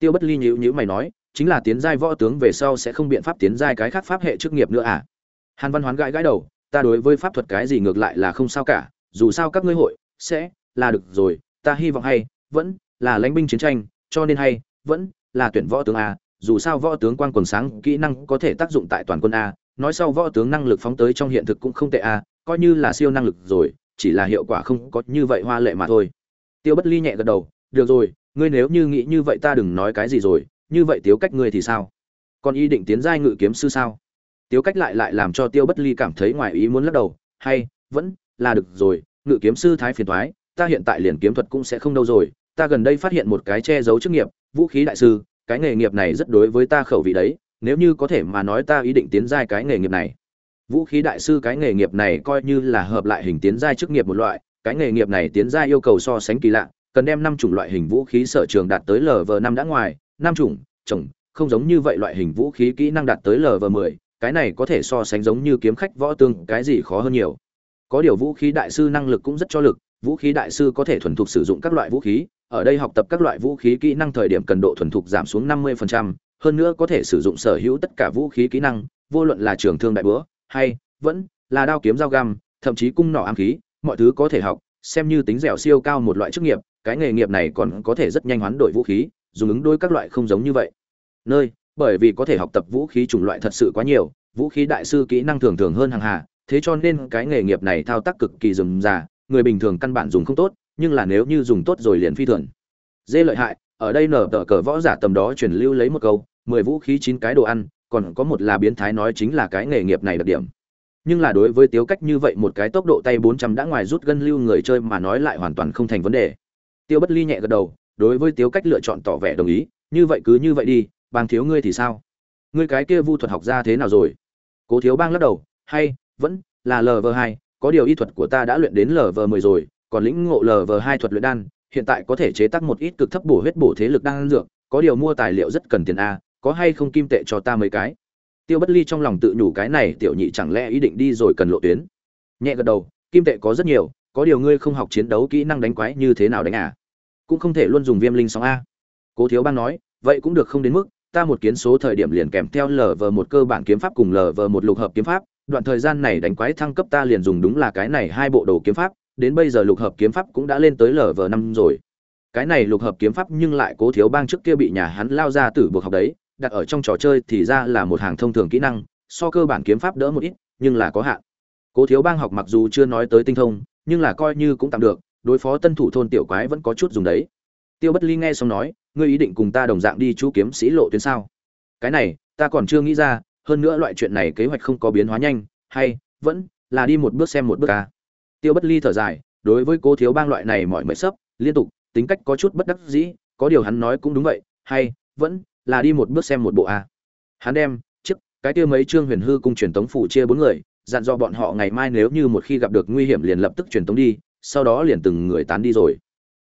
tiêu bất ly nhữ nhữ mày nói, chính là tiến giai võ tướng về sau sẽ không biện pháp tiến giai cái khác pháp hệ chức nghiệp nữa à? Hàn văn hoán gãi gãi đầu, ta đối với pháp thuật cái gì ngược lại là không sao cả, dù sao các ngươi hội, sẽ, là được rồi, ta hy vọng hay, vẫn, là lãnh binh chiến tranh, cho nên hay, vẫn, là tuyển võ tướng a dù sao võ tướng quan quần sáng, kỹ năng có thể tác dụng tại toàn quân a nói sau võ tướng năng lực phóng tới trong hiện thực cũng không tệ a coi như là siêu năng lực rồi, chỉ là hiệu quả không có như vậy hoa lệ mà thôi. Tiêu bất ly nhẹ gật đầu được rồi, ngươi nếu như nghĩ như vậy ta đừng nói cái gì rồi, như vậy tiếu cách ngươi thì sao? Còn ý định tiến giai ngự kiếm sư sao? Tiếu cách lại lại làm cho tiêu bất ly cảm thấy ngoài ý muốn lắc đầu, hay, vẫn là được rồi, ngự kiếm sư thái phiền thoái ta hiện tại liền kiếm thuật cũng sẽ không đâu rồi, ta gần đây phát hiện một cái che giấu chức nghiệp, vũ khí đại sư, cái nghề nghiệp này rất đối với ta khẩu vị đấy, nếu như có thể mà nói ta ý định tiến giai cái nghề nghiệp này. Vũ khí đại sư cái nghề nghiệp này coi như là hợp lại hình tiến giai chức nghiệp một loại, cái nghề nghiệp này tiến giai yêu cầu so sánh kỳ lạ cần đem năm chủng loại hình vũ khí sở trường đạt tới lv năm đã ngoài năm chủng chồng không giống như vậy loại hình vũ khí kỹ năng đạt tới lv mười cái này có thể so sánh giống như kiếm khách võ tương cái gì khó hơn nhiều. Có điều vũ khí đại sư năng lực cũng rất cho lực vũ khí đại sư có thể thuần thục sử dụng các loại vũ khí ở đây học tập các loại vũ khí kỹ năng thời điểm cần độ thuần thục giảm xuống 50%, hơn nữa có thể sử dụng sở hữu tất cả vũ khí kỹ năng, vô luận là trường thương đại búa, hay vẫn là đao kiếm dao găm, thậm chí cung nỏ ám khí, mọi thứ có thể học, xem như tính dẻo siêu cao một loại chức nghiệp, cái nghề nghiệp này còn có thể rất nhanh hoán đổi vũ khí, dùng ứng đối các loại không giống như vậy. Nơi, bởi vì có thể học tập vũ khí chủng loại thật sự quá nhiều, vũ khí đại sư kỹ năng thường thường hơn hàng hà, thế cho nên cái nghề nghiệp này thao tác cực kỳ rườm rà, người bình thường căn bản dùng không tốt, nhưng là nếu như dùng tốt rồi liền phi thường. Dê lợi hại ở đây nở tờ cờ võ giả tầm đó truyền lưu lấy một câu mười vũ khí chín cái đồ ăn còn có một là biến thái nói chính là cái nghề nghiệp này đặc điểm. Nhưng là đối với tiếu cách như vậy một cái tốc độ tay bốn trăm đã ngoài rút gân lưu người chơi mà nói lại hoàn toàn không thành vấn đề tiêu bất ly nhẹ gật đầu, đối với tiếu cách lựa chọn tỏ vẻ đồng ý, như vậy cứ như vậy đi bang thiếu ngươi thì sao? Ngươi cái kia vu thuật học ra thế nào rồi? Cố thiếu bang lắc đầu, hay, vẫn là lv hai, có điều y thuật của ta đã luyện đến lv mười rồi, còn lĩnh ngộ lv hai thuật luyện đan, hiện tại có thể chế tác một ít cực thấp bổ huyết bổ thế lực đan dược, có điều mua tài liệu rất cần tiền a, có hay không kim tệ cho ta mấy cái? Tiêu bất ly trong lòng tự nhủ cái này tiểu nhị chẳng lẽ ý định đi rồi cần lộ tuyến. Nhẹ gật đầu, kim tệ có rất nhiều, có điều ngươi không học chiến đấu kỹ năng đánh quái như thế nào đánh à? Cũng không thể luôn dùng viêm linh sóng a. Cố thiếu bang nói, vậy cũng được không đến mức, ta một kiến số thời điểm liền kèm theo lờ vờ một cơ bản kiếm pháp cùng lờ vờ một lục hợp kiếm pháp, đoạn thời gian này đánh quái thăng cấp ta liền dùng đúng là cái này hai bộ đồ kiếm pháp, đến bây giờ lục hợp kiếm pháp cũng đã lên tới lv năm rồi. Cái này lục hợp kiếm pháp nhưng lại cố thiếu bang trước kia bị nhà hắn lao ra tử buộc học đấy, đặt ở trong trò chơi thì ra là một hàng thông thường kỹ năng, so cơ bản kiếm pháp đỡ một ít, nhưng là có hạn. Cố thiếu bang học mặc dù chưa nói tới tinh thông, nhưng là coi như cũng tạm được đối phó tân thủ thôn tiểu quái vẫn có chút dùng đấy. Tiêu bất ly nghe xong nói, ngươi ý định cùng ta đồng dạng đi chú kiếm sĩ lộ tuyến sao? Cái này, ta còn chưa nghĩ ra, hơn nữa loại chuyện này kế hoạch không có biến hóa nhanh, hay, vẫn là đi một bước xem một bước ca tiêu bất ly thở dài, đối với cô thiếu bang loại này mọi mệt sấp, liên tục, tính cách có chút bất đắc dĩ, có điều hắn nói cũng đúng vậy, hay, vẫn là đi một bước xem một bộ a hắn đem trước cái kia mấy trương huyền hư cung truyền tống phủ chia bốn người, dặn dò bọn họ ngày mai nếu như một khi gặp được nguy hiểm liền lập tức truyền tống đi sau đó liền từng người tán đi rồi.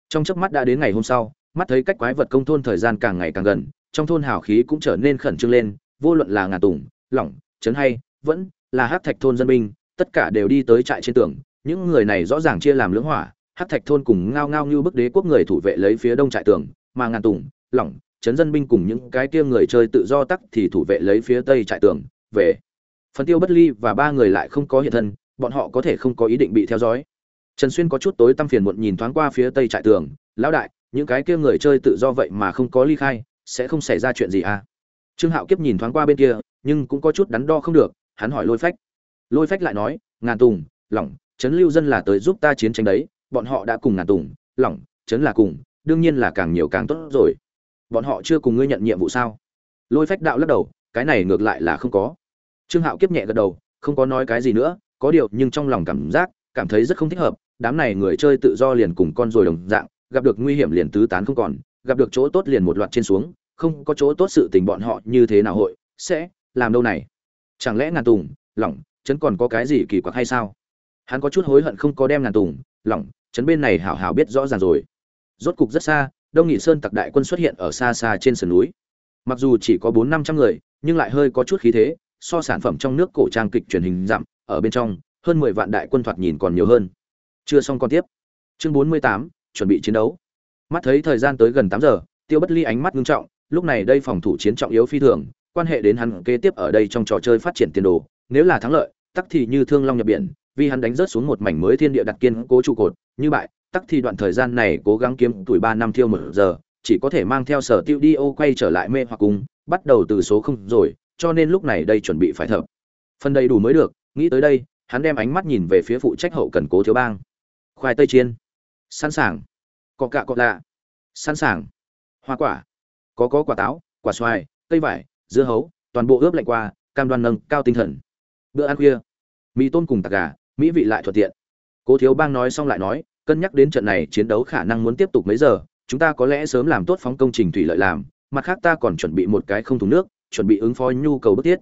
Trong chớp mắt đã đến ngày hôm sau, mắt thấy cách quái vật công thôn thời gian càng ngày càng gần, trong thôn hào khí cũng trở nên khẩn trương lên, vô luận là ngà tùng, lỏng, trấn hay, vẫn là hát thạch thôn dân binh, tất cả đều đi tới trại trên tường, những người này rõ ràng chia làm lưỡng hỏa, hát thạch thôn cùng ngao ngao như bức đế quốc người thủ vệ lấy phía đông trại tường, mà ngàn tùng, lỏng chấn dân binh cùng những cái kia người chơi tự do tắc thì thủ vệ lấy phía tây trại tường, về. Phần tiêu bất ly và ba người lại không có hiện thân, bọn họ có thể không có ý định bị theo dõi trần xuyên có chút tối tăm phiền muộn nhìn thoáng qua phía tây trại tường, lão đại, những cái kia người chơi tự do vậy mà không có ly khai, sẽ không xảy ra chuyện gì à? Trương hạo kiếp nhìn thoáng qua bên kia, nhưng cũng có chút đắn đo không được, hắn hỏi lôi phách. Lôi phách lại nói, ngàn tùng, lỏng, trấn lưu dân là tới giúp ta chiến tranh đấy, bọn họ đã cùng ngàn tùng, lỏng, trấn là cùng, đương nhiên là càng nhiều càng tốt rồi. Bọn họ chưa cùng ngươi nhận nhiệm vụ sao? Lôi phách đạo lắc đầu, cái này ngược lại là không có. Trương hạo kiếp nhẹ gật đầu, không có nói cái gì nữa, có điều nhưng trong lòng cảm giác, cảm thấy rất không thích hợp đám này người chơi tự do liền cùng con rồi đồng dạng, gặp được nguy hiểm liền tứ tán không còn, gặp được chỗ tốt liền một loạt trên xuống, không có chỗ tốt sự tình bọn họ như thế nào hội, sẽ làm đâu này? Chẳng lẽ ngàn tùng, lỏng chấn còn có cái gì kỳ quặc hay sao? Hắn có chút hối hận không có đem ngàn tùng, lỏng chấn bên này hảo hảo biết rõ ràng rồi. Rốt cục rất xa, đông nghị sơn tặc đại quân xuất hiện ở xa xa trên sườn núi. Mặc dù chỉ có bốn năm trăm người, nhưng lại hơi có chút khí thế, so sản phẩm trong nước cổ trang kịch truyền hình giảm, ở bên trong, hơn mười vạn đại quân thoạt nhìn còn nhiều hơn chưa xong còn tiếp. Chương bốn mươi tám, chuẩn bị chiến đấu. Mắt thấy thời gian tới gần tám giờ, tiêu bất ly ánh mắt ngưng trọng, lúc này đây phòng thủ chiến trọng yếu phi thường, quan hệ đến hắn kế tiếp ở đây trong trò chơi phát triển tiền đồ, nếu là thắng lợi, tắc thì như thương long nhập biển, vì hắn đánh rớt xuống một mảnh mới thiên địa đặt kiên cố trụ cột, như bại, tắc thì đoạn thời gian này cố gắng kiếm tuổi ba năm thiêu một giờ, chỉ có thể mang theo sở tiêu đi ô quay trở lại mê hoặc cung bắt đầu từ số không rồi, cho nên lúc này đây chuẩn bị phải thập phần đầy đủ mới được, nghĩ tới đây, hắn đem ánh mắt nhìn về phía phụ trách hậu cần cố thiếu bang khoai tây chiên, sẵn sàng, có cạ cọ lạ, sẵn sàng, hoa quả, có có quả táo, quả xoài, cây vải, dưa hấu, toàn bộ ướp lạnh qua, cam đoan nâng cao tinh thần. Bữa ăn khuya, mì tôm cùng tạc gà, mỹ vị lại thuận tiện. Cố thiếu bang nói xong lại nói, cân nhắc đến trận này chiến đấu khả năng muốn tiếp tục mấy giờ, chúng ta có lẽ sớm làm tốt phóng công trình thủy lợi làm, mặt khác ta còn chuẩn bị một cái không thùng nước, chuẩn bị ứng phó nhu cầu bức thiết.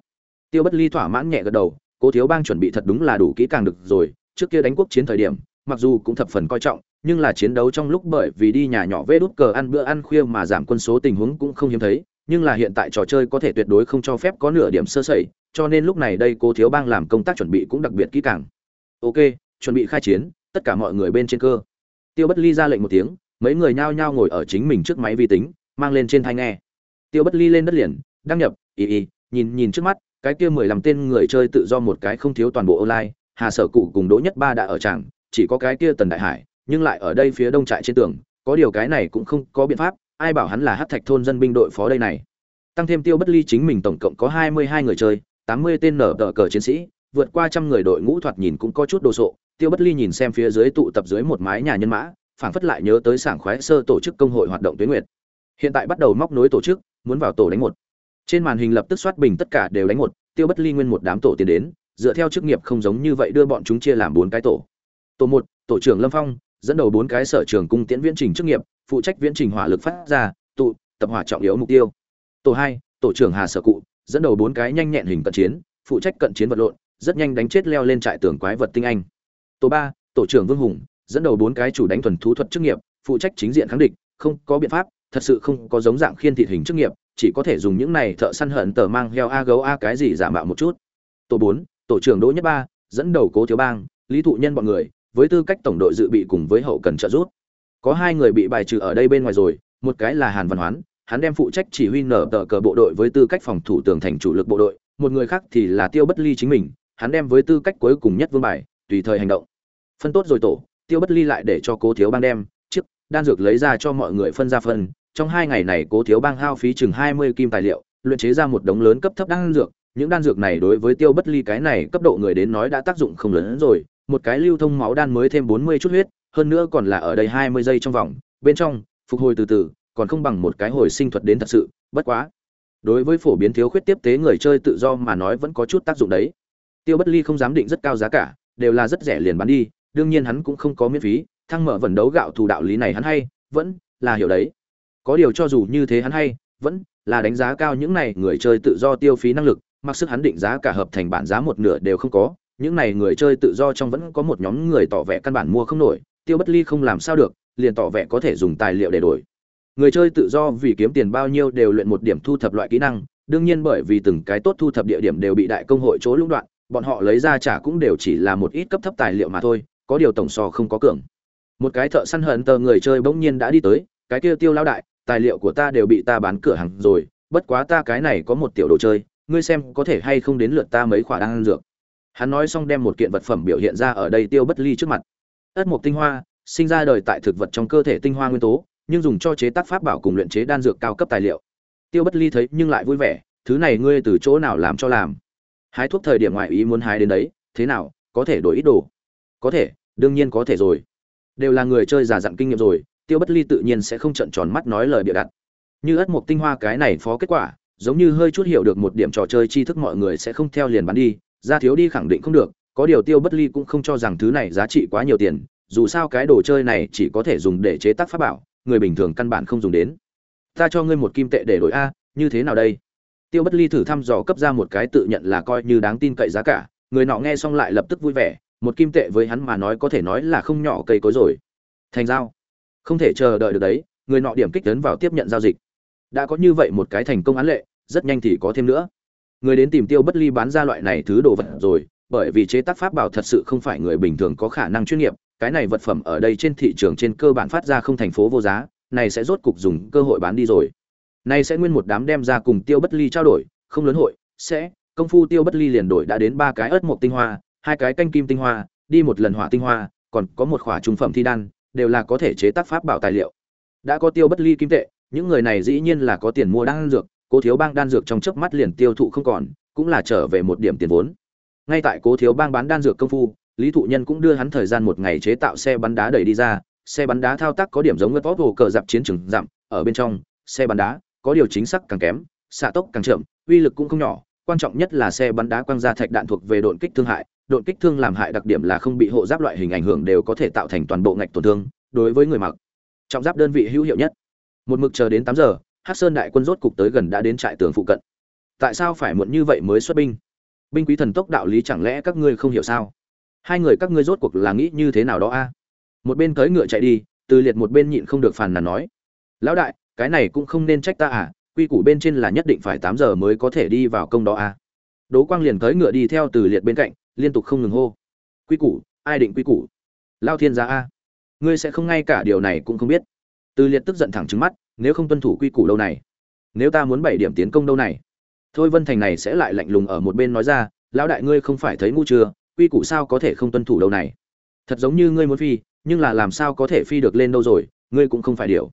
Tiêu bất ly thỏa mãn nhẹ gật đầu, cố thiếu bang chuẩn bị thật đúng là đủ kỹ càng được rồi, trước kia đánh quốc chiến thời điểm mặc dù cũng thập phần coi trọng, nhưng là chiến đấu trong lúc bởi vì đi nhà nhỏ vê đút cờ ăn bữa ăn khuya mà giảm quân số tình huống cũng không hiếm thấy, nhưng là hiện tại trò chơi có thể tuyệt đối không cho phép có nửa điểm sơ sẩy, cho nên lúc này đây cô thiếu bang làm công tác chuẩn bị cũng đặc biệt kỹ càng. Ok, chuẩn bị khai chiến, tất cả mọi người bên trên cơ. Tiêu bất ly ra lệnh một tiếng, mấy người nhao nhao ngồi ở chính mình trước máy vi tính, mang lên trên thai nghe. Tiêu bất ly lên đất liền, đăng nhập ý ý nhìn nhìn trước mắt, cái kia mười lăm tên người chơi tự do một cái không thiếu toàn bộ online, hà sở cụ cùng đỗ nhất ba đã ở tràng chỉ có cái kia tần đại hải, nhưng lại ở đây phía đông trại trên tường, có điều cái này cũng không có biện pháp, ai bảo hắn là hát thạch thôn dân binh đội phó đây này. Tăng thêm tiêu bất ly chính mình tổng cộng có hai mươi hai người chơi, tám mươi tên nở đỡ cờ chiến sĩ, vượt qua trăm người đội ngũ thoạt nhìn cũng có chút đồ sộ. Tiêu bất ly nhìn xem phía dưới tụ tập dưới một mái nhà nhân mã, phảng phất lại nhớ tới sảng khoái sơ tổ chức công hội hoạt động tuyến nguyệt. Hiện tại bắt đầu móc nối tổ chức, muốn vào tổ đánh một. Trên màn hình lập tức soát bình tất cả đều đánh một, tiêu bất ly nguyên một đám tổ tiến đến, dựa theo chức nghiệp không giống như vậy đưa bọn chúng chia làm bốn cái tổ tổ một, tổ trưởng lâm phong, dẫn đầu bốn cái sở trường cung tiễn viễn trình chức nghiệp, phụ trách viễn trình hỏa lực phát ra, tụ, tập hỏa trọng yếu mục tiêu. Tổ hai, tổ trưởng hà sở cụ, dẫn đầu bốn cái nhanh nhẹn hình cận chiến, phụ trách cận chiến vật lộn, rất nhanh đánh chết leo lên trại tường quái vật tinh anh. Tổ ba, tổ trưởng vương hùng, dẫn đầu bốn cái chủ đánh thuần thú thuật chức nghiệp, phụ trách chính diện kháng địch, không có biện pháp, thật sự không có giống dạng khiên thị hình chức nghiệp, chỉ có thể dùng những này thợ săn hận tờ mang heo a gấu a cái gì giả mạo một chút. Tổ bốn, tổ trưởng đỗ nhất ba, dẫn đầu cố thiếu bang, lý thụ nhân bọn người với tư cách tổng đội dự bị cùng với hậu cần trợ giúp. Có hai người bị bài trừ ở đây bên ngoài rồi, một cái là hàn văn hoán, hắn đem phụ trách chỉ huy nở tờ cờ bộ đội với tư cách phòng thủ tường thành chủ lực bộ đội, một người khác thì là tiêu bất ly chính mình, hắn đem với tư cách cuối cùng nhất vương bài, tùy thời hành động. Phân tốt rồi tổ, tiêu bất ly lại để cho cố thiếu bang đem, chiếc đan dược lấy ra cho mọi người phân ra phân, trong hai ngày này cố thiếu bang hao phí chừng hai mươi kim tài liệu, luyện chế ra một đống lớn cấp thấp đan dược, những đan dược này đối với tiêu bất ly cái này cấp độ người đến nói đã tác dụng không lớn hơn rồi một cái lưu thông máu đan mới thêm bốn mươi chút huyết, hơn nữa còn là ở đây hai mươi giây trong vòng. Bên trong, phục hồi từ từ, còn không bằng một cái hồi sinh thuật đến thật sự, bất quá. Đối với phổ biến thiếu khuyết tiếp tế người chơi tự do mà nói vẫn có chút tác dụng đấy. Tiêu bất ly không dám định rất cao giá cả, đều là rất rẻ liền bán đi, đương nhiên hắn cũng không có miễn phí, thăng mở vận đấu gạo thủ đạo lý này hắn hay, vẫn là hiểu đấy. Có điều cho dù như thế hắn hay, vẫn là đánh giá cao những này người chơi tự do tiêu phí năng lực, mặc sức hắn định giá cả hợp thành bản giá một nửa đều không có những này người chơi tự do trong vẫn có một nhóm người tỏ vẻ căn bản mua không nổi, tiêu bất ly không làm sao được, liền tỏ vẻ có thể dùng tài liệu để đổi. Người chơi tự do vì kiếm tiền bao nhiêu đều luyện một điểm thu thập loại kỹ năng, đương nhiên bởi vì từng cái tốt thu thập địa điểm đều bị đại công hội chỗ lũng đoạn, bọn họ lấy ra trả cũng đều chỉ là một ít cấp thấp tài liệu mà thôi, có điều tổng so không có cường. Một cái thợ săn hận tờ người chơi bỗng nhiên đã đi tới, cái kia tiêu lao đại, tài liệu của ta đều bị ta bán cửa hàng rồi, bất quá ta cái này có một tiểu đồ chơi, ngươi xem có thể hay không đến lượt ta mấy quả đang ăn dược hắn nói xong đem một kiện vật phẩm biểu hiện ra ở đây tiêu bất ly trước mặt. Ất mộc tinh hoa, sinh ra đời tại thực vật trong cơ thể tinh hoa nguyên tố, nhưng dùng cho chế tác pháp bảo cùng luyện chế đan dược cao cấp tài liệu. Tiêu bất ly thấy nhưng lại vui vẻ, thứ này ngươi từ chỗ nào làm cho làm? Hái thuốc thời điểm ngoại ý muốn hái đến đấy, thế nào, có thể đổi ít đồ? Có thể, đương nhiên có thể rồi. Đều là người chơi già dặn kinh nghiệm rồi, tiêu bất ly tự nhiên sẽ không trận tròn mắt nói lời bịa đặt. Như ất mộc tinh hoa cái này phó kết quả, giống như hơi chút hiểu được một điểm trò chơi tri thức mọi người sẽ không theo liền bán đi ra thiếu đi khẳng định không được, có điều tiêu bất ly cũng không cho rằng thứ này giá trị quá nhiều tiền, dù sao cái đồ chơi này chỉ có thể dùng để chế tác pháp bảo, người bình thường căn bản không dùng đến. Ta cho ngươi một kim tệ để đổi a, như thế nào đây? Tiêu bất ly thử thăm dò cấp ra một cái tự nhận là coi như đáng tin cậy giá cả, người nọ nghe xong lại lập tức vui vẻ, một kim tệ với hắn mà nói có thể nói là không nhỏ cây cối rồi. Thành giao. Không thể chờ đợi được đấy, người nọ điểm kích lớn vào tiếp nhận giao dịch. Đã có như vậy một cái thành công án lệ, rất nhanh thì có thêm nữa người đến tìm tiêu bất ly bán ra loại này thứ đồ vật rồi bởi vì chế tác pháp bảo thật sự không phải người bình thường có khả năng chuyên nghiệp cái này vật phẩm ở đây trên thị trường trên cơ bản phát ra không thành phố vô giá này sẽ rốt cục dùng cơ hội bán đi rồi Này sẽ nguyên một đám đem ra cùng Tiêu Bất Ly trao đổi, không lớn hội, sẽ công phu Tiêu Bất Ly liền đổi đã đến ba cái ớt một tinh hoa, hai cái canh kim tinh hoa, đi một lần hỏa tinh hoa, còn có một khỏa trung phẩm thi đan, đều là có thể chế tác pháp bảo tài liệu. Đã có Tiêu Bất Ly kim tệ, những người này dĩ nhiên là có tiền mua đan dược, Cố Thiếu Bang đan dược trong chớp mắt liền tiêu thụ không còn, cũng là trở về một điểm tiền vốn. Ngay tại Cố Thiếu Bang bán đan dược công phu, Lý Thụ Nhân cũng đưa hắn thời gian một ngày chế tạo xe bắn đá đẩy đi ra, xe bắn đá thao tác có điểm giống với tốt hồ cờ dạp chiến trường dặm, ở bên trong, xe bắn đá có điều chính xác càng kém, xạ tốc càng chậm, uy lực cũng không nhỏ, quan trọng nhất là xe bắn đá quăng ra thạch đạn thuộc về độn kích thương hại, độn kích thương làm hại đặc điểm là không bị hộ giáp loại hình ảnh hưởng đều có thể tạo thành toàn bộ ngạch tổn thương, đối với người mặc. Trọng giáp đơn vị hữu hiệu nhất. Một mực chờ đến tám giờ, Hắc Sơn đại quân rốt cục tới gần đã đến trại tường phụ cận. Tại sao phải muộn như vậy mới xuất binh? Binh quý thần tốc đạo lý chẳng lẽ các ngươi không hiểu sao? Hai người các ngươi rốt cuộc là nghĩ như thế nào đó a? Một bên tới ngựa chạy đi, Từ Liệt một bên nhịn không được phàn nàn nói: "Lão đại, cái này cũng không nên trách ta à, quy củ bên trên là nhất định phải tám giờ mới có thể đi vào công đó à?" Đỗ Quang liền tới ngựa đi theo Từ Liệt bên cạnh, liên tục không ngừng hô: "Quy củ, ai định quy củ? Lao thiên gia a, ngươi sẽ không ngay cả điều này cũng không biết." Từ Liệt tức giận thẳng trừng mắt, nếu không tuân thủ quy củ đâu này. Nếu ta muốn bảy điểm tiến công đâu này. Thôi vân thành này sẽ lại lạnh lùng ở một bên nói ra, lão đại ngươi không phải thấy ngu chưa, quy củ sao có thể không tuân thủ đâu này? Thật giống như ngươi muốn phi, nhưng là làm sao có thể phi được lên đâu rồi, ngươi cũng không phải điều.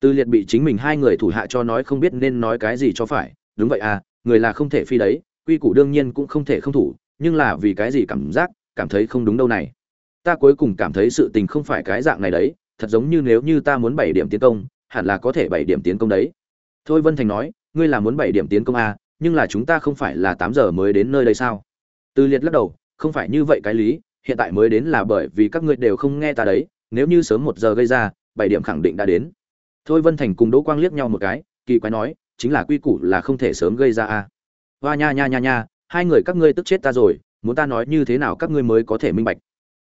Tư liệt bị chính mình hai người thủ hạ cho nói không biết nên nói cái gì cho phải, đúng vậy à người là không thể phi đấy, quy củ đương nhiên cũng không thể không thủ, nhưng là vì cái gì cảm giác, cảm thấy không đúng đâu này? Ta cuối cùng cảm thấy sự tình không phải cái dạng này đấy, thật giống như nếu như ta muốn bảy điểm tiến công hẳn là có thể bảy điểm tiến công đấy. Thôi vân thành nói ngươi là muốn bảy điểm tiến công à, nhưng là chúng ta không phải là tám giờ mới đến nơi đây sao? Từ liệt lắc đầu không phải như vậy cái lý hiện tại mới đến là bởi vì các ngươi đều không nghe ta đấy nếu như sớm một giờ gây ra bảy điểm khẳng định đã đến. Thôi vân thành cùng đỗ quang liếc nhau một cái kỳ quái nói chính là quy củ là không thể sớm gây ra à. hoa nha nha nha nha hai người các ngươi tức chết ta rồi muốn ta nói như thế nào các ngươi mới có thể minh bạch?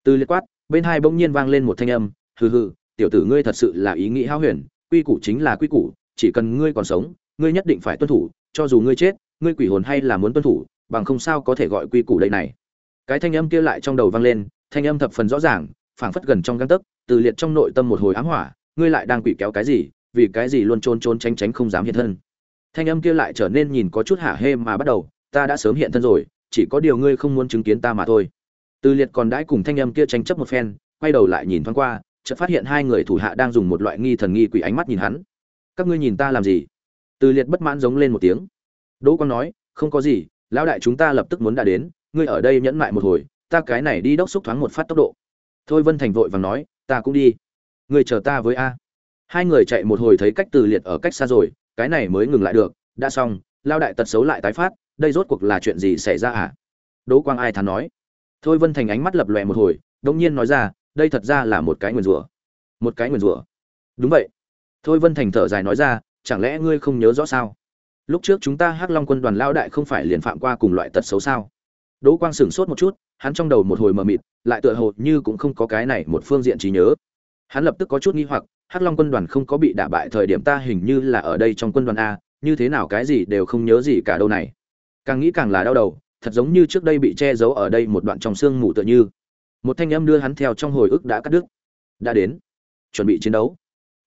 Từ liệt quát bên hai bỗng nhiên vang lên một thanh âm hừ hừ tiểu tử ngươi thật sự là ý nghĩ hao huyền quy củ chính là quy củ, chỉ cần ngươi còn sống, ngươi nhất định phải tuân thủ, cho dù ngươi chết, ngươi quỷ hồn hay là muốn tuân thủ, bằng không sao có thể gọi quy củ đây này. Cái thanh âm kia lại trong đầu vang lên, thanh âm thập phần rõ ràng, phảng phất gần trong găng tấc, từ liệt trong nội tâm một hồi ám hỏa, ngươi lại đang quỷ kéo cái gì, vì cái gì luôn trôn trôn tránh tránh không dám hiện thân. Thanh âm kia lại trở nên nhìn có chút hả hê mà bắt đầu, ta đã sớm hiện thân rồi, chỉ có điều ngươi không muốn chứng kiến ta mà thôi. Từ liệt còn đãi cùng thanh âm kia tranh chấp một phen, quay đầu lại nhìn thoáng qua chợt phát hiện hai người thủ hạ đang dùng một loại nghi thần nghi quỷ ánh mắt nhìn hắn. Các ngươi nhìn ta làm gì? Từ liệt bất mãn giống lên một tiếng. Đỗ quang nói, không có gì, lão đại chúng ta lập tức muốn đã đến, ngươi ở đây nhẫn lại một hồi, ta cái này đi đốc xúc thoáng một phát tốc độ. Thôi vân thành vội vàng nói, ta cũng đi. Ngươi chờ ta với a. Hai người chạy một hồi thấy cách từ liệt ở cách xa rồi, cái này mới ngừng lại được, đã xong, lão đại tật xấu lại tái phát, đây rốt cuộc là chuyện gì xảy ra à? Đỗ quang ai thán nói. Thôi vân thành ánh mắt lập lòe một hồi đột nhiên nói ra đây thật ra là một cái nguyền rủa. Một cái nguyền rủa. Đúng vậy. Thôi vân thành thở dài nói ra, chẳng lẽ ngươi không nhớ rõ sao? Lúc trước chúng ta hắc long quân đoàn lao đại không phải liền phạm qua cùng loại tật xấu sao? Đỗ quang sửng sốt một chút, hắn trong đầu một hồi mờ mịt, lại tựa hồ như cũng không có cái này một phương diện trí nhớ. Hắn lập tức có chút nghi hoặc, hắc long quân đoàn không có bị đả bại thời điểm ta hình như là ở đây trong quân đoàn a, như thế nào cái gì đều không nhớ gì cả đâu này. Càng nghĩ càng là đau đầu, thật giống như trước đây bị che giấu ở đây một đoạn trong xương mù tựa như một thanh âm đưa hắn theo trong hồi ức đã cắt đứt. Đã đến. Chuẩn bị chiến đấu.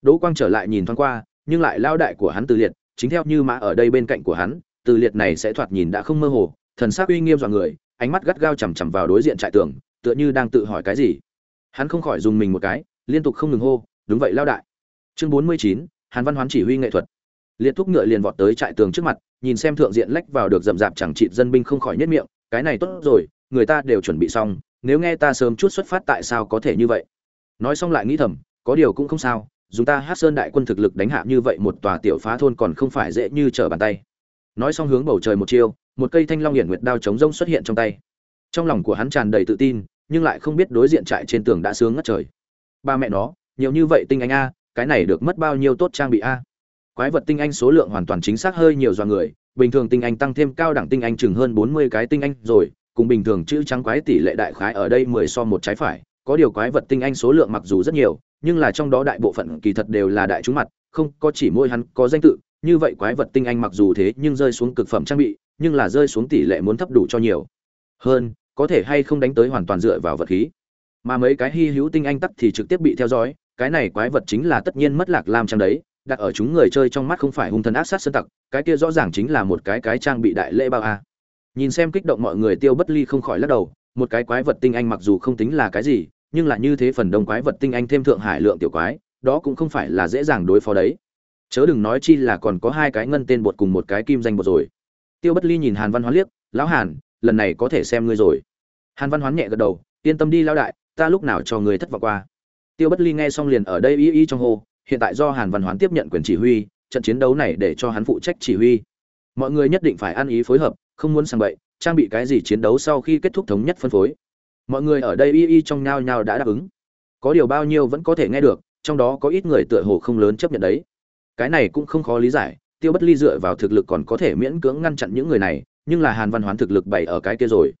Đỗ quang trở lại nhìn thoáng qua, nhưng lại lao đại của hắn từ liệt, chính theo như mã ở đây bên cạnh của hắn, từ liệt này sẽ thoạt nhìn đã không mơ hồ, thần sắc uy nghiêm dọa người, ánh mắt gắt gao chằm chằm vào đối diện trại tường, tựa như đang tự hỏi cái gì. Hắn không khỏi dùng mình một cái, liên tục không ngừng hô, đúng vậy lao đại. Chương bốn mươi chín, hàn văn hoán chỉ huy nghệ thuật. Liệt thúc ngựa liền vọt tới trại tường trước mặt, nhìn xem thượng diện lách vào được rậm rạp chẳng trị dân binh không khỏi nhất miệng, cái này tốt rồi, người ta đều chuẩn bị xong nếu nghe ta sớm chút xuất phát tại sao có thể như vậy? Nói xong lại nghĩ thầm, có điều cũng không sao, dùng ta hát sơn đại quân thực lực đánh hạ như vậy một tòa tiểu phá thôn còn không phải dễ như trở bàn tay. Nói xong hướng bầu trời một chiêu, một cây thanh long hiển nguyệt đao chống rông xuất hiện trong tay. Trong lòng của hắn tràn đầy tự tin, nhưng lại không biết đối diện trại trên tường đã sướng ngất trời. Ba mẹ nó, nhiều như vậy tinh anh a, cái này được mất bao nhiêu tốt trang bị a? Quái vật tinh anh số lượng hoàn toàn chính xác hơi nhiều do người, bình thường tinh anh tăng thêm cao đẳng tinh anh chừng hơn bốn mươi cái tinh anh rồi cùng bình thường chữ trắng quái tỷ lệ đại khái ở đây mười so một trái phải, có điều quái vật tinh anh số lượng mặc dù rất nhiều, nhưng là trong đó đại bộ phận kỳ thật đều là đại chúng mặt, không có chỉ môi hắn có danh tự, như vậy quái vật tinh anh mặc dù thế nhưng rơi xuống cực phẩm trang bị, nhưng là rơi xuống tỷ lệ muốn thấp đủ cho nhiều. Hơn, có thể hay không đánh tới hoàn toàn dựa vào vật khí. Mà mấy cái hi hữu tinh anh tắc thì trực tiếp bị theo dõi, cái này quái vật chính là tất nhiên mất lạc lam trang đấy, đặt ở chúng người chơi trong mắt không phải hung thần ác sát sơn tặc cái kia rõ ràng chính là một cái cái trang bị đại lễ bao a nhìn xem kích động mọi người tiêu bất ly không khỏi lắc đầu, một cái quái vật tinh anh mặc dù không tính là cái gì, nhưng là như thế phần đông quái vật tinh anh thêm thượng hải lượng tiểu quái, đó cũng không phải là dễ dàng đối phó đấy. Chớ đừng nói chi là còn có hai cái ngân tên bột cùng một cái kim danh bột rồi. Tiêu bất ly nhìn hàn văn hoán liếc, lão hàn, lần này có thể xem ngươi rồi. Hàn văn hoán nhẹ gật đầu, yên tâm đi lão đại, ta lúc nào cho người thất vọng qua. Tiêu bất ly nghe xong liền ở đây y y trong hồ hiện tại do hàn văn hoán tiếp nhận quyền chỉ huy, trận chiến đấu này để cho hắn phụ trách chỉ huy mọi người nhất định phải ăn ý phối hợp, không muốn sang bậy, trang bị cái gì chiến đấu sau khi kết thúc thống nhất phân phối. Mọi người ở đây y y trong nhao nhao đã đáp ứng. Có điều bao nhiêu vẫn có thể nghe được, trong đó có ít người tựa hồ không lớn chấp nhận đấy. Cái này cũng không khó lý giải, tiêu bất ly dựa vào thực lực còn có thể miễn cưỡng ngăn chặn những người này, nhưng là hàn văn hoán thực lực bày ở cái kia rồi.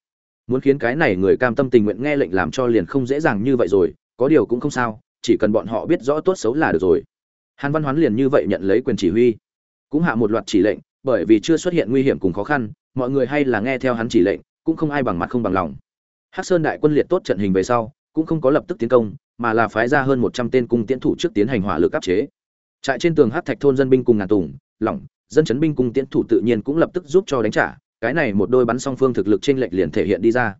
Muốn khiến cái này người cam tâm tình nguyện nghe lệnh làm cho liền không dễ dàng như vậy rồi, có điều cũng không sao, chỉ cần bọn họ biết rõ tốt xấu là được rồi. Hàn văn hoán liền như vậy nhận lấy quyền chỉ huy. Cũng hạ một loạt chỉ lệnh bởi vì chưa xuất hiện nguy hiểm cùng khó khăn, mọi người hay là nghe theo hắn chỉ lệnh, cũng không ai bằng mặt không bằng lòng. Hắc sơn đại quân liệt tốt trận hình về sau, cũng không có lập tức tiến công, mà là phái ra hơn một trăm tên cung tiễn thủ trước tiến hành hỏa lực áp chế. Trại trên tường hắc thạch thôn dân binh cùng ngàn tùng, lỏng, dân chấn binh cung tiễn thủ tự nhiên cũng lập tức giúp cho đánh trả, cái này một đôi bắn song phương thực lực trên lệch liền thể hiện đi ra.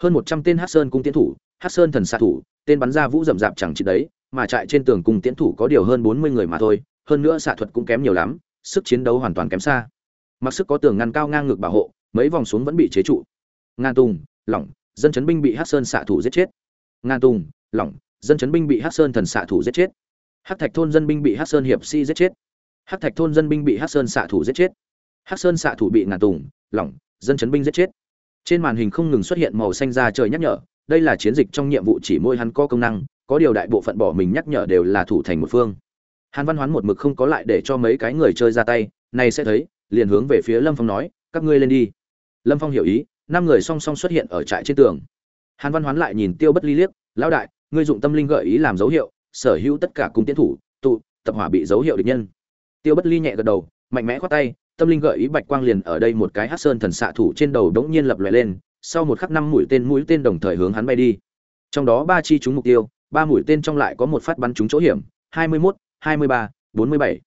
Hơn một trăm tên hắc sơn cung tiễn thủ, hắc sơn thần xạ thủ, tên bắn ra vũ rậm rạp chẳng chỉ đấy, mà trại trên tường cung tiễn thủ có điều hơn bốn mươi người mà thôi, hơn nữa xạ thuật cũng kém nhiều lắm sức chiến đấu hoàn toàn kém xa. Mặc sức có tường ngăn cao ngang ngực bảo hộ, mấy vòng xuống vẫn bị chế trụ. Ngàn tùng, lỏng, dân chấn binh bị hắc sơn xạ thủ giết chết. Ngàn tùng, lỏng, dân chấn binh bị hắc sơn thần xạ thủ giết chết. Hắc thạch thôn dân binh bị hắc sơn hiệp sĩ giết chết. Hắc thạch thôn dân binh bị hắc sơn xạ thủ giết chết. Hắc sơn xạ thủ bị ngàn tùng, lỏng, dân chấn binh giết chết. Trên màn hình không ngừng xuất hiện màu xanh ra trời nhắc nhở, đây là chiến dịch trong nhiệm vụ chỉ môi hắn có công năng, có điều đại bộ phận bỏ mình nhắc nhở đều là thủ thành một phương hàn văn hoán một mực không có lại để cho mấy cái người chơi ra tay này sẽ thấy, liền hướng về phía lâm phong nói, các ngươi lên đi. Lâm phong hiểu ý, năm người song song xuất hiện ở trại trên tường. Hàn văn hoán lại nhìn tiêu bất ly liếc, lão đại, ngươi dụng tâm linh gợi ý làm dấu hiệu, sở hữu tất cả cung tiến thủ, tụ, tập hỏa bị dấu hiệu địch nhân. Tiêu bất ly nhẹ gật đầu, mạnh mẽ khoát tay, tâm linh gợi ý bạch quang liền ở đây một cái hát sơn thần xạ thủ trên đầu đống nhiên lập lòe lên, sau một khắc năm mũi tên mũi tên đồng thời hướng hắn bay đi. Trong đó ba chi trúng mục tiêu, ba mũi tên trong lại có một phát bắn trúng chỗ hiểm, hai mươi mốt hai mươi ba, bốn mươi bảy.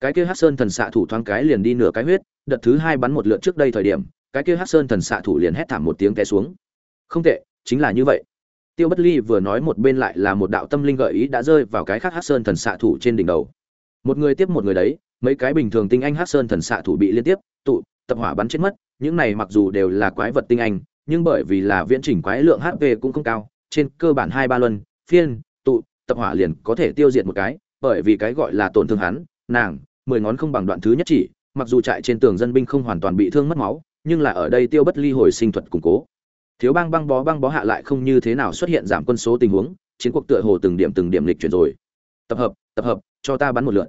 Cái kia hát sơn thần xạ thủ thoáng cái liền đi nửa cái huyết, đợt thứ hai bắn một lượt trước đây thời điểm, cái kia hát sơn thần xạ thủ liền hét thảm một tiếng té xuống. Không tệ, chính là như vậy. Tiêu bất ly vừa nói một bên lại là một đạo tâm linh gợi ý đã rơi vào cái khác hát sơn thần xạ thủ trên đỉnh đầu. Một người tiếp một người đấy, mấy cái bình thường tinh anh hát sơn thần xạ thủ bị liên tiếp, tụ, tập hỏa bắn chết mất, những này mặc dù đều là quái vật tinh anh, nhưng bởi vì là viễn chỉnh quái lượng hp cũng không cao, trên cơ bản hai ba luân, phiên, tụ, tập hỏa liền có thể tiêu diệt một cái bởi vì cái gọi là tổn thương hắn, nàng, mười ngón không bằng đoạn thứ nhất chỉ, mặc dù trại trên tường dân binh không hoàn toàn bị thương mất máu, nhưng là ở đây tiêu bất ly hồi sinh thuật củng cố. Thiếu bang băng bó băng bó hạ lại không như thế nào xuất hiện giảm quân số tình huống, chiến cuộc tựa hồ từng điểm từng điểm lịch chuyển rồi. Tập hợp tập hợp, cho ta bắn một lượt.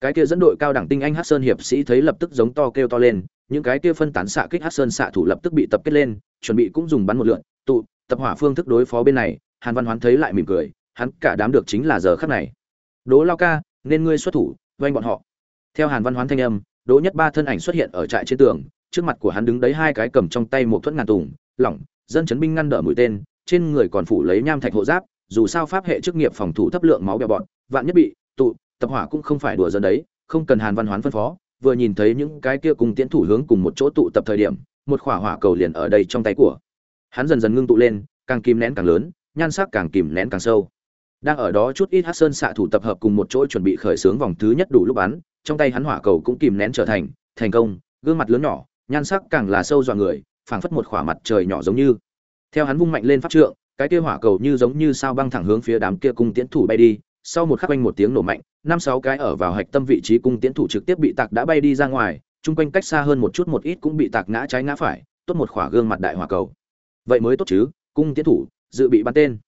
Cái kia dẫn đội cao đẳng tinh anh hát sơn hiệp sĩ thấy lập tức giống to kêu to lên, những cái kia phân tán xạ kích hát sơn xạ thủ lập tức bị tập kết lên, chuẩn bị cũng dùng bắn một lượt, tụ, tập hỏa phương thức đối phó bên này, hàn văn hoán thấy lại mỉm cười, hắn cả đám được chính là giờ khắc này đố lao ca, nên ngươi xuất thủ doanh bọn họ. Theo hàn văn hoán thanh âm, đỗ nhất ba thân ảnh xuất hiện ở trại trên tường, trước mặt của hắn đứng đấy hai cái cầm trong tay một thuẫn ngàn tùng, lỏng, dân chấn binh ngăn đỡ mũi tên, trên người còn phủ lấy nham thạch hộ giáp, dù sao pháp hệ chức nghiệp phòng thủ thấp lượng máu bèo bọn vạn nhất bị tụ, tập hỏa cũng không phải đùa dân đấy, không cần hàn văn hoán phân phó, vừa nhìn thấy những cái kia cùng tiến thủ hướng cùng một chỗ tụ tập thời điểm, một khỏa hỏa cầu liền ở đây trong tay của hắn dần dần ngưng tụ lên, càng kìm nén càng lớn, nhan sắc càng kìm nén càng sâu đang ở đó chút ít hát sơn xạ thủ tập hợp cùng một chỗ chuẩn bị khởi xướng vòng thứ nhất đủ lúc bắn, trong tay hắn hỏa cầu cũng kìm nén trở thành thành công, gương mặt lớn nhỏ, nhan sắc càng là sâu dọa người, phảng phất một khỏa mặt trời nhỏ giống như. Theo hắn vung mạnh lên pháp trượng, cái kia hỏa cầu như giống như sao băng thẳng hướng phía đám kia cung tiễn thủ bay đi, sau một khắc quanh một tiếng nổ mạnh, năm sáu cái ở vào hạch tâm vị trí cung tiễn thủ trực tiếp bị tạc đã bay đi ra ngoài, chung quanh cách xa hơn một chút một ít cũng bị tạc ngã trái ngã phải, tốt một khỏa gương mặt đại hỏa cầu. Vậy mới tốt chứ, cung tiễn thủ, dự bị bắn tên.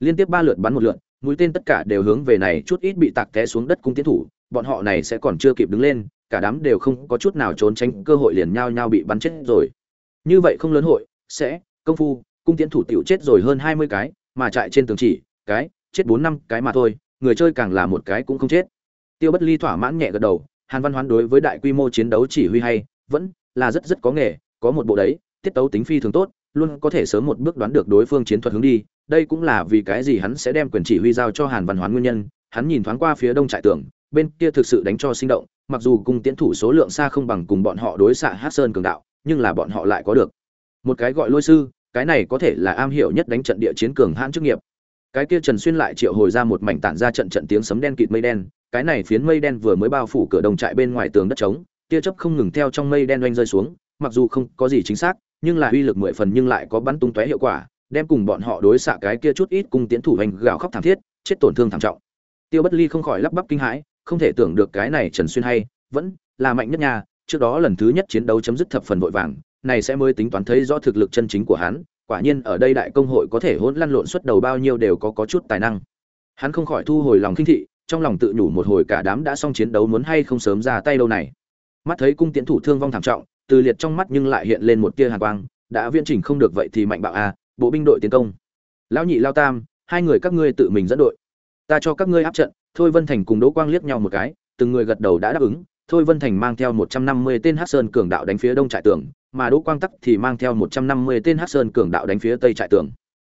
Liên tiếp ba lượt bắn một lượt mũi tên tất cả đều hướng về này chút ít bị tạc té xuống đất cung tiến thủ, bọn họ này sẽ còn chưa kịp đứng lên, cả đám đều không có chút nào trốn tránh, cơ hội liền nhau nhau bị bắn chết rồi. Như vậy không lớn hội, sẽ, công phu, cung tiến thủ tiểu chết rồi hơn hai mươi cái, mà chạy trên tường chỉ, cái, chết bốn năm cái mà thôi, người chơi càng là một cái cũng không chết. Tiêu bất ly thỏa mãn nhẹ gật đầu, hàn văn hoán đối với đại quy mô chiến đấu chỉ huy hay, vẫn là rất rất có nghề, có một bộ đấy, tiết tấu tính phi thường tốt luôn có thể sớm một bước đoán được đối phương chiến thuật hướng đi, đây cũng là vì cái gì hắn sẽ đem quyền chỉ huy giao cho hàn văn hoán nguyên nhân. Hắn nhìn thoáng qua phía đông trại tường, bên kia thực sự đánh cho sinh động, mặc dù cung tiến thủ số lượng xa không bằng cùng bọn họ đối xạ hát sơn cường đạo, nhưng là bọn họ lại có được. Một cái gọi lôi sư, cái này có thể là am hiểu nhất đánh trận địa chiến cường hãn chức nghiệp. Cái kia trần xuyên lại triệu hồi ra một mảnh tản ra trận trận tiếng sấm đen kịt mây đen, cái này phiến mây đen vừa mới bao phủ cửa đồng trại bên ngoài tường đất trống, tia chớp không ngừng theo trong mây đen oanh rơi xuống, mặc dù không có gì chính xác nhưng là uy lực mười phần nhưng lại có bắn tung tóe hiệu quả, đem cùng bọn họ đối xạ cái kia chút ít cung tiến thủ hành gào khóc thảm thiết, chết tổn thương thảm trọng. Tiêu bất ly không khỏi lắp bắp kinh hãi, không thể tưởng được cái này trần xuyên hay, vẫn là mạnh nhất nha, trước đó lần thứ nhất chiến đấu chấm dứt thập phần vội vàng, này sẽ mới tính toán thấy rõ thực lực chân chính của hắn, quả nhiên ở đây đại công hội có thể hỗn lăn lộn suốt đầu bao nhiêu đều có có chút tài năng. Hắn không khỏi thu hồi lòng kinh thị, trong lòng tự nhủ một hồi cả đám đã xong chiến đấu muốn hay không sớm ra tay đâu này. Mắt thấy cung tiễn thủ thương vong thảm trọng từ liệt trong mắt nhưng lại hiện lên một tia hàn quang, đã viễn trình không được vậy thì mạnh bạo a bộ binh đội tiến công. Lão nhị lao tam, hai người các ngươi tự mình dẫn đội. Ta cho các ngươi áp trận, thôi vân thành cùng đỗ quang liếc nhau một cái, từng người gật đầu đã đáp ứng. Thôi vân thành mang theo một trăm năm mươi tên hát sơn cường đạo đánh phía đông trại tường, mà đỗ quang tắc thì mang theo một trăm năm mươi tên hát sơn cường đạo đánh phía tây trại tường.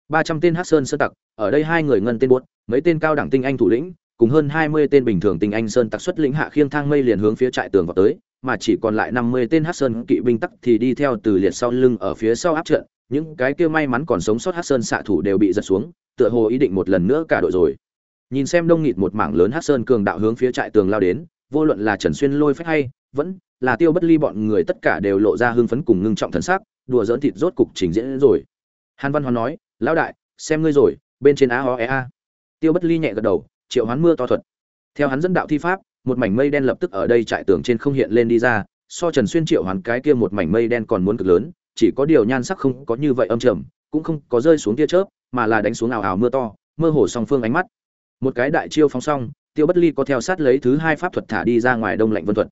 Ba trăm tên hát sơn sơ tặc, ở đây hai người ngân tên buốt, mấy tên cao đẳng tinh anh thủ lĩnh, cùng hơn hai mươi tên bình thường tinh anh sơn tặc xuất lĩnh hạ khiêng thang mây liền hướng phía trại tường vào tới mà chỉ còn lại năm mươi tên Hắc sơn kỵ binh tắc thì đi theo từ liệt sau lưng ở phía sau áp trận, những cái kia may mắn còn sống sót Hắc sơn xạ thủ đều bị giật xuống, tựa hồ ý định một lần nữa cả đội rồi. Nhìn xem đông nghịt một mảng lớn Hắc sơn cường đạo hướng phía trại tường lao đến, vô luận là trần xuyên lôi phách hay, vẫn là tiêu bất ly bọn người tất cả đều lộ ra hưng phấn cùng ngưng trọng thần sắc, đùa giỡn thịt rốt cục trình diễn rồi. Hàn văn hoán nói, lão đại, xem ngươi rồi, bên trên a ho e a. Tiêu bất ly nhẹ gật đầu, triệu hoán mưa to thuật. Theo hắn dẫn đạo thi pháp một mảnh mây đen lập tức ở đây trại tường trên không hiện lên đi ra, so trần xuyên triệu hoán cái kia một mảnh mây đen còn muốn cực lớn, chỉ có điều nhan sắc không có như vậy âm trầm, cũng không có rơi xuống tia chớp, mà là đánh xuống ảo ảo mưa to, mơ hồ song phương ánh mắt. Một cái đại chiêu phóng xong, tiêu bất ly có theo sát lấy thứ hai pháp thuật thả đi ra ngoài đông lạnh vân thuật.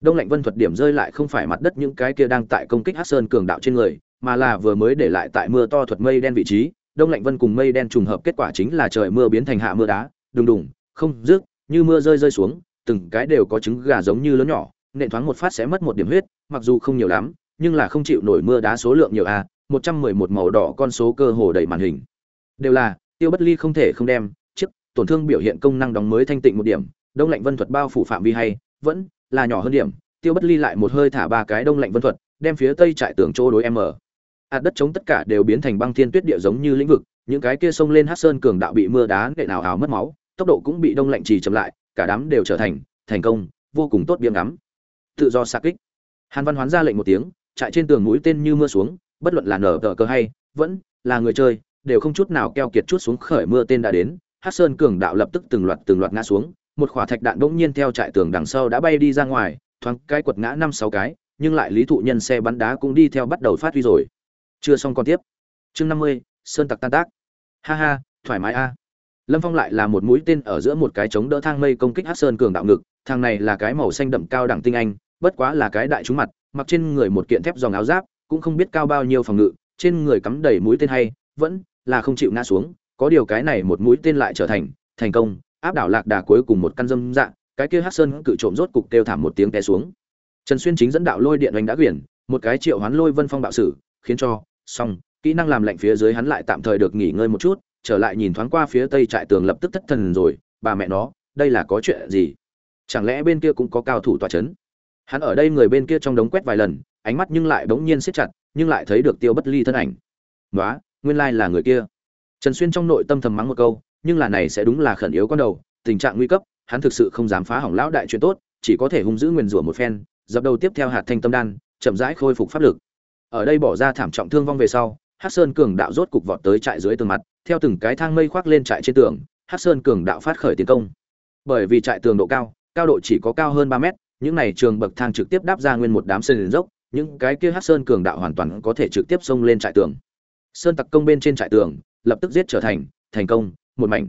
Đông lạnh vân thuật điểm rơi lại không phải mặt đất những cái kia đang tại công kích hát sơn cường đạo trên người, mà là vừa mới để lại tại mưa to thuật mây đen vị trí. Đông lạnh vân cùng mây đen trùng hợp kết quả chính là trời mưa biến thành hạ mưa đá, đùng đùng, không rước như mưa rơi rơi xuống từng cái đều có trứng gà giống như lớn nhỏ, nện thoáng một phát sẽ mất một điểm huyết, mặc dù không nhiều lắm, nhưng là không chịu nổi mưa đá số lượng nhiều a, một trăm mười một màu đỏ con số cơ hồ đầy màn hình. Đều là, tiêu bất ly không thể không đem, chiếc tổn thương biểu hiện công năng đóng mới thanh tịnh một điểm, đông lạnh vân thuật bao phủ phạm vi hay, vẫn là nhỏ hơn điểm, tiêu bất ly lại một hơi thả ba cái đông lạnh vân thuật, đem phía tây trại tường chỗ đối em ở. Hạt đất chống tất cả đều biến thành băng thiên tuyết địa giống như lĩnh vực, những cái kia sông lên hát sơn cường đạo bị mưa đá nệ nào ảo mất máu, tốc độ cũng bị đông lạnh trì chậm lại cả đám đều trở thành thành công, vô cùng tốt biếng ngắm. Tự do xa kích. Hàn văn hoán ra lệnh một tiếng, chạy trên tường mũi tên như mưa xuống, bất luận là nở tờ cơ hay, vẫn là người chơi, đều không chút nào keo kiệt chút xuống khởi mưa tên đã đến. Hát sơn cường đạo lập tức từng loạt từng loạt ngã xuống, một khỏa thạch đạn bỗng nhiên theo trại tường đằng sau đã bay đi ra ngoài, thoáng cái quật ngã năm sáu cái, nhưng lại lý thụ nhân xe bắn đá cũng đi theo bắt đầu phát huy rồi. Chưa xong còn tiếp. Chương năm mươi, sơn tặc tan tác. Ha ha, thoải mái a lâm phong lại là một mũi tên ở giữa một cái chống đỡ thang mây công kích hát sơn cường đạo ngực, thằng này là cái màu xanh đậm cao đẳng tinh anh, bất quá là cái đại trúng mặt, mặc trên người một kiện thép dòng áo giáp, cũng không biết cao bao nhiêu phòng ngự, trên người cắm đầy mũi tên hay, vẫn là không chịu ngã xuống, có điều cái này một mũi tên lại trở thành thành công, áp đảo lạc đà cuối cùng một căn dâm dạng cái kia hát sơn cự trộm rốt cục kêu thảm một tiếng té xuống. Trần xuyên chính dẫn đạo lôi điện oanh đã quyển một cái triệu hoán lôi vân phong bạo sử, khiến cho, xong, kỹ năng làm lạnh phía dưới hắn lại tạm thời được nghỉ ngơi một chút trở lại nhìn thoáng qua phía tây trại tường lập tức thất thần rồi, bà mẹ nó, đây là có chuyện gì? Chẳng lẽ bên kia cũng có cao thủ tòa c h ấ n hắn ở đây người bên kia trong đống quét vài lần, ánh mắt nhưng lại bỗng nhiên siết chặt, nhưng lại thấy được tiêu bất ly thân ảnh. Nói nguyên lai là người kia. Trần xuyên trong nội tâm thầm mắng một câu, nhưng là này sẽ đúng là khẩn yếu con đầu, tình trạng nguy cấp, hắn thực sự không dám phá hỏng lão đại chuyện tốt, chỉ có thể hung giữ nguyền rủa một phen, dập đầu tiếp theo hạt thanh tâm đan, chậm rãi khôi phục pháp lực. Ở đây bỏ ra thảm trọng thương vong về sau hát sơn cường đạo rốt cục vọt tới trại dưới tường mặt theo từng cái thang mây khoác lên trại trên tường hát sơn cường đạo phát khởi tiến công. Bởi vì trại tường độ cao cao độ chỉ có cao hơn ba mét, những này trường bậc thang trực tiếp đáp ra nguyên một đám sơn dốc, những cái kia hát sơn cường đạo hoàn toàn có thể trực tiếp xông lên trại tường. Sơn tặc công bên trên trại tường, lập tức giết trở thành thành công, một mảnh.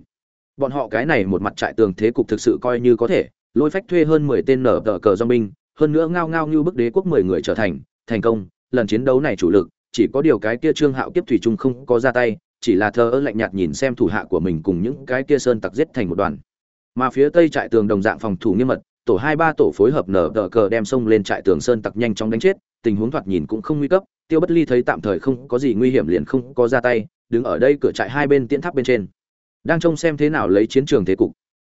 Bọn họ cái này một mặt trại tường thế cục thực sự coi như có thể, lôi phách thuê hơn mười tên nở tờ cờ do binh, hơn nữa ngao ngao như bức đế quốc mười người trở thành thành công, lần chiến đấu này chủ lực, chỉ có điều cái kia trương hạo kiếp thủy trung không có ra tay chỉ là thờ ơ lạnh nhạt nhìn xem thủ hạ của mình cùng những cái kia sơn tặc giết thành một đoàn. Mà phía tây trại tường đồng dạng phòng thủ nghiêm mật, tổ hai ba tổ phối hợp nở đỡ cờ đem sông lên trại tường sơn tặc nhanh chóng đánh chết, tình huống thoạt nhìn cũng không nguy cấp, tiêu bất ly thấy tạm thời không có gì nguy hiểm liền không có ra tay, đứng ở đây cửa trại hai bên tiễn tháp bên trên. Đang trông xem thế nào lấy chiến trường thế cục.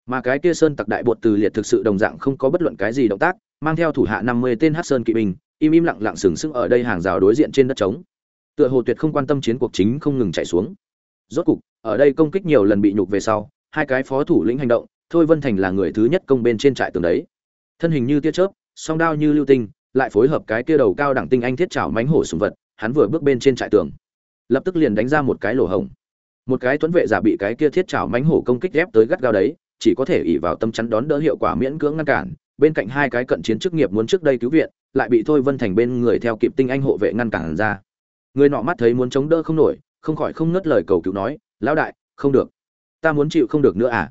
Mà cái kia sơn tặc đại bột từ liệt thực sự đồng dạng không có bất luận cái gì động tác, mang theo thủ hạ năm mươi tên hát sơn kỵ binh, im im lặng lặng sừng sững ở đây hàng rào đối diện trên đất trống tựa hồ tuyệt không quan tâm chiến cuộc chính không ngừng chạy xuống. Rốt cục, ở đây công kích nhiều lần bị nhục về sau, hai cái phó thủ lĩnh hành động, thôi vân thành là người thứ nhất công bên trên trại tường đấy. Thân hình như tia chớp, song đao như lưu tinh, lại phối hợp cái kia đầu cao đẳng tinh anh thiết trảo mánh hổ sùng vật, hắn vừa bước bên trên trại tường. Lập tức liền đánh ra một cái lỗ hổng. Một cái tuấn vệ giả bị cái kia thiết trảo mánh hổ công kích ép tới gắt gao đấy, chỉ có thể ỉ vào tâm chắn đón đỡ hiệu quả miễn cưỡng ngăn cản. Bên cạnh hai cái cận chiến chức nghiệp muốn trước đây cứu viện, lại bị thôi vân thành bên người theo kịp tinh anh hộ vệ ngăn cản ra người nọ mắt thấy muốn chống đỡ không nổi, không khỏi không ngớt lời cầu cứu nói, lão đại, không được. Ta muốn chịu không được nữa à?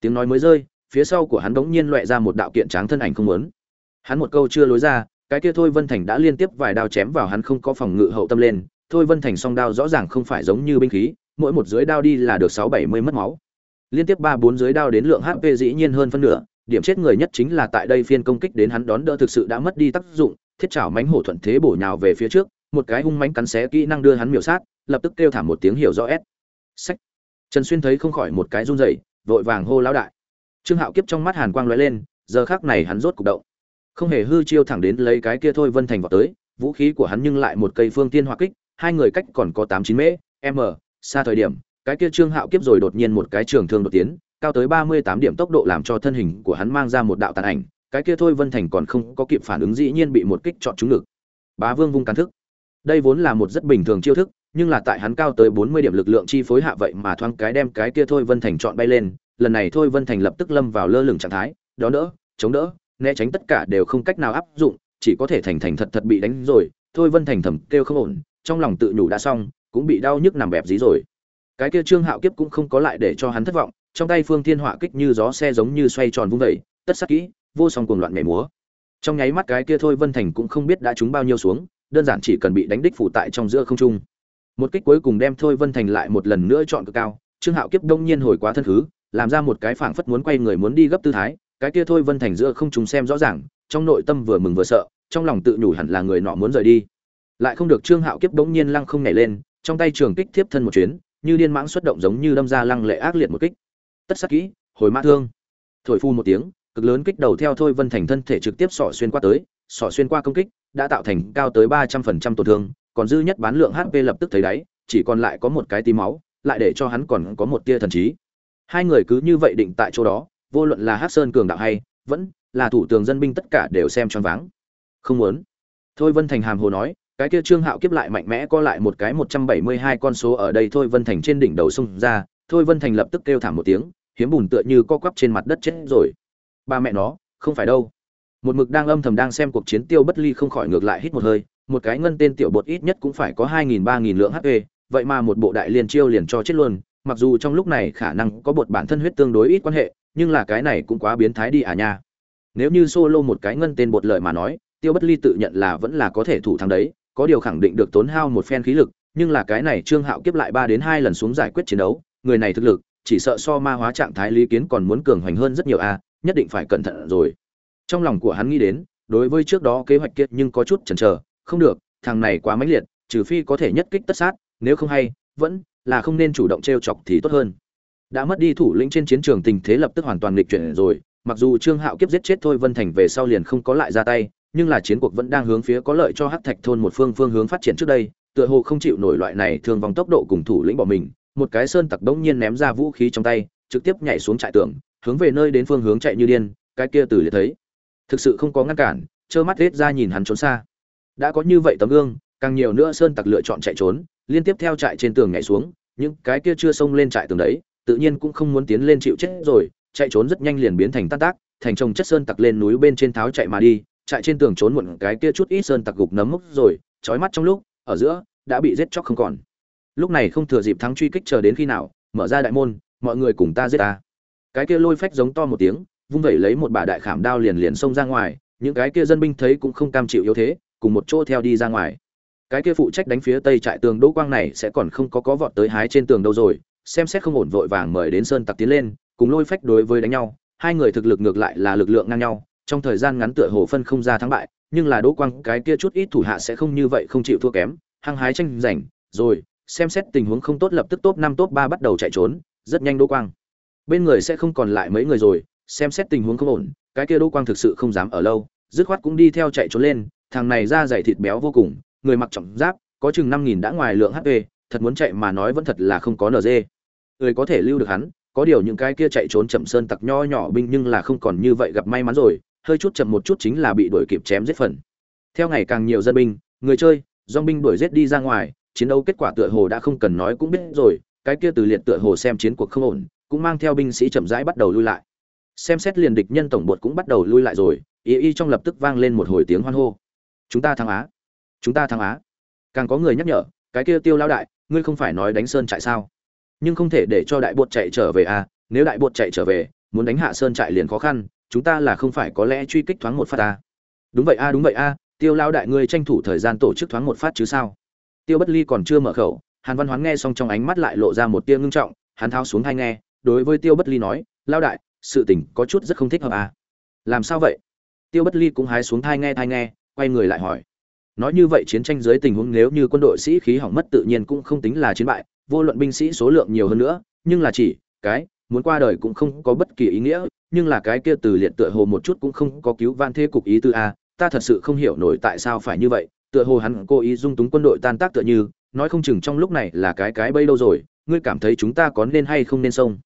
Tiếng nói mới rơi, phía sau của hắn bỗng nhiên loẹ ra một đạo kiện tráng thân ảnh không muốn. Hắn một câu chưa lối ra, cái kia thôi vân thành đã liên tiếp vài đao chém vào hắn không có phòng ngự hậu tâm lên. Thôi vân thành song đao rõ ràng không phải giống như binh khí, mỗi một dưới đao đi là được sáu bảy mươi mất máu. Liên tiếp ba bốn dưới đao đến lượng hp dĩ nhiên hơn phân nửa, điểm chết người nhất chính là tại đây phiên công kích đến hắn đón đỡ thực sự đã mất đi tác dụng, thiết chảo mánh hổ thuận thế bổ nhào về phía trước một cái hung mánh cắn xé kỹ năng đưa hắn miểu sát, lập tức kêu thảm một tiếng hiểu rõ s sách trần xuyên thấy không khỏi một cái run rẩy, vội vàng hô lão đại. Trương hạo kiếp trong mắt hàn quang lóe lên, giờ khác này hắn rốt cục động. Không hề hư chiêu thẳng đến lấy cái kia thôi vân thành vào tới, vũ khí của hắn nhưng lại một cây phương tiên hỏa kích, hai người cách còn có tám chín mễ m, xa thời điểm, cái kia trương hạo kiếp rồi đột nhiên một cái trường thương đột tiến, cao tới ba mươi tám điểm tốc độ làm cho thân hình của hắn mang ra một đạo tàn ảnh, cái kia thôi vân thành còn không có kịp phản ứng dĩ nhiên bị một kích chọn trúng ngực. Bá vương vung cán thức đây vốn là một rất bình thường chiêu thức, nhưng là tại hắn cao tới bốn mươi điểm lực lượng chi phối hạ vậy mà thoáng cái đem cái kia thôi vân thành chọn bay lên, lần này thôi vân thành lập tức lâm vào lơ lửng trạng thái, đó đỡ, chống đỡ, né tránh tất cả đều không cách nào áp dụng, chỉ có thể thành thành thật thật bị đánh rồi, thôi vân thành thầm kêu không ổn, trong lòng tự nhủ đã xong, cũng bị đau nhức nằm bẹp dí rồi. Cái kia trương hạo kiếp cũng không có lại để cho hắn thất vọng, trong tay phương thiên họa kích như gió xe giống như xoay tròn vung vẩy tất sát kỹ, vô song cuồng loạn nhảy múa. Trong nháy mắt cái kia thôi vân thành cũng không biết đã trúng bao nhiêu xuống đơn giản chỉ cần bị đánh đích phủ tại trong giữa không trung. Một kích cuối cùng đem thôi vân thành lại một lần nữa chọn cực cao, trương hạo kiếp đông nhiên hồi quá thân thứ, làm ra một cái phảng phất muốn quay người muốn đi gấp tư thái, cái kia thôi vân thành giữa không trung xem rõ ràng, trong nội tâm vừa mừng vừa sợ, trong lòng tự nhủ hẳn là người nọ muốn rời đi. Lại không được trương hạo kiếp đống nhiên lăng không nhảy lên, trong tay trường kích tiếp thân một chuyến, như điên mãng xuất động giống như đâm ra lăng lệ ác liệt một kích. Tất sắc kỹ, hồi mã thương. Thổi phu một tiếng, cực lớn kích đầu theo thôi vân thành thân thể trực tiếp sỏ xuyên qua tới sỏ xuyên qua công kích, đã tạo thành cao tới ba trăm phần trăm tổn thương, còn dư nhất bán lượng hp lập tức thấy đáy, chỉ còn lại có một cái tí máu, lại để cho hắn còn có một tia thần trí. Hai người cứ như vậy định tại chỗ đó, vô luận là hát sơn cường đạo hay, vẫn là thủ tường dân binh tất cả đều xem choáng váng. Không muốn. Thôi vân thành hàm hồ nói, cái kia trương hạo kiếp lại mạnh mẽ co lại một cái một trăm bảy mươi hai con số ở đây thôi vân thành trên đỉnh đầu sông ra, thôi vân thành lập tức kêu thảm một tiếng, hiếm bùn tựa như co quắp trên mặt đất chết rồi. Ba mẹ nó, không phải đâu một mực đang âm thầm đang xem cuộc chiến tiêu bất ly không khỏi ngược lại hít một hơi, một cái ngân tên tiểu bột ít nhất cũng phải có hai nghìn, ba nghìn lượng hp vậy mà một bộ đại liên chiêu liền cho chết luôn, mặc dù trong lúc này khả năng có bột bản thân huyết tương đối ít quan hệ, nhưng là cái này cũng quá biến thái đi à nha. Nếu như solo một cái ngân tên bột lợi mà nói, tiêu bất ly tự nhận là vẫn là có thể thủ thắng đấy, có điều khẳng định được tốn hao một phen khí lực, nhưng là cái này trương hạo kiếp lại ba đến hai lần xuống giải quyết chiến đấu, người này thực lực, chỉ sợ so ma hóa trạng thái lý kiến còn muốn cường hoành hơn rất nhiều a nhất định phải cẩn thận rồi trong lòng của hắn nghĩ đến, đối với trước đó kế hoạch kiệt nhưng có chút chần chờ, không được, thằng này quá mãnh liệt, trừ phi có thể nhất kích tất sát, nếu không hay, vẫn là không nên chủ động t chọc thì tốt hơn. Đã mất đi thủ lĩnh trên chiến trường tình thế lập tức hoàn toàn nghịch chuyển rồi, mặc dù trương hạo kiếp giết chết thôi vân thành về sau liền không có lại ra tay, nhưng là chiến cuộc vẫn đang hướng phía có lợi cho hắc thạch thôn một phương phương hướng phát triển trước đây, tựa hồ không chịu nổi loại này thường vòng tốc độ cùng thủ lĩnh bỏ mình, một cái sơn tặc đống nhiên ném ra vũ khí trong tay, trực tiếp nhảy xuống trại tường, hướng về nơi đến phương hướng chạy như điên, cái kia từ liệt thấy thực sự không có ngăn cản, trơ mắt hết ra nhìn hắn trốn xa. Đã có như vậy tấm gương, càng nhiều nữa sơn tặc lựa chọn chạy trốn, liên tiếp theo trại trên tường nhảy xuống, những cái kia chưa xông lên trại tường đấy, tự nhiên cũng không muốn tiến lên chịu chết rồi, chạy trốn rất nhanh liền biến thành tan tác, thành trồng chất sơn tặc lên núi bên trên tháo chạy mà đi chạy trên tường trốn muộn cái kia chút ít sơn tặc gục nấm mốc rồi trói mắt trong lúc, ở giữa, đã bị giết chóc không còn. Lúc này không thừa dịp thắng truy kích chờ đến khi nào, mở ra đại môn, mọi người cùng ta giết ta. Cái kia lôi phách giống to một tiếng vung vẩy lấy một bà đại khảm đao liền liền xông ra ngoài, những cái kia dân binh thấy cũng không cam chịu yếu thế, cùng một chỗ theo đi ra ngoài. Cái kia phụ trách đánh phía tây trại tường đỗ quang này sẽ còn không có có vọt tới hái trên tường đâu rồi, xem xét không ổn vội vàng mời đến sơn tặc tiến lên, cùng lôi phách đối với đánh nhau, hai người thực lực ngược lại là lực lượng ngang nhau, trong thời gian ngắn tựa hồ phân không ra thắng bại, nhưng là đỗ quang cái kia chút ít thủ hạ sẽ không như vậy không chịu thua kém, hăng hái tranh giành, rồi, xem xét tình huống không tốt lập tức top năm, top ba bắt đầu chạy trốn, rất nhanh đỗ quang. Bên người sẽ không còn lại mấy người rồi xem xét tình huống không ổn, cái kia đỗ quang thực sự không dám ở lâu, dứt khoát cũng đi theo chạy trốn lên, thằng này da dày thịt béo vô cùng, người mặc trọng giáp, có chừng năm nghìn đã ngoài lượng hp thật muốn chạy mà nói vẫn thật là không có nd người có thể lưu được hắn, có điều những cái kia chạy trốn chậm sơn tặc nho nhỏ binh nhưng là không còn như vậy gặp may mắn rồi, hơi chút chậm một chút chính là bị đuổi kịp chém giết phần. Theo ngày càng nhiều dân binh, người chơi dong binh đuổi giết đi ra ngoài, chiến đấu kết quả tựa hồ đã không cần nói cũng biết rồi, cái kia từ liệt tựa hồ xem chiến cuộc không ổn, cũng mang theo binh sĩ chậm rãi bắt đầu lui lại xem xét liền địch nhân tổng bột cũng bắt đầu lui lại rồi y y trong lập tức vang lên một hồi tiếng hoan hô. Chúng ta thắng á. Chúng ta thắng á. Càng có người nhắc nhở cái kia tiêu lao đại ngươi không phải nói đánh sơn trại sao? Nhưng không thể để cho đại bột chạy trở về à nếu đại bột chạy trở về muốn đánh hạ sơn trại liền khó khăn chúng ta là không phải có lẽ truy kích thoáng một phát à. đúng vậy a à, đúng vậy a à, tiêu lao đại ngươi tranh thủ thời gian tổ chức thoáng một phát chứ sao? Tiêu bất ly còn chưa mở khẩu hàn văn hoán nghe xong trong ánh mắt lại lộ ra một tia ngưng trọng hắn thao xuống hay nghe đối với tiêu bất ly nói lao đại sự tình có chút rất không thích hợp à. Làm sao vậy? Tiêu bất ly cũng hái xuống thai nghe thai nghe, quay người lại hỏi. Nói như vậy chiến tranh dưới tình huống nếu như quân đội sĩ khí hỏng mất tự nhiên cũng không tính là chiến bại, vô luận binh sĩ số lượng nhiều hơn nữa, nhưng là chỉ, cái, muốn qua đời cũng không có bất kỳ ý nghĩa, nhưng là cái kia từ liệt tựa hồ một chút cũng không có cứu van thế cục ý tư a ta thật sự không hiểu nổi tại sao phải như vậy, tựa hồ hắn cố ý dung túng quân đội tan tác tựa như, nói không chừng trong lúc này là cái cái bây đâu rồi, ngươi cảm thấy chúng ta có nên hay không nên xông?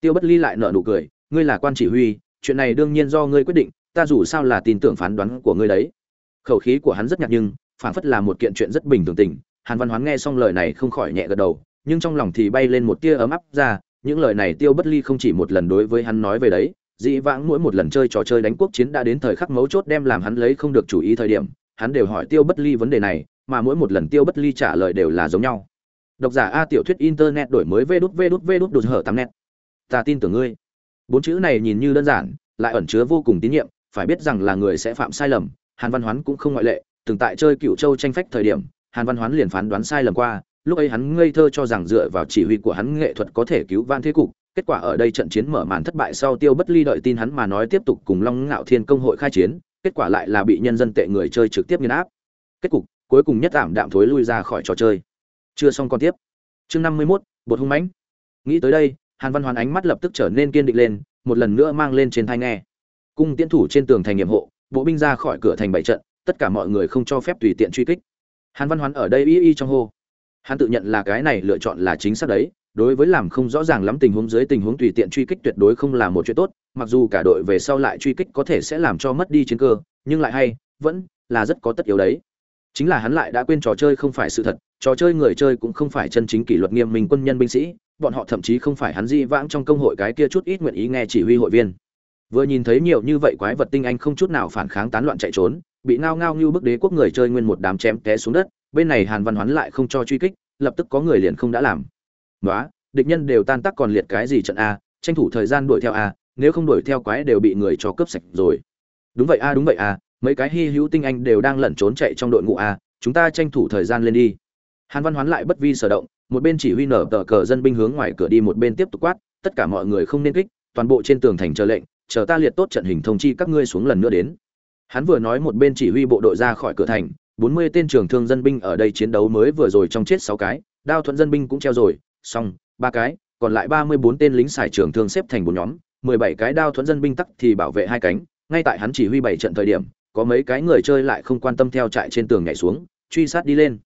Tiêu bất ly lại nở nụ cười ngươi là quan chỉ huy, chuyện này đương nhiên do ngươi quyết định, ta dù sao là tin tưởng phán đoán của ngươi đấy. Khẩu khí của hắn rất nhạt nhưng phản phất là một kiện chuyện rất bình thường tình. Hàn văn hoán nghe xong lời này không khỏi nhẹ gật đầu, nhưng trong lòng thì bay lên một tia ấm áp ra, những lời này tiêu bất ly không chỉ một lần đối với hắn nói về đấy, dĩ vãng mỗi một lần chơi trò chơi đánh quốc chiến đã đến thời khắc mấu chốt đem làm hắn lấy không được chủ ý thời điểm, hắn đều hỏi tiêu bất ly vấn đề này, mà mỗi một lần tiêu bất ly trả lời đều là giống nhau. Độc giả a tiểu thuyết internet đổi mới vê đút vê đút vê đút đột hở tám net. Ta tin tưởng ngươi bốn chữ này nhìn như đơn giản lại ẩn chứa vô cùng tín nhiệm phải biết rằng là người sẽ phạm sai lầm hàn văn hoán cũng không ngoại lệ từng tại chơi cựu châu tranh phách thời điểm hàn văn hoán liền phán đoán sai lầm qua lúc ấy hắn ngây thơ cho rằng dựa vào chỉ huy của hắn nghệ thuật có thể cứu van thế cục kết quả ở đây trận chiến mở màn thất bại sau tiêu bất ly đợi tin hắn mà nói tiếp tục cùng long ngạo thiên công hội khai chiến kết quả lại là bị nhân dân tệ người chơi trực tiếp nghiền áp. Kết cục cuối cùng nhất ảm đạm thối lui ra khỏi trò chơi. Chưa xong còn tiếp. Chương năm mươi 51, bột hung mãnh. Nghĩ tới đây hàn văn hoàn ánh mắt lập tức trở nên kiên định lên, một lần nữa mang lên trên thai nghe. Cung tiễn thủ trên tường thành nghiệm hộ, bộ binh ra khỏi cửa thành bảy trận, tất cả mọi người không cho phép tùy tiện truy kích. Hàn văn hoán ở đây y y trong hô. Hắn tự nhận là cái này lựa chọn là chính xác đấy, đối với làm không rõ ràng lắm tình huống dưới tình huống tùy tiện truy kích tuyệt đối không là một chuyện tốt, mặc dù cả đội về sau lại truy kích có thể sẽ làm cho mất đi chiến cơ, nhưng lại hay, vẫn là rất có tất yếu đấy. Chính là hắn lại đã quên trò chơi không phải sự thật, trò chơi người chơi cũng không phải chân chính kỷ luật nghiêm minh quân nhân binh sĩ bọn họ thậm chí không phải hắn di vãng trong công hội cái kia chút ít nguyện ý nghe chỉ huy hội viên. Vừa nhìn thấy nhiều như vậy quái vật tinh anh không chút nào phản kháng tán loạn chạy trốn, bị ngao ngao như bức đế quốc người chơi nguyên một đám chém té xuống đất, bên này hàn văn hoán lại không cho truy kích, lập tức có người liền không đã làm. Nói địch nhân đều tan tác còn liệt cái gì trận a, tranh thủ thời gian đuổi theo a, nếu không đuổi theo quái đều bị người cho cướp sạch rồi. Đúng vậy a, đúng vậy a, mấy cái hy hữu tinh anh đều đang lẩn trốn chạy trong đội ngũ a, chúng ta tranh thủ thời gian lên đi. Hàn văn hoán lại bất vi sở động một bên chỉ huy nở tờ cờ dân binh hướng ngoài cửa đi một bên tiếp tục quát, tất cả mọi người không nên kích, toàn bộ trên tường thành chờ lệnh, chờ ta liệt tốt trận hình thông chi các ngươi xuống lần nữa đến. Hắn vừa nói một bên chỉ huy bộ đội ra khỏi cửa thành, bốn mươi tên trường thương dân binh ở đây chiến đấu mới vừa rồi trong chết sáu cái, đao thuận dân binh cũng treo rồi, xong, ba cái, còn lại ba mươi bốn tên lính xài trường thương xếp thành bốn nhóm, mười bảy cái đao thuận dân binh tắc thì bảo vệ hai cánh, ngay tại hắn chỉ huy bảy trận thời điểm, có mấy cái người chơi lại không quan tâm theo trại trên tường nhảy xuống, truy sát đi lên.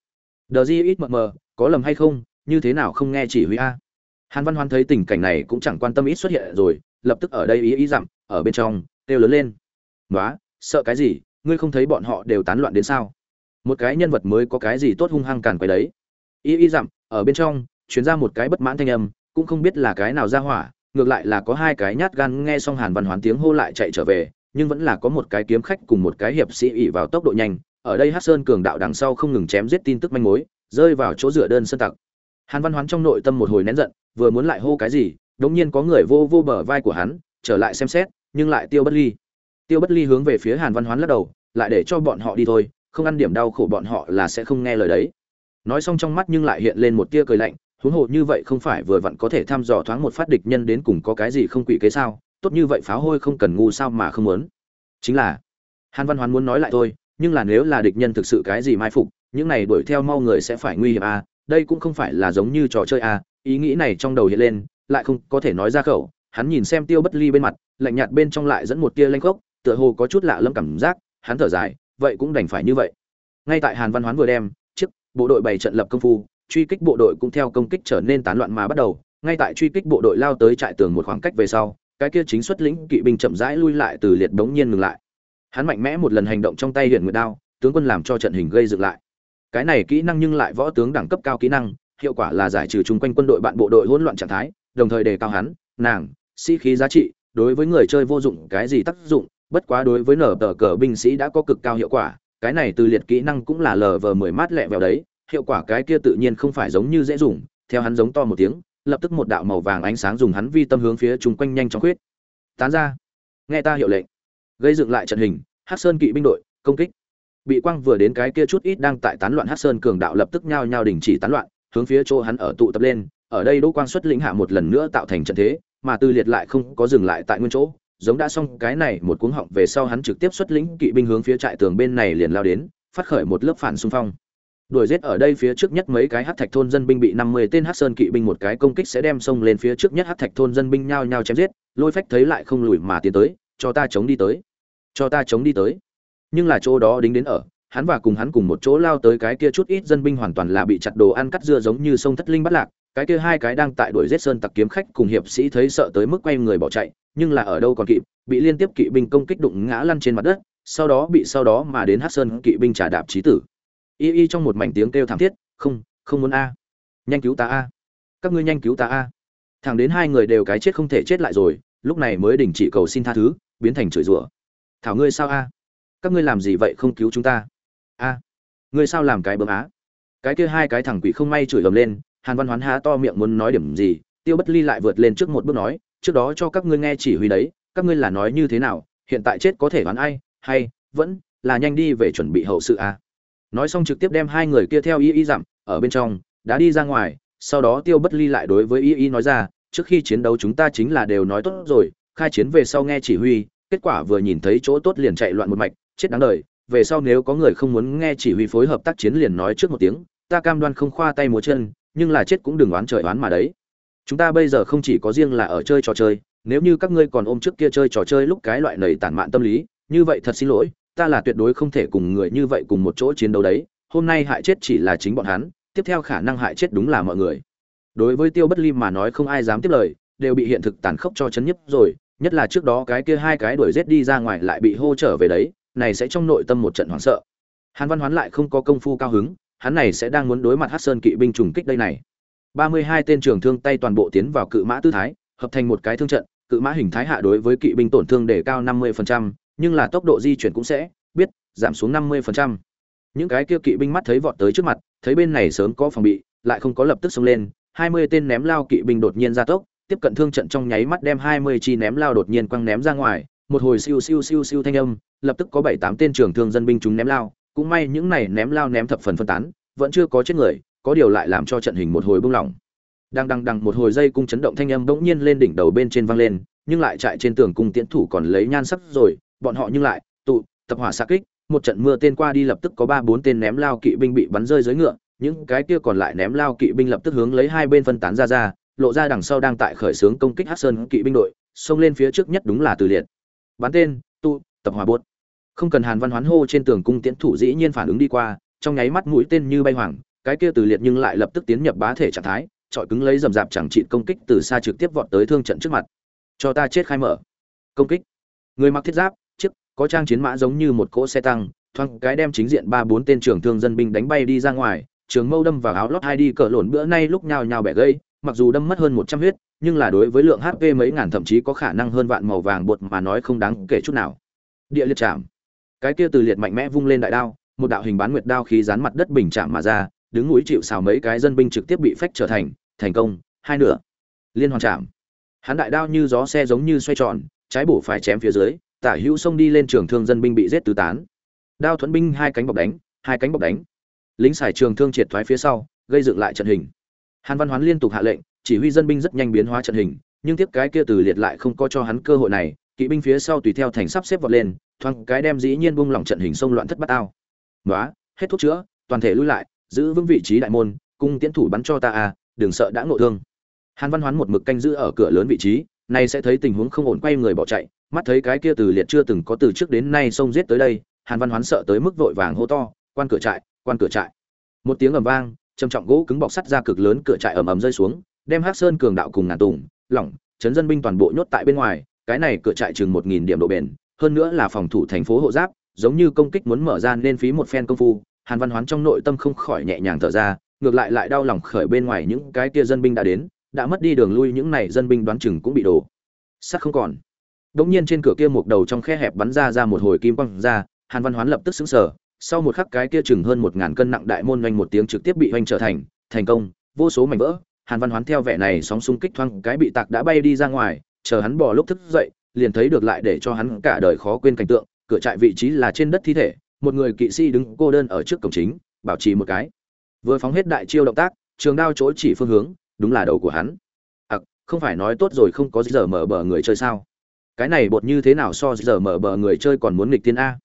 Đờ di ít mờ mờ, có lầm hay không như thế nào không nghe chỉ huy a? Hàn văn hoan thấy tình cảnh này cũng chẳng quan tâm ít xuất hiện rồi, lập tức ở đây ý ý dặm, ở bên trong, kêu lớn lên. Nói sợ cái gì? Ngươi không thấy bọn họ đều tán loạn đến sao? Một cái nhân vật mới có cái gì tốt hung hăng càn quấy đấy? Ý ý dặm, ở bên trong chuyến ra một cái bất mãn thanh âm, cũng không biết là cái nào ra hỏa, ngược lại là có hai cái nhát gan nghe xong hàn văn hoán tiếng hô lại chạy trở về, nhưng vẫn là có một cái kiếm khách cùng một cái hiệp sĩ ỉ vào tốc độ nhanh. Ở đây hát sơn cường đạo đằng sau không ngừng chém giết tin tức manh mối, rơi vào chỗ dựa đơn sơn tặc hàn văn hoán trong nội tâm một hồi nén giận, vừa muốn lại hô cái gì, đống nhiên có người vô vô bờ vai của hắn, trở lại xem xét, nhưng lại tiêu bất ly. Tiêu bất ly hướng về phía hàn văn hoán lắc đầu, lại để cho bọn họ đi thôi, không ăn điểm đau khổ bọn họ là sẽ không nghe lời đấy. Nói xong trong mắt nhưng lại hiện lên một tia cười lạnh, huống hồ như vậy không phải vừa vặn có thể thăm dò thoáng một phát địch nhân đến cùng có cái gì không quỷ kế sao, tốt như vậy pháo hôi không cần ngu sao mà không muốn. Chính là, hàn văn hoán muốn nói lại thôi, nhưng là nếu là địch nhân thực sự cái gì mai phục, những này đuổi theo mau người sẽ phải nguy hiểm à đây cũng không phải là giống như trò chơi à ý nghĩ này trong đầu hiện lên, lại không có thể nói ra khẩu. Hắn nhìn xem tiêu bất ly bên mặt, lạnh nhạt bên trong lại dẫn một tia lanh khốc, tựa hồ có chút lạ lẫm cảm giác, hắn thở dài, vậy cũng đành phải như vậy. Ngay tại hàn văn hoán vừa đem, chiếc bộ đội bày trận lập công phu, truy kích bộ đội cũng theo công kích trở nên tán loạn mà bắt đầu. Ngay tại truy kích bộ đội lao tới trại tường một khoảng cách về sau, cái kia chính xuất lĩnh kỵ binh chậm rãi lui lại từ liệt đống nhiên ngừng lại. Hắn mạnh mẽ một lần hành động trong tay huyền nguyệt đao, tướng quân làm cho trận hình gây dựng lại cái này kỹ năng nhưng lại võ tướng đẳng cấp cao kỹ năng, hiệu quả là giải trừ chung quanh quân đội bạn bộ đội hỗn loạn trạng thái, đồng thời đề cao hắn, nàng, sĩ khí giá trị, đối với người chơi vô dụng cái gì tác dụng, bất quá đối với nở tờ cờ binh sĩ đã có cực cao hiệu quả, cái này từ liệt kỹ năng cũng là lờ vờ mười mát lẹ vèo đấy, hiệu quả cái kia tự nhiên không phải giống như dễ dùng, theo hắn giống to một tiếng, lập tức một đạo màu vàng ánh sáng dùng hắn vi tâm hướng phía chung quanh nhanh chóng khuyết. Tán ra. Nghe ta hiệu lệnh. Gây dựng lại trận hình hát sơn kỵ binh đội, công kích bị quang vừa đến cái kia chút ít đang tại tán loạn hát sơn cường đạo lập tức nhao nhao đình chỉ tán loạn, hướng phía chỗ hắn ở tụ tập lên, ở đây đỗ quang xuất lĩnh hạ một lần nữa tạo thành trận thế, mà tư liệt lại không có dừng lại tại nguyên chỗ, giống đã xong cái này một cuống họng về sau hắn trực tiếp xuất lĩnh kỵ binh hướng phía trại tường bên này liền lao đến, phát khởi một lớp phản xung phong. Đuổi giết ở đây phía trước nhất mấy cái hát thạch thôn dân binh bị năm mươi tên hát sơn kỵ binh một cái công kích sẽ đem sông lên phía trước nhất hát thạch thôn dân binh nhao nhao chém giết, lôi phách thấy lại không lùi mà tiến tới, cho ta chống đi tới, cho ta chống đi tới nhưng là chỗ đó đính đến ở, hắn và cùng hắn cùng một chỗ lao tới cái kia chút ít dân binh hoàn toàn là bị chặt đồ ăn cắt dưa giống như sông thất linh bắt lạc, cái kia hai cái đang tại đuổi giết sơn tặc kiếm khách cùng hiệp sĩ thấy sợ tới mức quay người bỏ chạy, nhưng là ở đâu còn kịp, bị liên tiếp kỵ binh công kích đụng ngã lăn trên mặt đất, sau đó bị sau đó mà đến hát sơn kỵ binh trả đạp trí tử. Y y trong một mảnh tiếng kêu thảm thiết, không không muốn a. Nhanh cứu ta a. Các ngươi nhanh cứu ta a. Thẳng đến hai người đều cái chết không thể chết lại rồi, lúc này mới đình chỉ cầu xin tha thứ, biến thành chửi rủa. Thảo ngươi sao a? Các ngươi làm gì vậy không cứu chúng ta a, ngươi sao làm cái bấm á cái kia hai cái thằng quỷ không may chửi ầm lên, hàn văn hoán há to miệng muốn nói điểm gì, tiêu bất ly lại vượt lên trước một bước nói, trước đó cho các ngươi nghe chỉ huy đấy, các ngươi là nói như thế nào, hiện tại chết có thể đoán ai, hay, vẫn là nhanh đi về chuẩn bị hậu sự à? nói xong trực tiếp đem hai người kia theo y y dặm, ở bên trong, đã đi ra ngoài, sau đó tiêu bất ly lại đối với y y nói ra, trước khi chiến đấu chúng ta chính là đều nói tốt rồi, khai chiến về sau nghe chỉ huy, kết quả vừa nhìn thấy chỗ tốt liền chạy loạn một mạch chết đáng đời, về sau nếu có người không muốn nghe chỉ huy phối hợp tác chiến liền nói trước một tiếng, ta cam đoan không khoa tay múa chân, nhưng là chết cũng đừng oán trời oán mà đấy. Chúng ta bây giờ không chỉ có riêng là ở chơi trò chơi, nếu như các ngươi còn ôm trước kia chơi trò chơi lúc cái loại nầy tản mạn tâm lý, như vậy thật xin lỗi, ta là tuyệt đối không thể cùng người như vậy cùng một chỗ chiến đấu đấy, hôm nay hại chết chỉ là chính bọn hắn, tiếp theo khả năng hại chết đúng là mọi người. Đối với tiêu bất ly mà nói không ai dám tiếp lời, đều bị hiện thực tàn khốc cho chấn nhấp rồi, nhất là trước đó cái kia hai cái đuổi rết đi ra ngoài lại bị hô trở về đấy này sẽ trong nội tâm một trận hoảng sợ hàn văn hoán lại không có công phu cao hứng hắn này sẽ đang muốn đối mặt hát sơn kỵ binh trùng kích đây này ba mươi hai tên trường thương tay toàn bộ tiến vào cự mã tư thái hợp thành một cái thương trận cự mã hình thái hạ đối với kỵ binh tổn thương để cao năm mươi phần trăm nhưng là tốc độ di chuyển cũng sẽ biết giảm xuống 50%. Những cái kia kỵ binh mắt thấy vọt tới trước mặt, thấy bên này sớm có phòng bị, lại không có lập tức xông lên, 20 tên ném lao kỵ binh đột nhiên ra tốc, tiếp cận thương trận trong nháy mắt đem 20 chi ném lao đột nhiên quăng ném ra ngoài, một hồi siêu siêu siêu siêu thanh âm, lập tức có 7, 8 tên trưởng thương dân binh chúng ném lao, cũng may những này ném lao ném thập phần phân tán, vẫn chưa có chết người, có điều lại làm cho trận hình một hồi bùng lỏng. Đang đằng đằng một hồi dây cung chấn động thanh âm bỗng nhiên lên đỉnh đầu bên trên vang lên, nhưng lại chạy trên tường cung tiễn thủ còn lấy nhan sắc rồi, bọn họ nhưng lại tụ tập hỏa xạ kích một trận mưa tên qua đi lập tức có ba bốn tên ném lao kỵ binh bị bắn rơi dưới ngựa những cái kia còn lại ném lao kỵ binh lập tức hướng lấy hai bên phân tán ra ra lộ ra đằng sau đang tại khởi xướng công kích hát sơn kỵ binh đội xông lên phía trước nhất đúng là từ liệt. Bắn tên tụ tập hỏa bốt không cần hàn văn hoán hô trên tường cung tiễn thủ dĩ nhiên phản ứng đi qua, trong nháy mắt mũi tên như bay hoàng cái kia từ liệt nhưng lại lập tức tiến nhập bá thể trạng thái trọi cứng lấy dầm dạp chẳng trị công kích từ xa trực tiếp vọt tới thương trận trước mặt. Cho ta chết khai mở. Công kích. Người mặc thiết giáp có trang chiến mã giống như một cỗ xe tăng, thoáng cái đem chính diện ba bốn tên trưởng thương dân binh đánh bay đi ra ngoài, trường mâu đâm vào áo lót hai đi cỡ lộn bữa nay lúc nhào nhào bẻ gây mặc dù đâm mất hơn một trăm huyết, nhưng là đối với lượng hp mấy ngàn thậm chí có khả năng hơn vạn màu vàng bột mà nói không đáng kể chút nào. Địa liệt chạm cái kia từ liệt mạnh mẽ vung lên đại đao, một đạo hình bán nguyệt đao khí dán mặt đất bình chạm mà ra, đứng núi chịu xào mấy cái dân binh trực tiếp bị phách trở thành thành công, hai nửa. Liên hoàn chạm. Hắn đại đao như gió xe giống như xoay tròn, trái bổ phải chém phía dưới, tả hữu xông đi lên trường thương dân binh bị giết tứ tán. Đao thuẫn binh hai cánh bọc đánh, hai cánh bọc đánh. Lính xài trường thương triệt thoái phía sau, gây dựng lại trận hình. Hàn văn hoán liên tục hạ lệnh, chỉ huy dân binh rất nhanh biến hóa trận hình, nhưng tiếp cái kia từ liệt lại không có cho hắn cơ hội này, kỵ binh phía sau tùy theo thành sắp xếp vọt lên thoáng cái đem dĩ nhiên buông lỏng trận hình xông loạn thất bát ao. Nói hết thuốc chữa, toàn thể lui lại, giữ vững vị trí đại môn, cung tiến thủ bắn cho ta à đừng sợ đã ngộ thương. Hàn văn hoán một mực canh giữ ở cửa lớn vị trí, nay sẽ thấy tình huống không ổn quay người bỏ chạy, mắt thấy cái kia từ liệt chưa từng có từ trước đến nay xông giết tới đây, hàn văn hoán sợ tới mức vội vàng hô to, quan cửa trại, quan cửa trại. Một tiếng ầm vang, trầm trọng gỗ cứng bọc sắt ra cực lớn cửa trại ầm ầm rơi xuống, đem hắc sơn cường đạo cùng ngàn tùng, lỏng, chấn dân binh toàn bộ nhốt tại bên ngoài, cái này cửa trại chừng một nghìn điểm độ bền hơn nữa là phòng thủ thành phố hộ giáp, giống như công kích muốn mở ra nên phí một phen công phu, hàn văn hoán trong nội tâm không khỏi nhẹ nhàng thở ra, ngược lại lại đau lòng khởi bên ngoài những cái kia dân binh đã đến, đã mất đi đường lui những này dân binh đoán chừng cũng bị đổ. Sắt không còn. Đống nhiên trên cửa kia một đầu trong khe hẹp bắn ra ra một hồi kim quang ra, hàn văn hoán lập tức xứng sở sau một khắc cái kia chừng hơn một ngàn cân nặng đại môn oanh một tiếng trực tiếp bị oanh trở thành thành công, vô số mảnh vỡ, hàn văn hoán theo vẻ này sóng xung kích thoang cái bị tạc đã bay đi ra ngoài, chờ hắn bỏ lúc thức dậy liền thấy được lại để cho hắn cả đời khó quên cảnh tượng cửa trại vị trí là trên đất thi thể một người kỵ sĩ đứng cô đơn ở trước cổng chính bảo trì một cái. Vừa phóng hết đại chiêu động tác trường đao chỗ chỉ phương hướng đúng là đầu của hắn. À, không phải nói tốt rồi không có giờ mở bờ người chơi sao? Cái này bột như thế nào so giờ mở bờ người chơi còn muốn nghịch tiên a?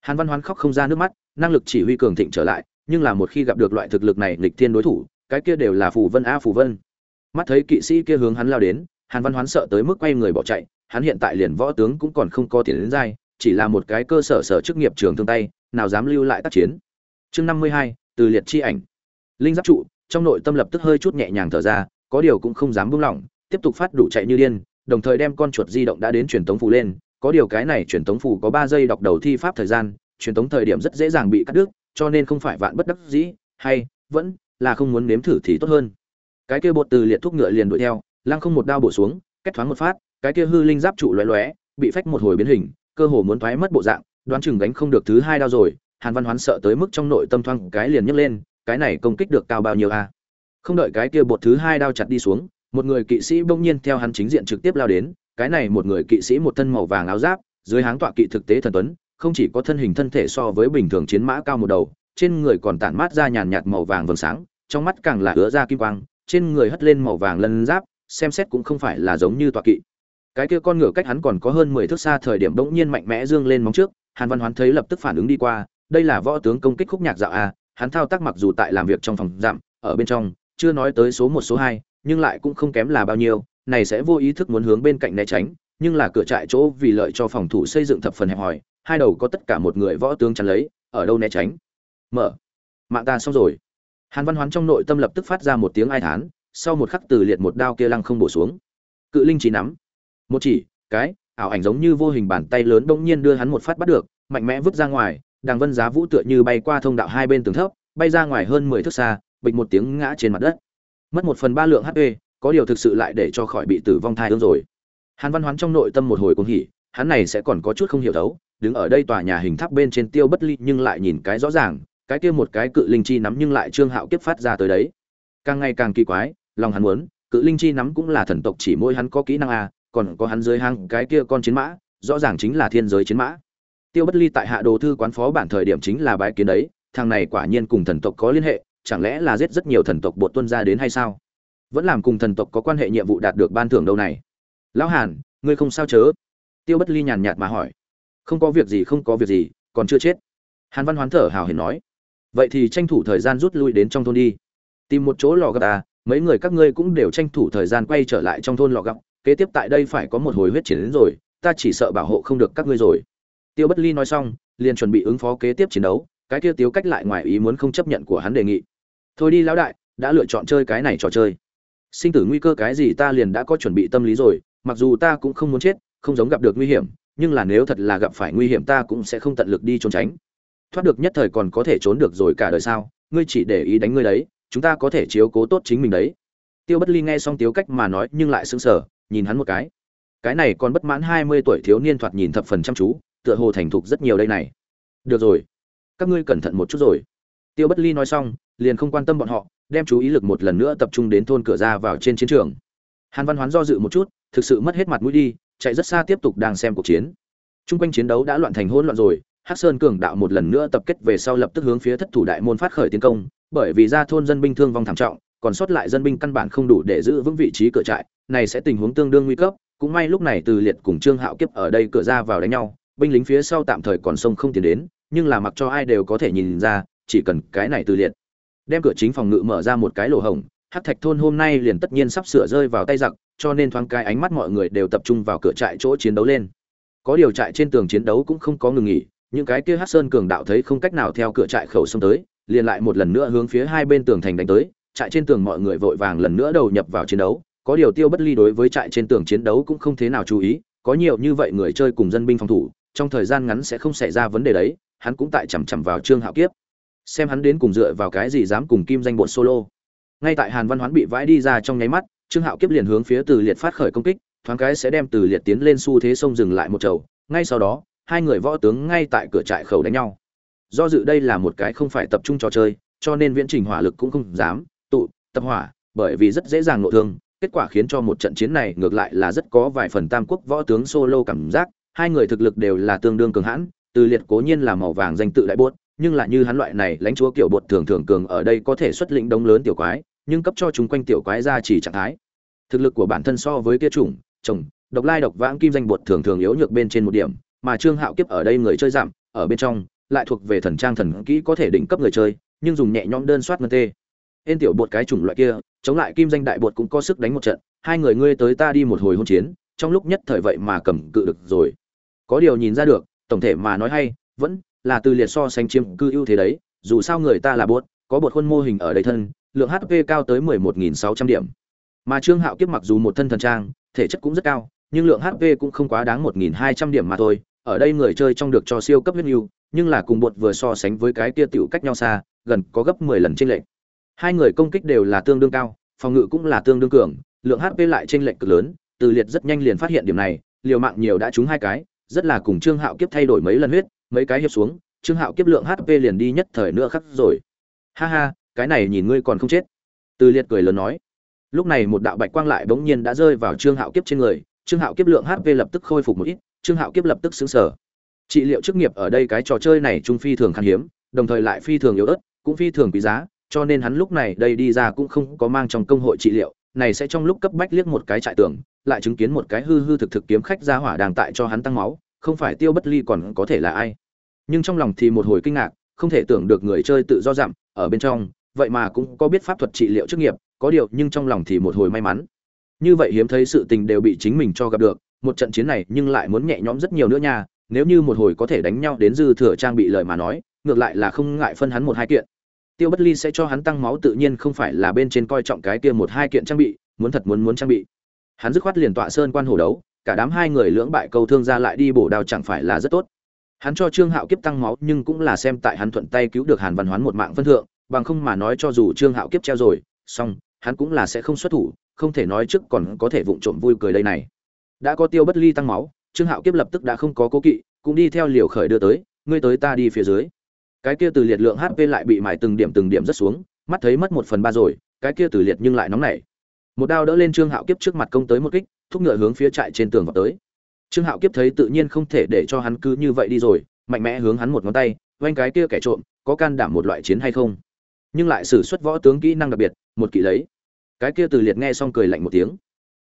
Hàn văn hoán khóc không ra nước mắt năng lực chỉ huy cường thịnh trở lại nhưng là một khi gặp được loại thực lực này nghịch tiên đối thủ cái kia đều là phù vân a phù vân. Mắt thấy kỵ sĩ kia hướng hắn lao đến hàn văn hoán sợ tới mức quay người bỏ chạy hắn hiện tại liền võ tướng cũng còn không có tiền đến dai, chỉ là một cái cơ sở sở chức nghiệp trường thương tay, nào dám lưu lại tác chiến. Chương năm mươi hai, từ liệt chi ảnh. Linh giáp trụ, trong nội tâm lập tức hơi chút nhẹ nhàng thở ra, có điều cũng không dám buông lỏng, tiếp tục phát đủ chạy như điên, đồng thời đem con chuột di động đã đến truyền tống phù lên. Có điều cái này truyền tống phù có ba giây đọc đầu thi pháp thời gian, truyền tống thời điểm rất dễ dàng bị cắt đứt, cho nên không phải vạn bất đắc dĩ, hay vẫn là không muốn nếm thử thì tốt hơn. Cái kia bột từ liệt thuốc ngựa liền đuổi theo, lăng không một đao bổ xuống kết thoáng một phát, cái kia hư linh giáp trụ lóe lóe, bị phách một hồi biến hình, cơ hồ muốn thoái mất bộ dạng, đoán chừng gánh không được thứ hai đao rồi, hàn văn hoán sợ tới mức trong nội tâm thoáng cái liền nhấc lên, cái này công kích được cao bao nhiêu a? Không đợi cái kia bột thứ hai đao chặt đi xuống, một người kỵ sĩ bỗng nhiên theo hắn chính diện trực tiếp lao đến, cái này một người kỵ sĩ một thân màu vàng áo giáp, dưới háng tọa kỵ thực tế thần tuấn, không chỉ có thân hình thân thể so với bình thường chiến mã cao một đầu, trên người còn tản mát ra nhàn nhạt màu vàng vầng sáng, trong mắt càng là ứa ra kim quang, trên người hất lên màu vàng lân giáp xem xét cũng không phải là giống như tọa kỵ. Cái kia con ngựa cách hắn còn có hơn mười thước xa thời điểm bỗng nhiên mạnh mẽ dương lên móng trước, hàn văn hoán thấy lập tức phản ứng đi qua, đây là võ tướng công kích khúc nhạc dạo a hắn thao tác mặc dù tại làm việc trong phòng giảm ở bên trong, chưa nói tới số một, số hai, nhưng lại cũng không kém là bao nhiêu, này sẽ vô ý thức muốn hướng bên cạnh né tránh, nhưng là cửa trại chỗ vì lợi cho phòng thủ xây dựng thập phần hẹp hòi, hai đầu có tất cả một người võ tướng chắn lấy, ở đâu né tránh? Mở. Mạng ta xong rồi. Hàn văn hoán trong nội tâm lập tức phát ra một tiếng ai thán sau một khắc từ liệt một đao kia lăng không bổ xuống. Cự linh chỉ nắm. Một chỉ, cái, ảo ảnh giống như vô hình bàn tay lớn bỗng nhiên đưa hắn một phát bắt được, mạnh mẽ vứt ra ngoài đàng vân giá vũ tựa như bay qua thông đạo hai bên tường thấp, bay ra ngoài hơn mười thước xa, bịch một tiếng ngã trên mặt đất. Mất một phần ba lượng hp có điều thực sự lại để cho khỏi bị tử vong thai ương rồi. Hàn văn hoán trong nội tâm một hồi cuồng hỉ, hắn này sẽ còn có chút không hiểu thấu, đứng ở đây tòa nhà hình tháp bên trên tiêu bất ly nhưng lại nhìn cái rõ ràng, cái kia một cái cự linh chi nắm nhưng lại trương hạo kiếp phát ra tới đấy. Càng ngày càng kỳ quái lòng hắn muốn, cự linh chi nắm cũng là thần tộc chỉ mỗi hắn có kỹ năng a, còn có hắn dưới hang cái kia con chiến mã, rõ ràng chính là thiên giới chiến mã. Tiêu bất ly tại hạ đồ thư quán phó bản thời điểm chính là bái kiến đấy, thằng này quả nhiên cùng thần tộc có liên hệ, chẳng lẽ là giết rất nhiều thần tộc bột tuân ra đến hay sao? Vẫn làm cùng thần tộc có quan hệ nhiệm vụ đạt được ban thưởng đâu này. Lão hàn, ngươi không sao chớ? Tiêu bất ly nhàn nhạt mà hỏi. Không có việc gì, không có việc gì, còn chưa chết. Hàn văn hoán thở hào hển nói. Vậy thì tranh thủ thời gian rút lui đến trong thôn đi. Tìm một chỗ lò gặp à mấy người các ngươi cũng đều tranh thủ thời gian quay trở lại trong thôn lò gặp kế tiếp tại đây phải có một hồi huyết chiến đến rồi, ta chỉ sợ bảo hộ không được các ngươi rồi. Tiêu bất ly nói xong, liền chuẩn bị ứng phó kế tiếp chiến đấu, cái kia tiếu cách lại ngoài ý muốn không chấp nhận của hắn đề nghị. Thôi đi lão đại, đã lựa chọn chơi cái này trò chơi. Sinh tử nguy cơ cái gì ta liền đã có chuẩn bị tâm lý rồi, mặc dù ta cũng không muốn chết, không giống gặp được nguy hiểm, nhưng là nếu thật là gặp phải nguy hiểm ta cũng sẽ không tận lực đi trốn tránh. Thoát được nhất thời còn có thể trốn được rồi cả đời sao? Ngươi chỉ để ý đánh ngươi đấy chúng ta có thể chiếu cố tốt chính mình đấy. Tiêu bất ly nghe xong tiếu cách mà nói nhưng lại sững sờ nhìn hắn một cái. Cái này còn bất mãn hai mươi tuổi thiếu niên thoạt nhìn thập phần chăm chú tựa hồ thành thục rất nhiều đây này. Được rồi các ngươi cẩn thận một chút rồi. Tiêu bất ly nói xong liền không quan tâm bọn họ đem chú ý lực một lần nữa tập trung đến thôn cửa ra vào trên chiến trường. Hàn văn hoán do dự một chút thực sự mất hết mặt mũi đi chạy rất xa tiếp tục đang xem cuộc chiến. Trung quanh chiến đấu đã loạn thành hỗn loạn rồi, Hắc Sơn cường đạo một lần nữa tập kết về sau lập tức hướng phía thất thủ đại môn phát khởi tiến công, bởi vì ra thôn dân binh thương vong thảm trọng, còn sót lại dân binh căn bản không đủ để giữ vững vị trí cửa trại, này sẽ tình huống tương đương nguy cấp, cũng may lúc này Từ Liệt cùng Trương Hạo kiếp ở đây cửa ra vào đánh nhau, binh lính phía sau tạm thời còn sông không tiến đến, nhưng là mặc cho ai đều có thể nhìn ra, chỉ cần cái này Từ Liệt đem cửa chính phòng ngự mở ra một cái lỗ hổng, Hắc Thạch thôn hôm nay liền tất nhiên sắp sửa rơi vào tay giặc, cho nên thoáng cái ánh mắt mọi người đều tập trung vào cửa trại chỗ chiến đấu lên. Có điều trại trên tường chiến đấu cũng không có ngừng nghỉ những cái kia hát sơn cường đạo thấy không cách nào theo cửa trại khẩu xông tới liền lại một lần nữa hướng phía hai bên tường thành đánh tới, trại trên tường mọi người vội vàng lần nữa đầu nhập vào chiến đấu. Có điều tiêu bất ly đối với trại trên tường chiến đấu cũng không thế nào chú ý, có nhiều như vậy người chơi cùng dân binh phòng thủ, trong thời gian ngắn sẽ không xảy ra vấn đề đấy, hắn cũng tại chằm chằm vào trương hạo kiếp, xem hắn đến cùng dựa vào cái gì dám cùng kim danh bột solo. Ngay tại hàn văn hoán bị vãi đi ra trong nháy mắt, trương hạo kiếp liền hướng phía từ liệt phát khởi công kích, thoáng cái sẽ đem từ liệt tiến lên xu thế sông dừng lại một chầu. Ngay sau đó, hai người võ tướng ngay tại cửa trại khẩu đánh nhau do dự đây là một cái không phải tập trung trò chơi, cho nên viễn trình hỏa lực cũng không dám tụ, tập hỏa, bởi vì rất dễ dàng nội thương. Kết quả khiến cho một trận chiến này ngược lại là rất có vài phần tam quốc võ tướng solo cảm giác. Hai người thực lực đều là tương đương cường hãn, từ liệt cố nhiên là màu vàng danh tự đại bốt, nhưng lại như hắn loại này lãnh chúa kiểu bột thường thường cường ở đây có thể xuất lĩnh đống lớn tiểu quái, nhưng cấp cho chúng quanh tiểu quái ra chỉ trạng thái. Thực lực của bản thân so với kia chủng, chồng, độc lai độc vãng kim danh bột thường thường yếu nhược bên trên một điểm, mà trương hạo kiếp ở đây người chơi giảm, ở bên trong lại thuộc về thần trang thần kỹ có thể đỉnh cấp người chơi, nhưng dùng nhẹ nhõm đơn soát ngân tê. Ên tiểu bột cái chủng loại kia, chống lại kim danh đại bột cũng có sức đánh một trận, hai người ngươi tới ta đi một hồi hôn chiến, trong lúc nhất thời vậy mà cầm cự được rồi. Có điều nhìn ra được, tổng thể mà nói hay, vẫn là từ liệt so sánh chiếm cư ưu thế đấy, dù sao người ta là bột, có bột khuôn mô hình ở đây thân, lượng hp cao tới 11.600 điểm. Mà trương hạo kiếp mặc dù một thân thần trang, thể chất cũng rất cao, nhưng lượng hp cũng không quá đáng 1.200 điểm mà thôi ở đây người chơi trong được cho siêu cấp huyết yêu, nhưng là cùng bột vừa so sánh với cái kia tiểu cách nhau xa, gần có gấp 10 lần trên lệnh hai người công kích đều là tương đương cao, phòng ngự cũng là tương đương cường, lượng hp lại trên lệnh cực lớn, từ liệt rất nhanh liền phát hiện điểm này, liều mạng nhiều đã trúng hai cái, rất là cùng trương hạo kiếp thay đổi mấy lần huyết, mấy cái hiệp xuống, trương hạo kiếp lượng hp liền đi nhất thời nữa khắc rồi. Ha ha, cái này nhìn ngươi còn không chết. Từ liệt cười lớn nói. Lúc này một đạo bạch quang lại bỗng nhiên đã rơi vào trương hạo kiếp trên người, trương hạo kiếp lượng hp lập tức khôi phục một ít trương hạo kiếp lập tức xứng sở trị liệu chức nghiệp ở đây cái trò chơi này trung phi thường khan hiếm, đồng thời lại phi thường yếu ớt, cũng phi thường quý giá, cho nên hắn lúc này đây đi ra cũng không có mang trong công hội trị liệu, này sẽ trong lúc cấp bách liếc một cái trại tường, lại chứng kiến một cái hư hư thực thực kiếm khách ra hỏa đang tại cho hắn tăng máu, không phải tiêu bất ly còn có thể là ai. Nhưng trong lòng thì một hồi kinh ngạc, không thể tưởng được người chơi tự do dặm, ở bên trong, vậy mà cũng có biết pháp thuật trị liệu chức nghiệp, có điều nhưng trong lòng thì một hồi may mắn. Như vậy hiếm thấy sự tình đều bị chính mình cho gặp được một trận chiến này nhưng lại muốn nhẹ nhõm rất nhiều nữa nha, nếu như một hồi có thể đánh nhau đến dư thừa trang bị lời mà nói, ngược lại là không ngại phân hắn một hai kiện. Tiêu bất ly sẽ cho hắn tăng máu tự nhiên không phải là bên trên coi trọng cái kia một hai kiện trang bị, muốn thật muốn muốn trang bị. Hắn dứt khoát liền tọa sơn quan hồ đấu, cả đám hai người lưỡng bại câu thương ra lại đi bổ đao chẳng phải là rất tốt. Hắn cho trương hạo kiếp tăng máu nhưng cũng là xem tại hắn thuận tay cứu được hàn văn hoán một mạng phân thượng, bằng không mà nói cho dù trương hạo kiếp treo rồi, xong, hắn cũng là sẽ không xuất thủ, không thể nói trước còn có thể vụng trộm vui cười đây này đã có tiêu bất ly tăng máu, trương hạo kiếp lập tức đã không có cố kỵ, cũng đi theo liều khởi đưa tới, ngươi tới ta đi phía dưới. Cái kia từ liệt lượng hp lại bị mải từng điểm từng điểm rất xuống, mắt thấy mất một phần ba rồi, cái kia từ liệt nhưng lại nóng nảy. Một đao đỡ lên trương hạo kiếp trước mặt công tới một kích, thúc ngựa hướng phía trại trên tường vào tới. Trương hạo kiếp thấy tự nhiên không thể để cho hắn cứ như vậy đi rồi, mạnh mẽ hướng hắn một ngón tay, oanh cái kia kẻ trộm, có can đảm một loại chiến hay không? Nhưng lại sử xuất võ tướng kỹ năng đặc biệt, một kỵ lấy. Cái kia từ liệt nghe xong cười lạnh một tiếng.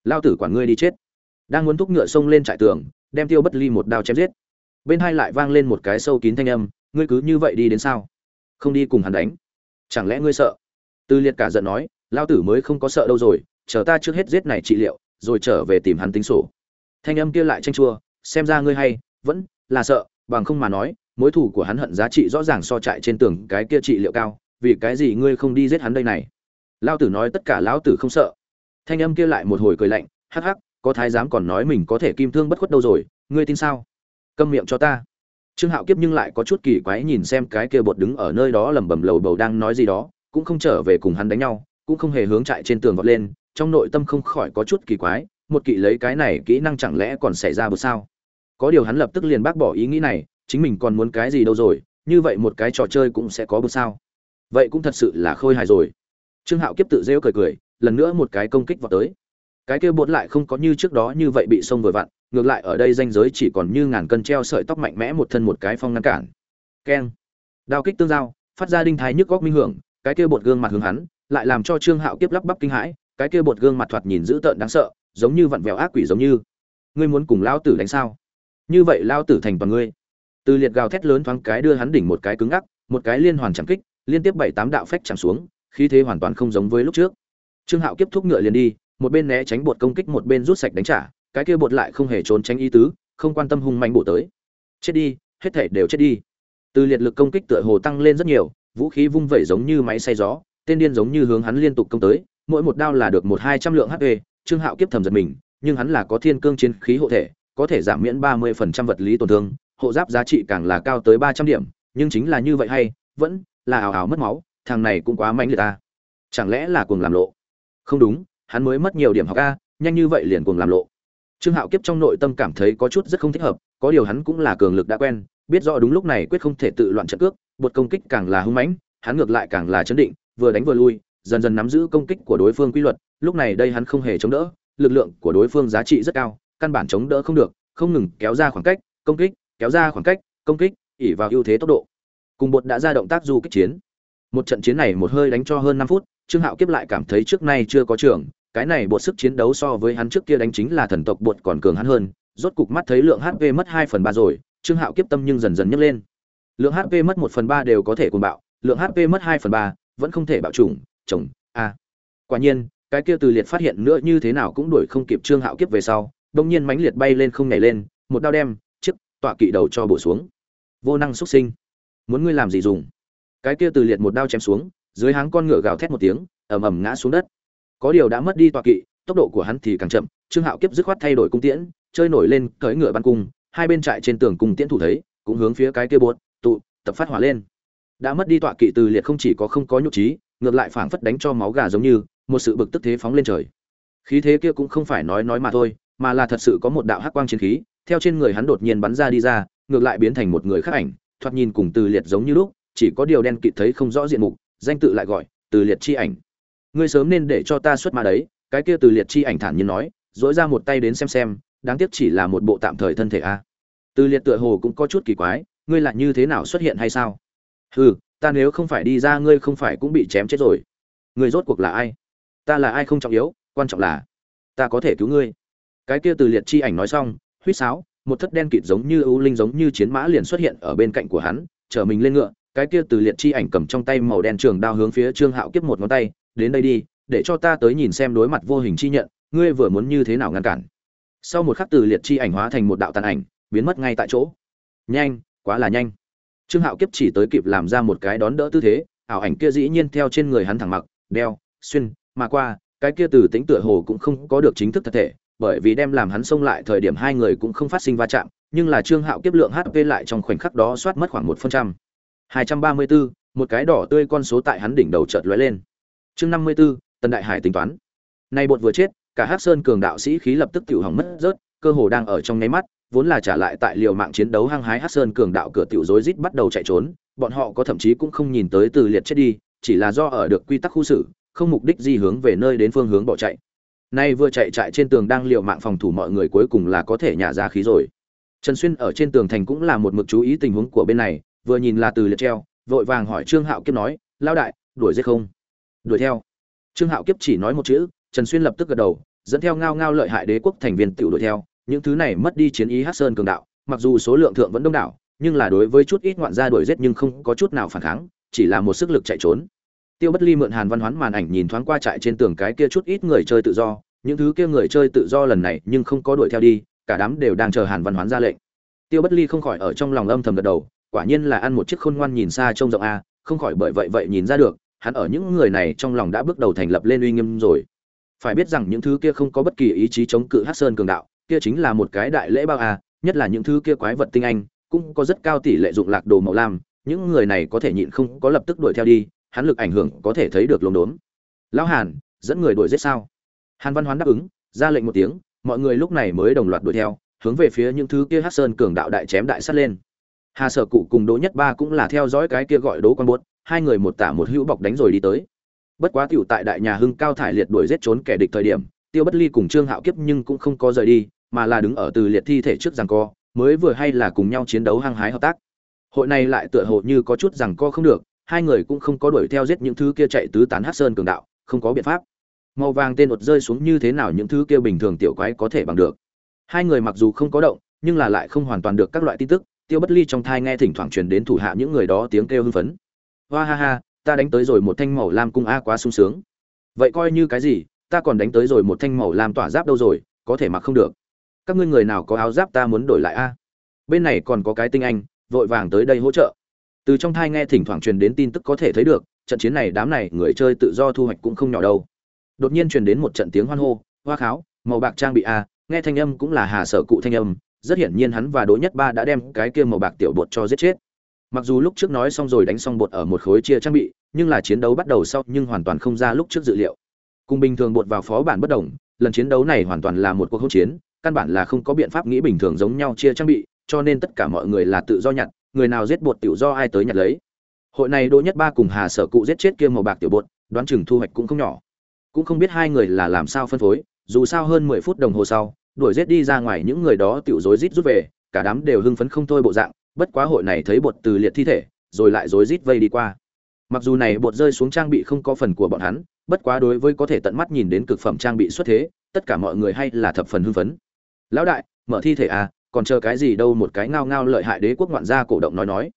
Lao tử quản ngươi đi chết đang muốn thúc ngựa xông lên trại tường, đem tiêu bất ly một đao chém giết. Bên hai lại vang lên một cái sâu kín thanh âm, ngươi cứ như vậy đi đến sao? Không đi cùng hắn đánh. Chẳng lẽ ngươi sợ? Tư liệt cả giận nói lao tử mới không có sợ đâu rồi, chờ ta trước hết giết này trị liệu, rồi trở về tìm hắn tính sổ. Thanh âm kia lại tranh chua, xem ra ngươi hay, vẫn là sợ, bằng không mà nói, mối thủ của hắn hận giá trị rõ ràng so trại trên tường cái kia trị liệu cao, vì cái gì ngươi không đi giết hắn đây này? Lao tử nói, tất cả lão tử không sợ. Thanh âm kia lại một hồi cười lạnh, hắc hắc có thái giám còn nói mình có thể kim thương bất khuất đâu rồi, ngươi tin sao? Câm miệng cho ta. Trương hạo kiếp nhưng lại có chút kỳ quái nhìn xem cái kia bột đứng ở nơi đó lẩm bẩm lầu bầu đang nói gì đó, cũng không trở về cùng hắn đánh nhau, cũng không hề hướng chạy trên tường vọt lên, trong nội tâm không khỏi có chút kỳ quái, một kỵ lấy cái này kỹ năng chẳng lẽ còn xảy ra bột sao? Có điều hắn lập tức liền bác bỏ ý nghĩ này, chính mình còn muốn cái gì đâu rồi, như vậy một cái trò chơi cũng sẽ có bột sao? Vậy cũng thật sự là khôi hài rồi. Trương hạo kiếp tự rêu cười cười, lần nữa một cái công kích vào tới cái kia bột lại không có như trước đó như vậy bị xông vừa vặn, ngược lại ở đây danh giới chỉ còn như ngàn cân treo sợi tóc mạnh mẽ một thân một cái phong ngăn cản. Keng. Đao kích tương giao, phát ra đinh thái nhức góc minh hưởng, cái kia bột gương mặt hướng hắn, lại làm cho trương hạo kiếp lắp bắp kinh hãi, cái kia bột gương mặt thoạt nhìn dữ tợn đáng sợ, giống như vặn vẹo ác quỷ giống như. Ngươi muốn cùng lao tử đánh sao? Như vậy lao tử thành toàn ngươi. Từ liệt gào thét lớn thoáng cái đưa hắn đỉnh một cái cứng ngắc, một cái liên hoàn chẳng kích, liên tiếp bảy tám đạo phách chẳng xuống, khí thế hoàn toàn không giống với lúc trước. Trương hạo kiếp thúc ngựa liền đi một bên né tránh bột công kích, một bên rút sạch đánh trả, cái kia bột lại không hề trốn tránh ý tứ, không quan tâm hung mạnh bộ tới. Chết đi, hết thể đều chết đi. Từ liệt lực công kích tựa hồ tăng lên rất nhiều, vũ khí vung vẩy giống như máy xay gió, tên điên giống như hướng hắn liên tục công tới, mỗi một đao là được một hai trăm lượng hp trương hạo kiếp thầm giật mình, nhưng hắn là có thiên cương chiến khí hộ thể, có thể giảm miễn ba mươi phần trăm vật lý tổn thương, hộ giáp giá trị càng là cao tới ba trăm điểm, nhưng chính là như vậy hay, vẫn là ảo ảo mất máu, thằng này cũng quá mạnh người ta. Chẳng lẽ là cuồng làm lộ? Không đúng hắn mới mất nhiều điểm học a, nhanh như vậy liền cuồng làm lộ. Trương hạo kiếp trong nội tâm cảm thấy có chút rất không thích hợp, có điều hắn cũng là cường lực đã quen, biết rõ đúng lúc này quyết không thể tự loạn trận cước bột công kích càng là hung mãnh, hắn ngược lại càng là chấn định, vừa đánh vừa lui, dần dần nắm giữ công kích của đối phương quy luật, lúc này đây hắn không hề chống đỡ, lực lượng của đối phương giá trị rất cao, căn bản chống đỡ không được, không ngừng kéo ra khoảng cách, công kích, kéo ra khoảng cách, công kích ỉ vào ưu thế tốc độ. Cùng bột đã ra động tác du kích chiến. Một trận chiến này một hơi đánh cho hơn năm phút trương hạo kiếp lại cảm thấy trước nay chưa có trường, cái này bột sức chiến đấu so với hắn trước kia đánh chính là thần tộc bột còn cường hắn hơn, rốt cục mắt thấy lượng hp mất hai phần ba rồi, trương hạo kiếp tâm nhưng dần dần nhấc lên. Lượng hp mất một phần ba đều có thể cuồng bạo, lượng hp mất hai phần ba vẫn không thể bạo chủng, chồng, a. Quả nhiên, cái kia từ liệt phát hiện nữa như thế nào cũng đuổi không kịp trương hạo kiếp về sau đông nhiên mánh liệt bay lên không nhảy lên, một đao đem, chiếc tọa kỵ đầu cho bổ xuống. Vô năng xuất sinh. Muốn ngươi làm gì dùng? Cái kia từ liệt một đao chém xuống dưới háng con ngựa gào thét một tiếng ầm ầm ngã xuống đất. Có điều đã mất đi tọa kỵ tốc độ của hắn thì càng chậm. Trương hạo kiếp dứt khoát thay đổi cung tiễn chơi nổi lên cưỡi ngựa bắn cung. Hai bên trại trên tường cung tiễn thủ thấy cũng hướng phía cái kia buốt, tụ tập phát hỏa lên. Đã mất đi tọa kỵ từ liệt không chỉ có không có nhục trí ngược lại phảng phất đánh cho máu gà giống như một sự bực tức thế phóng lên trời. Khí thế kia cũng không phải nói nói mà thôi mà là thật sự có một đạo hắc quang chiến khí theo trên người hắn đột nhiên bắn ra đi ra ngược lại biến thành một người khác ảnh thoạt nhìn cùng từ liệt giống như lúc chỉ có điều đen kịt thấy không rõ diện mục danh tự lại gọi, từ liệt chi ảnh. Ngươi sớm nên để cho ta xuất ma đấy, cái kia từ liệt chi ảnh thản nhiên nói, dỗi ra một tay đến xem xem, đáng tiếc chỉ là một bộ tạm thời thân thể a. Từ liệt tựa hồ cũng có chút kỳ quái, ngươi lại như thế nào xuất hiện hay sao? Ừ ta nếu không phải đi ra, ngươi không phải cũng bị chém chết rồi. Ngươi rốt cuộc là ai? Ta là ai không trọng yếu, quan trọng là ta có thể cứu ngươi. Cái kia từ liệt chi ảnh nói xong, huýt sáo, một thất đen kịt giống như ưu linh giống như chiến mã liền xuất hiện ở bên cạnh của hắn, chở mình lên ngựa cái kia từ liệt chi ảnh cầm trong tay màu đen trường đao hướng phía trương hạo kiếp một ngón tay, đến đây đi, để cho ta tới nhìn xem đối mặt vô hình chi nhận, ngươi vừa muốn như thế nào ngăn cản. Sau một khắc từ liệt chi ảnh hóa thành một đạo tàn ảnh, biến mất ngay tại chỗ. Nhanh, quá là nhanh. Trương hạo kiếp chỉ tới kịp làm ra một cái đón đỡ tư thế, ảo ảnh kia dĩ nhiên theo trên người hắn thẳng mặc, đeo, xuyên, mà qua, cái kia từ tính tựa hồ cũng không có được chính thức thật thể, bởi vì đem làm hắn xông lại thời điểm hai người cũng không phát sinh va chạm, nhưng là trương hạo kiếp lượng hp lại trong khoảnh khắc đó soát mất khoảng một phần trăm hai trăm ba mươi bốn một cái đỏ tươi con số tại hắn đỉnh đầu chợt lóe lên. Chương 54, tần đại hải tính toán. Nay bột vừa chết cả hắc sơn cường đạo sĩ khí lập tức tiểu hỏng mất rớt cơ hồ đang ở trong nháy mắt vốn là trả lại tại liều mạng chiến đấu hăng hái hắc sơn cường đạo cửa tiểu rối rít bắt đầu chạy trốn bọn họ có thậm chí cũng không nhìn tới từ liệt chết đi chỉ là do ở được quy tắc khu xử không mục đích gì hướng về nơi đến phương hướng bỏ chạy. Nay vừa chạy chạy trên tường đang liều mạng phòng thủ mọi người cuối cùng là có thể nhả ra khí rồi. Trần xuyên ở trên tường thành cũng là một mực chú ý tình huống của bên này vừa nhìn là từ liệt treo, vội vàng hỏi trương hạo kiếp nói lao đại, đuổi giết không? Đuổi theo. Trương hạo kiếp chỉ nói một chữ, trần xuyên lập tức gật đầu, dẫn theo ngao ngao lợi hại đế quốc thành viên tiểu đuổi theo, những thứ này mất đi chiến ý hát sơn cường đạo, mặc dù số lượng thượng vẫn đông đảo, nhưng là đối với chút ít ngoạn gia đuổi giết nhưng không có chút nào phản kháng, chỉ là một sức lực chạy trốn. Tiêu bất ly mượn hàn văn hoán màn ảnh nhìn thoáng qua trại trên tường cái kia chút ít người chơi tự do, những thứ kia người chơi tự do lần này nhưng không có đuổi theo đi, cả đám đều đang chờ hàn văn hoán ra lệnh. Tiêu bất ly không khỏi ở trong lòng âm thầm gật đầu quả nhiên là ăn một chiếc khôn ngoan nhìn xa trông rộng a, không khỏi bởi vậy vậy nhìn ra được, hắn ở những người này trong lòng đã bước đầu thành lập lên uy nghiêm rồi. Phải biết rằng những thứ kia không có bất kỳ ý chí chống cự hắc sơn cường đạo, kia chính là một cái đại lễ bao a, nhất là những thứ kia quái vật tinh anh, cũng có rất cao tỷ lệ dụng lạc đồ màu lam, những người này có thể nhịn không có lập tức đuổi theo đi, hắn lực ảnh hưởng có thể thấy được luống đốn lão hàn, dẫn người đuổi giết sao? Hàn văn hoán đáp ứng, ra lệnh một tiếng, mọi người lúc này mới đồng loạt đuổi theo, hướng về phía những thứ kia hắc sơn cường đạo đại chém đại sát lên hà sở cụ cùng đỗ nhất ba cũng là theo dõi cái kia gọi đỗ quan buốt hai người một tả một hữu bọc đánh rồi đi tới. Bất quá tiểu tại đại nhà hưng cao thải liệt đuổi giết trốn kẻ địch thời điểm, tiêu bất ly cùng trương hạo kiếp nhưng cũng không có rời đi, mà là đứng ở từ liệt thi thể trước rằng co, mới vừa hay là cùng nhau chiến đấu hăng hái hợp tác. Hội này lại tựa hồ như có chút rằng co không được, hai người cũng không có đuổi theo giết những thứ kia chạy tứ tán hát sơn cường đạo, không có biện pháp. Màu vàng tên đột rơi xuống như thế nào những thứ kia bình thường tiểu quái có thể bằng được. Hai người mặc dù không có động, nhưng là lại không hoàn toàn được các loại tin tức tiêu bất ly trong thai nghe thỉnh thoảng truyền đến thủ hạ những người đó tiếng kêu hưng phấn. Hoa ha ha, ta đánh tới rồi một thanh màu lam cung a quá sung sướng. Vậy coi như cái gì, ta còn đánh tới rồi một thanh màu lam tỏa giáp đâu rồi, có thể mặc không được. Các ngươi người nào có áo giáp ta muốn đổi lại a? Bên này còn có cái tinh anh, vội vàng tới đây hỗ trợ. Từ trong thai nghe thỉnh thoảng truyền đến tin tức có thể thấy được, trận chiến này đám này người chơi tự do thu hoạch cũng không nhỏ đâu. Đột nhiên truyền đến một trận tiếng hoan hô, hoa kháo, màu bạc trang bị a, nghe thanh âm cũng là hà sở cụ thanh âm rất hiển nhiên hắn và đỗ nhất ba đã đem cái kia màu bạc tiểu bột cho giết chết. Mặc dù lúc trước nói xong rồi đánh xong bột ở một khối chia trang bị, nhưng là chiến đấu bắt đầu sau nhưng hoàn toàn không ra lúc trước dự liệu. Cùng bình thường bột vào phó bản bất đồng, lần chiến đấu này hoàn toàn là một cuộc hỗn chiến, căn bản là không có biện pháp nghĩ bình thường giống nhau chia trang bị, cho nên tất cả mọi người là tự do nhặt, người nào giết bột tiểu do ai tới nhặt lấy. Hội này đỗ nhất ba cùng hà sở cụ giết chết kia màu bạc tiểu bột, đoán chừng thu hoạch cũng không nhỏ. Cũng không biết hai người là làm sao phân phối, dù sao hơn mười phút đồng hồ sau đuổi giết đi ra ngoài những người đó tiểu rối rít rút về, cả đám đều hưng phấn không thôi bộ dạng, bất quá hội này thấy bột từ liệt thi thể, rồi lại rối rít vây đi qua. Mặc dù này bột rơi xuống trang bị không có phần của bọn hắn, bất quá đối với có thể tận mắt nhìn đến cực phẩm trang bị xuất thế, tất cả mọi người hay là thập phần hưng phấn. Lão đại, mở thi thể à còn chờ cái gì đâu? Một cái ngao ngao lợi hại đế quốc ngoạn gia cổ động nói nói.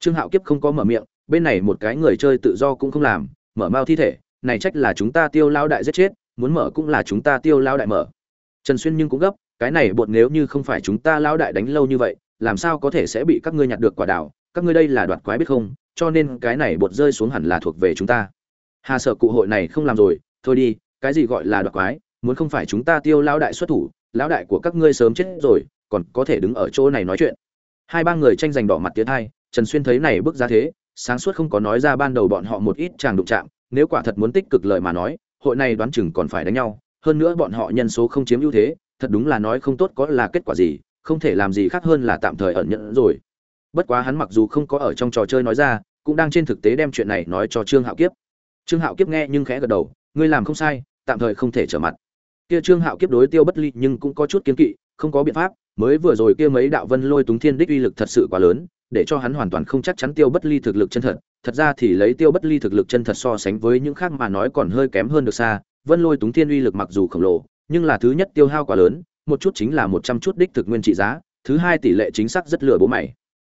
Trương hạo kiếp không có mở miệng, bên này một cái người chơi tự do cũng không làm, mở mao thi thể, này trách là chúng ta tiêu lao đại giết chết, muốn mở cũng là chúng ta tiêu lao đại mở trần xuyên nhưng cũng gấp, cái này bột nếu như không phải chúng ta lao đại đánh lâu như vậy, làm sao có thể sẽ bị các ngươi nhặt được quả đào? Các ngươi đây là đoạt quái biết không? Cho nên cái này bột rơi xuống hẳn là thuộc về chúng ta. Hà sợ cụ hội này không làm rồi, thôi đi, cái gì gọi là đoạt quái, muốn không phải chúng ta tiêu lao đại xuất thủ, lão đại của các ngươi sớm chết rồi, còn có thể đứng ở chỗ này nói chuyện. Hai ba người tranh giành đỏ mặt tiến hai, trần xuyên thấy này bước ra thế, sáng suốt không có nói ra ban đầu bọn họ một ít chàng đụng chạm, nếu quả thật muốn tích cực lời mà nói, hội này đoán chừng còn phải đánh nhau hơn nữa bọn họ nhân số không chiếm ưu thế, thật đúng là nói không tốt có là kết quả gì, không thể làm gì khác hơn là tạm thời ẩn nhẫn rồi. Bất quá hắn mặc dù không có ở trong trò chơi nói ra, cũng đang trên thực tế đem chuyện này nói cho trương hạo kiếp. Trương hạo kiếp nghe nhưng khẽ gật đầu, ngươi làm không sai, tạm thời không thể trở mặt. Kia trương hạo kiếp đối tiêu bất ly nhưng cũng có chút kiến kỵ, không có biện pháp, mới vừa rồi kia mấy đạo vân lôi túng thiên đích uy lực thật sự quá lớn, để cho hắn hoàn toàn không chắc chắn tiêu bất ly thực lực chân thật. Thật ra thì lấy tiêu bất ly thực lực chân thật so sánh với những khác mà nói còn hơi kém hơn được xa vân lôi túng thiên uy lực mặc dù khổng lồ, nhưng là thứ nhất tiêu hao quá lớn, một chút chính là một trăm chút đích thực nguyên trị giá, thứ hai tỷ lệ chính xác rất lừa bố mày.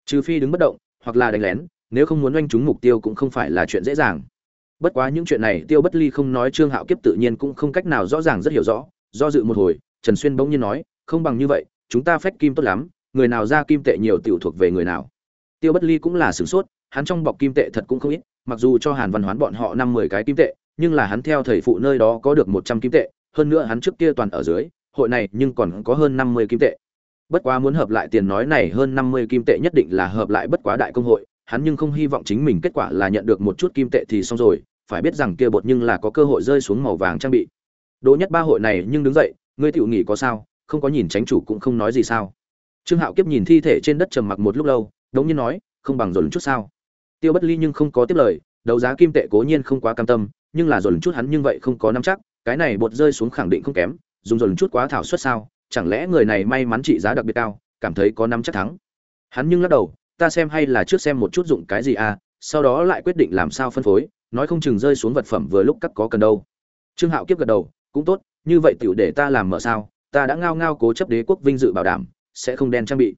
Trừ phi đứng bất động, hoặc là đánh lén, nếu không muốn oanh trúng mục tiêu cũng không phải là chuyện dễ dàng. Bất quá những chuyện này, tiêu bất ly không nói trương hạo kiếp tự nhiên cũng không cách nào rõ ràng rất hiểu rõ, do dự một hồi, trần xuyên bỗng nhiên nói, không bằng như vậy, chúng ta phách kim tốt lắm, người nào ra kim tệ nhiều tiểu thuộc về người nào. Tiêu bất ly cũng là sửng sốt, hắn trong bọc kim tệ thật cũng không ít, mặc dù cho hàn văn hoán bọn họ năm mười cái kim tệ nhưng là hắn theo thầy phụ nơi đó có được một trăm kim tệ, hơn nữa hắn trước kia toàn ở dưới, hội này nhưng còn có hơn năm mươi kim tệ. Bất quá muốn hợp lại tiền nói này hơn năm mươi kim tệ nhất định là hợp lại bất quá đại công hội, hắn nhưng không hy vọng chính mình kết quả là nhận được một chút kim tệ thì xong rồi, phải biết rằng kia bột nhưng là có cơ hội rơi xuống màu vàng trang bị. Đỗ nhất ba hội này nhưng đứng dậy, ngươi tiểu nghỉ có sao? Không có nhìn tránh chủ cũng không nói gì sao? Trương hạo kiếp nhìn thi thể trên đất trầm mặc một lúc lâu, đống nhiên nói, không bằng dồn chút sao? Tiêu bất ly nhưng không có tiếp lời, đấu giá kim tệ cố nhiên không quá cam tâm nhưng là dồn chút hắn nhưng vậy không có nắm chắc, cái này bột rơi xuống khẳng định không kém, dùng dồn chút quá thảo suất sao, chẳng lẽ người này may mắn trị giá đặc biệt cao, cảm thấy có nắm chắc thắng. Hắn nhưng lắc đầu, ta xem hay là trước xem một chút dụng cái gì à sau đó lại quyết định làm sao phân phối, nói không chừng rơi xuống vật phẩm vừa lúc cắt có cần đâu. Trương hạo kiếp gật đầu, cũng tốt, như vậy tiểu để ta làm mở sao, ta đã ngao ngao cố chấp đế quốc vinh dự bảo đảm, sẽ không đen trang bị.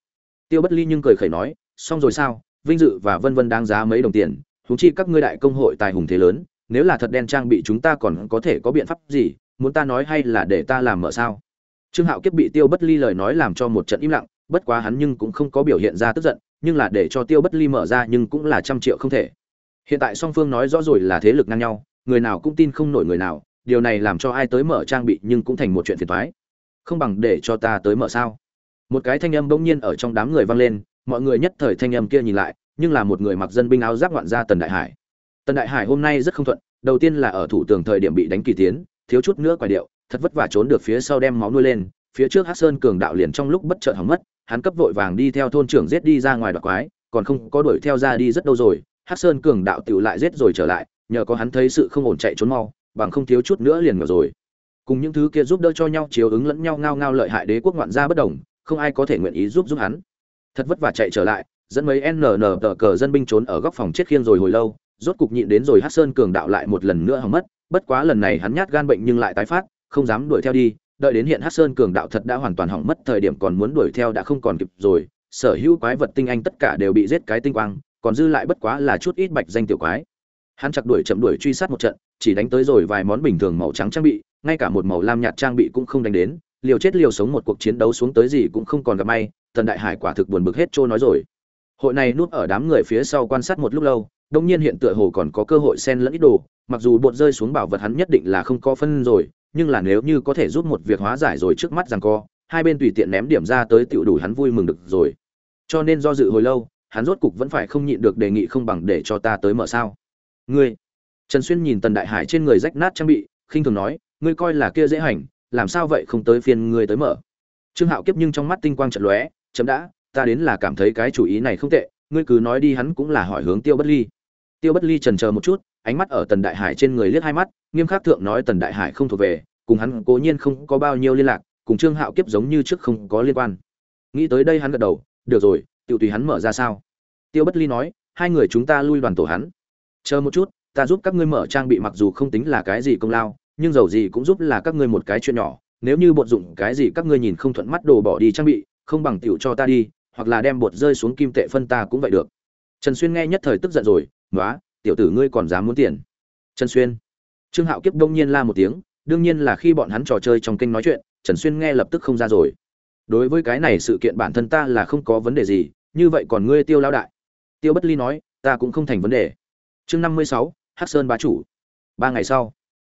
Tiêu bất ly nhưng cười khẩy nói, xong rồi sao, vinh dự và vân vân đáng giá mấy đồng tiền, huống chi các ngươi đại công hội tài hùng thế lớn nếu là thật đen trang bị chúng ta còn có thể có biện pháp gì? Muốn ta nói hay là để ta làm mở sao? Trương hạo kiếp bị tiêu bất ly lời nói làm cho một trận im lặng, bất quá hắn nhưng cũng không có biểu hiện ra tức giận, nhưng là để cho tiêu bất ly mở ra nhưng cũng là trăm triệu không thể. Hiện tại song phương nói rõ rồi là thế lực ngang nhau, người nào cũng tin không nổi người nào, điều này làm cho ai tới mở trang bị nhưng cũng thành một chuyện phiền toái. Không bằng để cho ta tới mở sao? Một cái thanh âm bỗng nhiên ở trong đám người vang lên, mọi người nhất thời thanh âm kia nhìn lại, nhưng là một người mặc dân binh áo giáp ngoạn gia tần đại hải tần đại hải hôm nay rất không thuận, đầu tiên là ở thủ tường thời điểm bị đánh kỳ tiến, thiếu chút nữa quả điệu, thật vất vả trốn được phía sau đem máu nuôi lên, phía trước hát sơn cường đạo liền trong lúc bất chợt hỏng mất, hắn cấp vội vàng đi theo thôn trưởng giết đi ra ngoài đoạt quái, còn không có đuổi theo ra đi rất đâu rồi hát sơn cường đạo tựu lại giết rồi trở lại, nhờ có hắn thấy sự không ổn chạy trốn mau, bằng không thiếu chút nữa liền ngờ rồi. Cùng những thứ kia giúp đỡ cho nhau chiếu ứng lẫn nhau ngao ngao lợi hại đế quốc ngoạn gia bất đồng, không ai có thể nguyện ý giúp giúp hắn. Thật vất vả chạy trở lại, dẫn mấy nn tờ cờ dân binh trốn ở góc phòng chết khiêng rồi hồi lâu rốt cục nhịn đến rồi hát sơn cường đạo lại một lần nữa hỏng mất, bất quá lần này hắn nhát gan bệnh nhưng lại tái phát, không dám đuổi theo đi, đợi đến hiện hát sơn cường đạo thật đã hoàn toàn hỏng mất thời điểm còn muốn đuổi theo đã không còn kịp rồi, sở hữu quái vật tinh anh tất cả đều bị giết cái tinh quang, còn dư lại bất quá là chút ít bạch danh tiểu quái. Hắn chặt đuổi chậm đuổi truy sát một trận, chỉ đánh tới rồi vài món bình thường màu trắng trang bị, ngay cả một màu lam nhạt trang bị cũng không đánh đến, liều chết liều sống một cuộc chiến đấu xuống tới gì cũng không còn gặp may, tần đại hải quả thực buồn bực hết trôi nói rồi. Hội này núp ở đám người phía sau quan sát một lúc lâu đông nhiên hiện tựa hồ còn có cơ hội xen lẫn ít đồ, mặc dù bột rơi xuống bảo vật hắn nhất định là không có phân rồi, nhưng là nếu như có thể giúp một việc hóa giải rồi trước mắt rằng co, hai bên tùy tiện ném điểm ra tới tựu đủ hắn vui mừng được rồi. Cho nên do dự hồi lâu, hắn rốt cục vẫn phải không nhịn được đề nghị không bằng để cho ta tới mở sao. Ngươi, trần xuyên nhìn tần đại hải trên người rách nát trang bị, khinh thường nói, ngươi coi là kia dễ hành, làm sao vậy không tới phiên ngươi tới mở. Trương hạo kiếp nhưng trong mắt tinh quang trận lóe chấm đã, ta đến là cảm thấy cái chủ ý này không tệ, ngươi cứ nói đi hắn cũng là hỏi hướng tiêu bất ly tiêu bất ly trần chờ một chút, ánh mắt ở tần đại hải trên người liếc hai mắt, nghiêm khắc thượng nói tần đại hải không thuộc về, cùng hắn cố nhiên không có bao nhiêu liên lạc, cùng trương hạo kiếp giống như trước không có liên quan. Nghĩ tới đây hắn gật đầu, được rồi tự tùy hắn mở ra sao? Tiêu bất ly nói, hai người chúng ta lui đoàn tổ hắn. Chờ một chút, ta giúp các ngươi mở trang bị mặc dù không tính là cái gì công lao, nhưng dầu gì cũng giúp là các ngươi một cái chuyện nhỏ. Nếu như bột dụng cái gì các ngươi nhìn không thuận mắt đồ bỏ đi trang bị, không bằng tiểu cho ta đi, hoặc là đem bột rơi xuống kim tệ phân ta cũng vậy được. Trần xuyên nghe nhất thời tức giận rồi "Nóa, tiểu tử ngươi còn dám muốn tiền? Trần xuyên. Trương hạo kiếp đông nhiên la một tiếng đương nhiên là khi bọn hắn trò chơi trong kênh nói chuyện trần xuyên nghe lập tức không ra rồi. Đối với cái này sự kiện bản thân ta là không có vấn đề gì như vậy còn ngươi tiêu lao đại? Tiêu bất ly nói ta cũng không thành vấn đề. Chương năm mươi sáu hắc sơn bá chủ. Ba ngày sau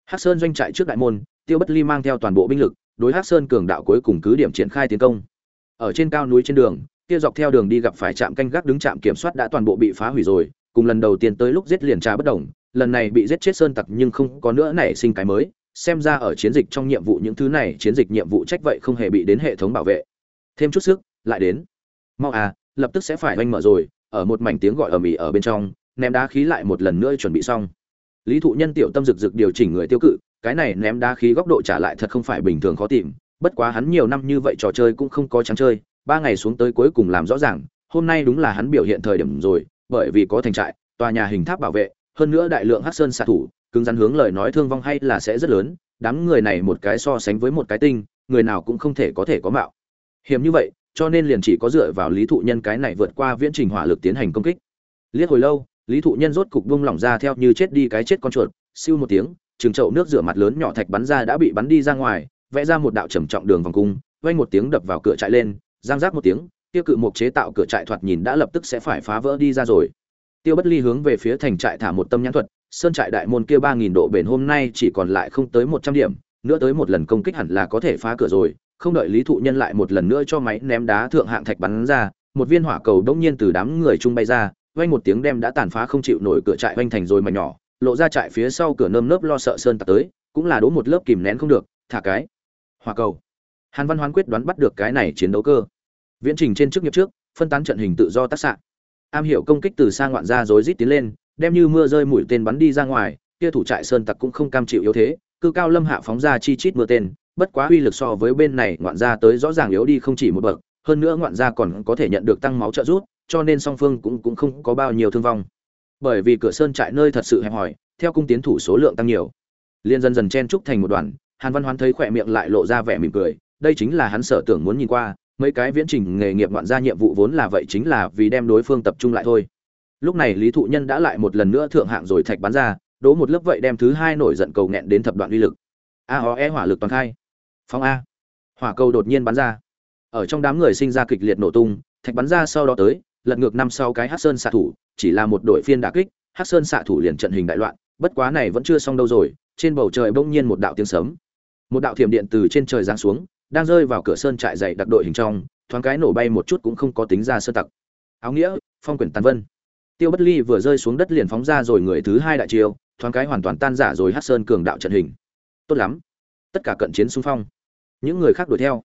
hắc sơn doanh trại trước đại môn tiêu bất ly mang theo toàn bộ binh lực đối hắc sơn cường đạo cuối cùng cứ điểm triển khai tiến công. Ở trên cao núi trên đường kia dọc theo đường đi gặp phải trạm canh gác đứng trạm kiểm soát đã toàn bộ bị phá hủy rồi cùng lần đầu tiên tới lúc giết liền trà bất đồng, lần này bị giết chết sơn tặc nhưng không có nữa nảy sinh cái mới, xem ra ở chiến dịch trong nhiệm vụ những thứ này chiến dịch nhiệm vụ trách vậy không hề bị đến hệ thống bảo vệ. Thêm chút sức, lại đến. Mau à lập tức sẽ phải oanh mở rồi, ở một mảnh tiếng gọi ở mỹ ở bên trong, ném đá khí lại một lần nữa chuẩn bị xong. Lý thụ nhân tiểu tâm rực rực điều chỉnh người tiêu cự, cái này ném đá khí góc độ trả lại thật không phải bình thường khó tìm, bất quá hắn nhiều năm như vậy trò chơi cũng không có trắng chơi, ba ngày xuống tới cuối cùng làm rõ ràng, hôm nay đúng là hắn biểu hiện thời điểm rồi bởi vì có thành trại, tòa nhà hình tháp bảo vệ, hơn nữa đại lượng hắc sơn xạ thủ, cứng rắn hướng lời nói thương vong hay là sẽ rất lớn, đám người này một cái so sánh với một cái tinh, người nào cũng không thể có thể có mạo. Hiểm như vậy, cho nên liền chỉ có dựa vào lý thụ nhân cái này vượt qua viễn trình hỏa lực tiến hành công kích. Liếc hồi lâu, lý thụ nhân rốt cục buông lỏng ra theo như chết đi cái chết con chuột, siêu một tiếng, trường chậu nước rửa mặt lớn nhỏ thạch bắn ra đã bị bắn đi ra ngoài, vẽ ra một đạo trầm trọng đường vòng cung, vang một tiếng đập vào cửa trại lên, giang rác một tiếng tiêu cự mục chế tạo cửa trại thoạt nhìn đã lập tức sẽ phải phá vỡ đi ra rồi. Tiêu bất ly hướng về phía thành trại thả một tâm nhãn thuật, sơn trại đại môn kia ba nghìn độ bền hôm nay chỉ còn lại không tới một trăm điểm, nữa tới một lần công kích hẳn là có thể phá cửa rồi, không đợi lý thụ nhân lại một lần nữa cho máy ném đá thượng hạng thạch bắn ra, một viên hỏa cầu đống nhiên từ đám người trung bay ra, vang một tiếng đem đã tàn phá không chịu nổi cửa trại vang thành rồi mà nhỏ, lộ ra trại phía sau cửa nơm nớp lo sợ sơn tặc tới, cũng là đố một lớp kìm nén không được, thả cái hỏa cầu. Hàn văn hoán quyết đoán bắt được cái này chiến đấu cơ viễn trình trên trước nghiệp trước, phân tán trận hình tự do tác xạ. Am hiểu công kích từ xa ngoạn ra rối rít tiến lên, đem như mưa rơi mũi tên bắn đi ra ngoài, kia thủ trại sơn tặc cũng không cam chịu yếu thế, cư cao lâm hạ phóng ra chi chít mưa tên, bất quá uy lực so với bên này ngoạn ra tới rõ ràng yếu đi không chỉ một bậc, hơn nữa ngoạn ra còn có thể nhận được tăng máu trợ rút cho nên song phương cũng cũng không có bao nhiêu thương vong. Bởi vì cửa sơn trại nơi thật sự hẹp hòi, theo cung tiến thủ số lượng tăng nhiều. Liên dần dần chen trúc thành một đoàn, hàn văn hoán thấy khỏe miệng lại lộ ra vẻ mỉm cười, đây chính là hắn sở tưởng muốn nhìn qua mấy cái viễn trình nghề nghiệp ngoạn ra nhiệm vụ vốn là vậy chính là vì đem đối phương tập trung lại thôi. Lúc này lý thụ nhân đã lại một lần nữa thượng hạng rồi thạch bắn ra đố một lớp vậy đem thứ hai nổi giận cầu nghẹn đến thập đoạn uy lực. A ho e hỏa lực toàn khai. Phong a. Hỏa cầu đột nhiên bắn ra. Ở trong đám người sinh ra kịch liệt nổ tung, thạch bắn ra sau đó tới, lật ngược năm sau cái hát sơn xạ thủ, chỉ là một đội phiên đà kích hát sơn xạ thủ liền trận hình đại loạn, bất quá này vẫn chưa xong đâu rồi, trên bầu trời bỗng nhiên một đạo tiếng sấm. Một đạo thiểm điện từ trên trời giáng xuống đang rơi vào cửa sơn trại dày đặc đội hình trong, thoáng cái nổ bay một chút cũng không có tính ra sơ tặc. Áo nghĩa, phong quyển tàn vân. Tiêu bất ly vừa rơi xuống đất liền phóng ra rồi người thứ hai đại chiêu, thoáng cái hoàn toàn tan giả rồi hát sơn cường đạo trận hình. Tốt lắm. Tất cả cận chiến xung phong. Những người khác đuổi theo.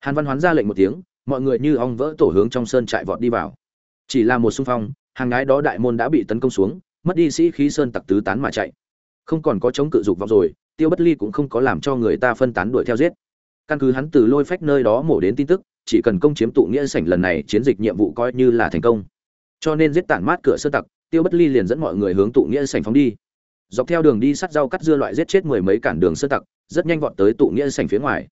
Hàn văn hoán ra lệnh một tiếng, mọi người như ong vỡ tổ hướng trong sơn trại vọt đi vào. Chỉ là một xung phong, hàng ngái đó đại môn đã bị tấn công xuống, mất đi sĩ khí sơn tặc tứ tán mà chạy. Không còn có chống cự dục vọng rồi, tiêu bất ly cũng không có làm cho người ta phân tán đuổi theo giết căn cứ hắn từ lôi phách nơi đó mổ đến tin tức, chỉ cần công chiếm tụ nghĩa sảnh lần này, chiến dịch nhiệm vụ coi như là thành công. Cho nên giết tản mát cửa sơ tặc, tiêu bất ly liền dẫn mọi người hướng tụ nghĩa sảnh phóng đi. Dọc theo đường đi sắt rau cắt dưa loại giết chết mười mấy cản đường sơ tặc, rất nhanh vọt tới tụ nghĩa sảnh phía ngoài.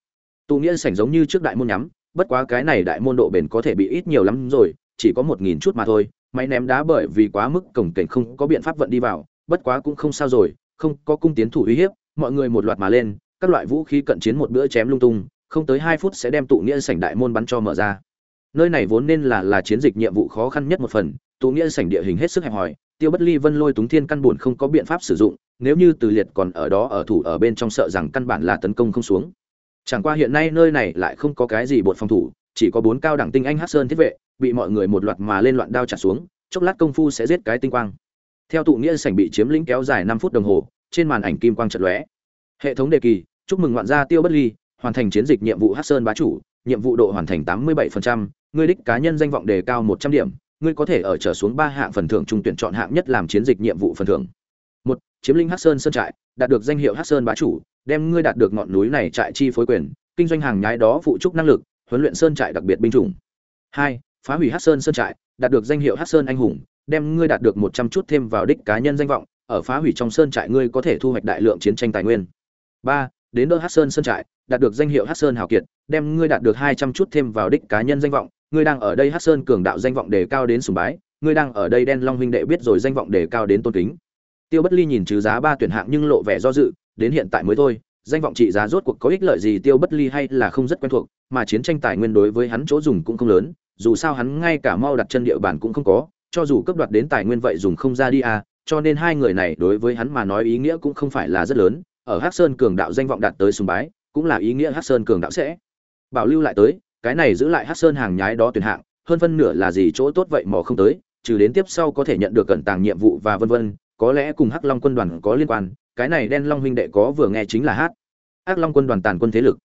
Tụ nghĩa sảnh giống như trước đại môn nhắm, bất quá cái này đại môn độ bền có thể bị ít nhiều lắm rồi, chỉ có một nghìn chút mà thôi, máy ném đá bởi vì quá mức cổng cảnh không có biện pháp vận đi vào, bất quá cũng không sao rồi, không có cung tiến thủ uy hiếp, mọi người một loạt mà lên các loại vũ khí cận chiến một bữa chém lung tung, không tới hai phút sẽ đem tụ nghĩa sảnh đại môn bắn cho mở ra. Nơi này vốn nên là là chiến dịch nhiệm vụ khó khăn nhất một phần, tụ nghĩa sảnh địa hình hết sức hẹp hòi, tiêu bất ly, vân lôi, túng thiên căn buồn không có biện pháp sử dụng, nếu như từ liệt còn ở đó ở thủ ở bên trong sợ rằng căn bản là tấn công không xuống. Chẳng qua hiện nay nơi này lại không có cái gì bột phòng thủ, chỉ có bốn cao đẳng tinh anh hát sơn thiết vệ, bị mọi người một loạt mà lên loạn đao trả xuống, chốc lát công phu sẽ giết cái tinh quang. Theo tụ nghĩa sảnh bị chiếm lĩnh kéo dài năm phút đồng hồ, trên màn ảnh kim quang chợt lóe hệ thống đề kỳ chúc mừng ngoạn gia tiêu bất ly hoàn thành chiến dịch nhiệm vụ hát sơn bá chủ nhiệm vụ độ hoàn thành tám mươi 87%, ngươi đích cá nhân danh vọng đề cao một trăm điểm ngươi có thể ở trở xuống ba hạng phần thưởng trung tuyển chọn hạng nhất làm chiến dịch nhiệm vụ phần thưởng. Một chiếm lĩnh hắc sơn sơn trại đạt được danh hiệu hắc sơn bá chủ đem ngươi đạt được ngọn núi này trại chi phối quyền kinh doanh hàng nhái đó phụ trúc năng lực huấn luyện sơn trại đặc biệt binh chủng. Hai phá hủy hắc sơn sơn trại đạt được danh hiệu hắc sơn anh hùng đem ngươi đạt được một trăm chút thêm vào đích cá nhân danh vọng ở phá hủy trong sơn trại ngươi có thể thu hoạch đại lượng chiến tranh tài nguyên ba, đến đỡ hát sơn sơn trại, đạt được danh hiệu hát sơn hào kiệt, đem ngươi đạt được hai trăm chút thêm vào đích cá nhân danh vọng. Ngươi đang ở đây hát sơn cường đạo danh vọng đề cao đến sùng bái, ngươi đang ở đây đen long huynh đệ biết rồi danh vọng đề cao đến tôn kính. Tiêu bất ly nhìn trừ giá ba tuyển hạng nhưng lộ vẻ do dự, đến hiện tại mới thôi, danh vọng trị giá rốt cuộc có ích lợi gì tiêu bất ly hay là không rất quen thuộc, mà chiến tranh tài nguyên đối với hắn chỗ dùng cũng không lớn, dù sao hắn ngay cả mau đặt chân địa bàn cũng không có, cho dù cấp đoạt đến tài nguyên vậy dùng không ra đi à cho nên hai người này đối với hắn mà nói ý nghĩa cũng không phải là rất lớn ở hắc sơn cường đạo danh vọng đạt tới sùng bái, cũng là ý nghĩa hắc sơn cường đạo sẽ bảo lưu lại tới, cái này giữ lại hắc sơn hàng nhái đó tuyển hạng, hơn phân nửa là gì chỗ tốt vậy mò không tới, trừ đến tiếp sau có thể nhận được cẩn tàng nhiệm vụ và vân vân, có lẽ cùng hắc long quân đoàn có liên quan, cái này đen long huynh đệ có vừa nghe chính là hát. Hắc long quân đoàn tàn quân thế lực.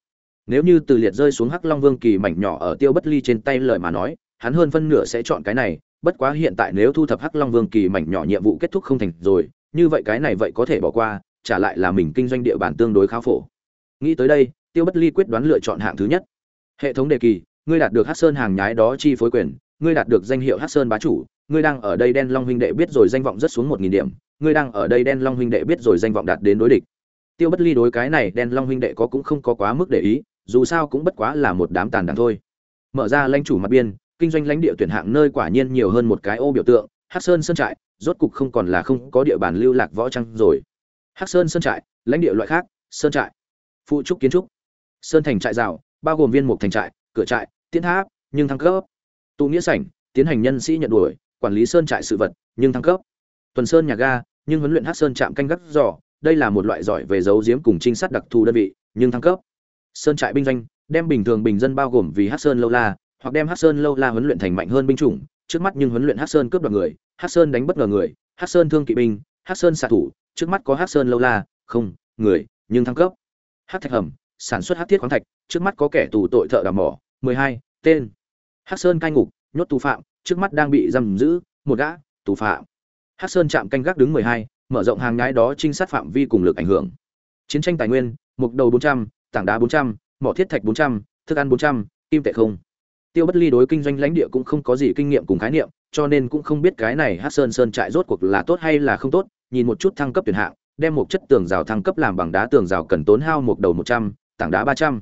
Nếu như từ liệt rơi xuống hắc long vương kỳ mảnh nhỏ ở tiêu bất ly trên tay lời mà nói, hắn hơn phân nửa sẽ chọn cái này, bất quá hiện tại nếu thu thập hắc long vương kỳ mảnh nhỏ nhiệm vụ kết thúc không thành rồi, như vậy cái này vậy có thể bỏ qua trả lại là mình kinh doanh địa bàn tương đối khá phổ. Nghĩ tới đây, tiêu bất ly quyết đoán lựa chọn hạng thứ nhất. Hệ thống đề kỳ, ngươi đạt được hắc sơn hàng nhái đó chi phối quyền, ngươi đạt được danh hiệu hắc sơn bá chủ, ngươi đang ở đây đen long huynh đệ biết rồi danh vọng rất xuống một nghìn điểm, ngươi đang ở đây đen long huynh đệ biết rồi danh vọng đạt đến đối địch. Tiêu bất ly đối cái này đen long huynh đệ có cũng không có quá mức để ý, dù sao cũng bất quá là một đám tàn đảng thôi. Mở ra lãnh chủ mặt biên, kinh doanh lãnh địa tuyển hạng nơi quả nhiên nhiều hơn một cái ô biểu tượng, hắc sơn sơn trại, rốt cục không còn là không có địa bàn lưu lạc võ trang rồi hắc sơn sơn trại, lãnh địa loại khác, sơn trại. Phụ trúc kiến trúc. Sơn thành trại rào, bao gồm viên mục thành trại, cửa trại tiến tháp, nhưng thăng cấp. Tụ nghĩa sảnh, tiến hành nhân sĩ nhận đuổi, quản lý sơn trại sự vật, nhưng thăng cấp. Tuần sơn nhà ga, nhưng huấn luyện hát sơn trạm canh gác giỏ đây là một loại giỏi về giấu diếm cùng trinh sát đặc thù đơn vị, nhưng thăng cấp. Sơn trại binh doanh, đem bình thường bình dân bao gồm vì hát sơn lâu la, hoặc đem hát sơn lâu la huấn luyện thành mạnh hơn binh chủng. Trước mắt nhưng huấn luyện hát sơn cướp đoạt người hát sơn đánh bất ngờ người hát sơn thương kỵ binh hát sơn xạ thủ trước mắt có hát sơn lâu la, không, người, nhưng thăng cấp. Hát thạch hầm, sản xuất hát thiết khoáng thạch, trước mắt có kẻ tù tội thợ đào mỏ. Mười hai, tên. Hát sơn cai ngục, nhốt tù phạm, trước mắt đang bị giam giữ, một gã, tù phạm. Hát sơn chạm canh gác đứng mười hai, mở rộng hàng ngái đó trinh sát phạm vi cùng lực ảnh hưởng. Chiến tranh tài nguyên, mục đầu bốn trăm, tảng đá bốn trăm, mỏ thiết thạch bốn trăm, thức ăn bốn trăm, kim tệ không. Tiêu bất ly đối kinh doanh lãnh địa cũng không có gì kinh nghiệm cùng khái niệm, cho nên cũng không biết cái này hát sơn sơn trại rốt cuộc là tốt hay là không tốt nhìn một chút thăng cấp tuyển hạng, đem một chất tường rào thăng cấp làm bằng đá tường rào cần tốn hao một đầu một trăm, tảng đá ba trăm.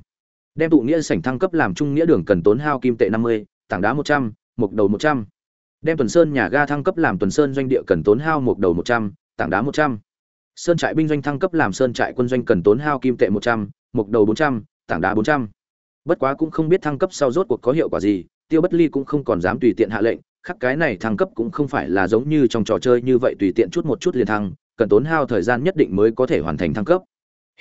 Đem tụ nghĩa sảnh thăng cấp làm trung nghĩa đường cần tốn hao kim tệ năm mươi, tảng đá một trăm, một đầu một trăm. Đem tuần sơn nhà ga thăng cấp làm tuần sơn doanh địa cần tốn hao một đầu một trăm, tảng đá một trăm. Sơn trại binh doanh thăng cấp làm sơn trại quân doanh cần tốn hao kim tệ một trăm, một đầu bốn trăm, tảng đá bốn trăm. Bất quá cũng không biết thăng cấp sau rốt cuộc có hiệu quả gì, tiêu bất ly cũng không còn dám tùy tiện hạ lệnh khắc cái này thăng cấp cũng không phải là giống như trong trò chơi như vậy tùy tiện chút một chút liền thăng, cần tốn hao thời gian nhất định mới có thể hoàn thành thăng cấp.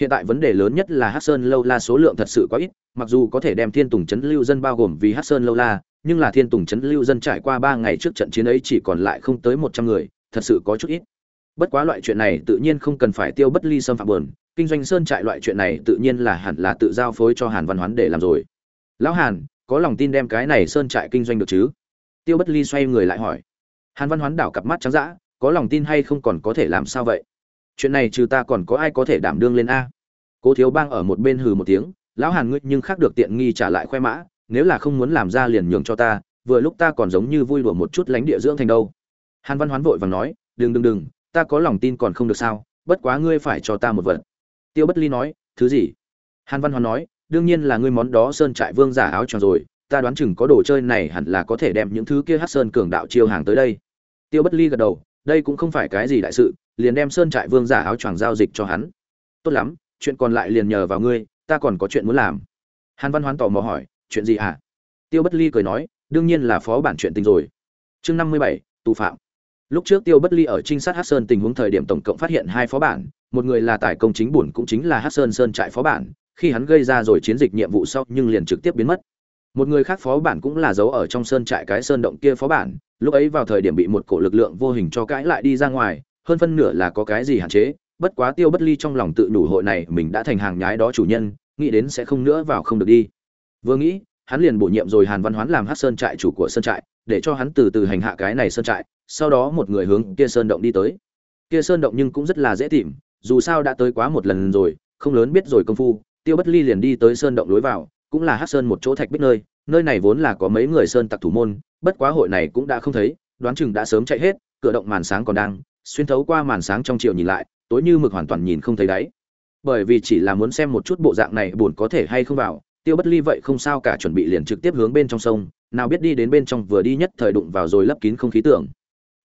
Hiện tại vấn đề lớn nhất là hát sơn lâu la số lượng thật sự quá ít, mặc dù có thể đem thiên tùng chấn lưu dân bao gồm vì hát sơn lâu la, nhưng là thiên tùng chấn lưu dân trải qua ba ngày trước trận chiến ấy chỉ còn lại không tới một trăm người, thật sự có chút ít. Bất quá loại chuyện này tự nhiên không cần phải tiêu bất ly xâm phạm bờn kinh doanh sơn trại loại chuyện này tự nhiên là hẳn là tự giao phối cho hàn văn hoán để làm rồi. Lão hàn, có lòng tin đem cái này sơn trại kinh doanh được chứ? Tiêu bất ly xoay người lại hỏi. Hàn văn hoán đảo cặp mắt trắng d ã có lòng tin hay không còn có thể làm sao vậy? Chuyện này trừ ta còn có ai có thể đảm đương lên a? Cố thiếu bang ở một bên hừ một tiếng, lão hàn ngươi nhưng khác được tiện nghi trả lại khoe mã, nếu là không muốn làm ra liền nhường cho ta, vừa lúc ta còn giống như vui đùa một chút lánh địa dưỡng thành đâu. Hàn văn hoán vội vàng nói, đừng đừng đừng, ta có lòng tin còn không được sao, bất quá ngươi phải cho ta một vật. Tiêu bất ly nói, thứ gì? Hàn văn hoán nói, đương nhiên là ngươi món đó sơn trại vương giả áo tròn rồi ta đoán chừng có đồ chơi này hẳn là có thể đem những thứ kia hát sơn cường đạo chiêu hàng tới đây. Tiêu bất ly gật đầu, đây cũng không phải cái gì đại sự, liền đem sơn trại vương giả áo choàng giao dịch cho hắn. Tốt lắm, chuyện còn lại liền nhờ vào ngươi, ta còn có chuyện muốn làm. Hàn văn hoán tò mò hỏi, chuyện gì à tiêu bất ly cười nói, đương nhiên là phó bản chuyện tình rồi. Chương năm mươi bảy, tù phạm. Lúc trước tiêu bất ly ở trinh sát hát sơn tình huống thời điểm tổng cộng phát hiện hai phó bản, một người là tài công chính bổn cũng chính là hát sơn sơn trại phó bản, khi hắn gây ra rồi chiến dịch nhiệm vụ sau nhưng liền trực tiếp biến mất một người khác phó bản cũng là giấu ở trong sơn trại cái sơn động kia phó bản, lúc ấy vào thời điểm bị một cổ lực lượng vô hình cho cãi lại đi ra ngoài, hơn phân nửa là có cái gì hạn chế, bất quá tiêu bất ly trong lòng tự đủ hội này mình đã thành hàng nhái đó chủ nhân, nghĩ đến sẽ không nữa vào không được đi. Vừa nghĩ, hắn liền bổ nhiệm rồi hàn văn hoán làm hát sơn trại chủ của sơn trại, để cho hắn từ từ hành hạ cái này sơn trại, sau đó một người hướng kia sơn động đi tới. Kia sơn động nhưng cũng rất là dễ tìm, dù sao đã tới quá một lần rồi, không lớn biết rồi công phu, tiêu bất ly liền đi tới sơn động lối vào cũng là hát sơn một chỗ thạch bích nơi nơi này vốn là có mấy người sơn tặc thủ môn, bất quá hội này cũng đã không thấy, đoán chừng đã sớm chạy hết, cửa động màn sáng còn đang, xuyên thấu qua màn sáng trong chiều nhìn lại, tối như mực hoàn toàn nhìn không thấy đáy. Bởi vì chỉ là muốn xem một chút bộ dạng này buồn có thể hay không vào, tiêu bất ly vậy không sao cả chuẩn bị liền trực tiếp hướng bên trong sông, nào biết đi đến bên trong vừa đi nhất thời đụng vào rồi lấp kín không khí tưởng.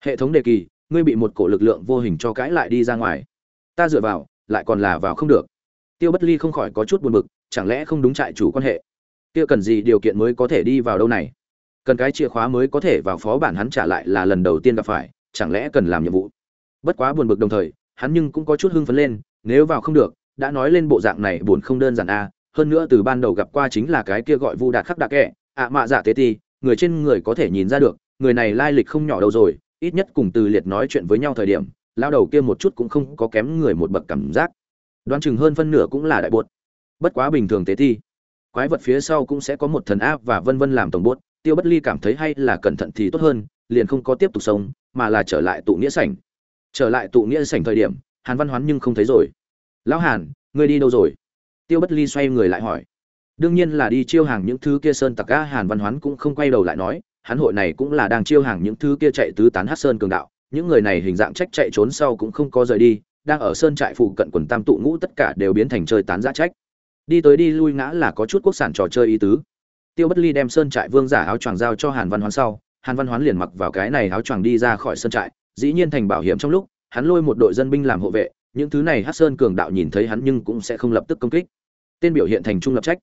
Hệ thống đề kỳ, ngươi bị một cổ lực lượng vô hình cho cãi lại đi ra ngoài. Ta dựa vào, lại còn là vào không được. Tiêu bất ly không khỏi có chút buồn bực chẳng lẽ không đúng trại chủ quan hệ? Kia cần gì điều kiện mới có thể đi vào đâu này? Cần cái chìa khóa mới có thể vào phó bản hắn trả lại là lần đầu tiên gặp phải, chẳng lẽ cần làm nhiệm vụ? Bất quá buồn bực đồng thời, hắn nhưng cũng có chút hưng phấn lên, nếu vào không được, đã nói lên bộ dạng này buồn không đơn giản a hơn nữa từ ban đầu gặp qua chính là cái kia gọi vu đạt khắc đặc kệ ạ mạ dạ tế ti, người trên người có thể nhìn ra được, người này lai lịch không nhỏ đâu rồi, ít nhất cùng từ liệt nói chuyện với nhau thời điểm lao đầu kia một chút cũng không có kém người một bậc cảm giác. Đoán chừng hơn phân nửa cũng là đại bột bất quá bình thường tế thi, quái vật phía sau cũng sẽ có một thần áp và vân vân làm tổng bốt, tiêu bất ly cảm thấy hay là cẩn thận thì tốt hơn, liền không có tiếp tục sống, mà là trở lại tụ nghĩa sảnh. Trở lại tụ nghĩa sảnh thời điểm, hàn văn hoán nhưng không thấy rồi. Lão hàn, ngươi đi đâu rồi? Tiêu bất ly xoay người lại hỏi. Đương nhiên là đi chiêu hàng những thứ kia sơn tặc ga hàn văn hoán cũng không quay đầu lại nói, hắn hội này cũng là đang chiêu hàng những thứ kia chạy tứ tán hát sơn cường đạo, những người này hình dạng trách chạy trốn sau cũng không có rời đi, đang ở sơn trại phụ cận quần tam tụ ngũ tất cả đều biến thành chơi tán giã trách đi tới đi lui ngã là có chút quốc sản trò chơi ý tứ. Tiêu bất ly đem sơn trại vương giả áo choàng giao cho hàn văn hoán sau, hàn văn hoán liền mặc vào cái này áo choàng đi ra khỏi sơn trại, dĩ nhiên thành bảo hiểm trong lúc, hắn lôi một đội dân binh làm hộ vệ, những thứ này hát sơn cường đạo nhìn thấy hắn nhưng cũng sẽ không lập tức công kích. Tên biểu hiện thành trung lập trách.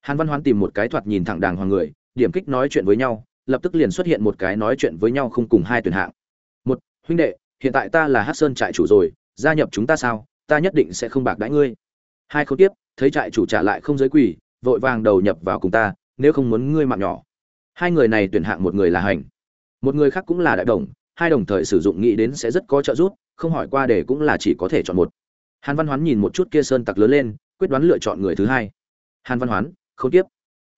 Hàn văn hoán tìm một cái thoạt nhìn thẳng đàng hoàng người, điểm kích nói chuyện với nhau, lập tức liền xuất hiện một cái nói chuyện với nhau không cùng hai tuyển hạng. Một, huynh đệ, hiện tại ta là hát sơn trại chủ rồi, gia nhập chúng ta sao? Ta nhất định sẽ không bạc đãi ngươi. Hai khâu tiếp thấy trại chủ trả lại không giới quỷ, vội vàng đầu nhập vào cùng ta nếu không muốn ngươi mạng nhỏ. Hai người này tuyển hạng một người là hành. Một người khác cũng là đại đồng hai đồng thời sử dụng nghĩ đến sẽ rất có trợ giúp không hỏi qua để cũng là chỉ có thể chọn một. Hàn văn hoán nhìn một chút kia sơn tặc lớn lên quyết đoán lựa chọn người thứ hai. Hàn văn hoán không tiếp.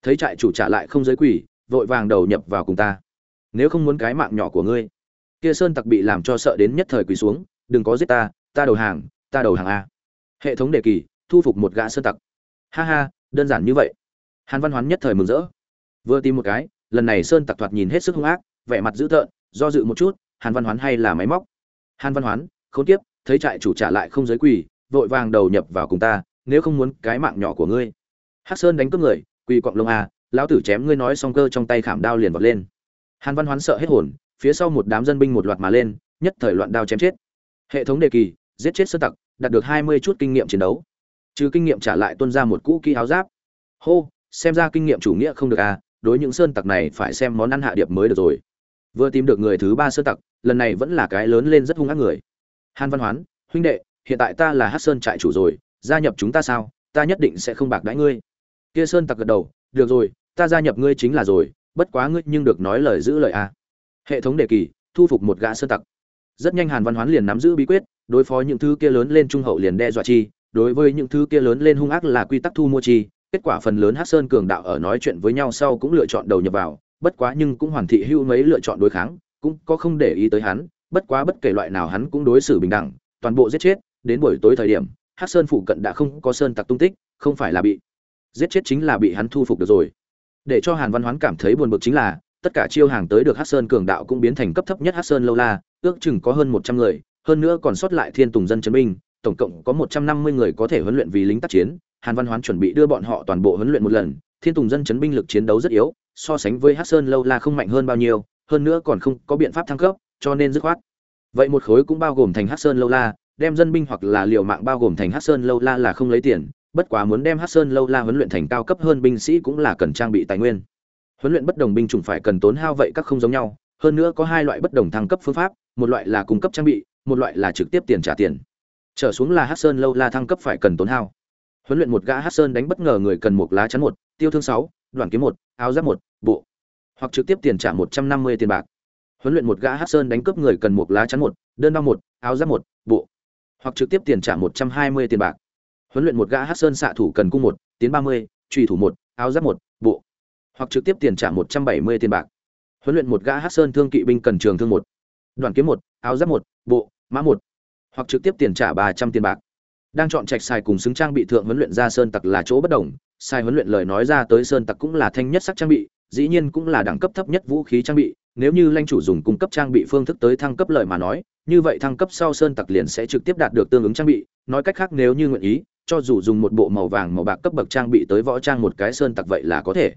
Thấy trại chủ trả lại không giới quỷ, vội vàng đầu nhập vào cùng ta. Nếu không muốn cái mạng nhỏ của ngươi. Kia sơn tặc bị làm cho sợ đến nhất thời quỳ xuống đừng có giết ta ta đầu hàng ta đầu hàng a. Hệ thống đề kỳ thu phục một gã sơn tặc. Ha ha, đơn giản như vậy. Hàn văn hoán nhất thời mừng rỡ. Vừa tìm một cái, lần này sơn tặc thoạt nhìn hết sức hung ác, vẻ mặt dữ tợn, do dự một chút, hàn văn hoán hay là máy móc? Hàn văn hoán, khốn tiếp thấy trại chủ trả lại không giới quỳ, vội vàng đầu nhập vào cùng ta, nếu không muốn cái mạng nhỏ của ngươi. Hắc sơn đánh cướp người, quỳ quọng lông à lão tử chém ngươi nói xong cơ trong tay khảm đao liền vọt lên. Hàn văn hoán sợ hết hồn, phía sau một đám dân binh một loạt mà lên, nhất thời loạn đao chém chết. Hệ thống đề kỳ, giết chết sơn tặc, đạt được hai mươi chút kinh nghiệm chiến đấu trừ kinh nghiệm trả lại tuân ra một cũ kỹ áo giáp. Hô, xem ra kinh nghiệm chủ nghĩa không được à đối những sơn tặc này phải xem món ăn hạ điệp mới được rồi. Vừa tìm được người thứ ba sơn tặc, lần này vẫn là cái lớn lên rất hung ác người. Hàn văn hoán, huynh đệ, hiện tại ta là hát sơn trại chủ rồi, gia nhập chúng ta sao? Ta nhất định sẽ không bạc đãi ngươi. Kia sơn tặc gật đầu, được rồi, ta gia nhập ngươi chính là rồi, bất quá ngươi nhưng được nói lời giữ lời à. hệ thống đề kỳ, thu phục một gã sơn tặc. Rất nhanh hàn văn hoán liền nắm giữ bí quyết, đối phó những thứ kia lớn lên trung hậu liền đe dọa chi đối với những thứ kia lớn lên hung ác là quy tắc thu mua chi, kết quả phần lớn hát sơn cường đạo ở nói chuyện với nhau sau cũng lựa chọn đầu nhập vào, bất quá nhưng cũng hoàn thị hưu mấy lựa chọn đối kháng, cũng có không để ý tới hắn, bất quá bất kể loại nào hắn cũng đối xử bình đẳng, toàn bộ giết chết, đến buổi tối thời điểm hát sơn phụ cận đã không có sơn tặc tung tích, không phải là bị giết chết chính là bị hắn thu phục được rồi. Để cho hàn văn hoán cảm thấy buồn bực chính là, tất cả chiêu hàng tới được hát sơn cường đạo cũng biến thành cấp thấp nhất hát sơn lâu la, ước chừng có hơn một trăm người, hơn nữa còn sót lại thiên tùng dân chấn binh tổng cộng có một trăm năm mươi người có thể huấn luyện vì lính tác chiến hàn văn hoán chuẩn bị đưa bọn họ toàn bộ huấn luyện một lần thiên tùng dân chấn binh lực chiến đấu rất yếu so sánh với Hắc sơn lâu la không mạnh hơn bao nhiêu hơn nữa còn không có biện pháp thăng cấp cho nên dứt khoát vậy một khối cũng bao gồm thành Hắc sơn lâu la đem dân binh hoặc là liều mạng bao gồm thành Hắc Sơn lâu la là không lấy tiền, bất quá muốn đem Hắc Sơn lâu la huấn luyện thành cao cấp hơn binh sĩ cũng là cần trang bị tài nguyên. Huấn luyện bất đồng binh chủng phải cần tốn hao vậy các không giống nhau, hơn nữa có hai loại bất đồng thăng cấp phương pháp, một loại là cung cấp trang bị, một loại là trực tiếp tiền trả tiền. Trở xuống là Hắc Sơn lâu la thăng cấp phải cần tốn hao. Huấn luyện một gã Hắc Sơn đánh bất ngờ người cần một lá chắn một, tiêu thương sáu, đoàn kiếm một, áo giáp một, bộ. Hoặc trực tiếp tiền trả một trăm năm mươi tiền bạc. Huấn luyện một gã Hắc Sơn đánh cướp người cần một lá chắn một, đơn đao một, áo giáp một, bộ. Hoặc trực tiếp tiền trả một trăm hai mươi tiền bạc. Huấn luyện một gã Hắc Sơn xạ thủ cần cung một, tiến ba mươi, truy thủ một, áo giáp một, bộ. Hoặc trực tiếp tiền trả một trăm bảy mươi tiền bạc huấn luyện một gã hát sơn thương kỵ binh cần trường thương một đoàn kiếm một áo giáp một bộ mã một hoặc trực tiếp tiền trả ba trăm tiền bạc. Đang chọn trạch xài cùng xứng trang bị thượng huấn luyện ra sơn tặc là chỗ bất đồng sai huấn luyện lời nói ra tới sơn tặc cũng là thanh nhất sắc trang bị, dĩ nhiên cũng là đẳng cấp thấp nhất vũ khí trang bị, nếu như lanh chủ dùng cung cấp trang bị phương thức tới thăng cấp lời mà nói, như vậy thăng cấp sau sơn tặc liền sẽ trực tiếp đạt được tương ứng trang bị, nói cách khác nếu như nguyện ý, cho dù dùng một bộ màu vàng màu bạc cấp bậc trang bị tới võ trang một cái sơn tặc vậy là có thể.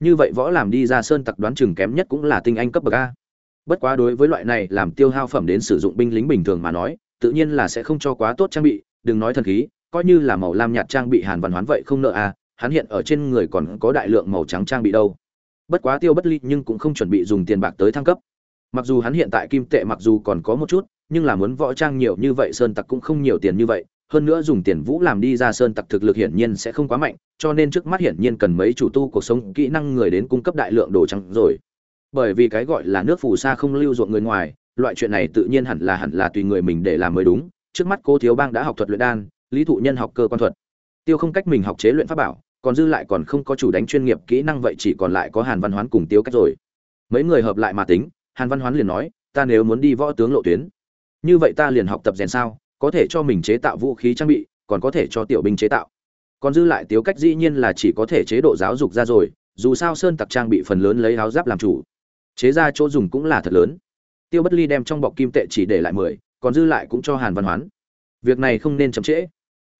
Như vậy võ làm đi ra sơn tặc đoán chừng kém nhất cũng là tinh anh cấp bậc a. Bất quá đối với loại này làm tiêu hao phẩm đến sử dụng binh lính bình thường mà nói tự nhiên là sẽ không cho quá tốt trang bị đừng nói thần khí coi như là màu lam nhạt trang bị hàn văn hoán vậy không nợ a hắn hiện ở trên người còn có đại lượng màu trắng trang bị đâu bất quá tiêu bất ly nhưng cũng không chuẩn bị dùng tiền bạc tới thăng cấp mặc dù hắn hiện tại kim tệ mặc dù còn có một chút nhưng là muốn võ trang nhiều như vậy sơn tặc cũng không nhiều tiền như vậy hơn nữa dùng tiền vũ làm đi ra sơn tặc thực lực hiển nhiên sẽ không quá mạnh, cho nên trước mắt hiển nhiên cần mấy chủ tu cuộc sống kỹ năng người đến cung cấp đại lượng đồ trắng rồi. Bởi vì cái gọi là nước phù sa không lưu ruộng người ngoài, loại chuyện này tự nhiên hẳn là hẳn là tùy người mình để làm mới đúng. Trước mắt cô Thiếu Bang đã học thuật luyện đan, Lý Thụ Nhân học cơ quan thuật. Tiêu không cách mình học chế luyện pháp bảo, còn dư lại còn không có chủ đánh chuyên nghiệp kỹ năng vậy chỉ còn lại có Hàn Văn Hoán cùng Tiêu cách rồi. Mấy người hợp lại mà tính, Hàn Văn Hoán liền nói, ta nếu muốn đi võ tướng lộ tuyến, như vậy ta liền học tập rèn sao, có thể cho mình chế tạo vũ khí trang bị còn có thể cho tiểu binh chế tạo còn dư lại tiếu cách dĩ nhiên là chỉ có thể chế độ giáo dục ra rồi dù sao sơn tặc trang bị phần lớn lấy áo giáp làm chủ chế ra chỗ dùng cũng là thật lớn tiêu bất ly đem trong bọc kim tệ chỉ để lại mười, còn dư lại cũng cho hàn văn hoán. Việc này không nên chậm trễ.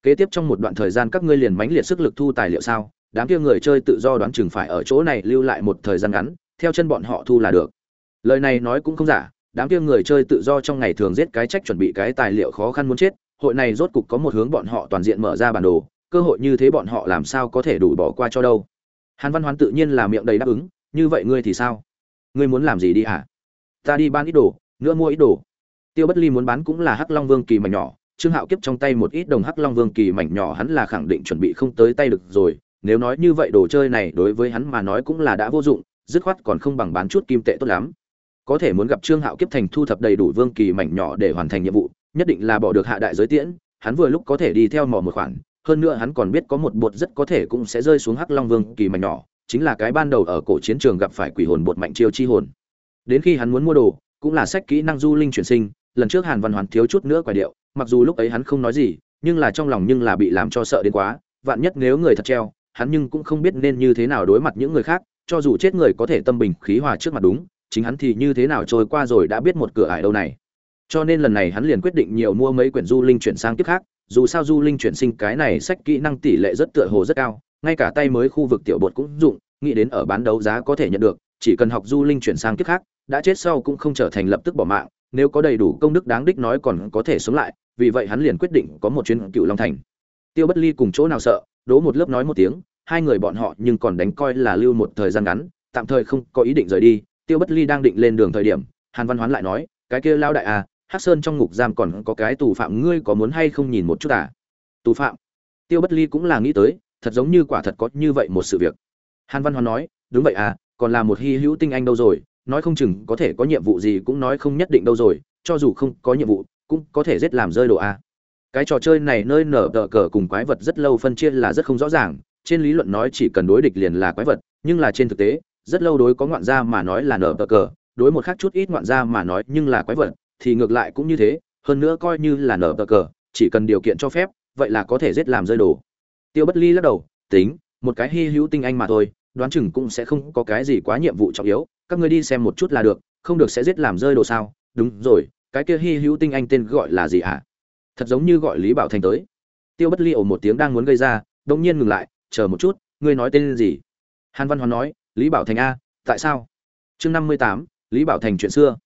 Kế tiếp trong một đoạn thời gian các ngươi liền mánh liệt sức lực thu tài liệu sao? Đám kia người chơi tự do đoán chừng phải ở chỗ này lưu lại một thời gian ngắn, theo chân bọn họ thu là được. Lời này nói cũng không giả, đám kia người chơi tự do trong ngày thường giết cái trách chuẩn bị cái tài liệu khó khăn muốn chết, hội này rốt cục có một hướng bọn họ toàn diện mở ra bản đồ, cơ hội như thế bọn họ làm sao có thể đủ bỏ qua cho đâu? Hàn văn hoán tự nhiên là miệng đầy đáp ứng, như vậy ngươi thì sao? Ngươi muốn làm gì đi hả? Ta đi bán ít đồ, nữa mua ít đồ. Tiêu bất ly muốn bán cũng là hắc long vương kỳ mảnh nhỏ, trương hạo kiếp trong tay một ít đồng hắc long vương kỳ mảnh nhỏ hắn là khẳng định chuẩn bị không tới tay được rồi, nếu nói như vậy đồ chơi này đối với hắn mà nói cũng là đã vô dụng, dứt khoát còn không bằng bán chút kim tệ tốt lắm. Có thể muốn gặp trương hạo kiếp thành thu thập đầy đủ vương kỳ mảnh nhỏ để hoàn thành nhiệm vụ, nhất định là bỏ được hạ đại giới tiễn, hắn vừa lúc có thể đi theo mò một khoản, hơn nữa hắn còn biết có một bột rất có thể cũng sẽ rơi xuống hắc long vương kỳ mảnh nhỏ, chính là cái ban đầu ở cổ chiến trường gặp phải quỷ hồn bột mạnh chiêu chi hồn đến khi hắn muốn mua đồ, cũng là sách kỹ năng du linh chuyển sinh, lần trước hàn văn hoàn thiếu chút nữa quả điệu, mặc dù lúc ấy hắn không nói gì, nhưng là trong lòng nhưng là bị làm cho sợ đến quá, vạn nhất nếu người thật treo, hắn nhưng cũng không biết nên như thế nào đối mặt những người khác, cho dù chết người có thể tâm bình khí hòa trước mặt đúng, chính hắn thì như thế nào trôi qua rồi đã biết một cửa ải đâu này. Cho nên lần này hắn liền quyết định nhiều mua mấy quyển du linh chuyển sang kiếp khác, dù sao du linh chuyển sinh cái này sách kỹ năng tỷ lệ rất tựa hồ rất cao, ngay cả tay mới khu vực tiểu bột cũng dụng, nghĩ đến ở bán đấu giá có thể nhận được, chỉ cần học du linh chuyển sang kiếp khác đã chết sau cũng không trở thành lập tức bỏ mạng, nếu có đầy đủ công đức đáng đích nói còn có thể sống lại, vì vậy hắn liền quyết định có một chuyến cựu long thành. Tiêu bất ly cùng chỗ nào sợ, đố một lớp nói một tiếng, hai người bọn họ nhưng còn đánh coi là lưu một thời gian ngắn, tạm thời không có ý định rời đi. Tiêu bất ly đang định lên đường thời điểm, hàn văn hoán lại nói, cái kia lao đại à hắc sơn trong ngục giam còn có cái tù phạm ngươi có muốn hay không nhìn một chút à? Tù phạm? Tiêu bất ly cũng là nghĩ tới, thật giống như quả thật có như vậy một sự việc. Hàn văn hoán nói, đúng vậy à còn là một hy hữu tinh anh đâu rồi nói không chừng có thể có nhiệm vụ gì cũng nói không nhất định đâu rồi, cho dù không có nhiệm vụ, cũng có thể giết làm rơi đồ a à. cái trò chơi này nơi nở tờ cờ cùng quái vật rất lâu phân chia là rất không rõ ràng, trên lý luận nói chỉ cần đối địch liền là quái vật, nhưng là trên thực tế, rất lâu đối có ngoạn gia mà nói là nở tờ cờ, đối một khác chút ít ngoạn gia mà nói nhưng là quái vật, thì ngược lại cũng như thế, hơn nữa coi như là nở tờ cờ, chỉ cần điều kiện cho phép, vậy là có thể giết làm rơi đồ tiêu bất ly lắc đầu, tính, một cái hy hữu tinh anh mà thôi, đoán chừng cũng sẽ không có cái gì quá nhiệm vụ trọng yếu các ngươi đi xem một chút là được, không được sẽ giết làm rơi đồ sao? Đúng rồi, cái kia hy hữu tinh anh tên gọi là gì ạ? À? thật giống như gọi lý bảo thành tới. Tiêu bất ly ổ một tiếng đang muốn gây ra đông nhiên ngừng lại, chờ một chút, ngươi nói tên gì? Hàn văn hoàn nói, lý bảo thành a, tại sao? Chương năm mươi tám, lý bảo thành chuyện xưa.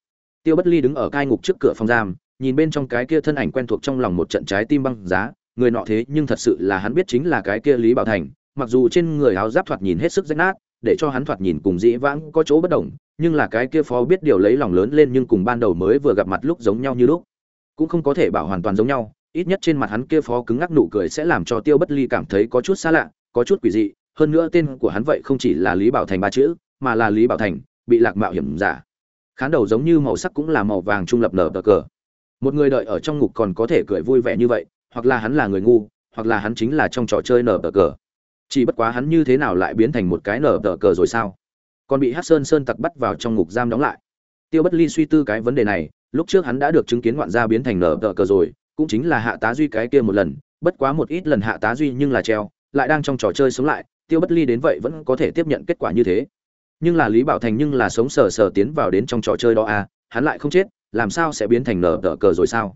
Tiêu bất ly đứng ở cai ngục trước cửa phòng giam, nhìn bên trong cái kia thân ảnh quen thuộc trong lòng một trận trái tim băng giá, người nọ thế nhưng thật sự là hắn biết chính là cái kia lý bảo thành, mặc dù trên người áo giáp thoạt nhìn hết sức rách nát để cho hắn thoạt nhìn cùng dĩ vãng có chỗ bất đồng, nhưng là cái kia phó biết điều lấy lòng lớn lên nhưng cùng ban đầu mới vừa gặp mặt lúc giống nhau như lúc. Cũng không có thể bảo hoàn toàn giống nhau, ít nhất trên mặt hắn kia phó cứng ngắc nụ cười sẽ làm cho tiêu bất ly cảm thấy có chút xa lạ, có chút quỷ dị, hơn nữa tên của hắn vậy không chỉ là lý bảo thành ba chữ, mà là lý bảo thành, bị lạc mạo hiểm giả. Khán đầu giống như màu sắc cũng là màu vàng trung lập nở bờ cờ. Một người đợi ở trong ngục còn có thể cười vui vẻ như vậy, hoặc là hắn là người ngu, hoặc là hắn chính là trong trò chơi nở bờ cờ chỉ bất quá hắn như thế nào lại biến thành một cái nở tờ cờ rồi sao? Còn bị hát sơn sơn tặc bắt vào trong ngục giam đóng lại. Tiêu bất ly suy tư cái vấn đề này, lúc trước hắn đã được chứng kiến ngoạn gia biến thành nở tờ cờ rồi, cũng chính là hạ tá duy cái kia một lần, bất quá một ít lần hạ tá duy nhưng là treo, lại đang trong trò chơi sống lại, tiêu bất ly đến vậy vẫn có thể tiếp nhận kết quả như thế. Nhưng là lý bảo thành nhưng là sống sờ sờ tiến vào đến trong trò chơi đó à hắn lại không chết, làm sao sẽ biến thành nở tờ cờ rồi sao?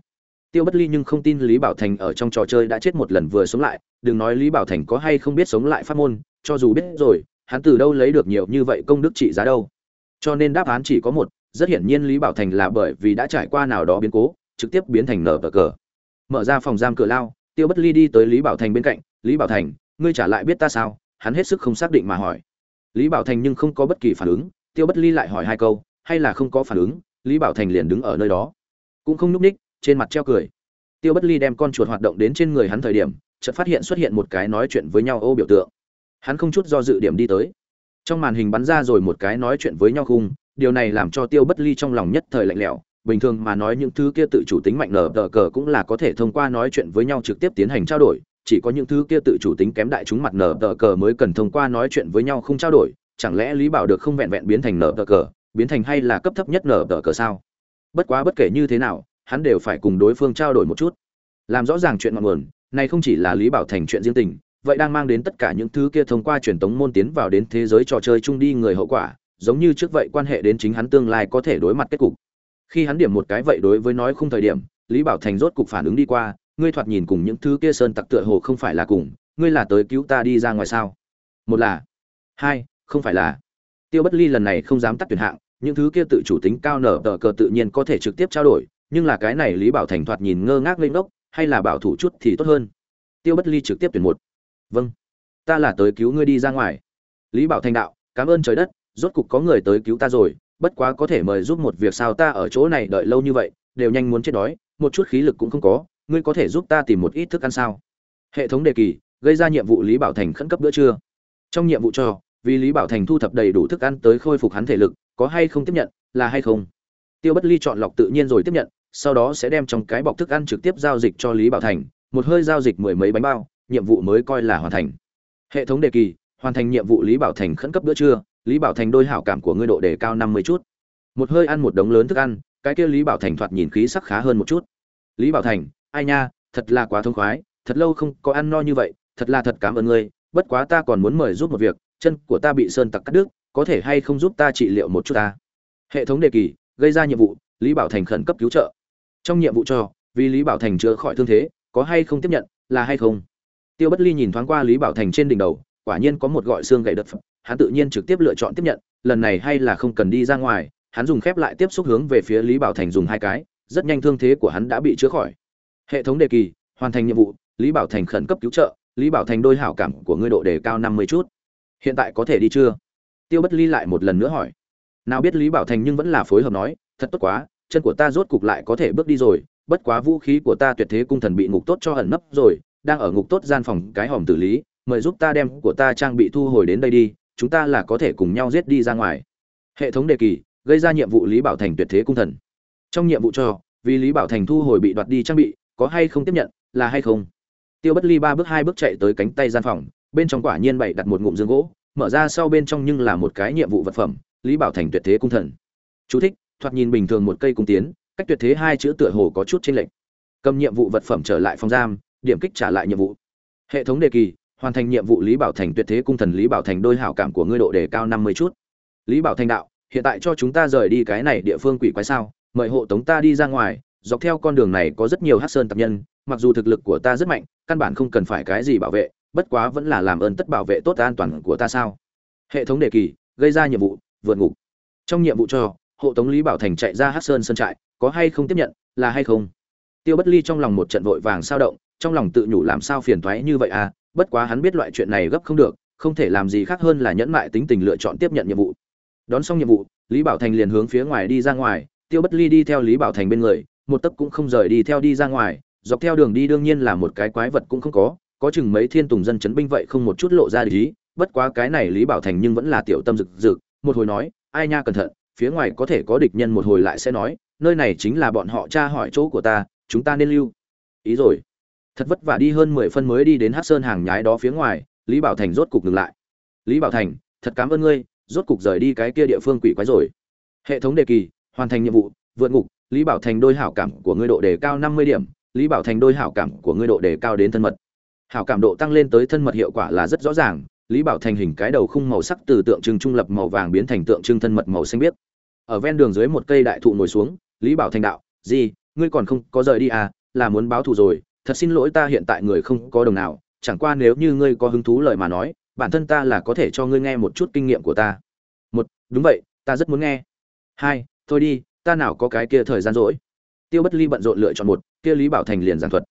Tiêu bất ly nhưng không tin lý bảo thành ở trong trò chơi đã chết một lần vừa sống lại đừng nói lý bảo thành có hay không biết sống lại pháp môn, cho dù biết rồi, hắn từ đâu lấy được nhiều như vậy công đức trị giá đâu. Cho nên đáp án chỉ có một, rất hiển nhiên lý bảo thành là bởi vì đã trải qua nào đó biến cố, trực tiếp biến thành nở tờ cờ. Mở ra phòng giam cửa lao, tiêu bất ly đi tới lý bảo thành bên cạnh, lý bảo thành, ngươi trả lại biết ta sao? Hắn hết sức không xác định mà hỏi. Lý bảo thành nhưng không có bất kỳ phản ứng, tiêu bất ly lại hỏi hai câu, hay là không có phản ứng, lý bảo thành liền đứng ở nơi đó? Cũng không núp ních, trên mặt treo cười. Tiêu bất ly đem con chuột hoạt động đến trên người hắn thời điểm chợt phát hiện xuất hiện một cái nói chuyện với nhau ô biểu tượng. Hắn không chút do dự điểm đi tới. Trong màn hình bắn ra rồi một cái nói chuyện với nhau khung, điều này làm cho tiêu bất ly trong lòng nhất thời lạnh lẽo. Bình thường mà nói những thứ kia tự chủ tính mạnh nở tờ cờ cũng là có thể thông qua nói chuyện với nhau trực tiếp tiến hành trao đổi, chỉ có những thứ kia tự chủ tính kém đại chúng mặt nở tờ cờ mới cần thông qua nói chuyện với nhau không trao đổi, chẳng lẽ lý bảo được không vẹn vẹn biến thành nở tờ cờ, biến thành hay là cấp thấp nhất nở tờ cờ sao? Bất quá bất kể như thế nào, hắn đều phải cùng đối phương trao đổi một chút. Làm rõ ràng chuyện ngọn nguồn này không chỉ là lý bảo thành chuyện riêng tình, vậy đang mang đến tất cả những thứ kia thông qua truyền tống môn tiến vào đến thế giới trò chơi chung đi người hậu quả, giống như trước vậy quan hệ đến chính hắn tương lai có thể đối mặt kết cục. Khi hắn điểm một cái vậy đối với nói không thời điểm, lý bảo thành rốt cục phản ứng đi qua, ngươi thoạt nhìn cùng những thứ kia sơn tặc tựa hồ không phải là cùng, ngươi là tới cứu ta đi ra ngoài sao? Một là, hai, không phải là, tiêu bất ly lần này không dám tắt tuyển hạng, những thứ kia tự chủ tính cao nở tờ cờ tự nhiên có thể trực tiếp trao đổi, nhưng là cái này lý bảo thành thoạt nhìn ngơ ngác lên ngốc hay là bảo thủ chút thì tốt hơn. Tiêu bất ly trực tiếp tuyển một. Vâng. Ta là tới cứu ngươi đi ra ngoài. Lý bảo thành đạo, cảm ơn trời đất, rốt cục có người tới cứu ta rồi, bất quá có thể mời giúp một việc sao ta ở chỗ này đợi lâu như vậy, đều nhanh muốn chết đói, một chút khí lực cũng không có, ngươi có thể giúp ta tìm một ít thức ăn sao? Hệ thống đề kỳ, gây ra nhiệm vụ lý bảo thành khẩn cấp bữa trưa. Trong nhiệm vụ cho, vì lý bảo thành thu thập đầy đủ thức ăn tới khôi phục hắn thể lực, có hay không tiếp nhận, là hay không? Tiêu bất ly chọn lọc tự nhiên rồi tiếp nhận sau đó sẽ đem trong cái bọc thức ăn trực tiếp giao dịch cho lý bảo thành, một hơi giao dịch mười mấy bánh bao, nhiệm vụ mới coi là hoàn thành. Hệ thống đề kỳ, hoàn thành nhiệm vụ lý bảo thành khẩn cấp bữa trưa, lý bảo thành đôi hảo cảm của ngươi độ đề cao năm mươi chút. Một hơi ăn một đống lớn thức ăn, cái kia lý bảo thành thoạt nhìn khí sắc khá hơn một chút. Lý bảo thành, ai nha, thật là quá thông khoái, thật lâu không có ăn no như vậy, thật là thật cảm ơn ngươi, bất quá ta còn muốn mời giúp một việc, chân của ta bị sơn tặc cắt đứt, có thể hay không giúp ta trị liệu một chút ta? Hệ thống đề kỳ, gây ra nhiệm vụ, lý bảo thành khẩn cấp cứu trợ trong nhiệm vụ cho, vì lý bảo thành chữa khỏi thương thế, có hay không tiếp nhận, là hay không? Tiêu bất ly nhìn thoáng qua lý bảo thành trên đỉnh đầu, quả nhiên có một gọi xương gậy đất hắn tự nhiên trực tiếp lựa chọn tiếp nhận, lần này hay là không cần đi ra ngoài, hắn dùng khép lại tiếp xúc hướng về phía lý bảo thành dùng hai cái, rất nhanh thương thế của hắn đã bị chữa khỏi. Hệ thống đề kỳ, hoàn thành nhiệm vụ, lý bảo thành khẩn cấp cứu trợ, lý bảo thành đôi hảo cảm của ngươi độ đề cao năm mươi chút. Hiện tại có thể đi chưa? Tiêu bất ly lại một lần nữa hỏi. Nào biết lý bảo thành nhưng vẫn là phối hợp nói, thật tốt quá chân của ta rốt cục lại có thể bước đi rồi, bất quá vũ khí của ta tuyệt thế cung thần bị ngục tốt cho ẩn nấp rồi, đang ở ngục tốt gian phòng cái hòm tử lý, mời giúp ta đem của ta trang bị thu hồi đến đây đi, chúng ta là có thể cùng nhau giết đi ra ngoài. Hệ thống đề kỳ, gây ra nhiệm vụ lý bảo thành tuyệt thế cung thần. Trong nhiệm vụ cho, vì lý bảo thành thu hồi bị đoạt đi trang bị, có hay không tiếp nhận, là hay không? Tiêu bất ly ba bước hai bước chạy tới cánh tay gian phòng, bên trong quả nhiên bày đặt một ngụm dương gỗ, mở ra sau bên trong nhưng là một cái nhiệm vụ vật phẩm, lý bảo thành tuyệt thế cung thần. Chú thích thoạt nhìn bình thường một cây cung tiến, cách tuyệt thế hai chữ tựa hồ có chút chênh lệch. Cầm nhiệm vụ vật phẩm trở lại phòng giam, điểm kích trả lại nhiệm vụ. Hệ thống đề kỳ, hoàn thành nhiệm vụ lý bảo thành tuyệt thế cung thần lý bảo thành đôi hảo cảm của ngươi độ đề cao năm mươi chút. Lý bảo thành đạo, hiện tại cho chúng ta rời đi cái này địa phương quỷ quái sao, mời hộ tống ta đi ra ngoài, dọc theo con đường này có rất nhiều hắc sơn tập nhân, mặc dù thực lực của ta rất mạnh, căn bản không cần phải cái gì bảo vệ, bất quá vẫn là làm ơn tất bảo vệ tốt an toàn của ta sao. Hệ thống đề kỳ, gây ra nhiệm vụ, vượt ngục. Trong nhiệm vụ cho hộ tống lý bảo thành chạy ra hát sơn sơn trại, có hay không tiếp nhận, là hay không? Tiêu bất ly trong lòng một trận vội vàng sao động, trong lòng tự nhủ làm sao phiền toái như vậy à bất quá hắn biết loại chuyện này gấp không được, không thể làm gì khác hơn là nhẫn mại tính tình lựa chọn tiếp nhận nhiệm vụ. Đón xong nhiệm vụ, lý bảo thành liền hướng phía ngoài đi ra ngoài, tiêu bất ly đi theo lý bảo thành bên người, một tấc cũng không rời đi theo đi ra ngoài, dọc theo đường đi đương nhiên là một cái quái vật cũng không có có chừng mấy thiên tùng dân chấn binh vậy không một chút lộ ra lý bất quá cái này lý bảo thành nhưng vẫn là tiểu tâm rực rực, một hồi nói, ai nha cẩn thận phía ngoài có thể có địch nhân một hồi lại sẽ nói, nơi này chính là bọn họ tra hỏi chỗ của ta, chúng ta nên lưu. Ý rồi. Thật vất vả đi hơn mười phân mới đi đến hát sơn hàng nhái đó phía ngoài, lý bảo thành rốt cục ngừng lại. Lý bảo thành, thật cảm ơn ngươi, rốt cục rời đi cái kia địa phương quỷ quái rồi. Hệ thống đề kỳ, hoàn thành nhiệm vụ, vượt ngục, lý bảo thành đôi hảo cảm của ngươi độ đề cao năm mươi điểm, lý bảo thành đôi hảo cảm của ngươi độ đề cao đến thân mật. Hảo cảm độ tăng lên tới thân mật hiệu quả là rất rõ ràng, lý bảo thành hình cái đầu khung màu sắc từ tượng trưng trung lập màu vàng biến thành tượng trưng thân mật màu xanh biếc ở ven đường dưới một cây đại thụ ngồi xuống, lý bảo thành đạo gì ngươi còn không có rời đi à là muốn báo thù rồi, thật xin lỗi ta hiện tại người không có đồng nào, chẳng qua nếu như ngươi có hứng thú lời mà nói, bản thân ta là có thể cho ngươi nghe một chút kinh nghiệm của ta. Một, đúng vậy, ta rất muốn nghe. Hai, thôi đi, ta nào có cái kia thời gian rỗi. Tiêu bất ly bận rộn lựa chọn một, kia lý bảo thành liền giảng thuật.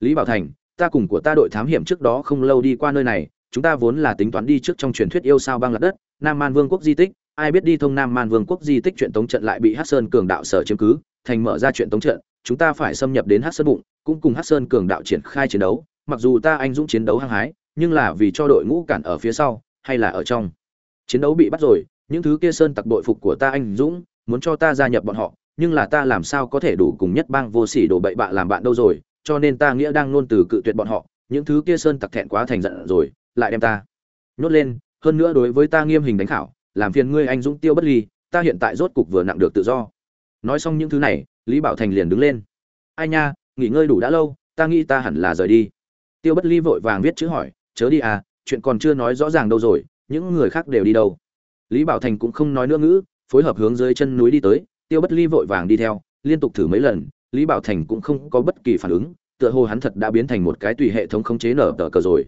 Lý bảo thành, ta cùng của ta đội thám hiểm trước đó không lâu đi qua nơi này, chúng ta vốn là tính toán đi trước trong truyền thuyết yêu sao băng lạc đất, nam man vương quốc di tích ai biết đi thông nam man vương quốc di tích chuyện tống trận lại bị hát sơn cường đạo sở chiếm cứ, thành mở ra chuyện tống trận, chúng ta phải xâm nhập đến hát sơn bụng, cũng cùng hát sơn cường đạo triển khai chiến đấu. Mặc dù ta anh dũng chiến đấu hăng hái, nhưng là vì cho đội ngũ cản ở phía sau, hay là ở trong. Chiến đấu bị bắt rồi, những thứ kia sơn tặc đội phục của ta anh dũng, muốn cho ta gia nhập bọn họ, nhưng là ta làm sao có thể đủ cùng nhất bang vô sỉ đổ bậy bạ làm bạn đâu rồi, cho nên ta nghĩa đang nôn từ cự tuyệt bọn họ, những thứ kia sơn tặc thẹn quá thành giận rồi, lại đem ta nhốt lên. Hơn nữa đối với ta nghiêm hình đánh khảo làm phiền ngươi anh dũng tiêu bất ly, ta hiện tại rốt cục vừa nặng được tự do. Nói xong những thứ này, lý bảo thành liền đứng lên. Ai nha, nghỉ ngơi đủ đã lâu, ta nghĩ ta hẳn là rời đi. Tiêu bất ly vội vàng viết chữ hỏi, chớ đi à chuyện còn chưa nói rõ ràng đâu rồi, những người khác đều đi đâu? Lý bảo thành cũng không nói nữa ngữ, phối hợp hướng dưới chân núi đi tới, tiêu bất ly vội vàng đi theo, liên tục thử mấy lần, lý bảo thành cũng không có bất kỳ phản ứng, tựa hồ hắn thật đã biến thành một cái tùy hệ thống khống chế nở tờ cờ rồi.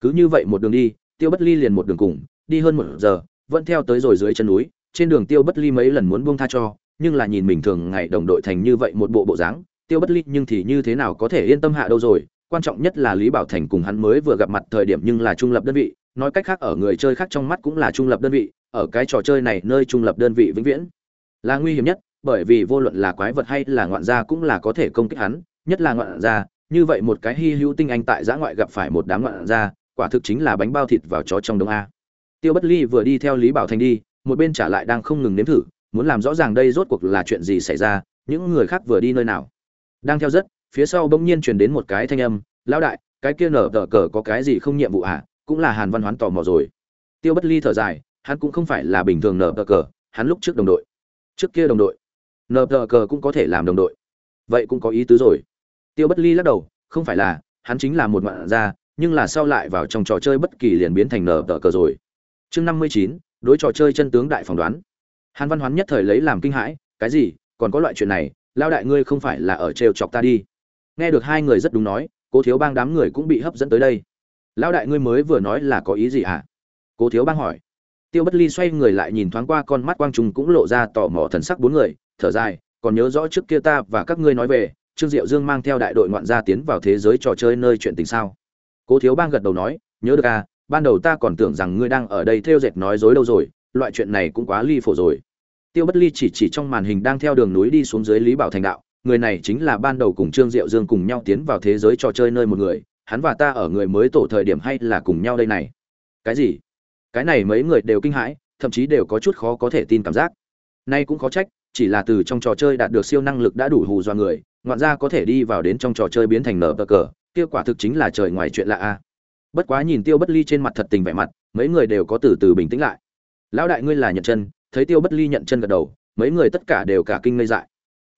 Cứ như vậy một đường đi, tiêu bất ly liền một đường cùng, đi hơn một giờ vẫn theo tới rồi dưới chân núi, trên đường tiêu bất ly mấy lần muốn buông tha cho, nhưng là nhìn mình thường ngày đồng đội thành như vậy một bộ bộ dáng, tiêu bất ly nhưng thì như thế nào có thể yên tâm hạ đâu rồi, quan trọng nhất là lý bảo thành cùng hắn mới vừa gặp mặt thời điểm nhưng là trung lập đơn vị, nói cách khác ở người chơi khác trong mắt cũng là trung lập đơn vị, ở cái trò chơi này nơi trung lập đơn vị vĩnh viễn là nguy hiểm nhất, bởi vì vô luận là quái vật hay là ngoạn gia cũng là có thể công kích hắn, nhất là ngoạn gia, như vậy một cái hy hữu tinh anh tại giã ngoại gặp phải một đám ngoạn gia, quả thực chính là bánh bao thịt vào chó trong đông a tiêu bất ly vừa đi theo lý bảo thành đi, một bên trả lại đang không ngừng nếm thử, muốn làm rõ ràng đây rốt cuộc là chuyện gì xảy ra, những người khác vừa đi nơi nào. Đang theo rất phía sau bỗng nhiên truyền đến một cái thanh âm, lão đại, cái kia nở tờ cờ có cái gì không nhiệm vụ à? Cũng là hàn văn hoán tò mò rồi. Tiêu bất ly thở dài, hắn cũng không phải là bình thường nở tờ cờ, hắn lúc trước đồng đội. Trước kia đồng đội, nở tờ cờ cũng có thể làm đồng đội. Vậy cũng có ý tứ rồi. Tiêu bất ly lắc đầu, không phải là, hắn chính là một mạng ra, nhưng là sau lại vào trong trò chơi bất kỳ liền biến thành nở tờ cờ rồi chương năm mươi chín, đối trò chơi chân tướng đại phỏng đoán. Hàn văn hoán nhất thời lấy làm kinh hãi, cái gì, còn có loại chuyện này lao đại ngươi không phải là ở trêu chọc ta đi. Nghe được hai người rất đúng nói, cố thiếu bang đám người cũng bị hấp dẫn tới đây. Lão đại ngươi mới vừa nói là có ý gì à? cố thiếu bang hỏi. Tiêu bất ly xoay người lại nhìn thoáng qua con mắt quang trùng cũng lộ ra tò mò thần sắc bốn người, thở dài, còn nhớ rõ trước kia ta và các ngươi nói về, trương diệu dương mang theo đại đội ngoạn gia tiến vào thế giới trò chơi nơi chuyện tình sao? Cố thiếu bang gật đầu nói, nhớ được à ban đầu ta còn tưởng rằng ngươi đang ở đây theo dệt nói dối đâu rồi, loại chuyện này cũng quá ly phổ rồi. Tiêu bất ly chỉ chỉ trong màn hình đang theo đường núi đi xuống dưới lý bảo thành đạo, người này chính là ban đầu cùng trương diệu dương cùng nhau tiến vào thế giới trò chơi nơi một người, hắn và ta ở người mới tổ thời điểm hay là cùng nhau đây này. Cái gì? Cái này mấy người đều kinh hãi, thậm chí đều có chút khó có thể tin cảm giác. Nay cũng khó trách, chỉ là từ trong trò chơi đạt được siêu năng lực đã đủ hù dọa người, ngoạn ra có thể đi vào đến trong trò chơi biến thành nở bờ cờ, kia quả thực chính là trời ngoài chuyện lạ a bất quá nhìn tiêu bất ly trên mặt thật tình vẻ mặt, mấy người đều có từ từ bình tĩnh lại. Lão đại ngươi là nhận chân thấy tiêu bất ly nhận chân gật đầu, mấy người tất cả đều cả kinh ngây dại.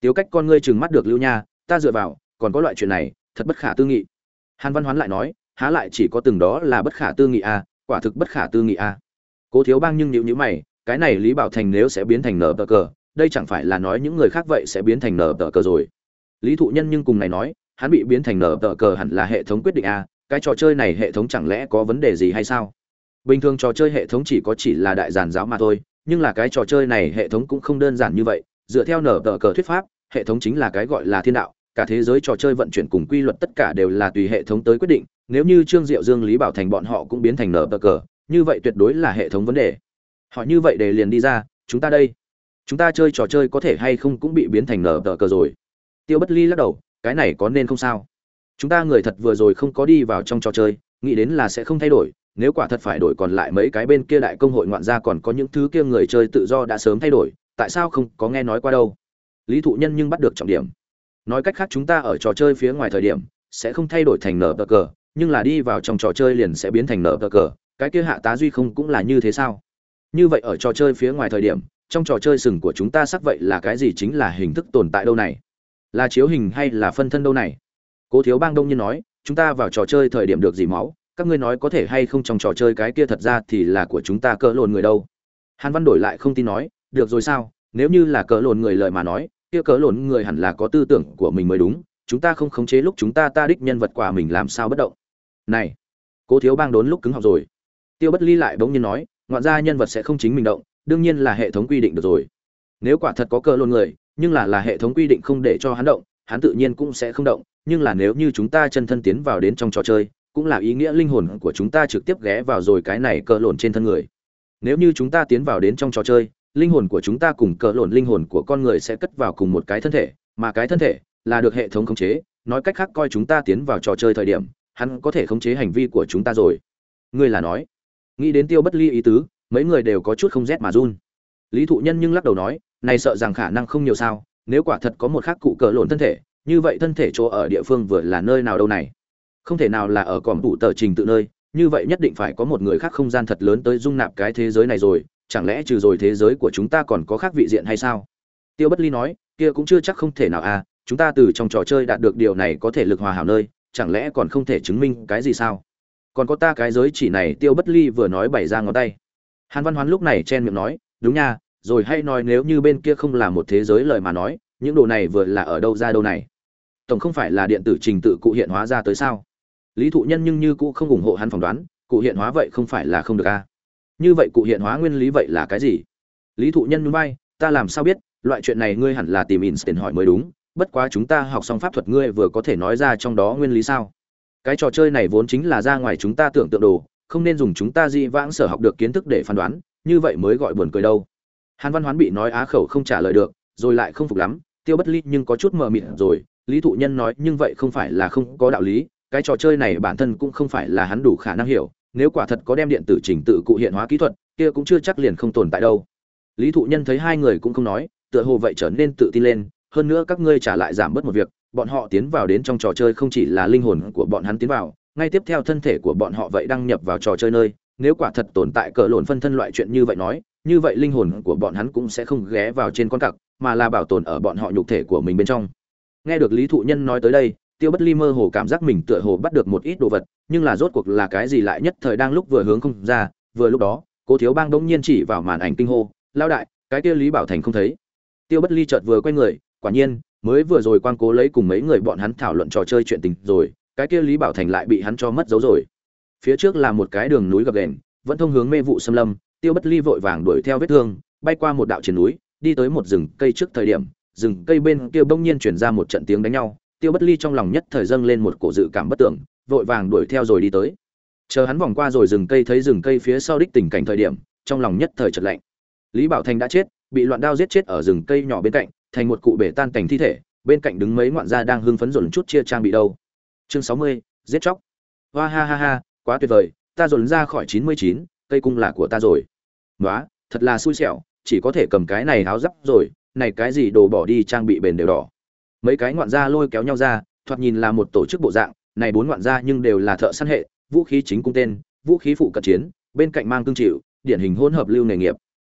Tiêu cách con ngươi chừng mắt được lưu nha, ta dựa vào, còn có loại chuyện này, thật bất khả tư nghị. Hàn văn hoán lại nói, há lại chỉ có từng đó là bất khả tư nghị a quả thực bất khả tư nghị a cố thiếu bang nhưng nhịu nhữ mày, cái này lý bảo thành nếu sẽ biến thành nở tờ cờ, đây chẳng phải là nói những người khác vậy sẽ biến thành nở tờ cờ rồi? Lý thụ nhân nhưng cùng này nói, hắn bị biến thành nở tờ cờ hẳn là hệ thống quyết định a cái trò chơi này hệ thống chẳng lẽ có vấn đề gì hay sao? Bình thường trò chơi hệ thống chỉ có chỉ là đại giản giáo mà thôi, nhưng là cái trò chơi này hệ thống cũng không đơn giản như vậy. Dựa theo nở tờ cờ thuyết pháp, hệ thống chính là cái gọi là thiên đạo, cả thế giới trò chơi vận chuyển cùng quy luật tất cả đều là tùy hệ thống tới quyết định, nếu như trương diệu dương, lý bảo thành bọn họ cũng biến thành nở tờ cờ, như vậy tuyệt đối là hệ thống vấn đề. Họ như vậy để liền đi ra, chúng ta đây. Chúng ta chơi trò chơi có thể hay không cũng bị biến thành nở tờ cờ rồi. Tiêu bất ly lắc đầu, cái này có nên không sao? Chúng ta người thật vừa rồi không có đi vào trong trò chơi, nghĩ đến là sẽ không thay đổi, nếu quả thật phải đổi còn lại mấy cái bên kia đại công hội ngoạn gia còn có những thứ kia người chơi tự do đã sớm thay đổi, tại sao không có nghe nói qua đâu? Lý thụ nhân nhưng bắt được trọng điểm. Nói cách khác chúng ta ở trò chơi phía ngoài thời điểm, sẽ không thay đổi thành nở bờ cờ, nhưng là đi vào trong trò chơi liền sẽ biến thành nở bờ cờ, cái kia hạ tá duy không cũng là như thế sao? Như vậy ở trò chơi phía ngoài thời điểm, trong trò chơi sừng của chúng ta sắc vậy là cái gì chính là hình thức tồn tại đâu này? Là chiếu hình hay là phân thân đâu này? Cố thiếu bang đông nhiên nói, chúng ta vào trò chơi thời điểm được gì máu? Các ngươi nói có thể hay không trong trò chơi cái kia thật ra thì là của chúng ta cỡ lồn người đâu. Hàn văn đổi lại không tin nói, được rồi sao? Nếu như là cỡ lồn người lời mà nói, kia cỡ lồn người hẳn là có tư tưởng của mình mới đúng. Chúng ta không khống chế lúc chúng ta ta đích nhân vật quả mình làm sao bất động. Này, cố thiếu bang đốn lúc cứng học rồi. Tiêu bất ly lại bỗng nhiên nói, ngoạn ra nhân vật sẽ không chính mình động, đương nhiên là hệ thống quy định được rồi. Nếu quả thật có cỡ lồn người, nhưng là là hệ thống quy định không để cho hắn động, hắn tự nhiên cũng sẽ không động nhưng là nếu như chúng ta chân thân tiến vào đến trong trò chơi, cũng là ý nghĩa linh hồn của chúng ta trực tiếp ghé vào rồi cái này cỡ lộn trên thân người. Nếu như chúng ta tiến vào đến trong trò chơi, linh hồn của chúng ta cùng cỡ lộn linh hồn của con người sẽ cất vào cùng một cái thân thể, mà cái thân thể là được hệ thống khống chế, nói cách khác coi chúng ta tiến vào trò chơi thời điểm, hắn có thể khống chế hành vi của chúng ta rồi. Ngươi là nói. Nghĩ đến tiêu bất ly ý tứ, mấy người đều có chút không rét mà run. Lý thụ nhân nhưng lắc đầu nói, này sợ rằng khả năng không nhiều sao, nếu quả thật có một khắc cụ cỡ lộn thân thể như vậy thân thể chỗ ở địa phương vừa là nơi nào đâu này? Không thể nào là ở còm đủ tờ trình tự nơi, như vậy nhất định phải có một người khác không gian thật lớn tới dung nạp cái thế giới này rồi, chẳng lẽ trừ rồi thế giới của chúng ta còn có khác vị diện hay sao? Tiêu bất ly nói, kia cũng chưa chắc không thể nào à chúng ta từ trong trò chơi đạt được điều này có thể lực hòa hảo nơi, chẳng lẽ còn không thể chứng minh cái gì sao? Còn có ta cái giới chỉ này, tiêu bất ly vừa nói bày ra ngón tay. Hàn văn hoán lúc này chen miệng nói, đúng nha, rồi hay nói nếu như bên kia không là một thế giới lời mà nói, những đồ này vừa là ở đâu ra đâu này? Tổng không phải là điện tử trình tự cụ hiện hóa ra tới sao? Lý thụ nhân nhưng như cụ không ủng hộ hắn phỏng đoán, cụ hiện hóa vậy không phải là không được a à? như vậy cụ hiện hóa nguyên lý vậy là cái gì? Lý thụ nhân núi bay ta làm sao biết, loại chuyện này ngươi hẳn là tìm instant hỏi mới đúng, bất quá chúng ta học xong pháp thuật ngươi vừa có thể nói ra trong đó nguyên lý sao? Cái trò chơi này vốn chính là ra ngoài chúng ta tưởng tượng đồ, không nên dùng chúng ta di vãng sở học được kiến thức để phán đoán, như vậy mới gọi buồn cười đâu. Hàn văn hoán bị nói á khẩu không trả lời được, rồi lại không phục lắm, tiêu bất ly nhưng có chút mờ mịt rồi lý thụ nhân nói, nhưng vậy không phải là không có đạo lý, cái trò chơi này bản thân cũng không phải là hắn đủ khả năng hiểu, nếu quả thật có đem điện tử trình tự cụ hiện hóa kỹ thuật, kia cũng chưa chắc liền không tồn tại đâu. Lý thụ nhân thấy hai người cũng không nói, tựa hồ vậy trở nên tự tin lên, hơn nữa các ngươi trả lại giảm bớt một việc, bọn họ tiến vào đến trong trò chơi không chỉ là linh hồn của bọn hắn tiến vào, ngay tiếp theo thân thể của bọn họ vậy đăng nhập vào trò chơi nơi, nếu quả thật tồn tại cỡ lộn phân thân loại chuyện như vậy nói, như vậy linh hồn của bọn hắn cũng sẽ không ghé vào trên con cặc, mà là bảo tồn ở bọn họ nhục thể của mình bên trong nghe được lý thụ nhân nói tới đây, tiêu bất ly mơ hồ cảm giác mình tựa hồ bắt được một ít đồ vật, nhưng là rốt cuộc là cái gì lại nhất thời đang lúc vừa hướng không ra, vừa lúc đó, cố thiếu bang đông nhiên chỉ vào màn ảnh kinh hô lao đại, cái kia lý bảo thành không thấy. Tiêu bất ly chợt vừa quay người, quả nhiên, mới vừa rồi quan cố lấy cùng mấy người bọn hắn thảo luận trò chơi chuyện tình rồi, cái kia lý bảo thành lại bị hắn cho mất dấu rồi. Phía trước là một cái đường núi gập ghềnh, vẫn thông hướng mê vụ xâm lâm, tiêu bất ly vội vàng đuổi theo vết thương, bay qua một đạo triển núi, đi tới một rừng cây trước thời điểm rừng cây bên kia bỗng nhiên chuyển ra một trận tiếng đánh nhau, tiêu bất ly trong lòng nhất thời dâng lên một cổ dự cảm bất tưởng, vội vàng đuổi theo rồi đi tới. Chờ hắn vòng qua rồi rừng cây thấy rừng cây phía sau đích tình cảnh thời điểm, trong lòng nhất thời chợt lạnh. Lý bảo thành đã chết, bị loạn đao giết chết ở rừng cây nhỏ bên cạnh, thành một cụ bể tan cảnh thi thể, bên cạnh đứng mấy ngoạn gia đang hưng phấn dồn chút chia trang bị đâu. Chương sáu mươi, giết chóc. Hoa ha ha ha, quá tuyệt vời, ta dồn ra khỏi chín mươi chín, cây cung là của ta rồi. Nói thật là xui xẻo, chỉ có thể cầm cái này háo giáp rồi này cái gì đồ bỏ đi trang bị bền đều đỏ. Mấy cái ngoạn gia lôi kéo nhau ra, thoạt nhìn là một tổ chức bộ dạng, này bốn ngoạn gia nhưng đều là thợ săn hệ, vũ khí chính cung tên, vũ khí phụ cận chiến, bên cạnh mang cương chịu, điển hình hỗn hợp lưu nghề nghiệp.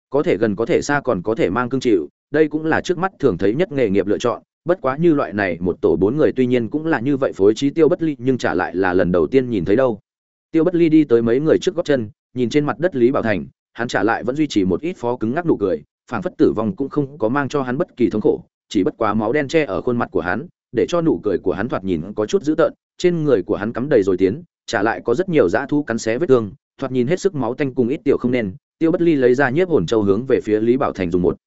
Có thể gần có thể xa còn có thể mang cương chịu, đây cũng là trước mắt thường thấy nhất nghề nghiệp lựa chọn, bất quá như loại này một tổ bốn người tuy nhiên cũng là như vậy phối trí tiêu bất ly, nhưng trả lại là lần đầu tiên nhìn thấy đâu. Tiêu bất ly đi tới mấy người trước góc chân, nhìn trên mặt đất lý bảo thành, hắn trả lại vẫn duy trì một ít phó cứng ngắc nụ cười phảng phất tử vong cũng không có mang cho hắn bất kỳ thống khổ, chỉ bất quá máu đen che ở khuôn mặt của hắn, để cho nụ cười của hắn thoạt nhìn có chút dữ tợn, trên người của hắn cắm đầy rồi tiến, trả lại có rất nhiều dã thu cắn xé vết thương, thoạt nhìn hết sức máu tanh cùng ít tiểu không nên, tiêu bất ly lấy ra nhiếp hồn châu hướng về phía lý bảo thành dùng một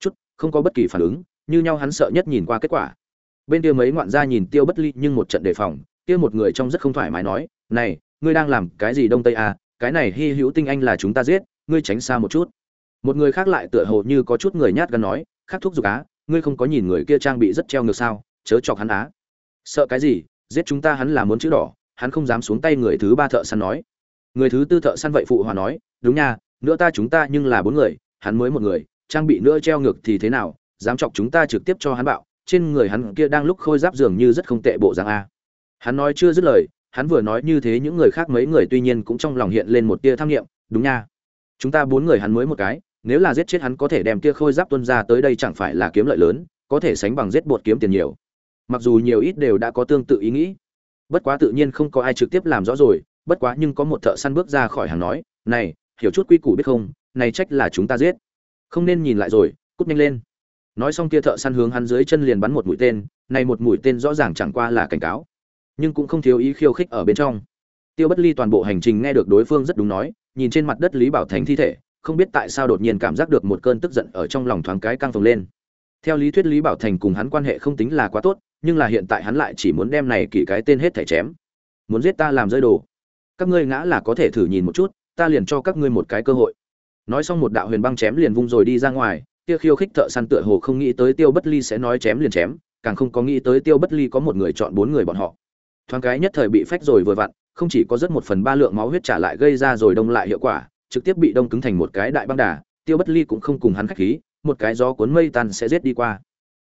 chút, không có bất kỳ phản ứng, như nhau hắn sợ nhất nhìn qua kết quả. Bên kia mấy ngoạn gia nhìn tiêu bất ly nhưng một trận đề phòng, kia một người trong rất không thoải mái nói, này, ngươi đang làm cái gì đông tây à? Cái này hy hữu tinh anh là chúng ta giết, ngươi tránh xa một chút một người khác lại tựa hồ như có chút người nhát gan nói, khắc thúc giục á, ngươi không có nhìn người kia trang bị rất treo ngược sao, chớ chọc hắn á. Sợ cái gì? Giết chúng ta hắn là muốn chữ đỏ, hắn không dám xuống tay người thứ ba thợ săn nói. Người thứ tư thợ săn vậy phụ hòa nói, đúng nha, nữa ta chúng ta nhưng là bốn người, hắn mới một người, trang bị nữa treo ngược thì thế nào, dám chọc chúng ta trực tiếp cho hắn bạo, trên người hắn kia đang lúc khôi giáp dường như rất không tệ bộ dạng a. Hắn nói chưa dứt lời, hắn vừa nói như thế những người khác mấy người tuy nhiên cũng trong lòng hiện lên một tia tham nghiệm đúng nha, chúng ta bốn người hắn mới một cái nếu là giết chết hắn có thể đem kia khôi giáp tuân ra tới đây chẳng phải là kiếm lợi lớn, có thể sánh bằng giết bột kiếm tiền nhiều. Mặc dù nhiều ít đều đã có tương tự ý nghĩ. Bất quá tự nhiên không có ai trực tiếp làm rõ rồi, bất quá nhưng có một thợ săn bước ra khỏi hàng nói, này, hiểu chút quy củ biết không, này trách là chúng ta giết. Không nên nhìn lại rồi, cút nhanh lên. Nói xong kia thợ săn hướng hắn dưới chân liền bắn một mũi tên, này một mũi tên rõ ràng chẳng qua là cảnh cáo, nhưng cũng không thiếu ý khiêu khích ở bên trong. Tiêu bất ly toàn bộ hành trình nghe được đối phương rất đúng nói, nhìn trên mặt đất lý bảo thành thi thể không biết tại sao đột nhiên cảm giác được một cơn tức giận ở trong lòng thoáng cái căng phồng lên. Theo lý thuyết lý bảo thành cùng hắn quan hệ không tính là quá tốt, nhưng là hiện tại hắn lại chỉ muốn đem này kỳ cái tên hết thẻ chém. Muốn giết ta làm rơi đồ. Các ngươi ngã là có thể thử nhìn một chút, ta liền cho các ngươi một cái cơ hội. Nói xong một đạo huyền băng chém liền vung rồi đi ra ngoài, kia khiêu khích thợ săn tựa hồ không nghĩ tới tiêu bất ly sẽ nói chém liền chém, càng không có nghĩ tới tiêu bất ly có một người chọn bốn người bọn họ. Thoáng cái nhất thời bị phách rồi vừa vặn, không chỉ có rất một phần ba lượng máu huyết trả lại gây ra rồi đông lại hiệu quả trực tiếp bị đông cứng thành một cái đại băng đà, tiêu bất ly cũng không cùng hắn khách khí, một cái gió cuốn mây tan sẽ giết đi qua.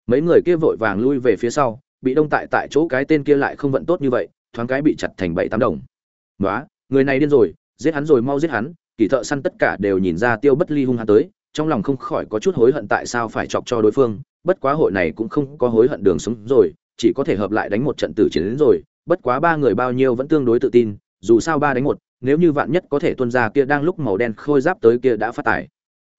Mấy người kia vội vàng lui về phía sau, bị đông tại tại chỗ cái tên kia lại không vận tốt như vậy, thoáng cái bị chặt thành bảy tám đồng. Nói người này điên rồi, giết hắn rồi mau giết hắn, kỳ thợ săn tất cả đều nhìn ra tiêu bất ly hung hắn tới, trong lòng không khỏi có chút hối hận tại sao phải chọc cho đối phương, bất quá hội này cũng không có hối hận đường sống rồi, chỉ có thể hợp lại đánh một trận tử chiến đến rồi, bất quá ba người bao nhiêu vẫn tương đối tự tin, dù sao ba đánh một nếu như vạn nhất có thể tuân ra kia đang lúc màu đen khôi giáp tới kia đã phát tải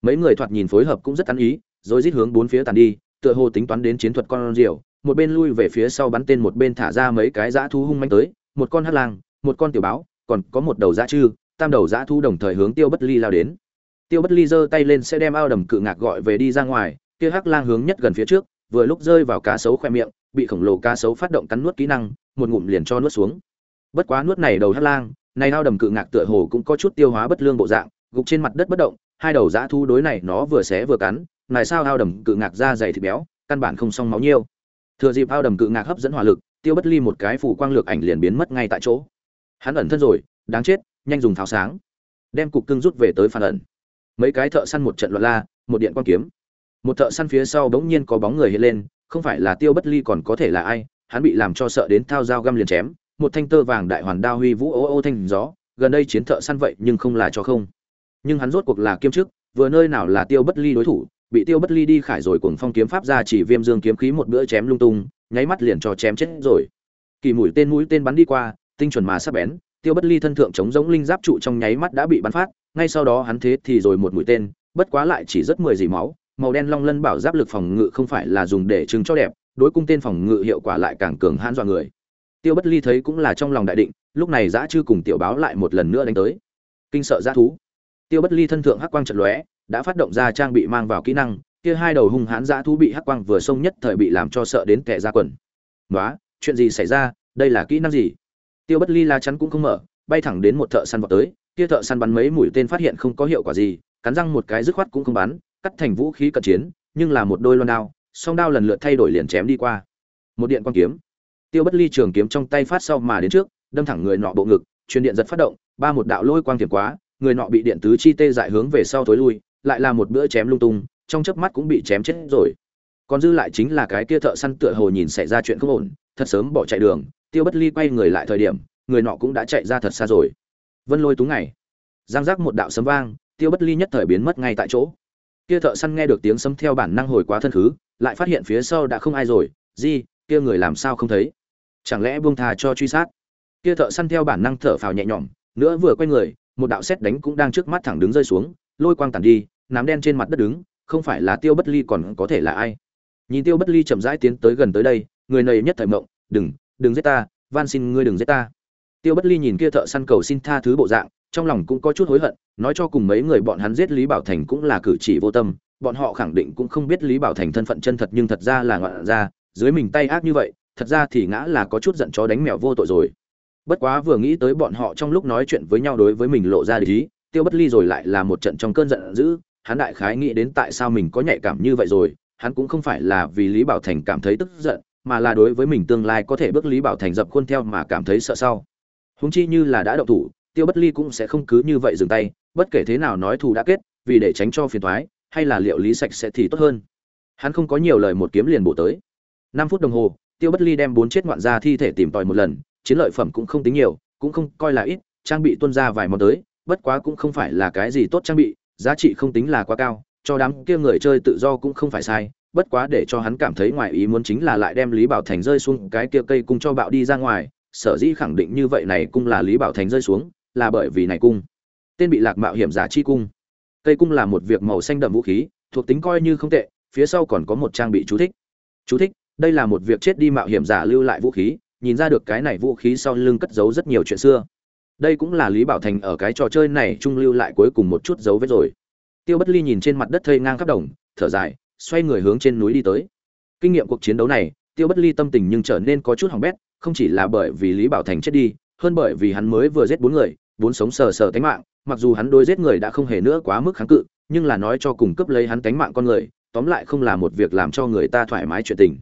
mấy người thoạt nhìn phối hợp cũng rất ăn ý, rồi rít hướng bốn phía tàn đi, tựa hồ tính toán đến chiến thuật con rìu. Một bên lui về phía sau bắn tên, một bên thả ra mấy cái dã thú hung manh tới, một con hắc lang, một con tiểu báo, còn có một đầu dã chư, tam đầu dã thú đồng thời hướng tiêu bất ly lao đến. Tiêu bất ly giơ tay lên sẽ đem ao đầm cự ngạc gọi về đi ra ngoài, kia hắc lang hướng nhất gần phía trước, vừa lúc rơi vào cá sấu khoe miệng, bị khổng lồ cá sấu phát động cắn nuốt kỹ năng, một ngụm liền cho nuốt xuống. Bất quá nuốt này đầu hắc lang này ao đầm cự ngạc tựa hồ cũng có chút tiêu hóa bất lương bộ dạng, gục trên mặt đất bất động, hai đầu dã thu đối này nó vừa xé vừa cắn, này sao ao đầm cự ngạc da dày thịt béo, căn bản không xong máu nhiêu thừa dịp ao đầm cự ngạc hấp dẫn hỏa lực, tiêu bất ly một cái phủ quang lược ảnh liền biến mất ngay tại chỗ. Hắn ẩn thân rồi, đáng chết, nhanh dùng tháo sáng. Đem cục cưng rút về tới phản ẩn. Mấy cái thợ săn một trận loạn la, một điện quan kiếm. Một thợ săn phía sau bỗng nhiên có bóng người hiện lên, không phải là tiêu bất ly còn có thể là ai, hắn bị làm cho sợ đến thao dao găm liền chém một thanh tơ vàng đại hoàn đao huy vũ ô ô thanh gió, gần đây chiến thợ săn vậy nhưng không là cho không. Nhưng hắn rốt cuộc là kiêm chức, vừa nơi nào là tiêu bất ly đối thủ, bị tiêu bất ly đi khải rồi cuồng phong kiếm pháp ra chỉ viêm dương kiếm khí một bữa chém lung tung, nháy mắt liền cho chém chết rồi. Kỳ mũi tên mũi tên bắn đi qua, tinh chuẩn mà sắp bén, tiêu bất ly thân thượng chống giống linh giáp trụ trong nháy mắt đã bị bắn phát, ngay sau đó hắn thế thì rồi một mũi tên, bất quá lại chỉ rất mười dì máu, màu đen long lân bảo giáp lực phòng ngự không phải là dùng để trưng cho đẹp, đối cung tên phòng ngự hiệu quả lại càng cường hãn dọa người tiêu bất ly thấy cũng là trong lòng đại định, lúc này giã chư cùng tiểu báo lại một lần nữa đánh tới. Kinh sợ giã thú. Tiêu bất ly thân thượng hắc quang trận lóe, đã phát động ra trang bị mang vào kỹ năng, kia hai đầu hung hãn giã thú bị hắc quang vừa xông nhất thời bị làm cho sợ đến kẻ ra quần. Nói chuyện gì xảy ra? Đây là kỹ năng gì? Tiêu bất ly la chắn cũng không mở, bay thẳng đến một thợ săn vào tới, kia thợ săn bắn mấy mũi tên phát hiện không có hiệu quả gì, cắn răng một cái dứt khoát cũng không bắn, cắt thành vũ khí cận chiến, nhưng là một đôi loan đao, song đao lần lượt thay đổi liền chém đi qua. Một điện quan kiếm tiêu bất ly trường kiếm trong tay phát sau mà đến trước, đâm thẳng người nọ bộ ngực, truyền điện giật phát động, ba một đạo lôi quang tiềm quá, người nọ bị điện tứ chi tê dại hướng về sau tối lui, lại là một bữa chém lung tung, trong chớp mắt cũng bị chém chết rồi. Còn dư lại chính là cái kia thợ săn tựa hồ nhìn xảy ra chuyện không ổn, thật sớm bỏ chạy đường, tiêu bất ly quay người lại thời điểm, người nọ cũng đã chạy ra thật xa rồi. Vân lôi túng này giang giác một đạo sấm vang, tiêu bất ly nhất thời biến mất ngay tại chỗ. Kia thợ săn nghe được tiếng sấm theo bản năng hồi quá thân khứ, lại phát hiện phía sau đã không ai rồi, di kia người làm sao không thấy? Chẳng lẽ buông thà cho truy sát? Kia thợ săn theo bản năng thở phào nhẹ nhõm, nữa vừa quay người, một đạo xét đánh cũng đang trước mắt thẳng đứng rơi xuống, lôi quang tàn đi, nám đen trên mặt đất đứng, không phải là tiêu bất ly còn có thể là ai? Nhìn tiêu bất ly chậm rãi tiến tới gần tới đây, người này nhất thời mộng, đừng đừng giết ta, van xin ngươi đừng giết ta. Tiêu bất ly nhìn kia thợ săn cầu xin tha thứ bộ dạng, trong lòng cũng có chút hối hận, nói cho cùng mấy người bọn hắn giết lý bảo thành cũng là cử chỉ vô tâm, bọn họ khẳng định cũng không biết lý bảo thành thân phận chân thật nhưng thật ra là ngoạn ra dưới mình tay ác như vậy, thật ra thì ngã là có chút giận chó đánh mèo vô tội rồi. Bất quá vừa nghĩ tới bọn họ trong lúc nói chuyện với nhau đối với mình lộ ra lý tiêu bất ly rồi lại là một trận trong cơn giận dữ, hắn đại khái nghĩ đến tại sao mình có nhạy cảm như vậy rồi, hắn cũng không phải là vì lý bảo thành cảm thấy tức giận, mà là đối với mình tương lai có thể bước lý bảo thành dập khuôn theo mà cảm thấy sợ sau. Húng chi như là đã động thủ, tiêu bất ly cũng sẽ không cứ như vậy dừng tay, bất kể thế nào nói thù đã kết, vì để tránh cho phiền thoái hay là liệu lý sạch sẽ thì tốt hơn. Hắn không có nhiều lời một kiếm liền bổ tới năm phút đồng hồ, tiêu bất ly đem bốn chết ngoạn ra thi thể tìm tòi một lần, chiến lợi phẩm cũng không tính nhiều, cũng không coi là ít, trang bị tuân ra vài món tới, bất quá cũng không phải là cái gì tốt trang bị, giá trị không tính là quá cao, cho đám kia người chơi tự do cũng không phải sai, bất quá để cho hắn cảm thấy ngoài ý muốn chính là lại đem lý bảo thành rơi xuống, cái kia cây cung cho bạo đi ra ngoài, sở dĩ khẳng định như vậy này cung là lý bảo thành rơi xuống, là bởi vì này cung. Tên bị lạc mạo hiểm giả chi cung. Cây cung là một việc màu xanh đậm vũ khí, thuộc tính coi như không tệ, phía sau còn có một trang bị chú thích. Chú thích đây là một việc chết đi mạo hiểm giả lưu lại vũ khí, nhìn ra được cái này vũ khí sau lưng cất giấu rất nhiều chuyện xưa. Đây cũng là lý bảo thành ở cái trò chơi này trung lưu lại cuối cùng một chút dấu vết rồi. Tiêu bất ly nhìn trên mặt đất thây ngang khắp đồng, thở dài, xoay người hướng trên núi đi tới. Kinh nghiệm cuộc chiến đấu này, tiêu bất ly tâm tình nhưng trở nên có chút hỏng bét, không chỉ là bởi vì lý bảo thành chết đi, hơn bởi vì hắn mới vừa giết bốn người, bốn sống sờ sờ tánh mạng, mặc dù hắn đôi giết người đã không hề nữa quá mức kháng cự, nhưng là nói cho cùng cấp lấy hắn tánh mạng con người, tóm lại không là một việc làm cho người ta thoải mái chuyện tình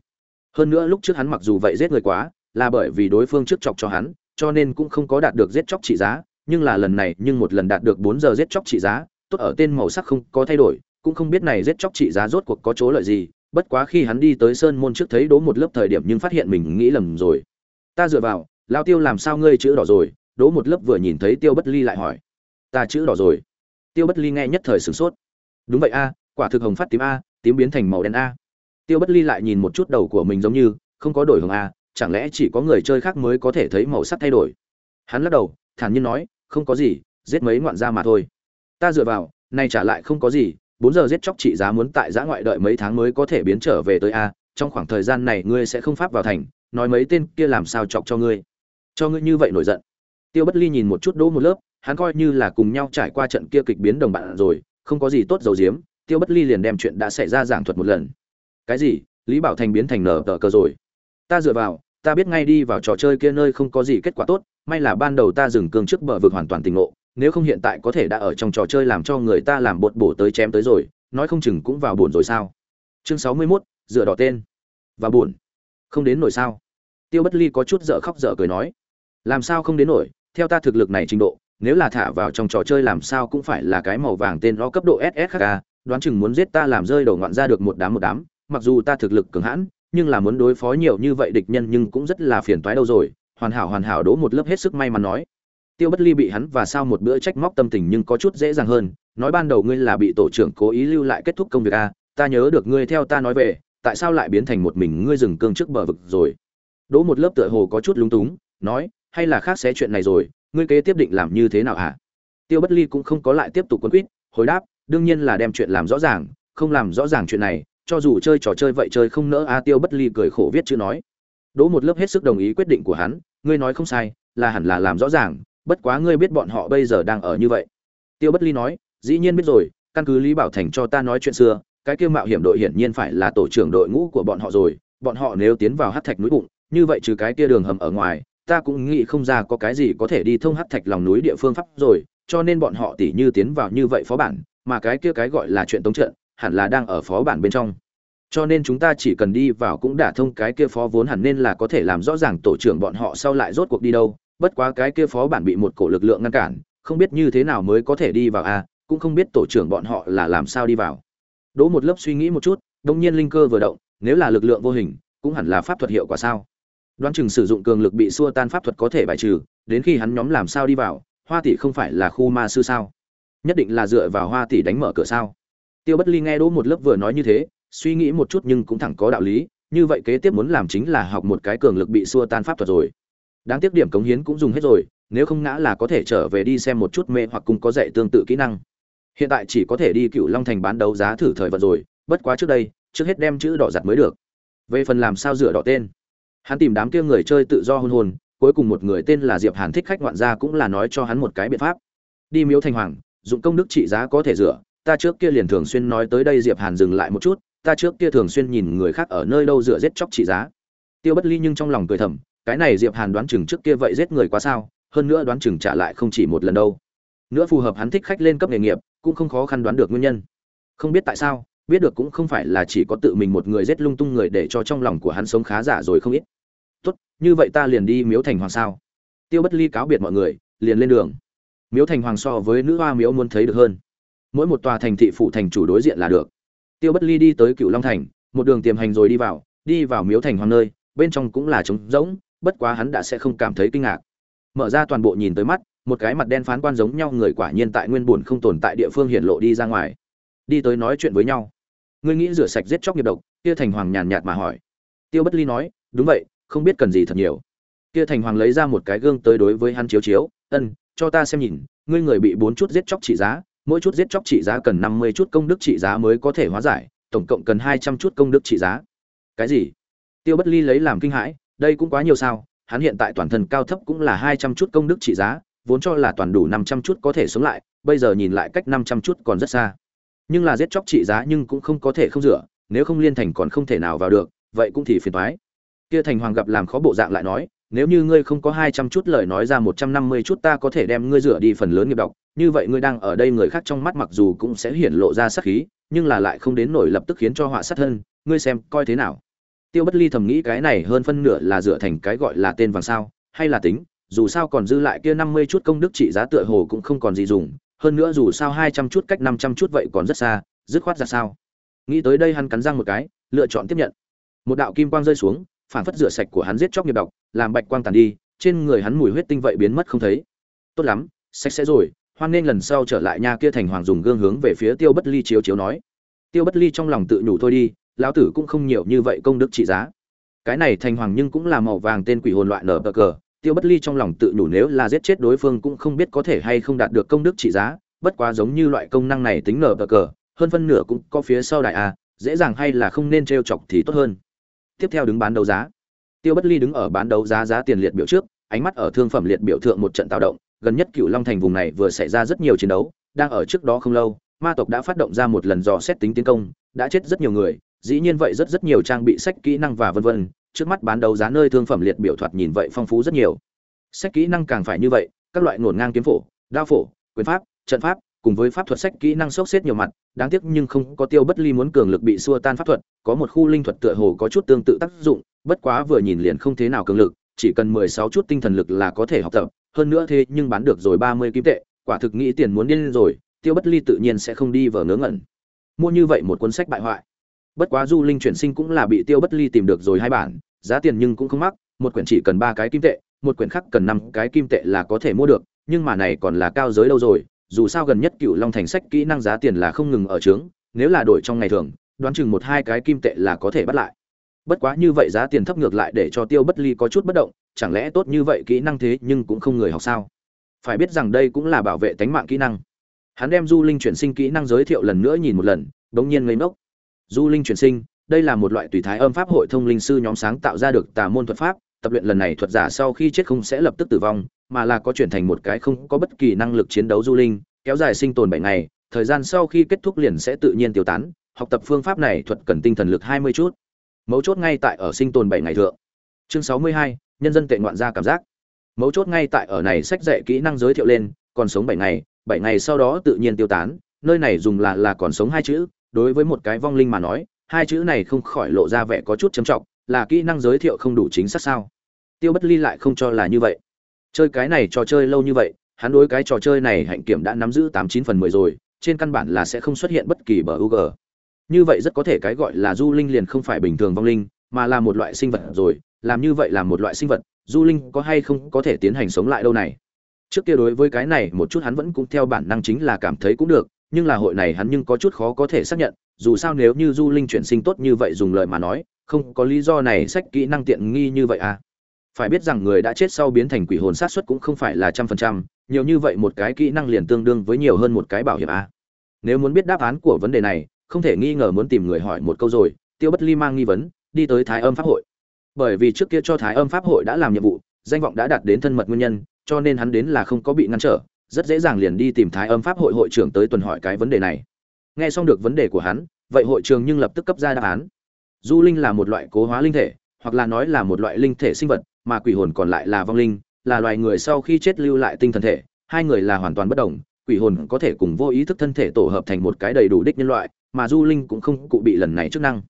hơn nữa lúc trước hắn mặc dù vậy giết người quá, là bởi vì đối phương trước chọc cho hắn, cho nên cũng không có đạt được giết chóc trị giá, nhưng là lần này, nhưng một lần đạt được bốn giờ giết chóc trị giá, tốt ở tên màu sắc không có thay đổi, cũng không biết này giết chóc trị giá rốt cuộc có chỗ lợi gì, bất quá khi hắn đi tới sơn môn trước thấy đố một lớp thời điểm nhưng phát hiện mình nghĩ lầm rồi. Ta dựa vào, lao tiêu làm sao ngươi chữ đỏ rồi? Đố một lớp vừa nhìn thấy tiêu bất ly lại hỏi. Ta chữ đỏ rồi. Tiêu bất ly nghe nhất thời sửng sốt. Đúng vậy a, quả thực hồng phát tím a, tím biến thành màu đen a tiêu bất ly lại nhìn một chút đầu của mình giống như, không có đổi hướng a, chẳng lẽ chỉ có người chơi khác mới có thể thấy màu sắc thay đổi? Hắn lắc đầu, thản nhiên nói, không có gì, giết mấy ngoạn gia mà thôi. Ta dựa vào, nay trả lại không có gì, bốn giờ giết chóc trị giá muốn tại giã ngoại đợi mấy tháng mới có thể biến trở về tới a, trong khoảng thời gian này ngươi sẽ không pháp vào thành, nói mấy tên kia làm sao chọc cho ngươi? Cho ngươi như vậy nổi giận. Tiêu bất ly nhìn một chút đỗ một lớp, hắn coi như là cùng nhau trải qua trận kia kịch biến đồng bạn rồi, không có gì tốt dầu diếm tiêu bất ly liền đem chuyện đã xảy ra giảng thuật một lần cái gì? Lý bảo thành biến thành nở tờ cờ rồi. Ta dựa vào ta biết ngay đi vào trò chơi kia nơi không có gì kết quả tốt may là ban đầu ta dừng cương trước bờ vực hoàn toàn tỉnh ngộ nếu không hiện tại có thể đã ở trong trò chơi làm cho người ta làm bột bổ tới chém tới rồi nói không chừng cũng vào buồn rồi sao? Chương sáu mươi 61, dựa đỏ tên. Và buồn. Không đến nổi sao? Tiêu bất ly có chút dở khóc dở cười nói. Làm sao không đến nổi? Theo ta thực lực này trình độ nếu là thả vào trong trò chơi làm sao cũng phải là cái màu vàng tên nó cấp độ SSK, đoán chừng muốn giết ta làm rơi đầu ngoạn ra được một đám một đám, mặc dù ta thực lực cường hãn, nhưng là muốn đối phó nhiều như vậy địch nhân nhưng cũng rất là phiền toái đâu rồi. Hoàn hảo hoàn hảo đố một lớp hết sức may mắn nói. Tiêu Bất Ly bị hắn và sao một bữa trách móc tâm tình nhưng có chút dễ dàng hơn, nói ban đầu ngươi là bị tổ trưởng cố ý lưu lại kết thúc công việc a, ta nhớ được ngươi theo ta nói về, tại sao lại biến thành một mình ngươi dừng cương trước bờ vực rồi. đố một lớp tựa hồ có chút lúng túng, nói, hay là khác sẽ chuyện này rồi, ngươi kế tiếp định làm như thế nào hả? Tiêu Bất Ly cũng không có lại tiếp tục quân quýt, hồi đáp, đương nhiên là đem chuyện làm rõ ràng, không làm rõ ràng chuyện này, cho dù chơi trò chơi vậy chơi không nỡ a Tiêu Bất Ly cười khổ viết chữ nói. Đỗ một lớp hết sức đồng ý quyết định của hắn, ngươi nói không sai, là hẳn là làm rõ ràng, bất quá ngươi biết bọn họ bây giờ đang ở như vậy. Tiêu Bất Ly nói, dĩ nhiên biết rồi, căn cứ Lý Bảo Thành cho ta nói chuyện xưa, cái kia mạo hiểm đội hiển nhiên phải là tổ trưởng đội ngũ của bọn họ rồi, bọn họ nếu tiến vào hát thạch núi bụng, như vậy trừ cái kia đường hầm ở ngoài, ta cũng nghĩ không ra có cái gì có thể đi thông hát thạch lòng núi địa phương pháp rồi, cho nên bọn họ tỉ như tiến vào như vậy phó bản, mà cái kia cái gọi là chuyện tống trận, hẳn là đang ở phó bản bên trong. Cho nên chúng ta chỉ cần đi vào cũng đả thông cái kia phó vốn hẳn nên là có thể làm rõ ràng tổ trưởng bọn họ sau lại rốt cuộc đi đâu, bất quá cái kia phó bản bị một cổ lực lượng ngăn cản, không biết như thế nào mới có thể đi vào a, à, cũng không biết tổ trưởng bọn họ là làm sao đi vào. Đỗ một lớp suy nghĩ một chút, đột nhiên linh cơ vừa động, nếu là lực lượng vô hình, cũng hẳn là pháp thuật hiệu quả sao? đoán chừng sử dụng cường lực bị xua tan pháp thuật có thể bài trừ đến khi hắn nhóm làm sao đi vào hoa tỷ không phải là khu ma sư sao nhất định là dựa vào hoa tỷ đánh mở cửa sao tiêu bất ly nghe đỗ một lớp vừa nói như thế, suy nghĩ một chút nhưng cũng thẳng có đạo lý, như vậy kế tiếp muốn làm chính là học một cái cường lực bị xua tan pháp thuật rồi. Đáng tiếc điểm cống hiến cũng dùng hết rồi, nếu không ngã là có thể trở về đi xem một chút mê hoặc cùng có dạy tương tự kỹ năng. Hiện tại chỉ có thể đi cựu long thành bán đấu giá thử thời vận rồi, bất quá trước đây, trước hết đem chữ đỏ giặt mới được. Về phần làm sao rửa đỏ tên. Hắn tìm đám kia người chơi tự do hôn hôn cuối cùng một người tên là diệp hàn thích khách ngoạn gia cũng là nói cho hắn một cái biện pháp. Đi miếu thành hoàng, dụng công đức trị giá có thể rửa ta trước kia liền thường xuyên nói tới đây diệp hàn dừng lại một chút, ta trước kia thường xuyên nhìn người khác ở nơi đâu dựa giết chóc trị giá. Tiêu bất ly nhưng trong lòng cười thầm, cái này diệp hàn đoán chừng trước kia vậy giết người quá sao, hơn nữa đoán chừng trả lại không chỉ một lần đâu. Nữa phù hợp hắn thích khách lên cấp nghề nghiệp, cũng không khó khăn đoán được nguyên nhân. Không biết tại sao, biết được cũng không phải là chỉ có tự mình một người giết lung tung người để cho trong lòng của hắn sống khá giả rồi không ít. Tốt, như vậy ta liền đi miếu thành hoàng sao? Tiêu bất ly cáo biệt mọi người, liền lên đường. Miếu thành hoàng so với nữ hoa miếu muốn thấy được hơn mỗi một tòa thành thị phụ thành chủ đối diện là được. Tiêu bất ly đi tới cựu long thành, một đường tiềm hành rồi đi vào đi vào miếu thành hoàng nơi, bên trong cũng là trống rỗng, bất quá hắn đã sẽ không cảm thấy kinh ngạc. Mở ra toàn bộ nhìn tới mắt, một cái mặt đen phán quan giống nhau người quả nhiên tại nguyên buồn không tồn tại địa phương hiện lộ đi ra ngoài. Đi tới nói chuyện với nhau. Ngươi nghĩ rửa sạch giết chóc nghiệp độc, kia thành hoàng nhàn nhạt mà hỏi. Tiêu bất ly nói, đúng vậy, không biết cần gì thật nhiều. Kia thành hoàng lấy ra một cái gương tới đối với hắn chiếu chiếu, ân, cho ta xem nhìn, ngươi người bị bốn chút giết chóc trị giá mỗi chút giết chóc trị giá cần năm mươi chút công đức trị giá mới có thể hóa giải, tổng cộng cần hai trăm chút công đức trị giá. Cái gì? Tiêu bất ly lấy làm kinh hãi, đây cũng quá nhiều sao, hắn hiện tại toàn thân cao thấp cũng là hai trăm chút công đức trị giá, vốn cho là toàn đủ năm trăm chút có thể sống lại, bây giờ nhìn lại cách năm trăm chút còn rất xa. Nhưng là giết chóc trị giá nhưng cũng không có thể không rửa, nếu không liên thành còn không thể nào vào được, vậy cũng thì phiền toái. Kia thành hoàng gặp làm khó bộ dạng lại nói nếu như ngươi không có hai trăm chút lời nói ra một trăm năm mươi chút ta có thể đem ngươi rửa đi phần lớn nghiệp độc như vậy ngươi đang ở đây người khác trong mắt mặc dù cũng sẽ hiển lộ ra sát khí, nhưng là lại không đến nổi lập tức khiến cho họa sát thân, ngươi xem coi thế nào. Tiêu bất ly thầm nghĩ cái này hơn phân nửa là dựa thành cái gọi là tên vàng sao, hay là tính, dù sao còn dư lại kia năm mươi chút công đức trị giá tựa hồ cũng không còn gì dùng, hơn nữa dù sao hai trăm chút cách năm trăm chút vậy còn rất xa, dứt khoát ra sao. Nghĩ tới đây hắn cắn răng một cái, lựa chọn tiếp nhận. Một đạo kim quang rơi xuống phản phất rửa sạch của hắn giết chóc nghiệp độc, làm bạch quang tàn đi, trên người hắn mùi huyết tinh vậy biến mất không thấy. Tốt lắm, sạch sẽ rồi, hoan nên lần sau trở lại nha kia thành hoàng dùng gương hướng về phía tiêu bất ly chiếu chiếu nói. Tiêu bất ly trong lòng tự nhủ thôi đi, lão tử cũng không nhiều như vậy công đức trị giá. Cái này thành hoàng nhưng cũng là màu vàng tên quỷ hồn loại nở bờ cờ, tiêu bất ly trong lòng tự nhủ nếu là giết chết đối phương cũng không biết có thể hay không đạt được công đức trị giá, bất quá giống như loại công năng này tính nở bờ cờ, hơn phân nửa cũng có phía sau đại a dễ dàng hay là không nên trêu chọc thì tốt hơn tiếp theo đứng bán đấu giá. Tiêu bất ly đứng ở bán đấu giá giá tiền liệt biểu trước, ánh mắt ở thương phẩm liệt biểu thượng một trận tạo động, gần nhất cựu long thành vùng này vừa xảy ra rất nhiều chiến đấu, đang ở trước đó không lâu, ma tộc đã phát động ra một lần dò xét tính tiến công, đã chết rất nhiều người, dĩ nhiên vậy rất rất nhiều trang bị sách kỹ năng và vân vân, trước mắt bán đấu giá nơi thương phẩm liệt biểu thoạt nhìn vậy phong phú rất nhiều. Sách kỹ năng càng phải như vậy, các loại ngổn ngang kiếm phổ, đao phổ, quyền pháp, trận pháp cùng với pháp thuật sách kỹ năng sốc xếp nhiều mặt, đáng tiếc nhưng không có tiêu bất ly muốn cường lực bị xua tan pháp thuật, có một khu linh thuật tựa hồ có chút tương tự tác dụng, bất quá vừa nhìn liền không thế nào cường lực, chỉ cần mười sáu chút tinh thần lực là có thể học tập, hơn nữa thế nhưng bán được rồi ba mươi kim tệ, quả thực nghĩ tiền muốn điên rồi, tiêu bất ly tự nhiên sẽ không đi vờ ngớ ngẩn. Mua như vậy một cuốn sách bại hoại. Bất quá du linh chuyển sinh cũng là bị tiêu bất ly tìm được rồi hai bản, giá tiền nhưng cũng không mắc, một quyển chỉ cần ba cái kim tệ, một quyển khác cần năm cái kim tệ là có thể mua được, nhưng mà này còn là cao giới đâu rồi dù sao gần nhất cựu long thành sách kỹ năng giá tiền là không ngừng ở trướng, nếu là đổi trong ngày thường, đoán chừng một hai cái kim tệ là có thể bắt lại. Bất quá như vậy giá tiền thấp ngược lại để cho tiêu bất ly có chút bất động, chẳng lẽ tốt như vậy kỹ năng thế nhưng cũng không người học sao? Phải biết rằng đây cũng là bảo vệ tánh mạng kỹ năng. Hắn đem du linh chuyển sinh kỹ năng giới thiệu lần nữa nhìn một lần đ ỗ n g nhiên ngây ngốc. Du linh chuyển sinh, đây là một loại tùy thái âm pháp hội thông linh sư nhóm sáng tạo ra được tà môn thuật pháp tập luyện lần này thuật giả sau khi chết không sẽ lập tức tử vong, mà là có chuyển thành một cái không có bất kỳ năng lực chiến đấu du linh, kéo dài sinh tồn bảy ngày, thời gian sau khi kết thúc liền sẽ tự nhiên tiêu tán. Học tập phương pháp này thuật cần tinh thần lực hai mươi chút. Mấu chốt ngay tại ở sinh tồn bảy ngày thượng. Chương sáu mươi hai, nhân dân tệ ngoạn ra cảm giác. Mấu chốt ngay tại ở này sách dạy kỹ năng giới thiệu lên, còn sống bảy ngày bảy ngày sau đó tự nhiên tiêu tán, nơi này dùng là là còn sống hai chữ, đối với một cái vong linh mà nói, hai chữ này không khỏi lộ ra vẻ có chút châm trọng, là kỹ năng giới thiệu không đủ chính xác sao? Tiêu bất ly lại không cho là như vậy. Chơi cái này trò chơi lâu như vậy, hắn đối cái trò chơi này hạnh kiểm đã nắm giữ tám chín phần mười rồi, trên căn bản là sẽ không xuất hiện bất kỳ bờ u g như vậy rất có thể cái gọi là du linh liền không phải bình thường vong linh, mà là một loại sinh vật rồi. Làm như vậy là một loại sinh vật, du linh có hay không có thể tiến hành sống lại đâu này? Trước kia đối với cái này một chút hắn vẫn cũng theo bản năng chính là cảm thấy cũng được, nhưng là hội này hắn nhưng có chút khó có thể xác nhận, dù sao nếu như du linh chuyển sinh tốt như vậy dùng lời mà nói, không có lý do này sách kỹ năng tiện nghi như vậy à? Phải biết rằng người đã chết sau biến thành quỷ hồn sát xuất cũng không phải là trăm phần trăm, nhiều như vậy một cái kỹ năng liền tương đương với nhiều hơn một cái bảo hiểm à. nếu muốn biết đáp án của vấn đề này, không thể nghi ngờ muốn tìm người hỏi một câu rồi, tiêu bất ly mang nghi vấn, đi tới thái âm pháp hội. Bởi vì trước kia cho thái âm pháp hội đã làm nhiệm vụ, danh vọng đã đạt đến thân mật nguyên nhân, cho nên hắn đến là không có bị ngăn trở, rất dễ dàng liền đi tìm thái âm pháp hội hội trưởng tới tuần hỏi cái vấn đề này. Nghe xong được vấn đề của hắn, vậy hội trường nhưng lập tức cấp ra đáp án. Du linh là một loại cố hóa linh thể hoặc là nói là một loại linh thể sinh vật, mà quỷ hồn còn lại là vong linh, là loài người sau khi chết lưu lại tinh thần thể, hai người là hoàn toàn bất đồng, quỷ hồn có thể cùng vô ý thức thân thể tổ hợp thành một cái đầy đủ đích nhân loại, mà du linh cũng không cụ bị lần này chức năng.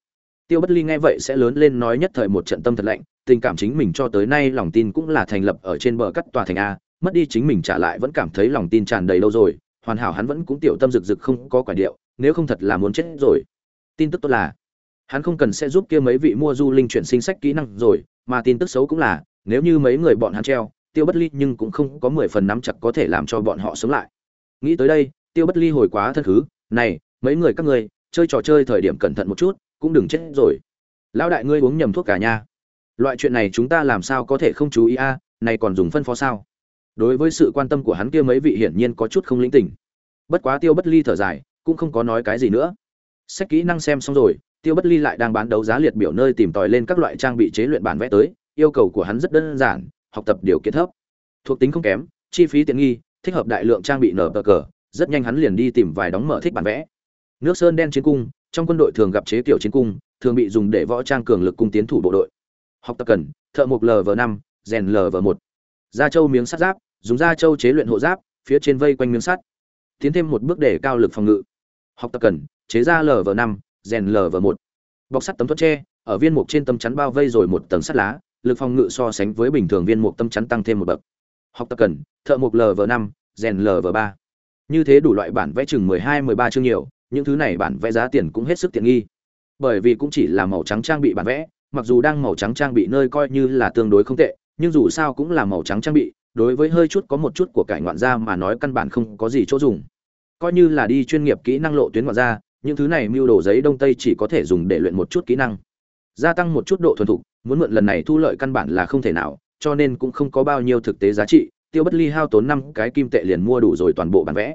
Tiêu bất ly nghe vậy sẽ lớn lên nói nhất thời một trận tâm thật lạnh, tình cảm chính mình cho tới nay lòng tin cũng là thành lập ở trên bờ cắt tòa thành a, mất đi chính mình trả lại vẫn cảm thấy lòng tin tràn đầy lâu rồi, hoàn hảo hắn vẫn cũng tiểu tâm rực rực không có quả điệu, nếu không thật là muốn chết rồi. Tin tức tốt là hắn không cần sẽ giúp kia mấy vị mua du linh chuyển sinh sách kỹ năng rồi, mà tin tức xấu cũng là, nếu như mấy người bọn hắn treo, tiêu bất ly nhưng cũng không có mười phần nắm chặt có thể làm cho bọn họ sống lại. Nghĩ tới đây, tiêu bất ly hồi quá thân khứ, này, mấy người các ngươi, chơi trò chơi thời điểm cẩn thận một chút, cũng đừng chết rồi. Lão đại ngươi uống nhầm thuốc cả nha loại chuyện này chúng ta làm sao có thể không chú ý a, này còn dùng phân phó sao? Đối với sự quan tâm của hắn kia mấy vị hiển nhiên có chút không lĩnh tỉnh bất quá tiêu bất ly thở dài, cũng không có nói cái gì nữa. Sách kỹ năng xem xong rồi tiêu bất ly lại đang bán đấu giá liệt biểu nơi tìm tòi lên các loại trang bị chế luyện bản vẽ tới, yêu cầu của hắn rất đơn giản, học tập điều kiện thấp. Thuộc tính không kém, chi phí tiện nghi, thích hợp đại lượng trang bị nở bờ cờ, rất nhanh hắn liền đi tìm vài đóng mở thích bản vẽ. Nước sơn đen chiến cung, trong quân đội thường gặp chế kiểu chiến cung, thường bị dùng để võ trang cường lực cung tiến thủ bộ đội. Học tập cần, thợ mộc lv năm, rèn lv một. Da châu miếng sắt giáp, dùng da châu chế luyện hộ giáp, phía trên vây quanh miếng sắt. Tiến thêm một bước để cao lực phòng ngự. Học tập cần, chế ra lv năm rèn lv một. Bọc sắt tấm thuẫn tre, ở viên mục trên tấm chắn bao vây rồi một tầng sắt lá, lực phòng ngự so sánh với bình thường viên mục tấm chắn tăng thêm một bậc. Học tập cần, thợ mộc lv năm, rèn lv ba. Như thế đủ loại bản vẽ chừng mười hai, mười ba chương nhiều, những thứ này bản vẽ giá tiền cũng hết sức tiện nghi. Bởi vì cũng chỉ là màu trắng trang bị bản vẽ, mặc dù đang màu trắng trang bị nơi coi như là tương đối không tệ, nhưng dù sao cũng là màu trắng trang bị, đối với hơi chút có một chút của cải ngoạn gia mà nói căn bản không có gì chỗ dùng. Coi như là đi chuyên nghiệp kỹ năng lộ tuyến ngoạn gia những thứ này mưu đồ giấy đông tây chỉ có thể dùng để luyện một chút kỹ năng. Gia tăng một chút độ thuần thục, muốn mượn lần này thu lợi căn bản là không thể nào, cho nên cũng không có bao nhiêu thực tế giá trị. Tiêu bất ly hao tốn năm cái kim tệ liền mua đủ rồi toàn bộ bản vẽ.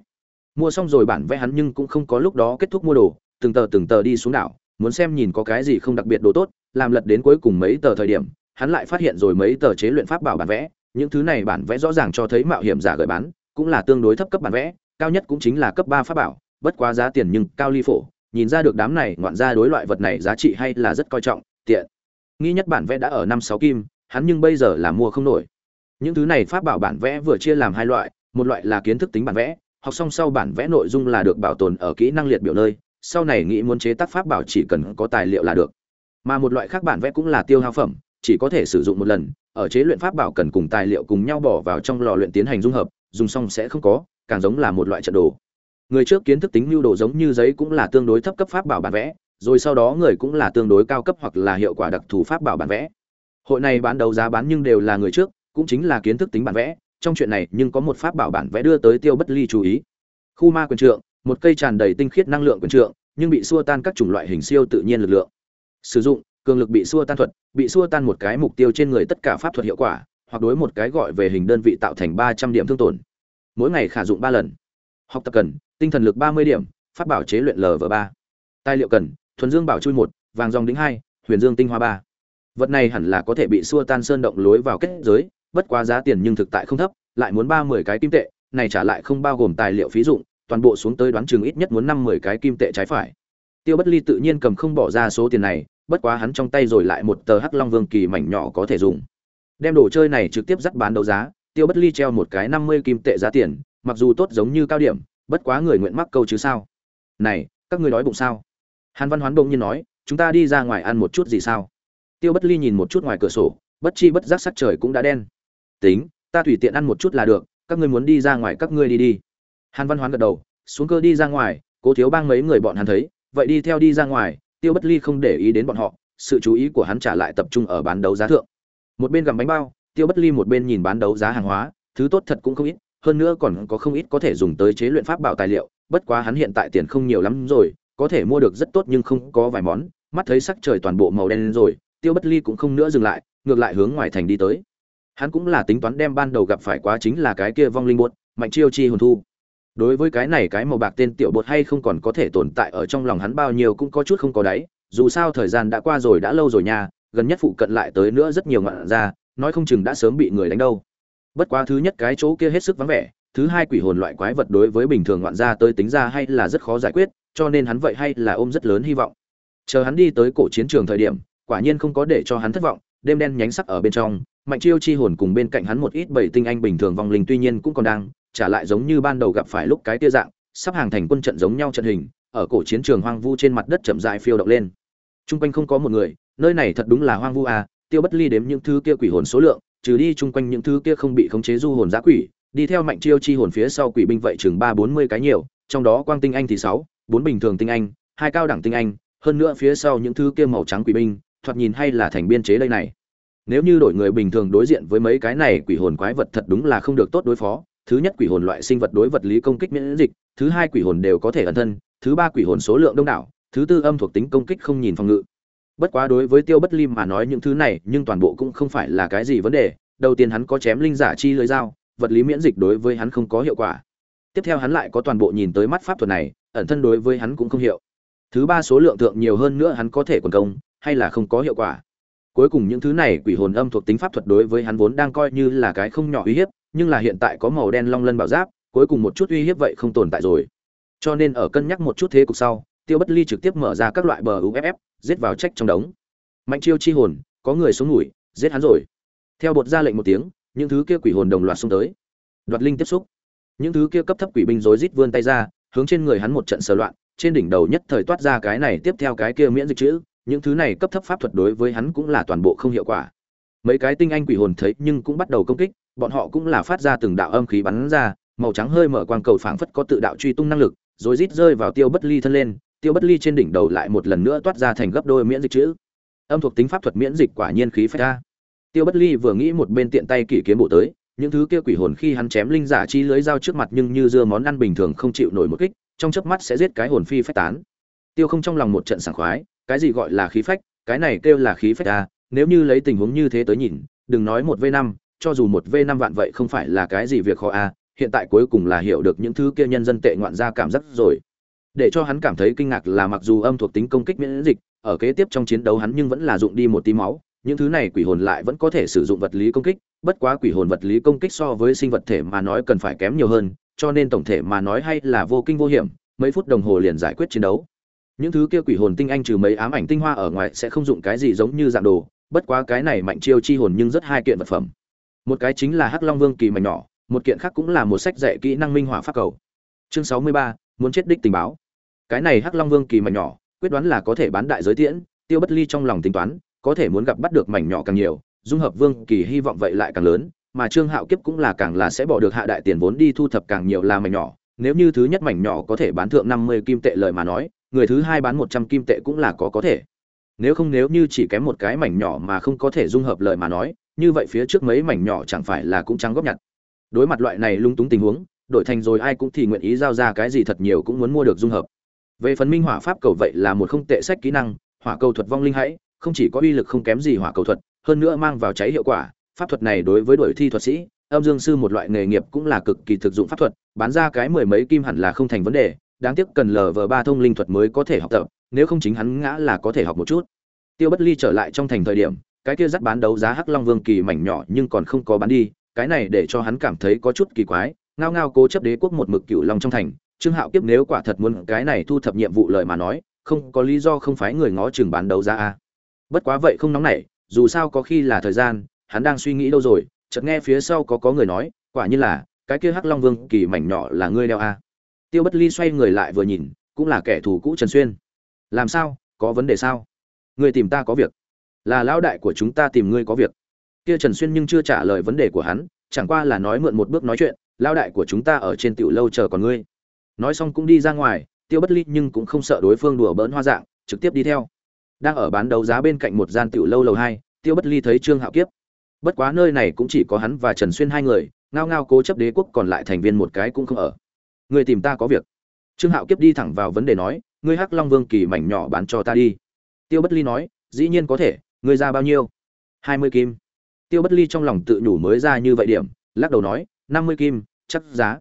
Mua xong rồi bản vẽ hắn nhưng cũng không có lúc đó kết thúc mua đồ, từng tờ từng tờ đi xuống đảo, muốn xem nhìn có cái gì không đặc biệt đồ tốt, làm lật đến cuối cùng mấy tờ thời điểm, hắn lại phát hiện rồi mấy tờ chế luyện pháp bảo bản vẽ. Những thứ này bản vẽ rõ ràng cho thấy mạo hiểm giả gợi bán, cũng là tương đối thấp cấp bản vẽ, cao nhất cũng chính là cấp ba pháp bảo bất quá giá tiền nhưng cao ly phổ, nhìn ra được đám này ngoạn ra đối loại vật này giá trị hay là rất coi trọng, tiện. Nghĩ nhất bản vẽ đã ở năm sáu kim, hắn nhưng bây giờ là mua không nổi. Những thứ này pháp bảo bản vẽ vừa chia làm hai loại, một loại là kiến thức tính bản vẽ, học xong sau bản vẽ nội dung là được bảo tồn ở kỹ năng liệt biểu nơi, sau này nghĩ muốn chế tác pháp bảo chỉ cần có tài liệu là được. Mà một loại khác bản vẽ cũng là tiêu hao phẩm, chỉ có thể sử dụng một lần, ở chế luyện pháp bảo cần cùng tài liệu cùng nhau bỏ vào trong lò luyện tiến hành dung hợp, dùng xong sẽ không có, càng giống là một loại trận đồ người trước kiến thức tính lưu đồ giống như giấy cũng là tương đối thấp cấp pháp bảo bản vẽ, rồi sau đó người cũng là tương đối cao cấp hoặc là hiệu quả đặc thù pháp bảo bản vẽ. Hội này bán đấu giá bán nhưng đều là người trước, cũng chính là kiến thức tính bản vẽ, trong chuyện này nhưng có một pháp bảo bản vẽ đưa tới tiêu bất ly chú ý. Khu ma quyền trượng, một cây tràn đầy tinh khiết năng lượng quyền trượng, nhưng bị xua tan các chủng loại hình siêu tự nhiên lực lượng. Sử dụng, cường lực bị xua tan thuật, bị xua tan một cái mục tiêu trên người tất cả pháp thuật hiệu quả, hoặc đối một cái gọi về hình đơn vị tạo thành ba trăm điểm thương tổn. Mỗi ngày khả dụng ba lần. Học tập cần tinh thần lực ba mươi điểm, pháp bảo chế luyện lv ba. Tài liệu cần, thuần dương bảo chui một, vàng dòng đính hai, huyền dương tinh hoa ba. Vật này hẳn là có thể bị xua tan sơn động lối vào kết giới, bất quá giá tiền nhưng thực tại không thấp, lại muốn ba mươi cái kim tệ, này trả lại không bao gồm tài liệu phí dụng, toàn bộ xuống tới đoán chừng ít nhất muốn năm mười cái kim tệ trái phải. Tiêu bất ly tự nhiên cầm không bỏ ra số tiền này, bất quá hắn trong tay rồi lại một tờ hắc long vương kỳ mảnh nhỏ có thể dùng. Đem đồ chơi này trực tiếp dắt bán đấu giá, tiêu bất ly treo một cái năm mươi kim tệ giá tiền, mặc dù tốt giống như cao điểm bất quá người nguyện mắc câu chứ sao? Này, các ngươi đói bụng sao? Hàn văn hoán bỗng nhiên nói, chúng ta đi ra ngoài ăn một chút gì sao? Tiêu bất ly nhìn một chút ngoài cửa sổ, bất chi bất giác sắc trời cũng đã đen. Tính, ta tùy tiện ăn một chút là được, các ngươi muốn đi ra ngoài các ngươi đi đi. Hàn văn hoán gật đầu, xuống cơ đi ra ngoài, cố thiếu bang mấy người bọn hắn thấy, vậy đi theo đi ra ngoài, tiêu bất ly không để ý đến bọn họ, sự chú ý của hắn trả lại tập trung ở bán đấu giá thượng. Một bên gặm bánh bao, tiêu bất ly một bên nhìn bán đấu giá hàng hóa, thứ tốt thật cũng không ít hơn nữa còn có không ít có thể dùng tới chế luyện pháp bảo tài liệu, bất quá hắn hiện tại tiền không nhiều lắm rồi, có thể mua được rất tốt nhưng không có vài món, mắt thấy sắc trời toàn bộ màu đen rồi, tiêu bất ly cũng không nữa dừng lại, ngược lại hướng ngoài thành đi tới. Hắn cũng là tính toán đem ban đầu gặp phải quá chính là cái kia vong linh bột, mạnh chiêu chi hồn thu. Đối với cái này cái màu bạc tên tiểu bột hay không còn có thể tồn tại ở trong lòng hắn bao nhiêu cũng có chút không có đáy, dù sao thời gian đã qua rồi đã lâu rồi nha, gần nhất phụ cận lại tới nữa rất nhiều ngọn ra, nói không chừng đã sớm bị người đánh đâu bất quá thứ nhất cái chỗ kia hết sức vắng vẻ, thứ hai quỷ hồn loại quái vật đối với bình thường ngoạn gia tới tính ra hay là rất khó giải quyết, cho nên hắn vậy hay là ôm rất lớn hy vọng. Chờ hắn đi tới cổ chiến trường thời điểm, quả nhiên không có để cho hắn thất vọng, đêm đen nhánh sắc ở bên trong, mạnh chiêu chi hồn cùng bên cạnh hắn một ít bảy tinh anh bình thường vong linh tuy nhiên cũng còn đang, trả lại giống như ban đầu gặp phải lúc cái tia dạng, sắp hàng thành quân trận giống nhau trận hình, ở cổ chiến trường hoang vu trên mặt đất chậm rãi phiêu động lên. Trung quanh không có một người, nơi này thật đúng là hoang vu à tiêu bất ly đếm những thứ kia quỷ hồn số lượng trừ đi chung quanh những thứ kia không bị khống chế du hồn giã quỷ, đi theo mạnh chiêu chi hồn phía sau quỷ binh vậy chừng ba bốn mươi cái nhiều, trong đó quang tinh anh thì sáu, bốn bình thường tinh anh, hai cao đẳng tinh anh, hơn nữa phía sau những thứ kia màu trắng quỷ binh, thoạt nhìn hay là thành biên chế đây này. Nếu như đổi người bình thường đối diện với mấy cái này quỷ hồn quái vật thật đúng là không được tốt đối phó. Thứ nhất quỷ hồn loại sinh vật đối vật lý công kích miễn dịch, thứ hai quỷ hồn đều có thể ẩn thân, thứ ba quỷ hồn số lượng đông đảo, thứ tư âm thuộc tính công kích không nhìn phòng ngự bất quá đối với tiêu bất lim mà nói những thứ này, nhưng toàn bộ cũng không phải là cái gì vấn đề. Đầu tiên hắn có chém linh giả chi lưới dao, vật lý miễn dịch đối với hắn không có hiệu quả. Tiếp theo hắn lại có toàn bộ nhìn tới mắt pháp thuật này, ẩn thân đối với hắn cũng không hiệu. Thứ ba số lượng tượng nhiều hơn nữa hắn có thể quần công, hay là không có hiệu quả. Cuối cùng những thứ này quỷ hồn âm thuộc tính pháp thuật đối với hắn vốn đang coi như là cái không nhỏ uy hiếp, nhưng là hiện tại có màu đen long lân bảo giáp, cuối cùng một chút uy hiếp vậy không tồn tại rồi. Cho nên ở cân nhắc một chút thế cục sau tiêu bất ly trực tiếp mở ra các loại bờ uff giết vào trách trong đống. Mạnh chiêu chi hồn, có người xuống ngủi, giết hắn rồi. Theo bột ra lệnh một tiếng, những thứ kia quỷ hồn đồng loạt xông tới. Đoạt linh tiếp xúc. Những thứ kia cấp thấp quỷ binh rối rít vươn tay ra, hướng trên người hắn một trận sờ loạn, trên đỉnh đầu nhất thời toát ra cái này tiếp theo cái kia miễn dịch chữ, những thứ này cấp thấp pháp thuật đối với hắn cũng là toàn bộ không hiệu quả. Mấy cái tinh anh quỷ hồn thấy nhưng cũng bắt đầu công kích, bọn họ cũng là phát ra từng đạo âm khí bắn ra, màu trắng hơi mở quang cầu phảng phất có tự đạo truy tung năng lực rồi rít rơi vào tiêu bất ly thân lên tiêu bất ly trên đỉnh đầu lại một lần nữa toát ra thành gấp đôi miễn dịch chữ. Âm thuộc tính pháp thuật miễn dịch quả nhiên khí phách ra tiêu bất ly vừa nghĩ một bên tiện tay kỷ kiếm bộ tới, những thứ kia quỷ hồn khi hắn chém linh giả chi lưới dao trước mặt nhưng như dưa món ăn bình thường không chịu nổi một kích, trong chớp mắt sẽ giết cái hồn phi phách tán. Tiêu không trong lòng một trận sảng khoái, cái gì gọi là khí phách, cái này kêu là khí phách à nếu như lấy tình huống như thế tới nhìn, đừng nói một v năm, cho dù một v năm vạn vậy không phải là cái gì việc khó à hiện tại cuối cùng là hiểu được những thứ kia nhân dân tệ ngoạn ra cảm giác rồi để cho hắn cảm thấy kinh ngạc là mặc dù âm thuộc tính công kích miễn dịch, ở kế tiếp trong chiến đấu hắn nhưng vẫn là dụng đi một tí máu, những thứ này quỷ hồn lại vẫn có thể sử dụng vật lý công kích, bất quá quỷ hồn vật lý công kích so với sinh vật thể mà nói cần phải kém nhiều hơn, cho nên tổng thể mà nói hay là vô kinh vô hiểm, mấy phút đồng hồ liền giải quyết chiến đấu. Những thứ kia quỷ hồn tinh anh trừ mấy ám ảnh tinh hoa ở ngoài sẽ không dụng cái gì giống như dạng đồ, bất quá cái này mạnh chiêu chi hồn nhưng rất hai kiện vật phẩm. Một cái chính là hắc long vương kỳ mảnh nhỏ, một kiện khác cũng là một sách dạy kỹ năng minh hỏa pháp cầu. Chương sáu mươi ba, muốn chết đích tình báo cái này hắc long vương kỳ mảnh nhỏ, quyết đoán là có thể bán đại giới tiễn, tiêu bất ly trong lòng tính toán, có thể muốn gặp bắt được mảnh nhỏ càng nhiều, dung hợp vương kỳ hy vọng vậy lại càng lớn, mà trương hạo kiếp cũng là càng là sẽ bỏ được hạ đại tiền vốn đi thu thập càng nhiều là mảnh nhỏ. Nếu như thứ nhất mảnh nhỏ có thể bán thượng năm mươi kim tệ lời mà nói, người thứ hai bán một trăm kim tệ cũng là có có thể. Nếu không nếu như chỉ kém một cái mảnh nhỏ mà không có thể dung hợp lời mà nói, như vậy phía trước mấy mảnh nhỏ chẳng phải là cũng trắng góp nhặt. Đối mặt loại này lung túng tình huống, đổi thành rồi ai cũng thì nguyện ý giao ra cái gì thật nhiều cũng muốn mua được dung hợp về phần minh hỏa pháp cầu vậy là một không tệ sách kỹ năng hỏa cầu thuật vong linh hãy, không chỉ có uy lực không kém gì hỏa cầu thuật, hơn nữa mang vào cháy hiệu quả. Pháp thuật này đối với đội thi thuật sĩ, âm dương sư một loại nghề nghiệp cũng là cực kỳ thực dụng pháp thuật, bán ra cái mười mấy kim hẳn là không thành vấn đề, đáng tiếc cần lờ vờ ba thông linh thuật mới có thể học tập, nếu không chính hắn ngã là có thể học một chút. Tiêu bất ly trở lại trong thành thời điểm, cái kia dắt bán đấu giá hắc long vương kỳ mảnh nhỏ nhưng còn không có bán đi, cái này để cho hắn cảm thấy có chút kỳ quái, ngao ngao cố chấp đế quốc một mực cựu long trong thành trương hạo kiếp nếu quả thật muốn cái này thu thập nhiệm vụ lời mà nói, không có lý do không phải người ngó chừng bán đấu giá a. Bất quá vậy không nóng nảy, dù sao có khi là thời gian, hắn đang suy nghĩ đâu rồi, chợt nghe phía sau có có người nói, quả như là, cái kia hắc long vương kỳ mảnh nhỏ là ngươi đeo a. Tiêu bất ly xoay người lại vừa nhìn, cũng là kẻ thù cũ trần xuyên. Làm sao, có vấn đề sao? Ngươi tìm ta có việc. Là lão đại của chúng ta tìm ngươi có việc. Kia trần xuyên nhưng chưa trả lời vấn đề của hắn, chẳng qua là nói mượn một bước nói chuyện, lão đại của chúng ta ở trên tiểu lâu chờ còn ngươi nói xong cũng đi ra ngoài, tiêu bất ly nhưng cũng không sợ đối phương đùa bỡn hoa dạng, trực tiếp đi theo. Đang ở bán đấu giá bên cạnh một gian tiểu lâu lầu hai, tiêu bất ly thấy trương hạo kiếp. Bất quá nơi này cũng chỉ có hắn và trần xuyên hai người, ngao ngao cố chấp đế quốc còn lại thành viên một cái cũng không ở. Người tìm ta có việc. Trương hạo kiếp đi thẳng vào vấn đề nói, ngươi hắc long vương kỳ mảnh nhỏ bán cho ta đi. Tiêu bất ly nói, dĩ nhiên có thể, ngươi ra bao nhiêu? Hai mươi kim. Tiêu bất ly trong lòng tự nhủ mới ra như vậy điểm, lắc đầu nói, năm mươi kim, chắc giá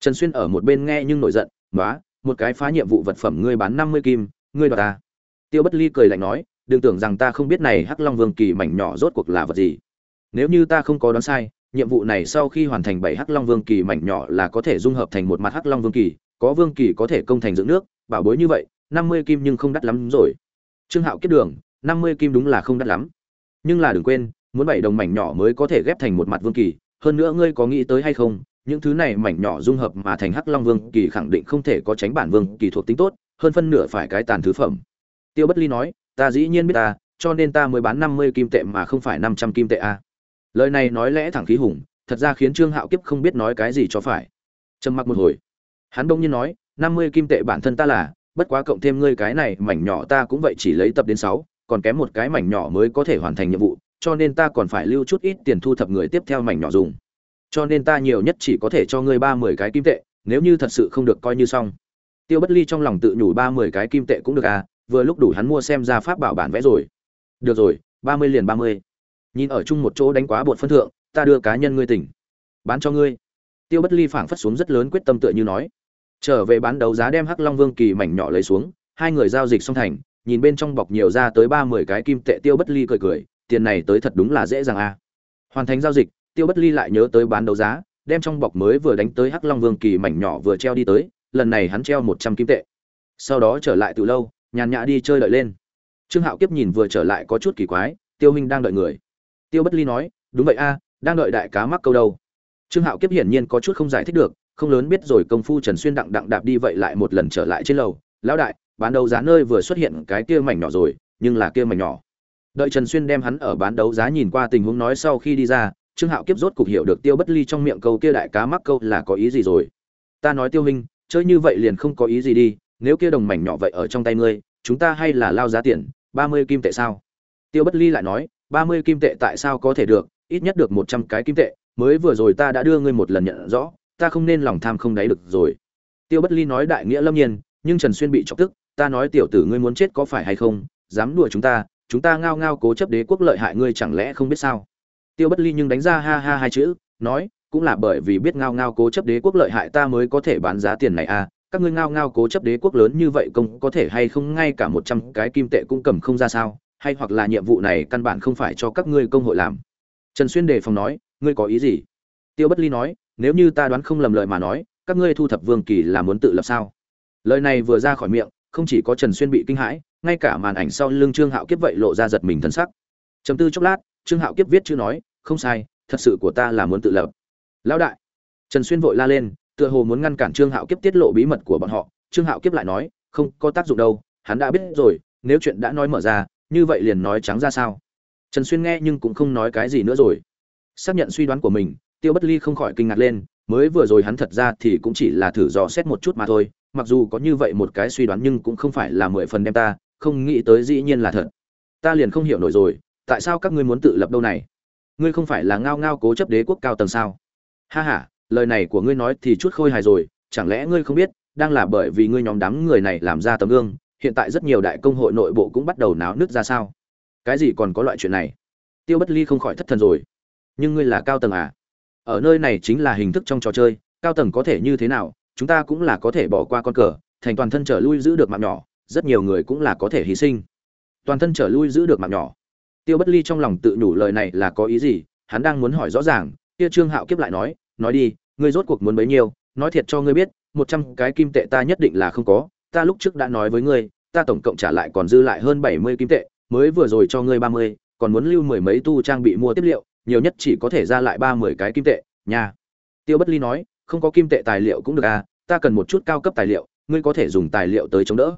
trần xuyên ở một bên nghe nhưng nổi giận "Nóa, một cái phá nhiệm vụ vật phẩm ngươi bán năm mươi kim ngươi đoạt ta. Tiêu bất ly cười lạnh nói đừng tưởng rằng ta không biết này hắc long vương kỳ mảnh nhỏ rốt cuộc là vật gì. Nếu như ta không có đoán sai nhiệm vụ này sau khi hoàn thành bảy hắc long vương kỳ mảnh nhỏ là có thể dung hợp thành một mặt hắc long vương kỳ có vương kỳ có thể công thành dưỡng nước bảo bối như vậy năm mươi kim nhưng không đắt lắm rồi. Trương hạo kiếp đường năm mươi kim đúng là không đắt lắm. Nhưng là đừng quên muốn bảy đồng mảnh nhỏ mới có thể ghép thành một mặt vương kỳ hơn nữa ngươi có nghĩ tới hay không những thứ này mảnh nhỏ dung hợp mà thành hắc long vương kỳ khẳng định không thể có tránh bản vương kỳ thuộc tính tốt, hơn phân nửa phải cái tàn thứ phẩm. Tiêu bất ly nói, ta dĩ nhiên biết ta, cho nên ta mới bán năm mươi kim tệ mà không phải năm trăm kim tệ a. À. lời này nói lẽ thẳng khí hùng, thật ra khiến trương hạo kiếp không biết nói cái gì cho phải. Trầm mặc một hồi, hắn đông nhiên nói, năm mươi kim tệ bản thân ta là, bất quá cộng thêm ngươi cái này mảnh nhỏ ta cũng vậy chỉ lấy tập đến sáu, còn kém một cái mảnh nhỏ mới có thể hoàn thành nhiệm vụ, cho nên ta còn phải lưu chút ít tiền thu thập người tiếp theo mảnh nhỏ dùng cho nên ta nhiều nhất chỉ có thể cho ngươi ba mươi cái kim tệ, nếu như thật sự không được coi như xong. Tiêu bất ly trong lòng tự nhủ ba mươi cái kim tệ cũng được à vừa lúc đủ hắn mua xem ra pháp bảo bản vẽ rồi. Được rồi, ba mươi liền ba mươi. Nhìn ở chung một chỗ đánh quá bột phân thượng, ta đưa cá nhân ngươi tỉnh. Bán cho ngươi. Tiêu bất ly phảng phất xuống rất lớn quyết tâm tựa như nói. Trở về bán đấu giá đem hắc long vương kỳ mảnh nhỏ lấy xuống, hai người giao dịch xong thành, nhìn bên trong bọc nhiều ra tới ba mươi cái kim tệ, tiêu bất ly cười cười, tiền này tới thật đúng là dễ dàng à. hoàn thành giao dịch tiêu bất ly lại nhớ tới bán đấu giá, đem trong bọc mới vừa đánh tới hắc long vương kỳ mảnh nhỏ vừa treo đi tới, lần này hắn treo một trăm kim tệ. Sau đó trở lại từ lâu, nhàn nhã đi chơi đợi lên. Trương hạo kiếp nhìn vừa trở lại có chút kỳ quái, tiêu huynh đang đợi người? Tiêu bất ly nói, đúng vậy a, đang đợi đại cá mắc câu đâu. Trương hạo kiếp hiển nhiên có chút không giải thích được, không lớn biết rồi công phu trần xuyên đặng đặng đạp đi vậy lại một lần trở lại trên lầu. Lão đại, bán đấu giá nơi vừa xuất hiện cái kia mảnh nhỏ rồi, nhưng là kia mảnh nhỏ. Đợi trần xuyên đem hắn ở bán đấu giá nhìn qua tình huống nói sau khi đi ra trương hạo kiếp rốt cục hiểu được tiêu bất ly trong miệng câu kia đại cá mắc câu là có ý gì rồi. Ta nói tiêu hình chơi như vậy liền không có ý gì đi, nếu kia đồng mảnh nhỏ vậy ở trong tay ngươi, chúng ta hay là lao giá tiền, ba mươi kim tệ sao? Tiêu bất ly lại nói, ba mươi kim tệ tại sao có thể được, ít nhất được một trăm cái kim tệ, mới vừa rồi ta đã đưa ngươi một lần nhận rõ, ta không nên lòng tham không đáy được rồi. Tiêu bất ly nói đại nghĩa lâm nhiên, nhưng trần xuyên bị chọc tức, ta nói tiểu tử ngươi muốn chết có phải hay không, dám đùa chúng ta chúng ta ngao ngao cố chấp đế quốc lợi hại ngươi chẳng lẽ không biết sao? Tiêu bất ly nhưng đánh ra ha ha hai chữ, nói, cũng là bởi vì biết ngao ngao cố chấp đế quốc lợi hại ta mới có thể bán giá tiền này à các ngươi ngao ngao cố chấp đế quốc lớn như vậy công có thể hay không ngay cả một trăm cái kim tệ cũng cầm không ra sao, hay hoặc là nhiệm vụ này căn bản không phải cho các ngươi công hội làm? Trần xuyên đề phòng nói, ngươi có ý gì? Tiêu bất ly nói, nếu như ta đoán không lầm lời mà nói, các ngươi thu thập vương kỳ là muốn tự lập sao? Lời này vừa ra khỏi miệng, không chỉ có trần xuyên bị kinh hãi, ngay cả màn ảnh sau lưng trương hạo kiếp vậy lộ ra giật mình thân sắc. Chấm tư chốc lát, trương hạo kiếp viết chữ nói không sai, thật sự của ta là muốn tự lập. Lão đại. Trần xuyên vội la lên, tựa hồ muốn ngăn cản trương hạo kiếp tiết lộ bí mật của bọn họ. Trương hạo kiếp lại nói, không có tác dụng đâu, hắn đã biết rồi, nếu chuyện đã nói mở ra, như vậy liền nói trắng ra sao. Trần xuyên nghe nhưng cũng không nói cái gì nữa rồi. Xác nhận suy đoán của mình, tiêu bất ly không khỏi kinh ngạc lên, mới vừa rồi hắn thật ra thì cũng chỉ là thử dò xét một chút mà thôi, mặc dù có như vậy một cái suy đoán nhưng cũng không phải là mười phần đem ta, không nghĩ tới dĩ nhiên là thật. Ta liền không hiểu nổi rồi, tại sao các ngươi muốn tự lập đâu này? Ngươi không phải là ngao ngao cố chấp đế quốc cao tầng sao? Ha ha, lời này của ngươi nói thì chút khôi hài rồi, chẳng lẽ ngươi không biết, đang là bởi vì ngươi nhóm đám người này làm ra tấm gương, hiện tại rất nhiều đại công hội nội bộ cũng bắt đầu náo nứt ra sao? Cái gì còn có loại chuyện này? Tiêu bất ly không khỏi thất thần rồi. Nhưng ngươi là cao tầng à? Ở nơi này chính là hình thức trong trò chơi, cao tầng có thể như thế nào, chúng ta cũng là có thể bỏ qua con cờ, thành toàn thân trở lui giữ được mạng nhỏ, rất nhiều người cũng là có thể hy sinh. Toàn thân trở lui giữ được mạng nhỏ tiêu bất ly trong lòng tự nhủ lời này là có ý gì, hắn đang muốn hỏi rõ ràng, kia trương hạo kiếp lại nói nói đi, ngươi rốt cuộc muốn bấy nhiêu, nói thiệt cho ngươi biết, một trăm cái kim tệ ta nhất định là không có, ta lúc trước đã nói với ngươi, ta tổng cộng trả lại còn dư lại hơn bảy mươi kim tệ, mới vừa rồi cho ngươi ba mươi, còn muốn lưu mười mấy tu trang bị mua tiếp liệu, nhiều nhất chỉ có thể ra lại ba mươi cái kim tệ, nha. Tiêu bất ly nói, không có kim tệ tài liệu cũng được à ta cần một chút cao cấp tài liệu, ngươi có thể dùng tài liệu tới chống đỡ.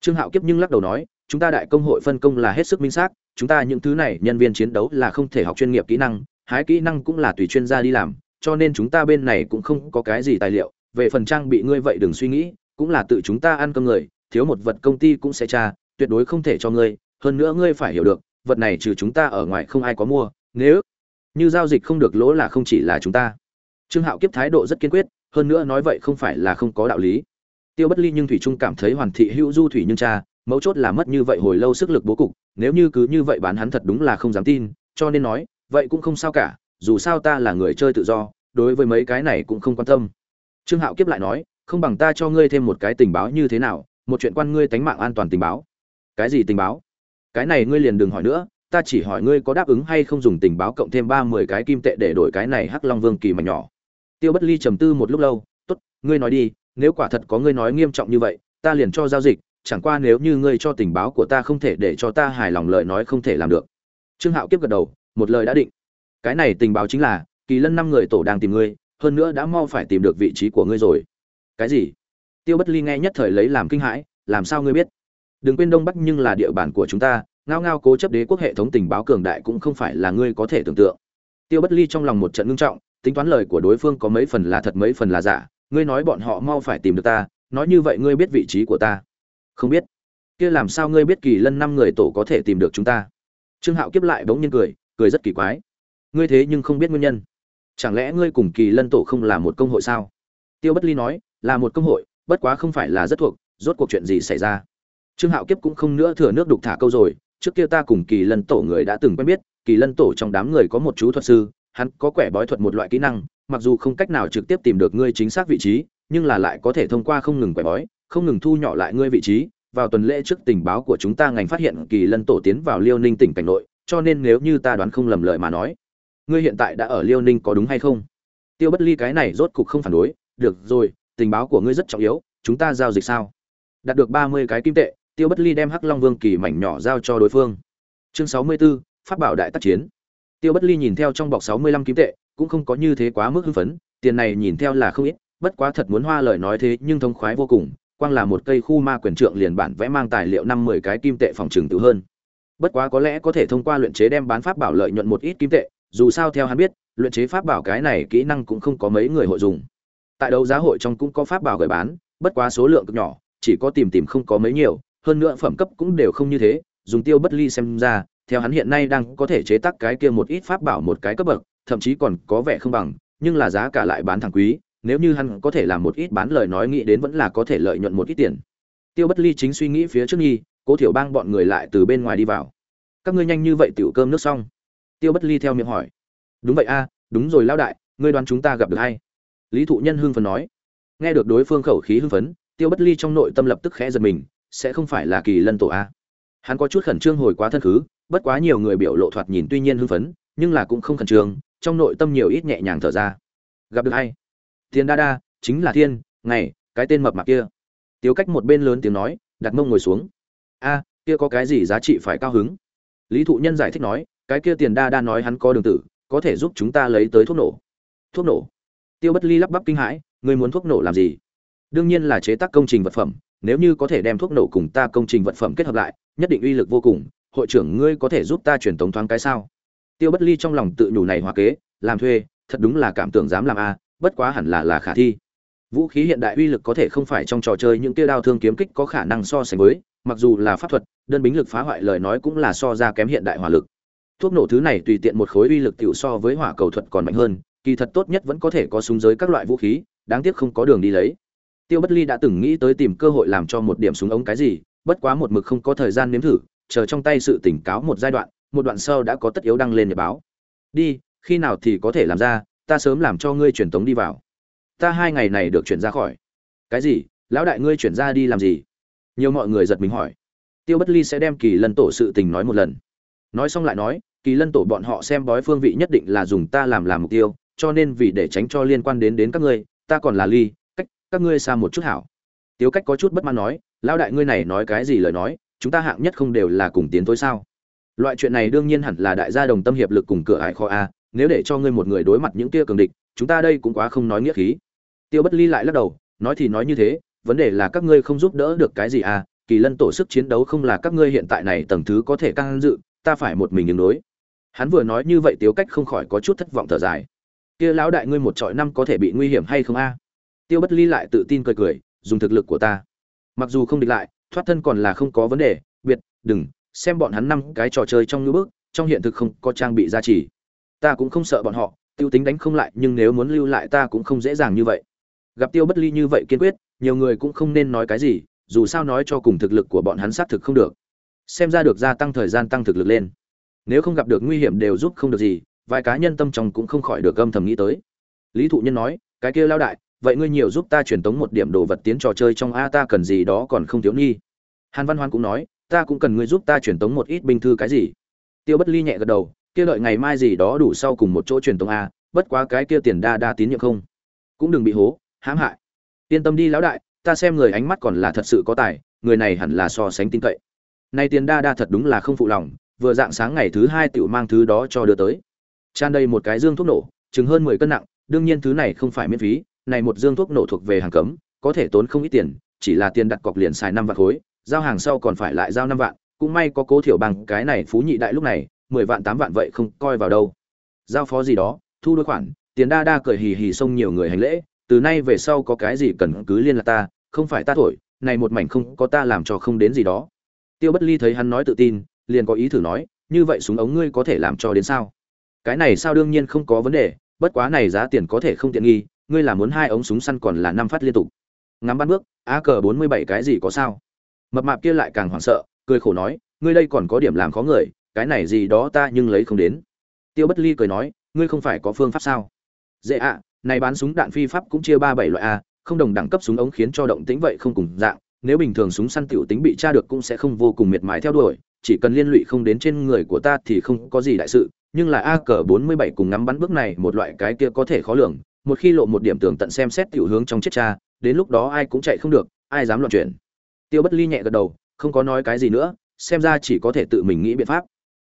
Trương hạo kiếp nhưng lắc đầu nói, chúng ta đại công hội phân công là hết sức minh xác chúng ta những thứ này nhân viên chiến đấu là không thể học chuyên nghiệp kỹ năng, hái kỹ năng cũng là tùy chuyên gia đi làm, cho nên chúng ta bên này cũng không có cái gì tài liệu, về phần trang bị ngươi vậy đừng suy nghĩ, cũng là tự chúng ta ăn cơm người, thiếu một vật công ty cũng sẽ tra, tuyệt đối không thể cho ngươi, hơn nữa ngươi phải hiểu được, vật này trừ chúng ta ở ngoài không ai có mua, nếu như giao dịch không được lỗ là không chỉ là chúng ta. Trương hạo kiếp thái độ rất kiên quyết, hơn nữa nói vậy không phải là không có đạo lý. Tiêu bất ly nhưng thủy trung cảm thấy hoàn thị hữu du thủy nhưng cha mấu chốt là mất như vậy hồi lâu sức lực bố cục, nếu như cứ như vậy bán hắn thật đúng là không dám tin, cho nên nói, vậy cũng không sao cả, dù sao ta là người chơi tự do, đối với mấy cái này cũng không quan tâm. Trương hạo kiếp lại nói, không bằng ta cho ngươi thêm một cái tình báo như thế nào, một chuyện quan ngươi tánh mạng an toàn tình báo. Cái gì tình báo? Cái này ngươi liền đừng hỏi nữa, ta chỉ hỏi ngươi có đáp ứng hay không dùng tình báo cộng thêm ba mươi cái kim tệ để đổi cái này hắc long vương kỳ mà nhỏ. Tiêu bất ly trầm tư một lúc lâu, tốt, ngươi nói đi, nếu quả thật có ngươi nói nghiêm trọng như vậy, ta liền cho giao dịch chẳng qua nếu như ngươi cho tình báo của ta không thể để cho ta hài lòng lời nói không thể làm được. Trương hạo kiếp gật đầu, một lời đã định. Cái này tình báo chính là, kỳ lân năm người tổ đang tìm ngươi, hơn nữa đã mau phải tìm được vị trí của ngươi rồi. Cái gì? Tiêu bất ly nghe nhất thời lấy làm kinh hãi, làm sao ngươi biết? Đừng quên đông bắc nhưng là địa bàn của chúng ta, ngao ngao cố chấp đế quốc hệ thống tình báo cường đại cũng không phải là ngươi có thể tưởng tượng. Tiêu bất ly trong lòng một trận ngưng trọng, tính toán lời của đối phương có mấy phần là thật mấy phần là giả, ngươi nói bọn họ mau phải tìm được ta, nói như vậy ngươi biết vị trí của ta không biết. Kia làm sao ngươi biết kỳ lân năm người tổ có thể tìm được chúng ta? Trương hạo kiếp lại bỗng nhiên cười cười rất kỳ quái. Ngươi thế nhưng không biết nguyên nhân. Chẳng lẽ ngươi cùng kỳ lân tổ không là một công hội sao? Tiêu bất ly nói, là một công hội, bất quá không phải là rất thuộc, rốt cuộc chuyện gì xảy ra? Trương hạo kiếp cũng không nữa thừa nước đục thả câu rồi, trước kia ta cùng kỳ lân tổ người đã từng quen biết, kỳ lân tổ trong đám người có một chú thuật sư, hắn có quẻ bói thuật một loại kỹ năng, mặc dù không cách nào trực tiếp tìm được ngươi chính xác vị trí, nhưng là lại có thể thông qua không ngừng quẻ bói không ngừng thu nhỏ lại ngươi vị trí vào tuần lễ trước tình báo của chúng ta ngành phát hiện kỳ lân tổ tiến vào liêu ninh tỉnh cảnh nội cho nên nếu như ta đoán không lầm lời mà nói ngươi hiện tại đã ở liêu ninh có đúng hay không? Tiêu bất ly cái này rốt cục không phản đối được rồi tình báo của ngươi rất trọng yếu chúng ta giao dịch sao? Đạt được ba mươi cái kim tệ tiêu bất ly đem hắc long vương kỳ mảnh nhỏ giao cho đối phương. Chương sáu mươi 64, phát bảo đại tác chiến. Tiêu bất ly nhìn theo trong bọc sáu mươi lăm kim tệ cũng không có như thế quá mức hưng phấn tiền này nhìn theo là không ít bất quá thật muốn hoa lời nói thế nhưng thông khoái vô cùng quang là một cây khu ma quyền trượng liền bản vẽ mang tài liệu năm mười cái kim tệ phòng trường tự hơn. Bất quá có lẽ có thể thông qua luyện chế đem bán pháp bảo lợi nhuận một ít kim tệ, dù sao theo hắn biết, luyện chế pháp bảo cái này kỹ năng cũng không có mấy người hội dùng. Tại đấu giá hội trong cũng có pháp bảo gửi bán, bất quá số lượng cực nhỏ, chỉ có tìm tìm không có mấy nhiều, hơn nữa phẩm cấp cũng đều không như thế, dùng tiêu bất ly xem ra, theo hắn hiện nay đang có thể chế tác cái kia một ít pháp bảo một cái cấp bậc, thậm chí còn có vẻ không bằng, nhưng là giá cả lại bán thẳng quý nếu như hắn có thể làm một ít bán lời nói nghĩ đến vẫn là có thể lợi nhuận một ít tiền. Tiêu bất ly chính suy nghĩ phía trước nghi, cố thiểu bang bọn người lại từ bên ngoài đi vào. Các ngươi nhanh như vậy tiểu cơm nước xong? Tiêu bất ly theo miệng hỏi. Đúng vậy a, đúng rồi lão đại, ngươi đoán chúng ta gặp được hay? Lý thụ nhân hưng phấn nói. Nghe được đối phương khẩu khí hưng phấn, tiêu bất ly trong nội tâm lập tức khẽ giật mình, sẽ không phải là kỳ lân tổ a. Hắn có chút khẩn trương hồi quá thân khứ, bất quá nhiều người biểu lộ thoạt nhìn tuy nhiên hưng phấn, nhưng là cũng không khẩn trương, trong nội tâm nhiều ít nhẹ nhàng thở ra. Gặp được hay? Thiên đa đa, chính là thiên, ngày, cái tên mập mạp kia. Tiêu cách một bên lớn tiếng nói, đặt mông ngồi xuống. A, kia có cái gì giá trị phải cao hứng? Lý thụ nhân giải thích nói, cái kia tiền đa đa nói hắn có đường tử, có thể giúp chúng ta lấy tới thuốc nổ. Thuốc nổ? Tiêu bất ly lắp bắp kinh hãi ngươi muốn thuốc nổ làm gì? Đương nhiên là chế tác công trình vật phẩm, nếu như có thể đem thuốc nổ cùng ta công trình vật phẩm kết hợp lại, nhất định uy lực vô cùng. Hội trưởng ngươi có thể giúp ta truyền tống thoáng cái sao? Tiêu bất ly trong lòng tự nhủ này hóa kế, làm thuê, thật đúng là cảm tưởng dám làm a bất quá hẳn là là khả thi. Vũ khí hiện đại uy lực có thể không phải trong trò chơi những tiêu đao thương kiếm kích có khả năng so sánh với, mặc dù là pháp thuật, đơn bính lực phá hoại lời nói cũng là so ra kém hiện đại hỏa lực. Thuốc nổ thứ này tùy tiện một khối uy lực tiểu so với hỏa cầu thuật còn mạnh hơn, kỳ thật tốt nhất vẫn có thể có súng giới các loại vũ khí, đáng tiếc không có đường đi lấy. Tiêu bất ly đã từng nghĩ tới tìm cơ hội làm cho một điểm súng ống cái gì, bất quá một mực không có thời gian nếm thử, chờ trong tay sự tỉnh cáo một giai đoạn, một đoạn sau đã có tất yếu đăng lên nhật báo. Đi, khi nào thì có thể làm ra ta sớm làm cho ngươi truyền tống đi vào. Ta hai ngày này được chuyển ra khỏi. Cái gì? Lão đại ngươi chuyển ra đi làm gì? Nhiều mọi người giật mình hỏi. Tiêu bất ly sẽ đem kỳ lân tổ sự tình nói một lần. Nói xong lại nói, kỳ lân tổ bọn họ xem bói phương vị nhất định là dùng ta làm làm mục tiêu, cho nên vì để tránh cho liên quan đến đến các ngươi, ta còn là ly, cách các ngươi xa một chút hảo. Tiêu cách có chút bất mãn nói, lão đại ngươi này nói cái gì lời nói, chúng ta hạng nhất không đều là cùng tiến tối sao? Loại chuyện này đương nhiên hẳn là đại gia đồng tâm hiệp lực cùng cửa ải kho a nếu để cho ngươi một người đối mặt những kia cường địch, chúng ta đây cũng quá không nói nghĩa khí. Tiêu bất ly lại lắc đầu, nói thì nói như thế, vấn đề là các ngươi không giúp đỡ được cái gì à? Kỳ lân tổ sức chiến đấu không là các ngươi hiện tại này tầng thứ có thể căng dự, ta phải một mình ứng đối. Hắn vừa nói như vậy tiêu cách không khỏi có chút thất vọng thở dài. Kia lão đại ngươi một trọi năm có thể bị nguy hiểm hay không a? Tiêu bất ly lại tự tin cười cười, dùng thực lực của ta. Mặc dù không địch lại, thoát thân còn là không có vấn đề, biệt, đừng, xem bọn hắn năm cái trò chơi trong ngữ bước trong hiện thực không có trang bị gia trì ta cũng không sợ bọn họ, tiêu tính đánh không lại, nhưng nếu muốn lưu lại ta cũng không dễ dàng như vậy. Gặp tiêu bất ly như vậy kiên quyết, nhiều người cũng không nên nói cái gì, dù sao nói cho cùng thực lực của bọn hắn xác thực không được. Xem ra được gia tăng thời gian tăng thực lực lên. Nếu không gặp được nguy hiểm đều giúp không được gì, vài cá nhân tâm trong cũng không khỏi được âm thầm nghĩ tới. Lý thụ nhân nói, cái kia lao đại, vậy ngươi nhiều giúp ta truyền tống một điểm đồ vật tiến trò chơi trong a, ta cần gì đó còn không thiếu nghi. Hàn văn hoan cũng nói, ta cũng cần ngươi giúp ta truyền tống một ít binh thư cái gì. Tiêu bất ly nhẹ gật đầu kia đợi ngày mai gì đó đủ sau cùng một chỗ truyền tống a, bất quá cái kia tiền đa đa tín nhiệm không. Cũng đừng bị hố, hãm hại. Yên tâm đi lão đại, ta xem người ánh mắt còn là thật sự có tài, người này hẳn là so sánh tin cậy. Nay tiền đa đa thật đúng là không phụ lòng, vừa dạng sáng ngày thứ hai tiểu mang thứ đó cho đưa tới. Tràn đầy một cái dương thuốc nổ chứng hơn mười cân nặng, đương nhiên thứ này không phải miễn phí, này một dương thuốc nổ thuộc về hàng cấm, có thể tốn không ít tiền, chỉ là tiền đặt cọc liền xài năm vạn khối, giao hàng sau còn phải lại giao năm vạn, cũng may có cố thiểu bằng cái này phú nhị đại lúc này mười vạn tám vạn vậy không coi vào đâu. Giao phó gì đó, thu đối khoản, tiền đa đa cười hì hì xông nhiều người hành lễ, từ nay về sau có cái gì cần cứ liên lạc ta, không phải ta thổi, này một mảnh không có ta làm cho không đến gì đó. Tiêu bất ly thấy hắn nói tự tin, liền có ý thử nói, như vậy súng ống ngươi có thể làm cho đến sao? Cái này sao đương nhiên không có vấn đề, bất quá này giá tiền có thể không tiện nghi, ngươi là muốn hai ống súng săn còn là năm phát liên tục. Ngắm bắn bước, a cờ bốn mươi bảy cái gì có sao? Mập mạp kia lại càng hoảng sợ, cười khổ nói, ngươi đây còn có điểm làm khó người cái này gì đó ta nhưng lấy không đến. Tiêu bất ly cười nói, ngươi không phải có phương pháp sao? Dễ ạ, này bán súng đạn phi pháp cũng chia ba bảy loại a không đồng đẳng cấp súng ống khiến cho động tĩnh vậy không cùng dạng, nếu bình thường súng săn tiểu tính bị tra được cũng sẽ không vô cùng miệt mài theo đuổi, chỉ cần liên lụy không đến trên người của ta thì không có gì đại sự, nhưng là a cờ bốn mươi bảy cùng ngắm bắn bước này một loại cái kia có thể khó lường, một khi lộ một điểm tường tận xem xét tiểu hướng trong chết cha, đến lúc đó ai cũng chạy không được, ai dám loạn chuyển. Tiêu bất ly nhẹ gật đầu, không có nói cái gì nữa, xem ra chỉ có thể tự mình nghĩ biện pháp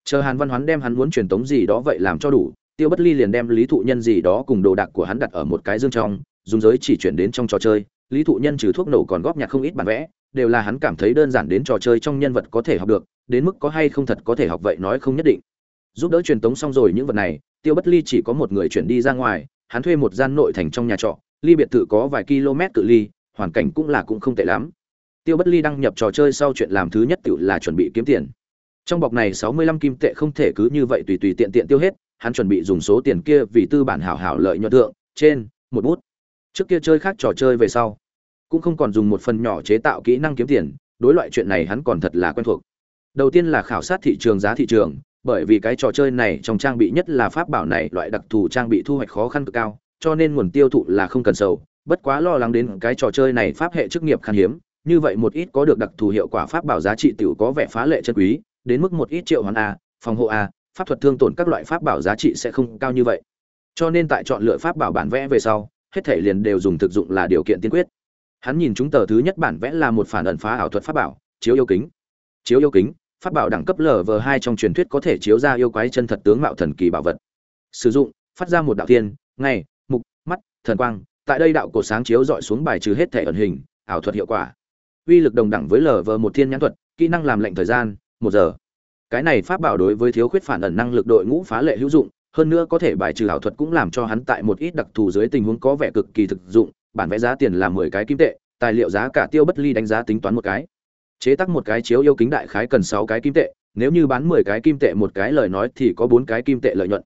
chờ hàn văn hoán đem hắn muốn truyền tống gì đó vậy làm cho đủ, tiêu bất ly liền đem lý thụ nhân gì đó cùng đồ đạc của hắn đặt ở một cái dương trong, dùng giới chỉ chuyển đến trong trò chơi. Lý thụ nhân trừ thuốc nổ còn góp nhặt không ít bản vẽ, đều là hắn cảm thấy đơn giản đến trò chơi trong nhân vật có thể học được, đến mức có hay không thật có thể học vậy nói không nhất định. Giúp đỡ truyền tống xong rồi những vật này, tiêu bất ly chỉ có một người chuyển đi ra ngoài, hắn thuê một gian nội thành trong nhà trọ, ly biệt thự có vài km cự ly, hoàn cảnh cũng là cũng không tệ lắm. Tiêu bất ly đăng nhập trò chơi sau chuyện làm thứ nhất tự là chuẩn bị kiếm tiền trong bọc này sáu mươi lăm kim tệ không thể cứ như vậy tùy tùy tiện tiện tiêu hết, hắn chuẩn bị dùng số tiền kia vì tư bản hảo hảo lợi nhuận thượng, trên, một bút. Trước kia chơi khác trò chơi về sau, cũng không còn dùng một phần nhỏ chế tạo kỹ năng kiếm tiền, đối loại chuyện này hắn còn thật là quen thuộc. Đầu tiên là khảo sát thị trường giá thị trường, bởi vì cái trò chơi này trong trang bị nhất là pháp bảo này loại đặc thù trang bị thu hoạch khó khăn cực cao, cho nên nguồn tiêu thụ là không cần sầu, bất quá lo lắng đến cái trò chơi này pháp hệ chức nghiệp khan hiếm, như vậy một ít có được đặc thù hiệu quả pháp bảo giá trị tiểu có vẻ phá lệ chân quý đến mức một ít triệu hoàn a, phòng hộ a, pháp thuật thương tổn các loại pháp bảo giá trị sẽ không cao như vậy. Cho nên tại chọn lựa pháp bảo bản vẽ về sau, hết thể liền đều dùng thực dụng là điều kiện tiên quyết. Hắn nhìn chúng tờ thứ nhất bản vẽ là một phản ẩn phá ảo thuật pháp bảo, chiếu yêu kính. Chiếu yêu kính, pháp bảo đẳng cấp lv hai trong truyền thuyết có thể chiếu ra yêu quái chân thật tướng mạo thần kỳ bảo vật. Sử dụng, phát ra một đạo thiên ngay mục, mắt, thần quang, tại đây đạo cổ sáng chiếu dọi xuống bài trừ hết thể ẩn hình, ảo thuật hiệu quả. Uy lực đồng đẳng với lv một thiên nhãn thuật, kỹ năng làm lệnh thời gian một giờ. Cái này pháp bảo đối với thiếu khuyết phản ẩn năng lực đội ngũ phá lệ hữu dụng, hơn nữa có thể bài trừ ảo thuật cũng làm cho hắn tại một ít đặc thù dưới tình huống có vẻ cực kỳ thực dụng, bản vẽ giá tiền là mười cái kim tệ, tài liệu giá cả tiêu bất ly đánh giá tính toán một cái. Chế tác một cái chiếu yêu kính đại khái cần sáu cái kim tệ, nếu như bán mười cái kim tệ một cái lời nói thì có bốn cái kim tệ lợi nhuận.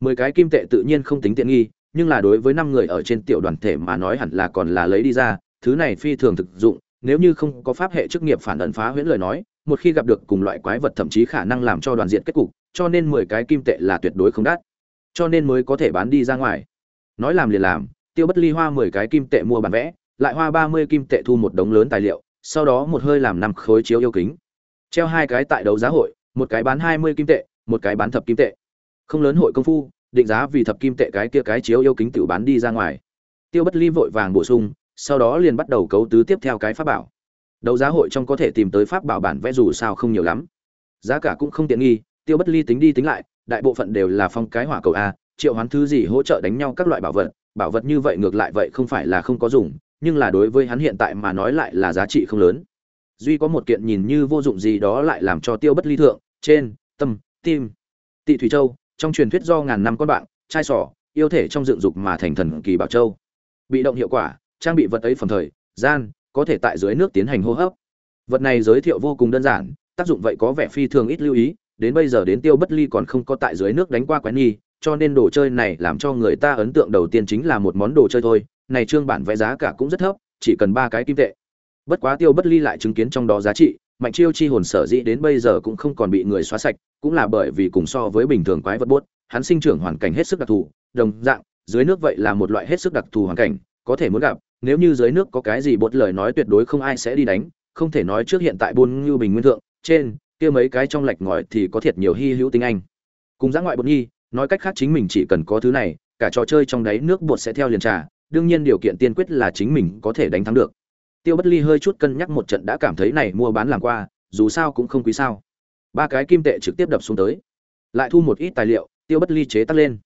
Mười cái kim tệ tự nhiên không tính tiện nghi, nhưng là đối với năm người ở trên tiểu đoàn thể mà nói hẳn là còn là lấy đi ra, thứ này phi thường thực dụng, nếu như không có pháp hệ chức nghiệp phản ẩn phá huyễn lời nói một khi gặp được cùng loại quái vật thậm chí khả năng làm cho đoàn diện kết cục, cho nên mười cái kim tệ là tuyệt đối không đắt. Cho nên mới có thể bán đi ra ngoài. Nói làm liền làm, tiêu bất ly hoa mười cái kim tệ mua bản vẽ, lại hoa ba mươi kim tệ thu một đống lớn tài liệu, sau đó một hơi làm năm khối chiếu yêu kính. Treo hai cái tại đấu giá hội, một cái bán hai mươi kim tệ, một cái bán thập kim tệ. Không lớn hội công phu, định giá vì thập kim tệ cái kia cái chiếu yêu kính tự bán đi ra ngoài. Tiêu bất ly vội vàng bổ sung, sau đó liền bắt đầu cấu tứ tiếp theo cái pháp bảo đấu giá hội trong có thể tìm tới pháp bảo bản vẽ dù sao không nhiều lắm. Giá cả cũng không tiện nghi, tiêu bất ly tính đi tính lại, đại bộ phận đều là phong cái hỏa cầu a, triệu hoán thứ gì hỗ trợ đánh nhau các loại bảo vật bảo vật như vậy ngược lại vậy không phải là không có dùng, nhưng là đối với hắn hiện tại mà nói lại là giá trị không lớn. Duy có một kiện nhìn như vô dụng gì đó lại làm cho tiêu bất ly thượng, trên, tâm, tim. Tị thủy châu, trong truyền thuyết do ngàn năm con bạn, trai sỏ, yêu thể trong dựng dục mà thành thần kỳ bảo châu. Bị động hiệu quả, trang bị vật ấy phần thời, gian có thể tại dưới nước tiến hành hô hấp. Vật này giới thiệu vô cùng đơn giản, tác dụng vậy có vẻ phi thường ít lưu ý, đến bây giờ đến tiêu bất ly còn không có tại dưới nước đánh qua quái nghi, cho nên đồ chơi này làm cho người ta ấn tượng đầu tiên chính là một món đồ chơi thôi. Này trương bản vẽ giá cả cũng rất thấp, chỉ cần ba cái kim tệ. Bất quá tiêu bất ly lại chứng kiến trong đó giá trị, mạnh chiêu chi hồn sở dĩ đến bây giờ cũng không còn bị người xóa sạch, cũng là bởi vì cùng so với bình thường quái vật buốt, hắn sinh trưởng hoàn cảnh hết sức đặc thù, đồng dạng, dưới nước vậy là một loại hết sức đặc thù hoàn cảnh, có thể muốn gặp nếu như dưới nước có cái gì bột lời nói tuyệt đối không ai sẽ đi đánh, không thể nói trước hiện tại buôn ngưu bình nguyên thượng, trên, kia mấy cái trong lạch ngòi thì có thiệt nhiều hy hữu tinh anh. Cùng giã ngoại bột nhi, nói cách khác chính mình chỉ cần có thứ này, cả trò chơi trong đáy nước bột sẽ theo liền trà, đương nhiên điều kiện tiên quyết là chính mình có thể đánh thắng được. Tiêu bất ly hơi chút cân nhắc một trận đã cảm thấy này mua bán làm qua, dù sao cũng không quý sao. Ba cái kim tệ trực tiếp đập xuống tới. Lại thu một ít tài liệu, tiêu bất ly chế tắt lên.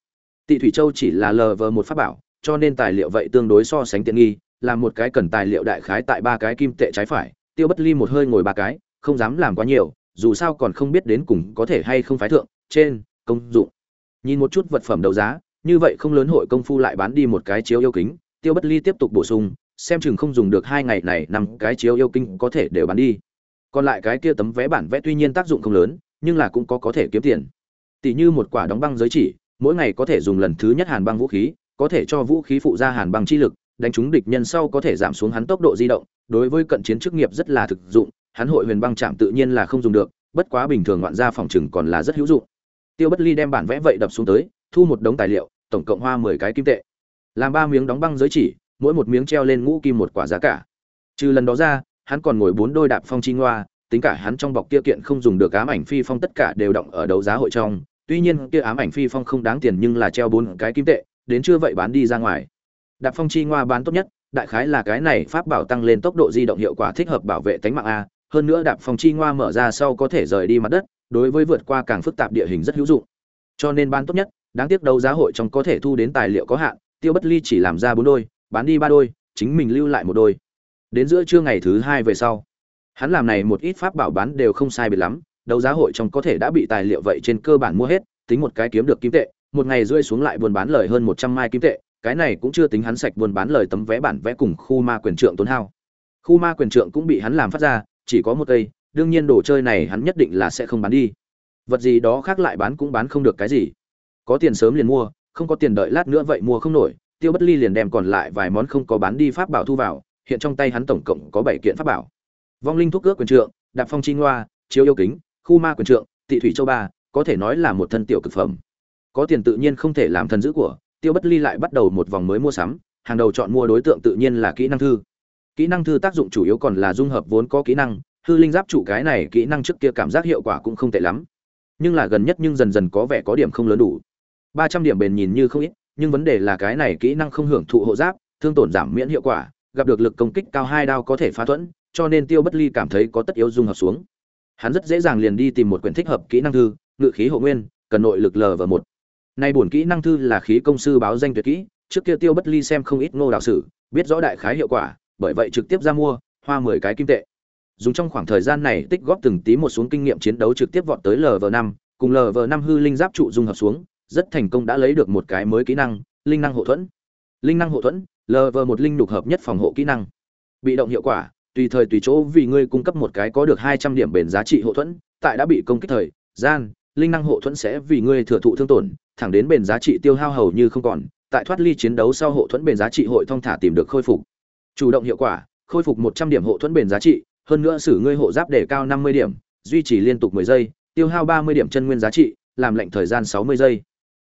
Tị thủy châu chỉ là lờ vờ một pháp bảo cho nên tài liệu vậy tương đối so sánh tiện nghi, là một cái cần tài liệu đại khái tại ba cái kim tệ trái phải, tiêu bất ly một hơi ngồi ba cái, không dám làm quá nhiều, dù sao còn không biết đến cùng có thể hay không phái thượng, trên, công dụng. Nhìn một chút vật phẩm đấu giá, như vậy không lớn hội công phu lại bán đi một cái chiếu yêu kính, tiêu bất ly tiếp tục bổ sung, xem chừng không dùng được hai ngày này, năm cái chiếu yêu kính có thể đều bán đi. Còn lại cái kia tấm vé bản vẽ tuy nhiên tác dụng không lớn, nhưng là cũng có có thể kiếm tiền. Tỷ như một quả đóng băng giới chỉ, mỗi ngày có thể dùng lần thứ nhất hàn băng vũ khí có thể cho vũ khí phụ ra hàn băng chi lực, đánh trúng địch nhân sau có thể giảm xuống hắn tốc độ di động, đối với cận chiến chức nghiệp rất là thực dụng, hắn hội huyền băng chạm tự nhiên là không dùng được, bất quá bình thường ngoạn gia phòng chừng còn là rất hữu dụng. Tiêu bất ly đem bản vẽ vậy đập xuống tới, thu một đống tài liệu, tổng cộng hoa mười cái kim tệ. Làm ba miếng đóng băng giới chỉ, mỗi một miếng treo lên ngũ kim một quả giá cả. Trừ lần đó ra, hắn còn ngồi bốn đôi đạp phong chi ngoa, tính cả hắn trong bọc kia kiện không dùng được ám ảnh phi phong tất cả đều động ở đấu giá hội trong. Tuy nhiên, kia ám ảnh phi phong không đáng tiền nhưng là treo bốn cái kim tệ đến chưa vậy bán đi ra ngoài. Đạp phong chi ngoa bán tốt nhất, đại khái là cái này pháp bảo tăng lên tốc độ di động hiệu quả thích hợp bảo vệ tính mạng a, hơn nữa đạp phong chi ngoa mở ra sau có thể rời đi mặt đất, đối với vượt qua càng phức tạp địa hình rất hữu dụng. Cho nên bán tốt nhất, đáng tiếc đấu giá hội trong có thể thu đến tài liệu có hạn, tiêu bất ly chỉ làm ra bốn đôi, bán đi ba đôi, chính mình lưu lại một đôi. Đến giữa trưa ngày thứ hai về sau, hắn làm này một ít pháp bảo bán đều không sai biệt lắm, đấu giá hội trong có thể đã bị tài liệu vậy trên cơ bản mua hết, tính một cái kiếm được kim tệ một ngày rơi xuống lại buôn bán lời hơn một trăm mai kim tệ, cái này cũng chưa tính hắn sạch buôn bán lời tấm vé bản vẽ cùng khu ma quyền trượng tốn hao. Khu ma quyền trượng cũng bị hắn làm phát ra, chỉ có một cây, đương nhiên đồ chơi này hắn nhất định là sẽ không bán đi. Vật gì đó khác lại bán cũng bán không được cái gì. Có tiền sớm liền mua, không có tiền đợi lát nữa vậy mua không nổi, tiêu bất ly liền đem còn lại vài món không có bán đi pháp bảo thu vào, hiện trong tay hắn tổng cộng có bảy kiện pháp bảo. Vong linh thuốc cước quyền trượng, đạp phong chi ngoa, chiếu yêu kính, khu ma quyền trượng, tị thủy châu ba, có thể nói là một thân tiểu cực phẩm có tiền tự nhiên không thể làm thần dữ của, tiêu bất ly lại bắt đầu một vòng mới mua sắm, hàng đầu chọn mua đối tượng tự nhiên là kỹ năng thư. Kỹ năng thư tác dụng chủ yếu còn là dung hợp vốn có kỹ năng, hư linh giáp chủ cái này kỹ năng trước kia cảm giác hiệu quả cũng không tệ lắm. Nhưng là gần nhất nhưng dần dần có vẻ có điểm không lớn đủ. Ba trăm điểm bền nhìn như không ít, nhưng vấn đề là cái này kỹ năng không hưởng thụ hộ giáp, thương tổn giảm miễn hiệu quả, gặp được lực công kích cao hai đao có thể phá thuẫn, cho nên tiêu bất ly cảm thấy có tất yếu dung hợp xuống. Hắn rất dễ dàng liền đi tìm một quyển thích hợp kỹ năng thư, ngự khí hộ nguyên, cần nội lực lv một nay bổn kỹ năng thư là khí công sư báo danh tuyệt kỹ, trước kia tiêu bất ly xem không ít ngô đạo sử, biết rõ đại khái hiệu quả, bởi vậy trực tiếp ra mua, hoa mười cái kim tệ. Dùng trong khoảng thời gian này tích góp từng tí một xuống kinh nghiệm chiến đấu trực tiếp vọt tới lv năm, cùng lv năm hư linh giáp trụ dung hợp xuống, rất thành công đã lấy được một cái mới kỹ năng, linh năng hộ thuẫn. Linh năng hộ thuẫn lv một linh đục hợp nhất phòng hộ kỹ năng. Bị động hiệu quả, tùy thời tùy chỗ vì ngươi cung cấp một cái có được hai trăm điểm bền giá trị hộ thuẫn, tại đã bị công kích thời, gian linh năng hộ thuẫn sẽ vì ngươi thừa thụ thương tổn, thẳng đến bền giá trị tiêu hao hầu như không còn, tại thoát ly chiến đấu sau hộ thuẫn bền giá trị hội thông thả tìm được khôi phục. Chủ động hiệu quả, khôi phục một trăm điểm hộ thuẫn bền giá trị, hơn nữa xử ngươi hộ giáp để cao năm mươi điểm, duy trì liên tục mười giây, tiêu hao ba mươi điểm chân nguyên giá trị, làm lệnh thời gian sáu mươi giây.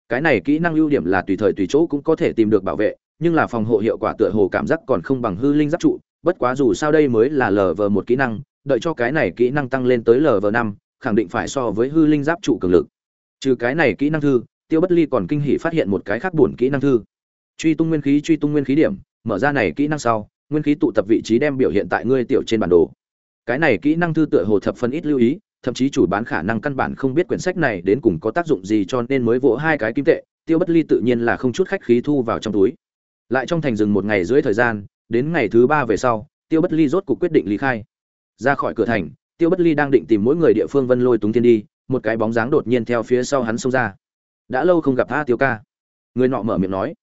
Cái này kỹ năng ưu điểm là tùy thời tùy chỗ cũng có thể tìm được bảo vệ, nhưng là phòng hộ hiệu quả tựa hồ cảm giác còn không bằng hư linh giáp trụ, bất quá dù sao đây mới là lv một kỹ năng, đợi cho cái này kỹ năng tăng lên tới lv năm khẳng định phải so với hư linh giáp trụ cường lực. Trừ cái này kỹ năng thư, tiêu bất ly còn kinh hỉ phát hiện một cái khác buồn kỹ năng thư. Truy tung nguyên khí, truy tung nguyên khí điểm, mở ra này kỹ năng sau, nguyên khí tụ tập vị trí đem biểu hiện tại ngươi tiểu trên bản đồ. Cái này kỹ năng thư tựa hồ thập phân ít lưu ý, thậm chí chủ bán khả năng căn bản không biết quyển sách này đến cùng có tác dụng gì cho nên mới vỗ hai cái kim tệ, tiêu bất ly tự nhiên là không chút khách khí thu vào trong túi. Lại trong thành rừng một ngày dưới thời gian, đến ngày thứ ba về sau, tiêu bất ly rốt cuộc quyết định lý khai. Ra khỏi cửa thành tiêu bất ly đang định tìm mỗi người địa phương vân lôi túng thiên đi, một cái bóng dáng đột nhiên theo phía sau hắn xông ra. Đã lâu không gặp tha tiêu ca. Người nọ mở miệng nói.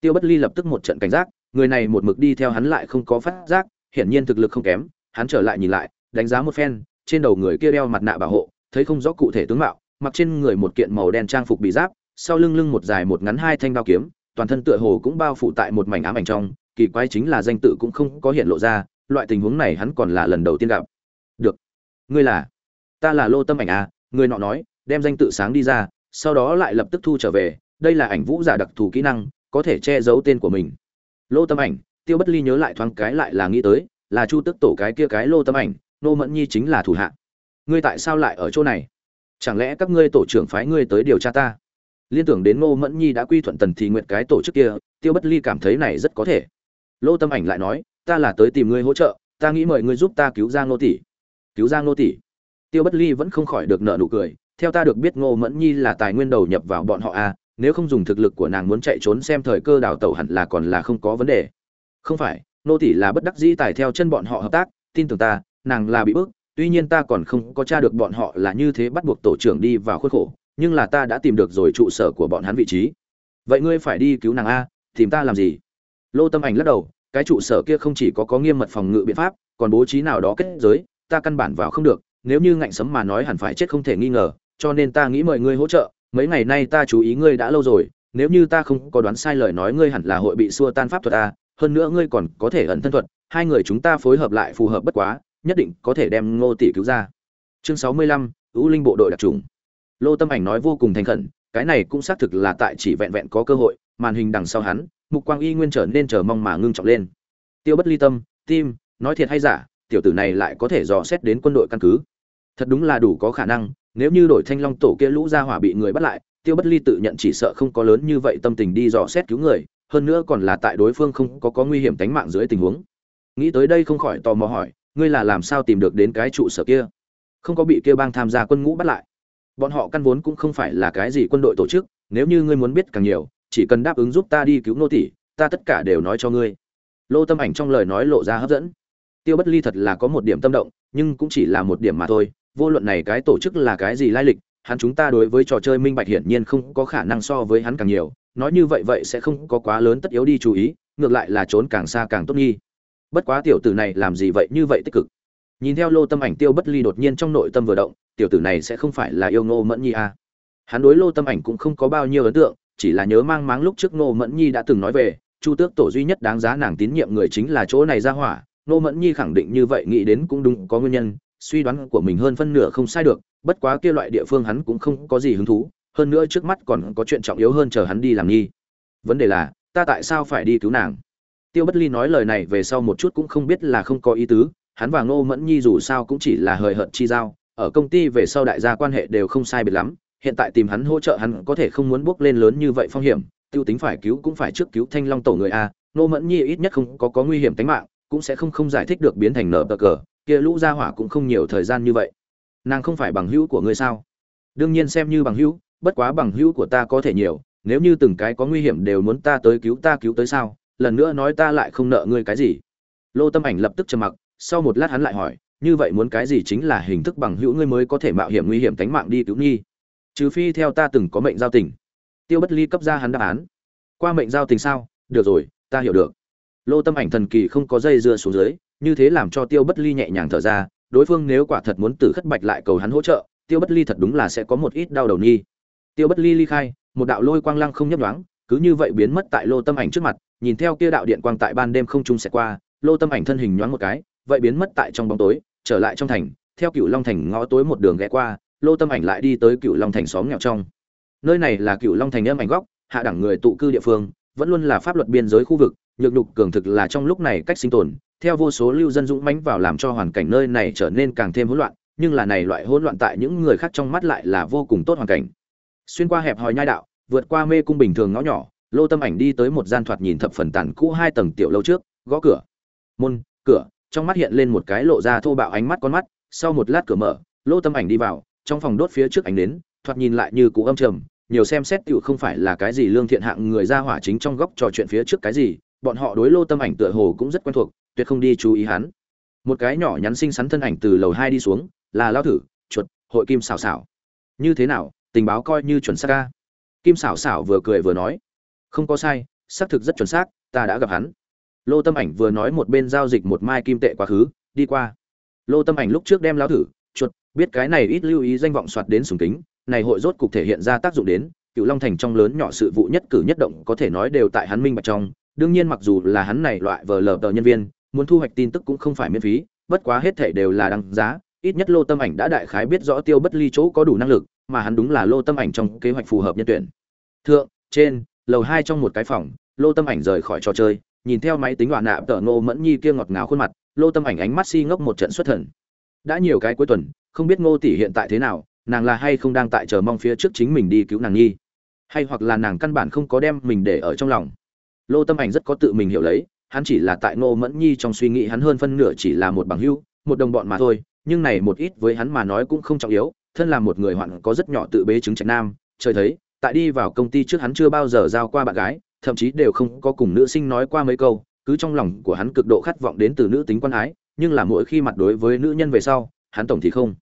Tiêu bất ly lập tức một trận cảnh giác, người này một mực đi theo hắn lại không có phát giác, hiển nhiên thực lực không kém, hắn trở lại nhìn lại, đánh giá một phen, trên đầu người kia đeo mặt nạ bảo hộ, thấy không rõ cụ thể tướng mạo, mặc trên người một kiện màu đen trang phục bị giáp, sau lưng lưng một dài một ngắn hai thanh đao kiếm, toàn thân tựa hồ cũng bao phủ tại một mảnh ám ảnh trong, kỳ quái chính là danh tự cũng không có hiện lộ ra, loại tình huống này hắn còn là lần đầu tiên gặp ngươi là, ta là lô tâm ảnh à người nọ nói, đem danh tự sáng đi ra, sau đó lại lập tức thu trở về, đây là ảnh vũ giả đặc thù kỹ năng, có thể che giấu tên của mình. Lô tâm ảnh, tiêu bất ly nhớ lại thoáng cái lại là nghĩ tới, là chu tức tổ cái kia cái lô tâm ảnh, nô mẫn nhi chính là thủ hạ. Ngươi tại sao lại ở chỗ này? Chẳng lẽ các ngươi tổ trưởng phái ngươi tới điều tra ta? Liên tưởng đến ngô mẫn nhi đã quy thuận tần thì nguyện cái tổ chức kia, tiêu bất ly cảm thấy này rất có thể. Lô tâm ảnh lại nói, ta là tới tìm ngươi hỗ trợ, ta nghĩ mời ngươi giúp ta cứu ra ngô tỷ cứu ra ngô tỷ. Tiêu bất ly vẫn không khỏi được nợ nụ cười, theo ta được biết ngô mẫn nhi là tài nguyên đầu nhập vào bọn họ à nếu không dùng thực lực của nàng muốn chạy trốn xem thời cơ đào tẩu hẳn là còn là không có vấn đề. Không phải nô tỷ là bất đắc dĩ tài theo chân bọn họ hợp tác, tin tưởng ta, nàng là bị bức, tuy nhiên ta còn không có tra được bọn họ là như thế bắt buộc tổ trưởng đi vào khuất khổ, nhưng là ta đã tìm được rồi trụ sở của bọn hắn vị trí. Vậy ngươi phải đi cứu nàng a, tìm ta làm gì? Lô tâm ảnh lắc đầu, cái trụ sở kia không chỉ có có nghiêm mật phòng ngự biện pháp, còn bố trí nào đó kết giới ta căn bản vào không được, nếu như ngạnh sấm mà nói hẳn phải chết không thể nghi ngờ, cho nên ta nghĩ mời ngươi hỗ trợ, mấy ngày nay ta chú ý ngươi đã lâu rồi, nếu như ta không có đoán sai lời nói ngươi hẳn là hội bị xua tan pháp thuật ta hơn nữa ngươi còn có thể ẩn thân thuật, hai người chúng ta phối hợp lại phù hợp bất quá, nhất định có thể đem ngô tỷ cứu ra. Chương sáu mươi lăm ưu linh bộ đội đặc trùng lô tâm ảnh nói vô cùng thành khẩn, cái này cũng xác thực là tại chỉ vẹn vẹn có cơ hội, màn hình đằng sau hắn, mục quang y nguyên trở nên chờ mong mà ngưng trọng lên. Tiêu bất ly tâm, tim, nói thiệt hay giả tiểu tử này lại có thể dò xét đến quân đội căn cứ. Thật đúng là đủ có khả năng, nếu như đổi thanh long tổ kia lũ ra hỏa bị người bắt lại, tiêu bất ly tự nhận chỉ sợ không có lớn như vậy tâm tình đi dò xét cứu người, hơn nữa còn là tại đối phương không có có nguy hiểm tính mạng dưới tình huống. Nghĩ tới đây không khỏi tò mò hỏi, ngươi là làm sao tìm được đến cái trụ sở kia? Không có bị kia bang tham gia quân ngũ bắt lại. Bọn họ căn vốn cũng không phải là cái gì quân đội tổ chức, nếu như ngươi muốn biết càng nhiều, chỉ cần đáp ứng giúp ta đi cứu nô tỷ ta tất cả đều nói cho ngươi. Lô tâm ảnh trong lời nói lộ ra hấp dẫn tiêu bất ly thật là có một điểm tâm động, nhưng cũng chỉ là một điểm mà thôi, vô luận này cái tổ chức là cái gì lai lịch, hắn chúng ta đối với trò chơi minh bạch hiển nhiên không có khả năng so với hắn càng nhiều, nói như vậy vậy sẽ không có quá lớn tất yếu đi chú ý, ngược lại là trốn càng xa càng tốt nghi bất quá tiểu tử này làm gì vậy như vậy tích cực nhìn theo lô tâm ảnh tiêu bất ly đột nhiên trong nội tâm vừa động, tiểu tử này sẽ không phải là yêu ngô mẫn nhi à. hắn đối lô tâm ảnh cũng không có bao nhiêu ấn tượng, chỉ là nhớ mang máng lúc trước ngô mẫn nhi đã từng nói về, chu tước tổ duy nhất đáng giá nàng tín nhiệm người chính là chỗ này ra hỏa Nô mẫn nhi khẳng định như vậy, nghĩ đến cũng đúng, có nguyên nhân, suy đoán của mình hơn phân nửa không sai được, bất quá kia loại địa phương hắn cũng không có gì hứng thú, hơn nữa trước mắt còn có chuyện trọng yếu hơn chờ hắn đi làm nghi. Vấn đề là, ta tại sao phải đi cứu nàng? Tiêu bất ly nói lời này về sau một chút cũng không biết là không có ý tứ, hắn và ngô mẫn nhi dù sao cũng chỉ là hời hợt chi giao, ở công ty về sau đại gia quan hệ đều không sai biệt lắm, hiện tại tìm hắn hỗ trợ hắn có thể không muốn bước lên lớn như vậy phong hiểm, tiêu tính phải cứu cũng phải trước cứu thanh long tổ người a ngô mẫn nhi ít nhất không có có nguy hiểm tính mạng cũng sẽ không không giải thích được biến thành nở bờ cờ, kia lũ gia hỏa cũng không nhiều thời gian như vậy. Nàng không phải bằng hữu của ngươi sao? Đương nhiên xem như bằng hữu, bất quá bằng hữu của ta có thể nhiều, nếu như từng cái có nguy hiểm đều muốn ta tới cứu ta cứu tới sao, lần nữa nói ta lại không nợ ngươi cái gì. Lô tâm ảnh lập tức trầm mặc, sau một lát hắn lại hỏi, như vậy muốn cái gì chính là hình thức bằng hữu ngươi mới có thể mạo hiểm nguy hiểm tánh mạng đi cứu nghi? Trừ phi theo ta từng có mệnh giao tình. Tiêu bất ly cấp ra hắn đáp án. Qua mệnh giao tình sao? Được rồi, ta hiểu được lô tâm ảnh thần kỳ không có dây dưa xuống dưới, như thế làm cho tiêu bất ly nhẹ nhàng thở ra, đối phương nếu quả thật muốn tử khất bạch lại cầu hắn hỗ trợ, tiêu bất ly thật đúng là sẽ có một ít đau đầu nghi. Tiêu bất ly ly khai, một đạo lôi quang lăng không nhấp nhoáng, cứ như vậy biến mất tại lô tâm ảnh trước mặt, nhìn theo kia đạo điện quang tại ban đêm không trung sẽ qua, lô tâm ảnh thân hình nhoáng một cái, vậy biến mất tại trong bóng tối, trở lại trong thành, theo cựu long thành ngõ tối một đường ghé qua, lô tâm ảnh lại đi tới cựu long thành xóm nghèo trong. Nơi này là cựu long thành âm ảnh góc, hạ đẳng người tụ cư địa phương, vẫn luôn là pháp luật biên giới khu vực nhược nhục cường thực là trong lúc này cách sinh tồn, theo vô số lưu dân dũng mãnh vào làm cho hoàn cảnh nơi này trở nên càng thêm hỗn loạn, nhưng là này loại hỗn loạn tại những người khác trong mắt lại là vô cùng tốt hoàn cảnh. Xuyên qua hẹp hòi nhai đạo, vượt qua mê cung bình thường ngõ nhỏ, lô tâm ảnh đi tới một gian thoạt nhìn thập phần tàn cũ hai tầng tiểu lâu trước, gõ cửa. Môn, cửa, trong mắt hiện lên một cái lộ ra thô bạo ánh mắt con mắt, sau một lát cửa mở, lô tâm ảnh đi vào, trong phòng đốt phía trước ánh đến thoạt nhìn lại như cũ âm trầm, nhiều xem xét tựu không phải là cái gì lương thiện hạng người ra hỏa chính trong góc trò chuyện phía trước cái gì bọn họ đối lô tâm ảnh tựa hồ cũng rất quen thuộc, tuyệt không đi chú ý hắn. Một cái nhỏ nhắn xinh xắn thân ảnh từ lầu hai đi xuống, là lao thử, chuột, hội kim xảo xảo. như thế nào, tình báo coi như chuẩn xác ca kim xảo xảo vừa cười vừa nói. Không có sai, xác thực rất chuẩn xác, ta đã gặp hắn. Lô tâm ảnh vừa nói một bên giao dịch một mai kim tệ quá khứ, đi qua. Lô tâm ảnh lúc trước đem lao thử, chuột, biết cái này ít lưu ý danh vọng soạt đến sùng kính, này hội rốt cục thể hiện ra tác dụng đến, cựu long thành trong lớn nhỏ sự vụ nhất cử nhất động có thể nói đều tại hắn minh bạch trong đương nhiên mặc dù là hắn này loại vờ lờ tờ nhân viên, muốn thu hoạch tin tức cũng không phải miễn phí, bất quá hết thể đều là đăng giá, ít nhất lô tâm ảnh đã đại khái biết rõ tiêu bất ly chỗ có đủ năng lực, mà hắn đúng là lô tâm ảnh trong kế hoạch phù hợp nhân tuyển. Thượng, trên, lầu hai trong một cái phòng, lô tâm ảnh rời khỏi trò chơi, nhìn theo máy tính đoạn nạ tờ ngô mẫn nhi kia ngọt ngào khuôn mặt, lô tâm ảnh ánh mắt si ngốc một trận xuất thần. Đã nhiều cái cuối tuần, không biết ngô tỷ hiện tại thế nào, nàng là hay không đang tại chờ mong phía trước chính mình đi cứu nàng nhi. Hay hoặc là nàng căn bản không có đem mình để ở trong lòng lô tâm ảnh rất có tự mình hiểu lấy, hắn chỉ là tại ngô mẫn nhi trong suy nghĩ hắn hơn phân nửa chỉ là một bằng hữu, một đồng bọn mà thôi, nhưng này một ít với hắn mà nói cũng không trọng yếu, thân là một người hoạn có rất nhỏ tự bế chứng trạch nam, trời thấy, tại đi vào công ty trước hắn chưa bao giờ giao qua bạn gái, thậm chí đều không có cùng nữ sinh nói qua mấy câu, cứ trong lòng của hắn cực độ khát vọng đến từ nữ tính quan ái, nhưng là mỗi khi mặt đối với nữ nhân về sau, hắn tổng thì không.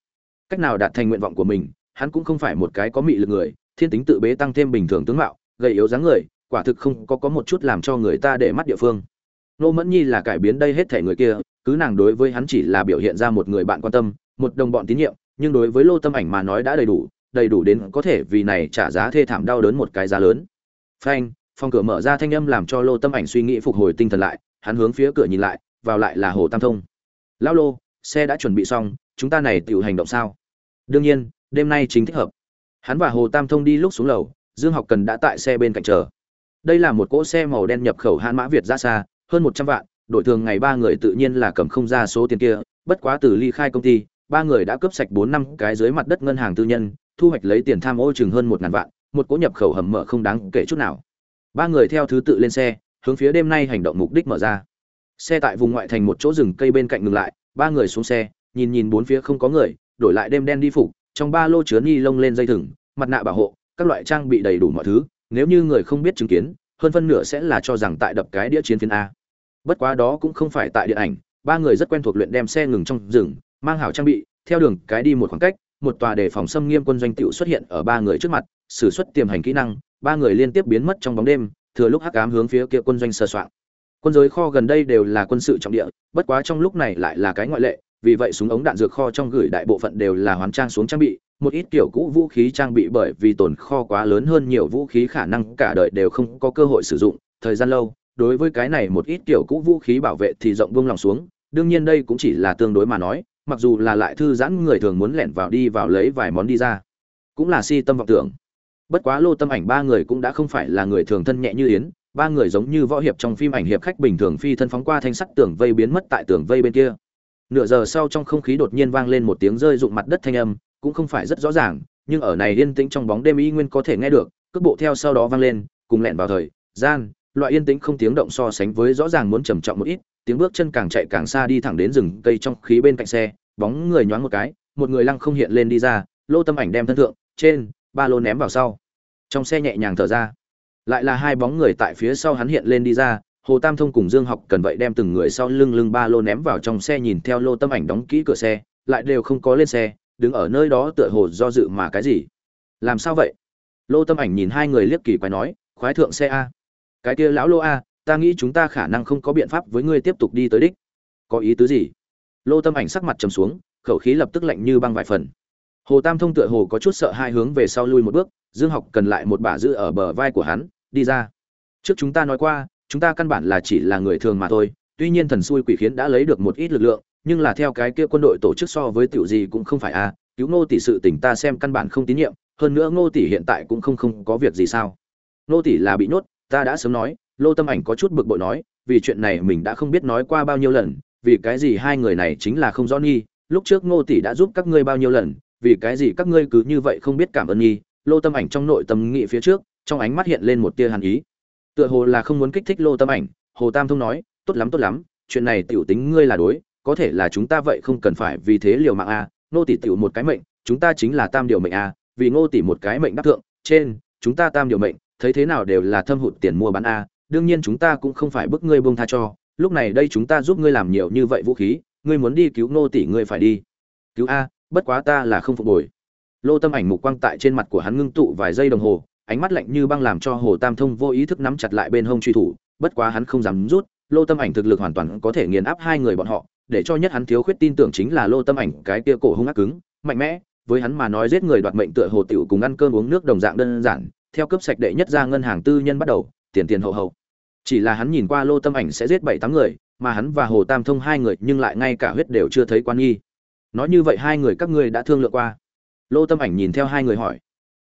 Cách nào đạt thành nguyện vọng của mình, hắn cũng không phải một cái có mị lực người, thiên tính tự bế tăng thêm bình thường tướng mạo, gầy yếu dáng người quả thực không có có một chút làm cho người ta để mắt địa phương. Nô mẫn nhi là cải biến đây hết thể người kia, cứ nàng đối với hắn chỉ là biểu hiện ra một người bạn quan tâm, một đồng bọn tín nhiệm, nhưng đối với lô tâm ảnh mà nói đã đầy đủ đầy đủ đến có thể vì này trả giá thê thảm đau đớn một cái giá lớn. Phanh, phòng cửa mở ra thanh âm làm cho lô tâm ảnh suy nghĩ phục hồi tinh thần lại, hắn hướng phía cửa nhìn lại, vào lại là hồ tam thông. Lão lô, xe đã chuẩn bị xong, chúng ta này tự hành động sao? Đương nhiên, đêm nay chính thích hợp. Hắn và hồ tam thông đi lúc xuống lầu, dương học cần đã tại xe bên cạnh chờ đây là một cỗ xe màu đen nhập khẩu hãn mã việt ra xa, hơn một trăm vạn đội thường ngày ba người tự nhiên là cầm không ra số tiền kia, bất quá từ ly khai công ty, ba người đã cướp sạch bốn năm cái dưới mặt đất ngân hàng tư nhân, thu hoạch lấy tiền tham ô chừng hơn một ngàn vạn, một cỗ nhập khẩu hầm mở không đáng kể chút nào. Ba người theo thứ tự lên xe, hướng phía đêm nay hành động mục đích mở ra. Xe tại vùng ngoại thành một chỗ rừng cây bên cạnh ngừng lại, ba người xuống xe, nhìn nhìn bốn phía không có người, đổi lại đêm đen đi phục, trong ba lô chứa ni lông lên dây thừng, mặt nạ bảo hộ, các loại trang bị đầy đủ mọi thứ nếu như người không biết chứng kiến, hơn phân nửa sẽ là cho rằng tại đập cái đĩa chiến phiến a. Bất quá đó cũng không phải tại điện ảnh, ba người rất quen thuộc luyện đem xe ngừng trong rừng, mang hảo trang bị, theo đường cái đi một khoảng cách, một tòa đề phòng xâm nghiêm quân doanh tựu xuất hiện ở ba người trước mặt, sử xuất tiềm hành kỹ năng, ba người liên tiếp biến mất trong bóng đêm, thừa lúc hắc ám hướng phía kia quân doanh sơ soạn quân giới kho gần đây đều là quân sự trọng địa, bất quá trong lúc này lại là cái ngoại lệ, vì vậy súng ống đạn dược kho trong gửi đại bộ phận đều là hoàn trang xuống trang bị một ít kiểu cũ vũ khí trang bị bởi vì tồn kho quá lớn hơn nhiều vũ khí khả năng cả đời đều không có cơ hội sử dụng, thời gian lâu, đối với cái này một ít kiểu cũ vũ khí bảo vệ thì rộng buông lòng xuống, đương nhiên đây cũng chỉ là tương đối mà nói, mặc dù là lại thư giãn người thường muốn lẻn vào đi vào lấy vài món đi ra, cũng là si tâm vọng tưởng. Bất quá lô tâm ảnh ba người cũng đã không phải là người thường thân nhẹ như yến, ba người giống như võ hiệp trong phim ảnh hiệp khách bình thường phi thân phóng qua thanh sắt tường vây biến mất tại tường vây bên kia. Nửa giờ sau trong không khí đột nhiên vang lên một tiếng rơi rụng mặt đất thanh âm cũng không phải rất rõ ràng, nhưng ở này yên tĩnh trong bóng đêm y nguyên có thể nghe được, cước bộ theo sau đó vang lên, cùng lẹn vào thời gian, loại yên tĩnh không tiếng động so sánh với rõ ràng muốn trầm trọng một ít, tiếng bước chân càng chạy càng xa đi thẳng đến rừng cây trong khí bên cạnh xe, bóng người nhoáng một cái, một người lăng không hiện lên đi ra, lô tâm ảnh đem thân thượng, trên, ba lô ném vào sau. Trong xe nhẹ nhàng thở ra, lại là hai bóng người tại phía sau hắn hiện lên đi ra, hồ tam thông cùng dương học cần vậy đem từng người sau lưng lưng ba lô ném vào trong xe nhìn theo lô tâm ảnh đóng kỹ cửa xe, lại đều không có lên xe đứng ở nơi đó tựa hồ do dự mà cái gì? Làm sao vậy? Lô tâm ảnh nhìn hai người liếc kỳ quái nói, khoái thượng xe a. Cái kia lão lô a, ta nghĩ chúng ta khả năng không có biện pháp với ngươi tiếp tục đi tới đích. Có ý tứ gì? Lô tâm ảnh sắc mặt trầm xuống, khẩu khí lập tức lạnh như băng vài phần. Hồ tam thông tựa hồ có chút sợ hai hướng về sau lui một bước, dương học cần lại một bả giữ ở bờ vai của hắn, đi ra. Trước chúng ta nói qua, chúng ta căn bản là chỉ là người thường mà thôi, tuy nhiên thần xui quỷ khiến đã lấy được một ít lực lượng nhưng là theo cái kia quân đội tổ chức so với tiểu gì cũng không phải a cứu ngô tỷ sự tình ta xem căn bản không tín nhiệm, hơn nữa ngô tỷ hiện tại cũng không không có việc gì sao. Ngô tỷ là bị nhốt, ta đã sớm nói, lô tâm ảnh có chút bực bội nói, vì chuyện này mình đã không biết nói qua bao nhiêu lần, vì cái gì hai người này chính là không rõ nghi, lúc trước ngô tỷ đã giúp các ngươi bao nhiêu lần, vì cái gì các ngươi cứ như vậy không biết cảm ơn nghi, lô tâm ảnh trong nội tâm nghị phía trước, trong ánh mắt hiện lên một tia hàn ý. Tựa hồ là không muốn kích thích lô tâm ảnh, hồ tam thông nói, tốt lắm tốt lắm, chuyện này tiểu tính ngươi là đối có thể là chúng ta vậy không cần phải vì thế liều mạng a, nô tỷ tiểu một cái mệnh, chúng ta chính là tam điều mệnh a, vì ngô tỷ một cái mệnh đắc thượng, trên, chúng ta tam điều mệnh, thấy thế nào đều là thâm hụt tiền mua bán a, đương nhiên chúng ta cũng không phải bức ngươi buông tha cho, lúc này đây chúng ta giúp ngươi làm nhiều như vậy vũ khí, ngươi muốn đi cứu nô tỷ ngươi phải đi. Cứu a, bất quá ta là không phục hồi. Lô tâm ảnh mục quang tại trên mặt của hắn ngưng tụ vài giây đồng hồ, ánh mắt lạnh như băng làm cho hồ tam thông vô ý thức nắm chặt lại bên hông truy thủ, bất quá hắn không dám rút, lô tâm ảnh thực lực hoàn toàn có thể nghiền áp hai người bọn họ để cho nhất hắn thiếu khuyết tin tưởng chính là lô tâm ảnh cái kia cổ hung ác cứng, mạnh mẽ, với hắn mà nói giết người đoạt mệnh tựa hồ tiểu cùng ăn cơm uống nước đồng dạng đơn giản, theo cấp sạch đệ nhất ra ngân hàng tư nhân bắt đầu, tiền tiền hậu hậu. Chỉ là hắn nhìn qua lô tâm ảnh sẽ giết bảy tám người, mà hắn và hồ tam thông hai người nhưng lại ngay cả huyết đều chưa thấy quan nghi. Nói như vậy hai người các ngươi đã thương lượng qua. Lô tâm ảnh nhìn theo hai người hỏi.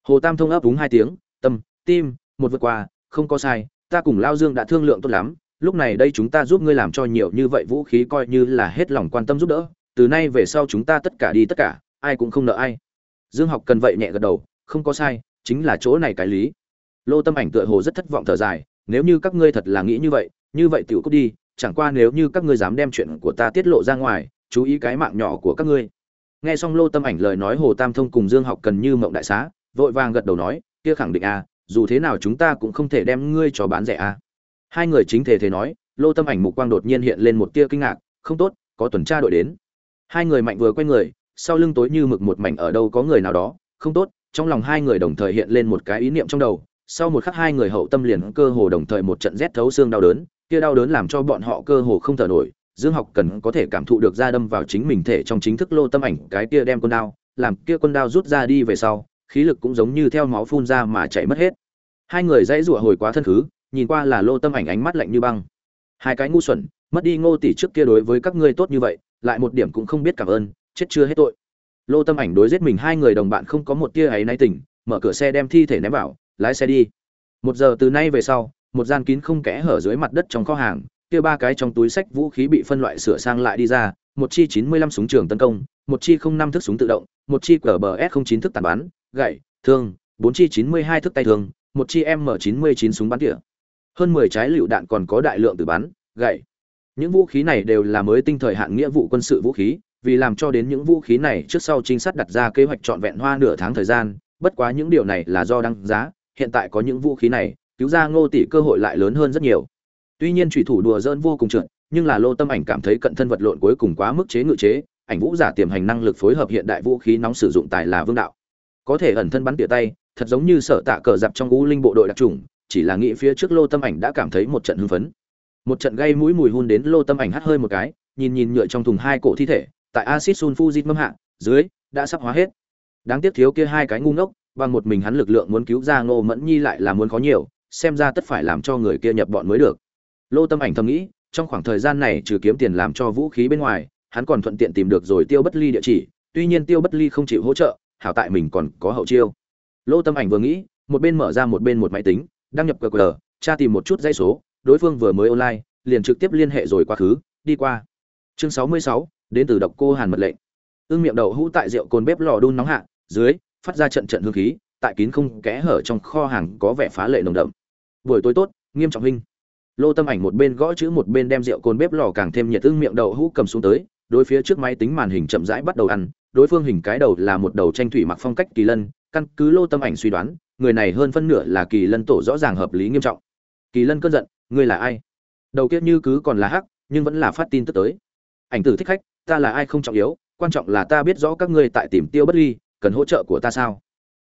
Hồ tam thông ấp úng hai tiếng, tâm, tim, một vượt qua, không có sai, ta cùng lao dương đã thương lượng tốt lắm lúc này đây chúng ta giúp ngươi làm cho nhiều như vậy vũ khí coi như là hết lòng quan tâm giúp đỡ, từ nay về sau chúng ta tất cả đi tất cả, ai cũng không nợ ai. Dương học cần vậy nhẹ gật đầu, không có sai, chính là chỗ này cái lý. Lô tâm ảnh tựa hồ rất thất vọng thở dài, nếu như các ngươi thật là nghĩ như vậy như vậy tiểu cút đi, chẳng qua nếu như các ngươi dám đem chuyện của ta tiết lộ ra ngoài, chú ý cái mạng nhỏ của các ngươi. Nghe xong lô tâm ảnh lời nói hồ tam thông cùng dương học cần như mộng đại xá, vội vàng gật đầu nói, kia khẳng định à dù thế nào chúng ta cũng không thể đem ngươi cho bán rẻ à hai người chính thể thế nói, lô tâm ảnh mục quang đột nhiên hiện lên một tia kinh ngạc, không tốt, có tuần tra đội đến. Hai người mạnh vừa quay người, sau lưng tối như mực một mảnh ở đâu có người nào đó, không tốt, trong lòng hai người đồng thời hiện lên một cái ý niệm trong đầu, sau một khắc hai người hậu tâm liền cơ hồ đồng thời một trận rét thấu xương đau đớn, kia đau đớn làm cho bọn họ cơ hồ không thở nổi, dương học cần có thể cảm thụ được ra đâm vào chính mình thể trong chính thức lô tâm ảnh, cái kia đem con đao, làm kia con đao rút ra đi về sau, khí lực cũng giống như theo máu phun ra mà chảy mất hết. Hai người dãy rủa hồi quá thân khứ nhìn qua là lô tâm ảnh ánh mắt lạnh như băng. Hai cái ngu xuẩn, mất đi ngô tỷ trước kia đối với các ngươi tốt như vậy, lại một điểm cũng không biết cảm ơn, chết chưa hết tội. Lô tâm ảnh đối giết mình hai người đồng bạn không có một tia ấy náy tỉnh mở cửa xe đem thi thể ném vào, lái xe đi. Một giờ từ nay về sau, một gian kín không kẽ hở dưới mặt đất trong kho hàng, kia ba cái trong túi sách vũ khí bị phân loại sửa sang lại đi ra, một chi 95 súng trường tấn công, một chi không năm thức súng tự động, một chi QBS 09 thức tàn bắn, gậy, thương, bốn chi 92 thức tay thương, một chi m 99 súng bắn tỉa hơn 10 trái lựu đạn còn có đại lượng từ bắn, gậy. Những vũ khí này đều là mới tinh thời hạn nghĩa vụ quân sự vũ khí, vì làm cho đến những vũ khí này trước sau trinh sát đặt ra kế hoạch trọn vẹn hoa nửa tháng thời gian, bất quá những điều này là do đăng giá, hiện tại có những vũ khí này, cứu ra ngô tỷ cơ hội lại lớn hơn rất nhiều. Tuy nhiên trùy thủ đùa dỡn vô cùng trượt, nhưng là lô tâm ảnh cảm thấy cận thân vật lộn cuối cùng quá mức chế ngự chế, ảnh vũ giả tiềm hành năng lực phối hợp hiện đại vũ khí nóng sử dụng tài là vương đạo. Có thể ẩn thân bắn tỉa tay, thật giống như sở tạ cờ dạp trong u linh bộ đội đặc trùng chỉ là nghĩ phía trước lô tâm ảnh đã cảm thấy một trận hưng phấn. Một trận gây mũi mùi hun đến lô tâm ảnh hắt hơi một cái, nhìn nhìn nhựa trong thùng hai cổ thi thể, tại acid sulfuric mâm hạ, dưới, đã sắp hóa hết. Đáng tiếc thiếu kia hai cái ngu ngốc, bằng một mình hắn lực lượng muốn cứu ra ngô mẫn nhi lại là muốn có nhiều, xem ra tất phải làm cho người kia nhập bọn mới được. Lô tâm ảnh thầm nghĩ, trong khoảng thời gian này trừ kiếm tiền làm cho vũ khí bên ngoài, hắn còn thuận tiện tìm được rồi tiêu bất ly địa chỉ, tuy nhiên tiêu bất ly không chịu hỗ trợ, hảo tại mình còn có hậu chiêu. Lô tâm ảnh vừa nghĩ, một bên mở ra một bên một máy tính đăng nhập qr tra tìm một chút dây số, đối phương vừa mới online, liền trực tiếp liên hệ rồi quá khứ, đi qua. Chương sáu mươi sáu, đến từ độc cô hàn mật lệnh. Ương miệng đậu hũ tại rượu cồn bếp lò đun nóng hạ, dưới, phát ra trận trận hương khí, tại kín không kẽ hở trong kho hàng có vẻ phá lệ nồng đậm. Buổi tối tốt, nghiêm trọng huynh. Lô tâm ảnh một bên gõ chữ một bên đem rượu cồn bếp lò càng thêm nhiệt tương miệng đậu hũ cầm xuống tới, đối phía trước máy tính màn hình chậm rãi bắt đầu ăn, đối phương hình cái đầu là một đầu tranh thủy mặc phong cách kỳ lân, căn cứ lô tâm ảnh suy đoán người này hơn phân nửa là kỳ lân tổ rõ ràng hợp lý nghiêm trọng. Kỳ lân cơn giận, ngươi là ai? Đầu kiếp như cứ còn là hắc, nhưng vẫn là phát tin tức tới. Ảnh tử thích khách, ta là ai không trọng yếu, quan trọng là ta biết rõ các ngươi tại tìm tiêu bất ly, cần hỗ trợ của ta sao?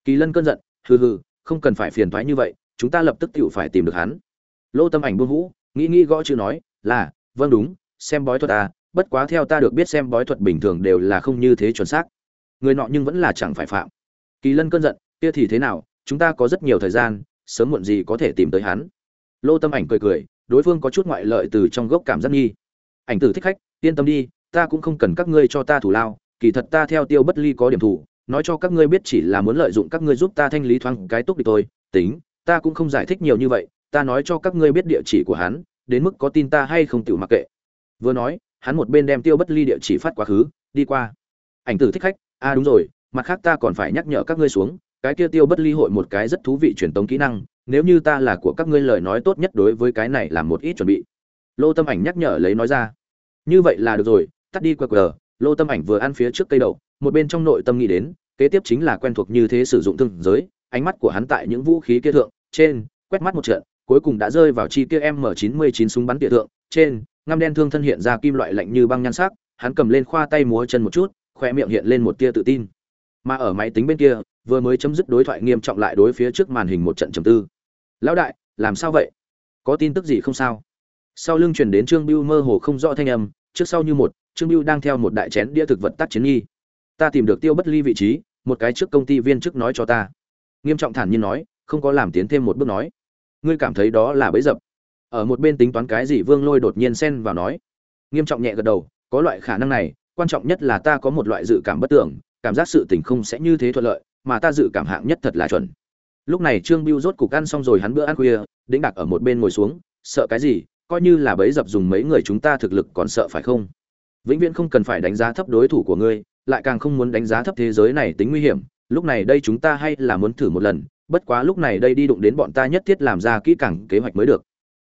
Kỳ lân cơn giận, hừ hừ, không cần phải phiền thoái như vậy, chúng ta lập tức tự phải tìm được hắn. Lô tâm ảnh buông vũ, nghĩ nghĩ gõ chữ nói, là vâng đúng, xem bói thuật à bất quá theo ta được biết xem bói thuật bình thường đều là không như thế chuẩn xác. Người nọ nhưng vẫn là chẳng phải phạm. Kỳ lân cơn giận, kia thì thế nào chúng ta có rất nhiều thời gian, sớm muộn gì có thể tìm tới hắn. Lô tâm ảnh cười cười, đối phương có chút ngoại lợi từ trong gốc cảm giác nghi. Ảnh tử thích khách, yên tâm đi, ta cũng không cần các ngươi cho ta thủ lao, kỳ thật ta theo tiêu bất ly có điểm thủ, nói cho các ngươi biết chỉ là muốn lợi dụng các ngươi giúp ta thanh lý thoáng cái túc đi thôi. Tính, ta cũng không giải thích nhiều như vậy, ta nói cho các ngươi biết địa chỉ của hắn, đến mức có tin ta hay không tự mặc kệ. Vừa nói, hắn một bên đem tiêu bất ly địa chỉ phát quá khứ, đi qua. Ảnh tử thích khách a à đúng rồi, mặt khác ta còn phải nhắc nhở các ngươi xuống cái kia tiêu bất ly hội một cái rất thú vị truyền tống kỹ năng, nếu như ta là của các ngươi lời nói tốt nhất đối với cái này là một ít chuẩn bị. Lô tâm ảnh nhắc nhở lấy nói ra. Như vậy là được rồi, tắt đi qr lô tâm ảnh vừa ăn phía trước cây đậu, một bên trong nội tâm nghĩ đến, kế tiếp chính là quen thuộc như thế sử dụng thương giới, ánh mắt của hắn tại những vũ khí kia thượng, trên, quét mắt một trận, cuối cùng đã rơi vào chi kia m 99 súng bắn địa thượng, trên, ngăm đen thương thân hiện ra kim loại lạnh như băng nhan sắc, hắn cầm lên khoa tay múa chân một chút, khoe miệng hiện lên một tia tự tin. Mà ở máy tính bên kia vừa mới chấm dứt đối thoại nghiêm trọng lại đối phía trước màn hình một trận trầm tư. Lão đại, làm sao vậy? Có tin tức gì không sao? Sau lưng truyền đến trương bưu mơ hồ không rõ thanh âm, trước sau như một, trương bưu đang theo một đại chén đĩa thực vật tác chiến nghi. Ta tìm được tiêu bất ly vị trí, một cái trước công ty viên chức nói cho ta. Nghiêm trọng thản nhiên nói, không có làm tiến thêm một bước nói. Ngươi cảm thấy đó là bẫy dập. Ở một bên tính toán cái gì vương lôi đột nhiên xen vào nói. Nghiêm trọng nhẹ gật đầu, có loại khả năng này, quan trọng nhất là ta có một loại dự cảm bất tưởng, cảm giác sự tình không sẽ như thế thuận lợi mà ta dự cảm hạng nhất thật là chuẩn. Lúc này trương biêu rốt cục ăn xong rồi hắn bữa ăn khuya, đĩnh đặc ở một bên ngồi xuống, sợ cái gì, coi như là bấy dập dùng mấy người chúng ta thực lực còn sợ phải không? Vĩnh viễn không cần phải đánh giá thấp đối thủ của ngươi, lại càng không muốn đánh giá thấp thế giới này tính nguy hiểm. Lúc này đây chúng ta hay là muốn thử một lần, bất quá lúc này đây đi đụng đến bọn ta nhất thiết làm ra kỹ càng kế hoạch mới được.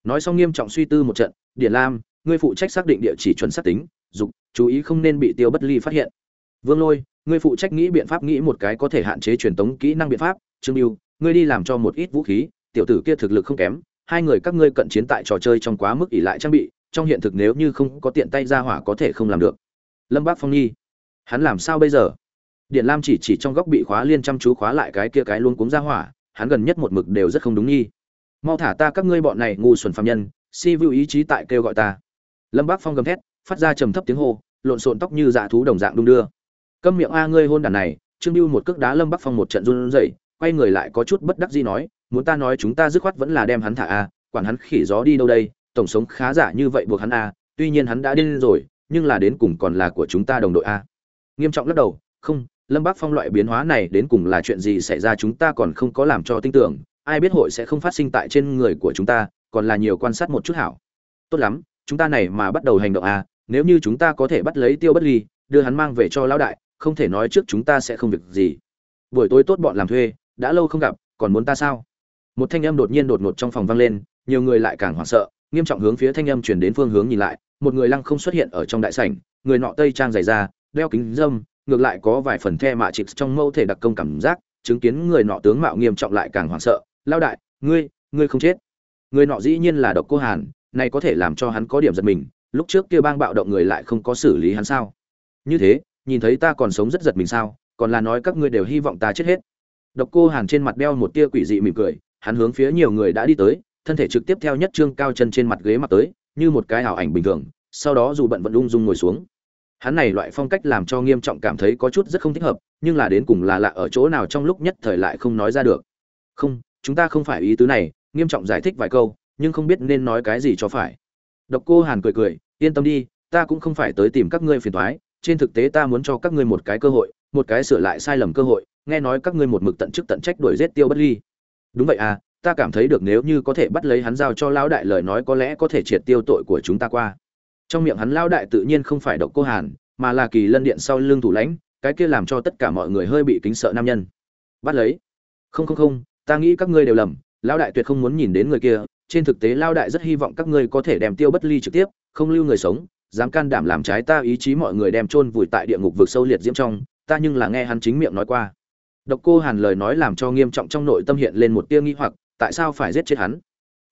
Nói xong nghiêm trọng suy tư một trận điện lam, ngươi phụ trách xác định địa chỉ chuẩn xác tính, dục, chú ý không nên bị tiêu bất ly phát hiện. Vương lôi ngươi phụ trách nghĩ biện pháp, nghĩ một cái có thể hạn chế truyền tống kỹ năng biện pháp. Trương lưu ngươi đi làm cho một ít vũ khí, tiểu tử kia thực lực không kém. Hai người các ngươi cận chiến tại trò chơi trong quá mức ỷ lại trang bị, trong hiện thực nếu như không có tiện tay ra hỏa có thể không làm được. Lâm bác phong nhi, hắn làm sao bây giờ? Điện lam chỉ chỉ trong góc bị khóa liên chăm chú khóa lại cái kia cái luôn cuống ra hỏa, hắn gần nhất một mực đều rất không đúng nghi. Mau thả ta các ngươi bọn này ngu xuẩn phạm nhân, si vưu ý chí tại kêu gọi ta. Lâm bác phong gầm thét, phát ra trầm thấp tiếng hô, lộn xộn tóc như dạ thú đồng dạng đung đưa câm miệng a ngươi hôn đàn này, trương lưu một cước đá lâm bắc phong một trận run rẩy, quay người lại có chút bất đắc dĩ nói, muốn ta nói chúng ta dứt khoát vẫn là đem hắn thả a, quản hắn khỉ gió đi đâu đây, tổng sống khá giả như vậy buộc hắn a, tuy nhiên hắn đã điên rồi, nhưng là đến cùng còn là của chúng ta đồng đội a. Nghiêm trọng lắc đầu, không, lâm bắc phong loại biến hóa này đến cùng là chuyện gì xảy ra chúng ta còn không có làm cho tin tưởng, ai biết hội sẽ không phát sinh tại trên người của chúng ta, còn là nhiều quan sát một chút hảo. Tốt lắm, chúng ta này mà bắt đầu hành động a, nếu như chúng ta có thể bắt lấy tiêu bất ly, đưa hắn mang về cho lão đại không thể nói trước chúng ta sẽ không việc gì. Buổi tối tốt bọn làm thuê, đã lâu không gặp, còn muốn ta sao? Một thanh âm đột nhiên đột ngột trong phòng vang lên, nhiều người lại càng hoảng sợ, nghiêm trọng hướng phía thanh âm chuyển đến phương hướng nhìn lại, một người lăng không xuất hiện ở trong đại sảnh, người nọ tây trang dày da, đeo kính dâm ngược lại có vài phần the mạ trịch trong mâu thể đặc công cảm giác, chứng kiến người nọ tướng mạo nghiêm trọng lại càng hoảng sợ lao đại, ngươi ngươi không chết. Người nọ dĩ nhiên là độc cô hàn, này có thể làm cho hắn có điểm giật mình, lúc trước kia bang bạo động người lại không có xử lý hắn sao? Như thế nhìn thấy ta còn sống rất giật mình sao, còn là nói các ngươi đều hy vọng ta chết hết. Độc cô hàn trên mặt đeo một tia quỷ dị mỉm cười, hắn hướng phía nhiều người đã đi tới, thân thể trực tiếp theo nhất trương cao chân trên mặt ghế mặt tới, như một cái ảo ảnh bình thường, sau đó dù bận vẫn ung dung ngồi xuống. Hắn này loại phong cách làm cho nghiêm trọng cảm thấy có chút rất không thích hợp, nhưng là đến cùng là lạ ở chỗ nào trong lúc nhất thời lại không nói ra được. Không, chúng ta không phải ý tứ này, nghiêm trọng giải thích vài câu, nhưng không biết nên nói cái gì cho phải. Độc cô hàn cười cười, yên tâm đi, ta cũng không phải tới tìm các ngươi phiền toái trên thực tế ta muốn cho các ngươi một cái cơ hội, một cái sửa lại sai lầm cơ hội, nghe nói các ngươi một mực tận chức tận trách đuổi giết tiêu bất ly. Đúng vậy à ta cảm thấy được nếu như có thể bắt lấy hắn giao cho lão đại lời nói có lẽ có thể triệt tiêu tội của chúng ta qua. Trong miệng hắn lão đại tự nhiên không phải độc cô hàn, mà là kỳ lân điện sau lưng thủ lãnh, cái kia làm cho tất cả mọi người hơi bị kính sợ nam nhân. Bắt lấy. Không không không, ta nghĩ các ngươi đều lầm, lão đại tuyệt không muốn nhìn đến người kia, trên thực tế lão đại rất hy vọng các ngươi có thể đem tiêu bất ly trực tiếp, không lưu người sống dám can đảm làm trái ta ý chí mọi người đem chôn vùi tại địa ngục vực sâu liệt diễm trong, ta nhưng là nghe hắn chính miệng nói qua. Độc cô hàn lời nói làm cho nghiêm trọng trong nội tâm hiện lên một tia nghi hoặc, tại sao phải giết chết hắn?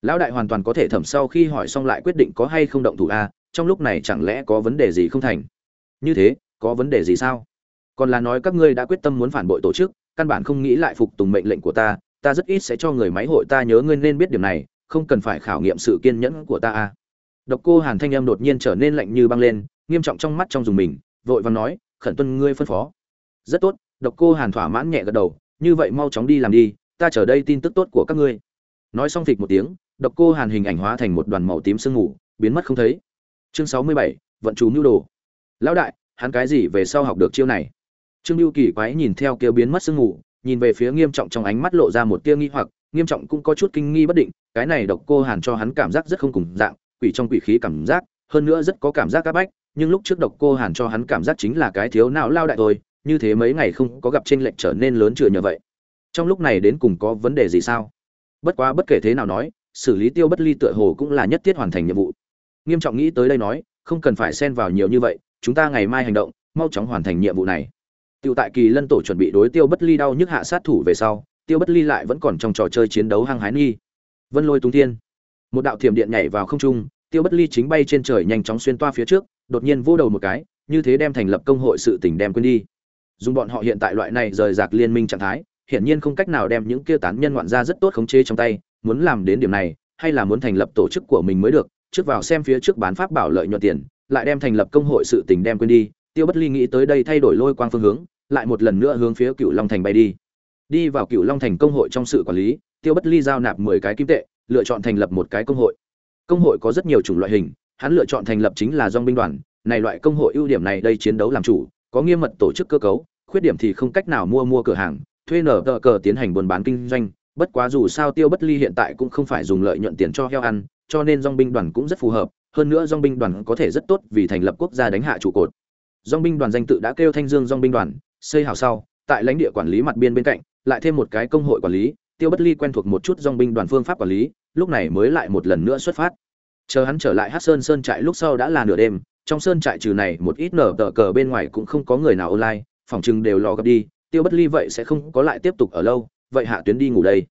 Lão đại hoàn toàn có thể thẩm sau khi hỏi xong lại quyết định có hay không động thủ a, trong lúc này chẳng lẽ có vấn đề gì không thành? Như thế, có vấn đề gì sao? Còn là nói các ngươi đã quyết tâm muốn phản bội tổ chức, căn bản không nghĩ lại phục tùng mệnh lệnh của ta ta rất ít sẽ cho người máy hội ta nhớ ngươi nên biết điểm này, không cần phải khảo nghiệm sự kiên nhẫn của ta a. Độc Cô Hàn thanh âm đột nhiên trở nên lạnh như băng lên, nghiêm trọng trong mắt trong dùng mình, vội vàng nói, "Khẩn tuân ngươi phân phó." "Rất tốt." Độc Cô Hàn thỏa mãn nhẹ gật đầu, "Như vậy mau chóng đi làm đi, ta chờ đây tin tức tốt của các ngươi." Nói xong phịch một tiếng, Độc Cô Hàn hình ảnh hóa thành một đoàn màu tím sương ngủ, biến mất không thấy. Chương sáu mươi bảy, vận chủ nưu đồ. Lão đại, hắn cái gì về sau học được chiêu này? Trương Lưu Kỳ quái nhìn theo kia biến mất sương ngủ, nhìn về phía Nghiêm Trọng trong ánh mắt lộ ra một tia nghi hoặc, Nghiêm Trọng cũng có chút kinh nghi bất định, cái này Độc Cô Hàn cho hắn cảm giác rất không cùng dạng, quỷ trong quỷ khí cảm giác, hơn nữa rất có cảm giác các bách, nhưng lúc trước độc cô Hàn cho hắn cảm giác chính là cái thiếu não lao đại thôi, như thế mấy ngày không có gặp trên lệnh trở nên lớn chừa nhờ vậy. Trong lúc này đến cùng có vấn đề gì sao? Bất quá bất kể thế nào nói, xử lý tiêu bất ly tựa hồ cũng là nhất thiết hoàn thành nhiệm vụ. Nghiêm trọng nghĩ tới đây nói, không cần phải xen vào nhiều như vậy, chúng ta ngày mai hành động, mau chóng hoàn thành nhiệm vụ này. Tiêu tại kỳ lân tổ chuẩn bị đối tiêu bất ly đau nhức hạ sát thủ về sau, tiêu bất ly lại vẫn còn trong trò chơi chiến đấu hăng hái nghi. Vân Lôi Tung Tiên một đạo thiểm điện nhảy vào không trung tiêu bất ly chính bay trên trời nhanh chóng xuyên toa phía trước, đột nhiên vô đầu một cái, như thế đem thành lập công hội sự tỉnh đem quên đi. Dùng bọn họ hiện tại loại này rời rạc liên minh trạng thái, hiển nhiên không cách nào đem những kia tán nhân ngoạn ra rất tốt khống chế trong tay, muốn làm đến điểm này, hay là muốn thành lập tổ chức của mình mới được, trước vào xem phía trước bán pháp bảo lợi nhuận tiền, lại đem thành lập công hội sự tình đem quên đi. Tiêu bất ly nghĩ tới đây thay đổi lôi quang phương hướng, lại một lần nữa hướng phía cựu long thành bay đi. Đi vào cựu long thành công hội trong sự quản lý, tiêu bất ly giao nạp mười cái kim tệ, lựa chọn thành lập một cái công hội công hội có rất nhiều chủng loại hình, hắn lựa chọn thành lập chính là dong binh đoàn, này loại công hội ưu điểm này đây chiến đấu làm chủ, có nghiêm mật tổ chức cơ cấu, khuyết điểm thì không cách nào mua mua cửa hàng, thuê nở tờ cờ tiến hành buôn bán kinh doanh, bất quá dù sao tiêu bất ly hiện tại cũng không phải dùng lợi nhuận tiền cho heo ăn, cho nên dong binh đoàn cũng rất phù hợp, hơn nữa dong binh đoàn có thể rất tốt vì thành lập quốc gia đánh hạ trụ cột. Dong binh đoàn danh tự đã kêu thanh dương dong binh đoàn, xây hào sau, tại lãnh địa quản lý mặt biên bên cạnh, lại thêm một cái công hội quản lý tiêu bất ly quen thuộc một chút dong binh đoàn phương pháp quản lý, lúc này mới lại một lần nữa xuất phát. Chờ hắn trở lại hát sơn sơn trại lúc sau đã là nửa đêm, trong sơn trại trừ này một ít nở tờ cờ bên ngoài cũng không có người nào online, phòng chừng đều lò gặp đi, tiêu bất ly vậy sẽ không có lại tiếp tục ở lâu, vậy hạ tuyến đi ngủ đây.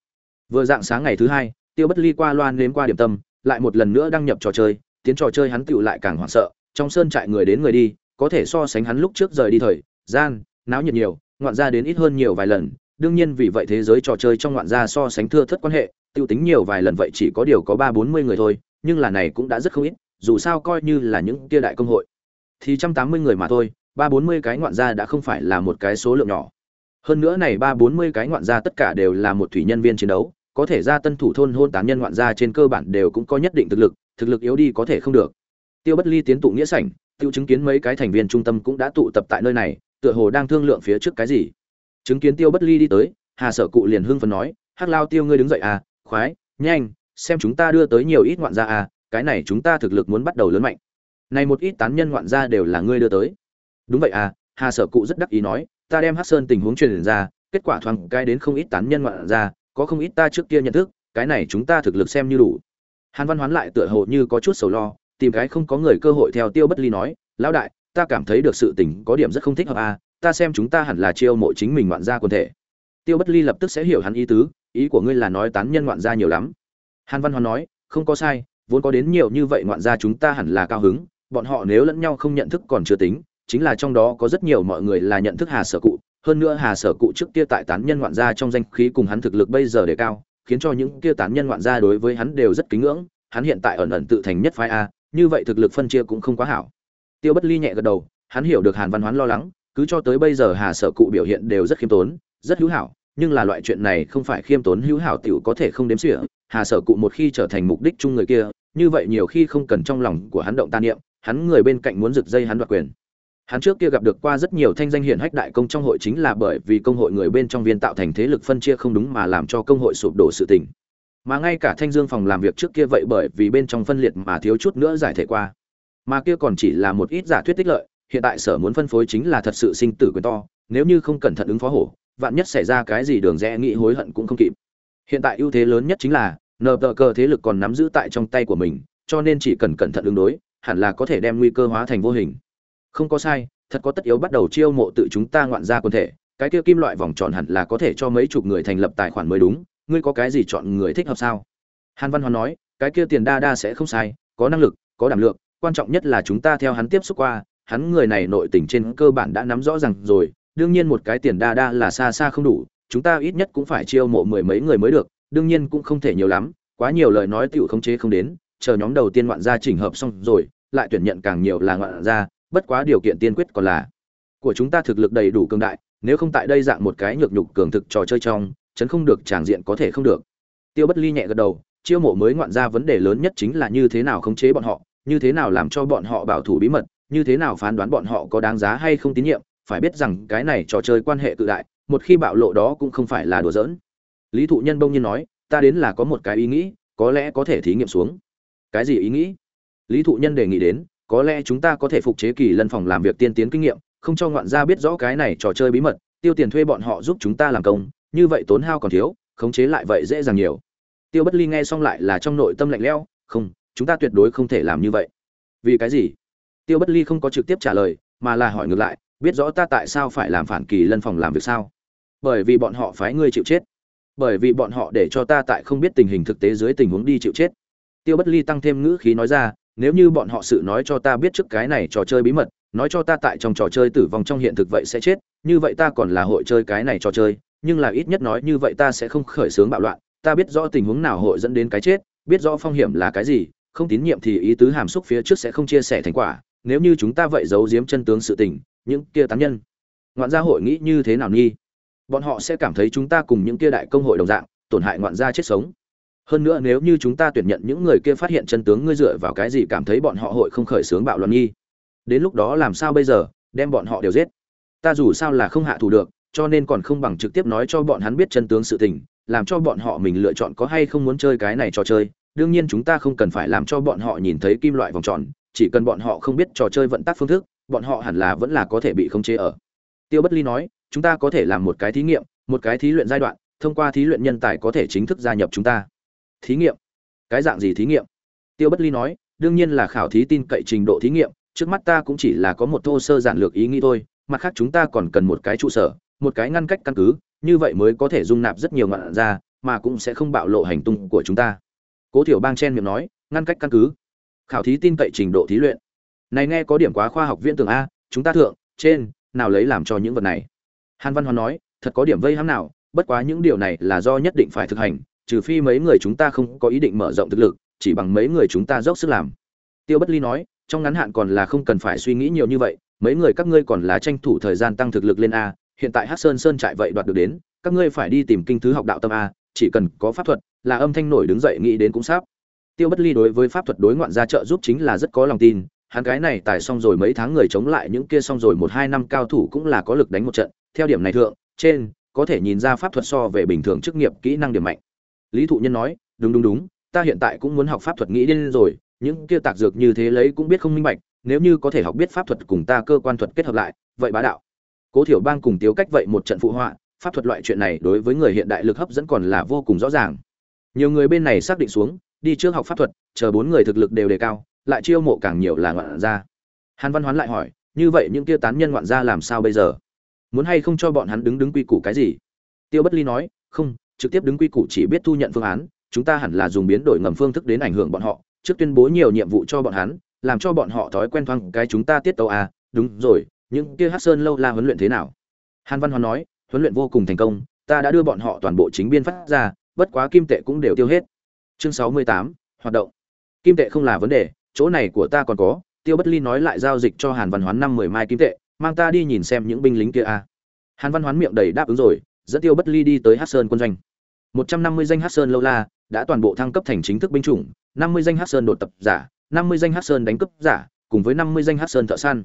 Vừa dạng sáng ngày thứ hai, tiêu bất ly qua loan nếm qua điểm tâm, lại một lần nữa đăng nhập trò chơi, tiến trò chơi hắn tựu lại càng hoảng sợ, trong sơn trại người đến người đi, có thể so sánh hắn lúc trước rời đi thời, gian, náo nhiệt nhiều, ngoạn ra đến ít hơn nhiều vài lần đương nhiên vì vậy thế giới trò chơi trong ngoạn gia so sánh thưa thất quan hệ, tiêu tính nhiều vài lần vậy chỉ có điều có ba bốn mươi người thôi, nhưng là này cũng đã rất không ít, dù sao coi như là những kia đại công hội. Thì trăm tám mươi người mà thôi, ba bốn mươi cái ngoạn gia đã không phải là một cái số lượng nhỏ. Hơn nữa này ba bốn mươi cái ngoạn gia tất cả đều là một thủy nhân viên chiến đấu, có thể ra tân thủ thôn hôn tán nhân ngoạn gia trên cơ bản đều cũng có nhất định thực lực thực lực yếu đi có thể không được. Tiêu bất ly tiến tụ nghĩa sảnh, tiêu chứng kiến mấy cái thành viên trung tâm cũng đã tụ tập tại nơi này, tựa hồ đang thương lượng phía trước cái gì chứng kiến tiêu bất ly đi tới, hà sở cụ liền hưng phấn nói, hắc lao tiêu ngươi đứng dậy à khoái, nhanh, xem chúng ta đưa tới nhiều ít ngoạn gia à cái này chúng ta thực lực muốn bắt đầu lớn mạnh. Này một ít tán nhân ngoạn gia đều là ngươi đưa tới. Đúng vậy à hà sở cụ rất đắc ý nói, ta đem hắc sơn tình huống truyền ra, kết quả thoáng cái đến không ít tán nhân ngoạn gia, có không ít ta trước kia nhận thức, cái này chúng ta thực lực xem như đủ. Hàn văn hoán lại tựa hồ như có chút sầu lo, tìm cái không có người cơ hội theo tiêu bất ly nói, lão đại, ta cảm thấy được sự tình có điểm rất không thích hợp à ta xem chúng ta hẳn là chiêu mộ chính mình ngoạn gia quần thể. Tiêu bất ly lập tức sẽ hiểu hắn ý tứ, ý của ngươi là nói tán nhân ngoạn gia nhiều lắm. Hàn văn Hoan nói, không có sai, vốn có đến nhiều như vậy ngoạn gia chúng ta hẳn là cao hứng, bọn họ nếu lẫn nhau không nhận thức còn chưa tính, chính là trong đó có rất nhiều mọi người là nhận thức hà sở cụ, hơn nữa hà sở cụ trước kia tại tán nhân ngoạn gia trong danh khí cùng hắn thực lực bây giờ đề cao, khiến cho những kia tán nhân ngoạn gia đối với hắn đều rất kính ngưỡng, hắn hiện tại ẩn ẩn tự thành nhất phái a, như vậy thực lực phân chia cũng không quá hảo. Tiêu bất ly nhẹ gật đầu, hắn hiểu được hàn văn hoán lo lắng cứ cho tới bây giờ hà sở cụ biểu hiện đều rất khiêm tốn, rất hữu hảo, nhưng là loại chuyện này không phải khiêm tốn hữu hảo tiểu có thể không đếm xỉa. Hà sở cụ một khi trở thành mục đích chung người kia, như vậy nhiều khi không cần trong lòng của hắn động tan niệm, hắn người bên cạnh muốn giật dây hắn đoạt quyền. Hắn trước kia gặp được qua rất nhiều thanh danh hiển hách đại công trong hội chính là bởi vì công hội người bên trong viên tạo thành thế lực phân chia không đúng mà làm cho công hội sụp đổ sự tình. Mà ngay cả thanh dương phòng làm việc trước kia vậy bởi vì bên trong phân liệt mà thiếu chút nữa giải thể qua. Mà kia còn chỉ là một ít giả thuyết tích lợi hiện tại sở muốn phân phối chính là thật sự sinh tử quyền to, nếu như không cẩn thận ứng phó hổ, vạn nhất xảy ra cái gì đường rẽ nghĩ hối hận cũng không kịp. Hiện tại ưu thế lớn nhất chính là, nờ tờ cờ thế lực còn nắm giữ tại trong tay của mình, cho nên chỉ cần cẩn thận ứng đối, hẳn là có thể đem nguy cơ hóa thành vô hình. Không có sai, thật có tất yếu bắt đầu chiêu mộ tự chúng ta ngoạn ra quân thể, cái kia kim loại vòng tròn hẳn là có thể cho mấy chục người thành lập tài khoản mới đúng, ngươi có cái gì chọn người thích hợp sao? Hàn văn hoàn nói, cái kia tiền đa đa sẽ không sai, có năng lực, có đảm lượng, quan trọng nhất là chúng ta theo hắn tiếp xúc qua hắn người này nội tình trên cơ bản đã nắm rõ ràng rồi, đương nhiên một cái tiền đa đa là xa xa không đủ, chúng ta ít nhất cũng phải chiêu mộ mười mấy người mới được, đương nhiên cũng không thể nhiều lắm, quá nhiều lời nói tiểu khống chế không đến, chờ nhóm đầu tiên ngoạn gia chỉnh hợp xong rồi, lại tuyển nhận càng nhiều là ngoạn gia, bất quá điều kiện tiên quyết còn là của chúng ta thực lực đầy đủ cường đại, nếu không tại đây dạng một cái nhược nhục cường thực trò chơi trong, chấn không được, tràng diện có thể không được. Tiêu bất ly nhẹ gật đầu, chiêu mộ mới ngoạn ra vấn đề lớn nhất chính là như thế nào khống chế bọn họ, như thế nào làm cho bọn họ bảo thủ bí mật như thế nào phán đoán bọn họ có đáng giá hay không tín nhiệm, phải biết rằng cái này trò chơi quan hệ cự đại, một khi bạo lộ đó cũng không phải là đùa giỡn. Lý thụ nhân bông nhiên nói, ta đến là có một cái ý nghĩ, có lẽ có thể thí nghiệm xuống. Cái gì ý nghĩ? Lý thụ nhân đề nghị đến, có lẽ chúng ta có thể phục chế kỳ lân phòng làm việc tiên tiến kinh nghiệm, không cho ngoạn gia biết rõ cái này trò chơi bí mật, tiêu tiền thuê bọn họ giúp chúng ta làm công, như vậy tốn hao còn thiếu, khống chế lại vậy dễ dàng nhiều. Tiêu bất ly nghe xong lại là trong nội tâm lạnh lẽo, không, chúng ta tuyệt đối không thể làm như vậy. Vì cái gì? Tiêu bất ly không có trực tiếp trả lời, mà là hỏi ngược lại, biết rõ ta tại sao phải làm phản kỳ lân phòng làm việc sao? Bởi vì bọn họ phái ngươi chịu chết. Bởi vì bọn họ để cho ta tại không biết tình hình thực tế dưới tình huống đi chịu chết. Tiêu bất ly tăng thêm ngữ khí nói ra, nếu như bọn họ sự nói cho ta biết trước cái này trò chơi bí mật, nói cho ta tại trong trò chơi tử vong trong hiện thực vậy sẽ chết, như vậy ta còn là hội chơi cái này trò chơi, nhưng là ít nhất nói như vậy ta sẽ không khởi xướng bạo loạn, ta biết rõ tình huống nào hội dẫn đến cái chết, biết rõ phong hiểm là cái gì, không tín nhiệm thì ý tứ hàm xúc phía trước sẽ không chia sẻ thành quả nếu như chúng ta vậy giấu giếm chân tướng sự tình, những kia tán nhân, ngoạn gia hội nghĩ như thế nào nghi? Bọn họ sẽ cảm thấy chúng ta cùng những kia đại công hội đồng dạng, tổn hại ngoạn gia chết sống. Hơn nữa nếu như chúng ta tuyển nhận những người kia phát hiện chân tướng ngươi dựa vào cái gì cảm thấy bọn họ hội không khởi sướng bạo loạn nghi? Đến lúc đó làm sao bây giờ, đem bọn họ đều giết? Ta dù sao là không hạ thủ được, cho nên còn không bằng trực tiếp nói cho bọn hắn biết chân tướng sự tình, làm cho bọn họ mình lựa chọn có hay không muốn chơi cái này trò chơi. Đương nhiên chúng ta không cần phải làm cho bọn họ nhìn thấy kim loại vòng tròn chỉ cần bọn họ không biết trò chơi vận tắc phương thức, bọn họ hẳn là vẫn là có thể bị khống chế ở. Tiêu bất ly nói, chúng ta có thể làm một cái thí nghiệm, một cái thí luyện giai đoạn, thông qua thí luyện nhân tài có thể chính thức gia nhập chúng ta. Thí nghiệm? Cái dạng gì thí nghiệm? Tiêu bất ly nói, đương nhiên là khảo thí tin cậy trình độ thí nghiệm, trước mắt ta cũng chỉ là có một thô sơ giản lược ý nghĩ thôi, mặt khác chúng ta còn cần một cái trụ sở, một cái ngăn cách căn cứ, như vậy mới có thể dung nạp rất nhiều ngọn ra, mà cũng sẽ không bạo lộ hành tung của chúng ta. Cố thiểu bang chen miệng nói, ngăn cách căn cứ khảo thí tin cậy trình độ thí luyện. Này nghe có điểm quá khoa học viễn tưởng a, chúng ta thượng, trên, nào lấy làm cho những vật này. Hàn văn hoàn nói, thật có điểm vây hãm nào, bất quá những điều này là do nhất định phải thực hành, trừ phi mấy người chúng ta không có ý định mở rộng thực lực, chỉ bằng mấy người chúng ta dốc sức làm. Tiêu bất ly nói, trong ngắn hạn còn là không cần phải suy nghĩ nhiều như vậy, mấy người các ngươi còn là tranh thủ thời gian tăng thực lực lên a, hiện tại hát sơn sơn trại vậy đoạt được đến, các ngươi phải đi tìm kinh thứ học đạo tâm a, chỉ cần có pháp thuật, là âm thanh nổi đứng dậy nghĩ đến cũng sắp tiêu bất ly đối với pháp thuật đối ngoạn gia trợ giúp chính là rất có lòng tin. Hắn cái này tài xong rồi mấy tháng người chống lại, những kia xong rồi một hai năm cao thủ cũng là có lực đánh một trận. Theo điểm này thượng, trên, có thể nhìn ra pháp thuật so về bình thường chức nghiệp kỹ năng điểm mạnh. Lý thụ nhân nói, đúng đúng đúng, ta hiện tại cũng muốn học pháp thuật nghĩ đến rồi. Những kia tạc dược như thế lấy cũng biết không minh bạch, nếu như có thể học biết pháp thuật cùng ta cơ quan thuật kết hợp lại, vậy bá đạo. Cố thiểu bang cùng tiếu cách vậy một trận phụ họa, pháp thuật loại chuyện này đối với người hiện đại lực hấp dẫn còn là vô cùng rõ ràng. Nhiều người bên này xác định xuống đi trước học pháp thuật, chờ bốn người thực lực đều đề cao, lại chiêu mộ càng nhiều là ngoạn gia. Hàn văn hoán lại hỏi, như vậy những kia tán nhân ngoạn gia làm sao bây giờ? Muốn hay không cho bọn hắn đứng đứng quy củ cái gì? Tiêu bất ly nói, không, trực tiếp đứng quy củ chỉ biết thu nhận phương án, chúng ta hẳn là dùng biến đổi ngầm phương thức đến ảnh hưởng bọn họ, trước tuyên bố nhiều nhiệm vụ cho bọn hắn, làm cho bọn họ thói quen thoáng cái chúng ta tiết tấu à đúng rồi, những kia hát sơn lâu la huấn luyện thế nào? Hàn văn hoán nói, huấn luyện vô cùng thành công, ta đã đưa bọn họ toàn bộ chính biên phát ra, bất quá kim tệ cũng đều tiêu hết chương sáu mươi tám, hoạt động. Kim tệ không là vấn đề, chỗ này của ta còn có, tiêu bất ly nói lại giao dịch cho hàn văn hoán năm mười mai kim tệ, mang ta đi nhìn xem những binh lính kia a. À. hàn văn hoán miệng đầy đáp ứng rồi, dẫn tiêu bất ly đi tới hát sơn quân doanh. một trăm năm mươi danh hát sơn lâu la, đã toàn bộ thăng cấp thành chính thức binh chủng, năm mươi danh hát sơn đột tập giả, năm mươi danh hát sơn đánh cướp giả, cùng với năm mươi danh hát sơn thợ săn.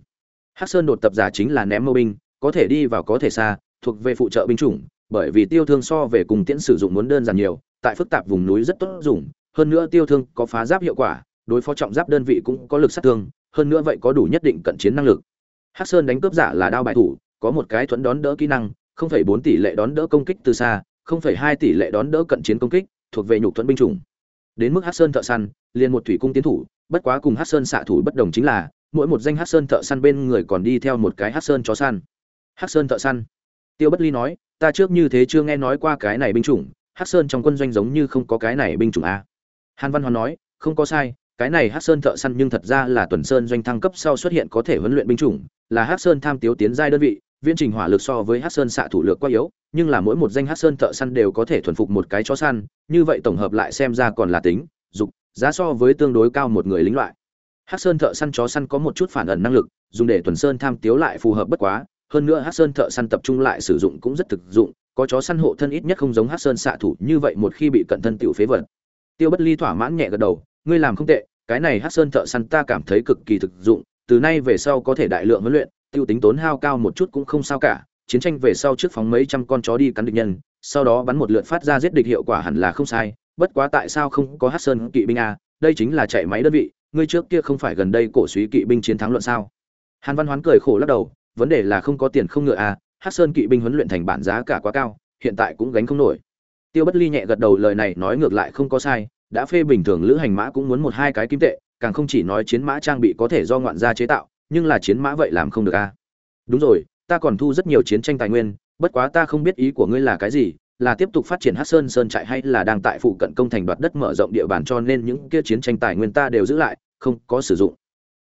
Hát sơn đột tập giả chính là ném mâu binh, có thể đi vào có thể xa, thuộc về phụ trợ binh chủng bởi vì tiêu thương so về cùng tiễn sử dụng muốn đơn giản nhiều tại phức tạp vùng núi rất tốt dùng hơn nữa tiêu thương có phá giáp hiệu quả đối phó trọng giáp đơn vị cũng có lực sát thương hơn nữa vậy có đủ nhất định cận chiến năng lực. Hắc sơn đánh cướp giả là đao bài thủ có một cái thuẫn đón đỡ kỹ năng 0,4 tỷ lệ đón đỡ công kích từ xa 0,2 tỷ lệ đón đỡ cận chiến công kích thuộc về nhục thuẫn binh chủng. Đến mức hắc sơn thợ săn liền một thủy cung tiến thủ bất quá cùng hắc sơn xạ thủ bất đồng chính là mỗi một danh hắc sơn thợ săn bên người còn đi theo một cái hắc sơn chó săn. Hắc sơn thợ săn. Tiêu bất ly nói ta trước như thế chưa nghe nói qua cái này binh chủng, hắc sơn trong quân doanh giống như không có cái này binh chủng a hàn văn hoàn nói, không có sai, cái này hắc sơn thợ săn nhưng thật ra là tuần sơn doanh thăng cấp sau xuất hiện có thể huấn luyện binh chủng, là hắc sơn tham tiếu tiến giai đơn vị, viễn trình hỏa lực so với hắc sơn xạ thủ lược quá yếu, nhưng là mỗi một danh hắc sơn thợ săn đều có thể thuần phục một cái chó săn, như vậy tổng hợp lại xem ra còn là tính, dục, giá so với tương đối cao một người lính loại. Hắc sơn thợ săn chó săn có một chút phản ẩn năng lực, dùng để tuần sơn tham tiếu lại phù hợp bất quá hơn nữa hắc sơn thợ săn tập trung lại sử dụng cũng rất thực dụng, có chó săn hộ thân ít nhất không giống hắc sơn xạ thủ như vậy một khi bị cận thân tiểu phế vật. Tiêu bất ly thỏa mãn nhẹ gật đầu, ngươi làm không tệ, cái này hắc sơn thợ săn ta cảm thấy cực kỳ thực dụng, từ nay về sau có thể đại lượng huấn luyện, tiêu tính tốn hao cao một chút cũng không sao cả, chiến tranh về sau trước phóng mấy trăm con chó đi cắn địch nhân, sau đó bắn một lượt phát ra giết địch hiệu quả hẳn là không sai, bất quá tại sao không có hắc sơn kỵ binh a đây chính là chạy máy đơn vị, ngươi trước kia không phải gần đây cổ suý kỵ binh chiến thắng luận sao? Hàn văn hoán cười khổ lắc đầu vấn đề là không có tiền không ngựa a hắc sơn kỵ binh huấn luyện thành bản giá cả quá cao, hiện tại cũng gánh không nổi. Tiêu bất ly nhẹ gật đầu lời này nói ngược lại không có sai, đã phê bình thường lữ hành mã cũng muốn một hai cái kim tệ, càng không chỉ nói chiến mã trang bị có thể do ngoạn gia chế tạo, nhưng là chiến mã vậy làm không được a đúng rồi, ta còn thu rất nhiều chiến tranh tài nguyên, bất quá ta không biết ý của ngươi là cái gì, là tiếp tục phát triển hát sơn sơn trại hay là đang tại phụ cận công thành đoạt đất mở rộng địa bàn cho nên những kia chiến tranh tài nguyên ta đều giữ lại, không có sử dụng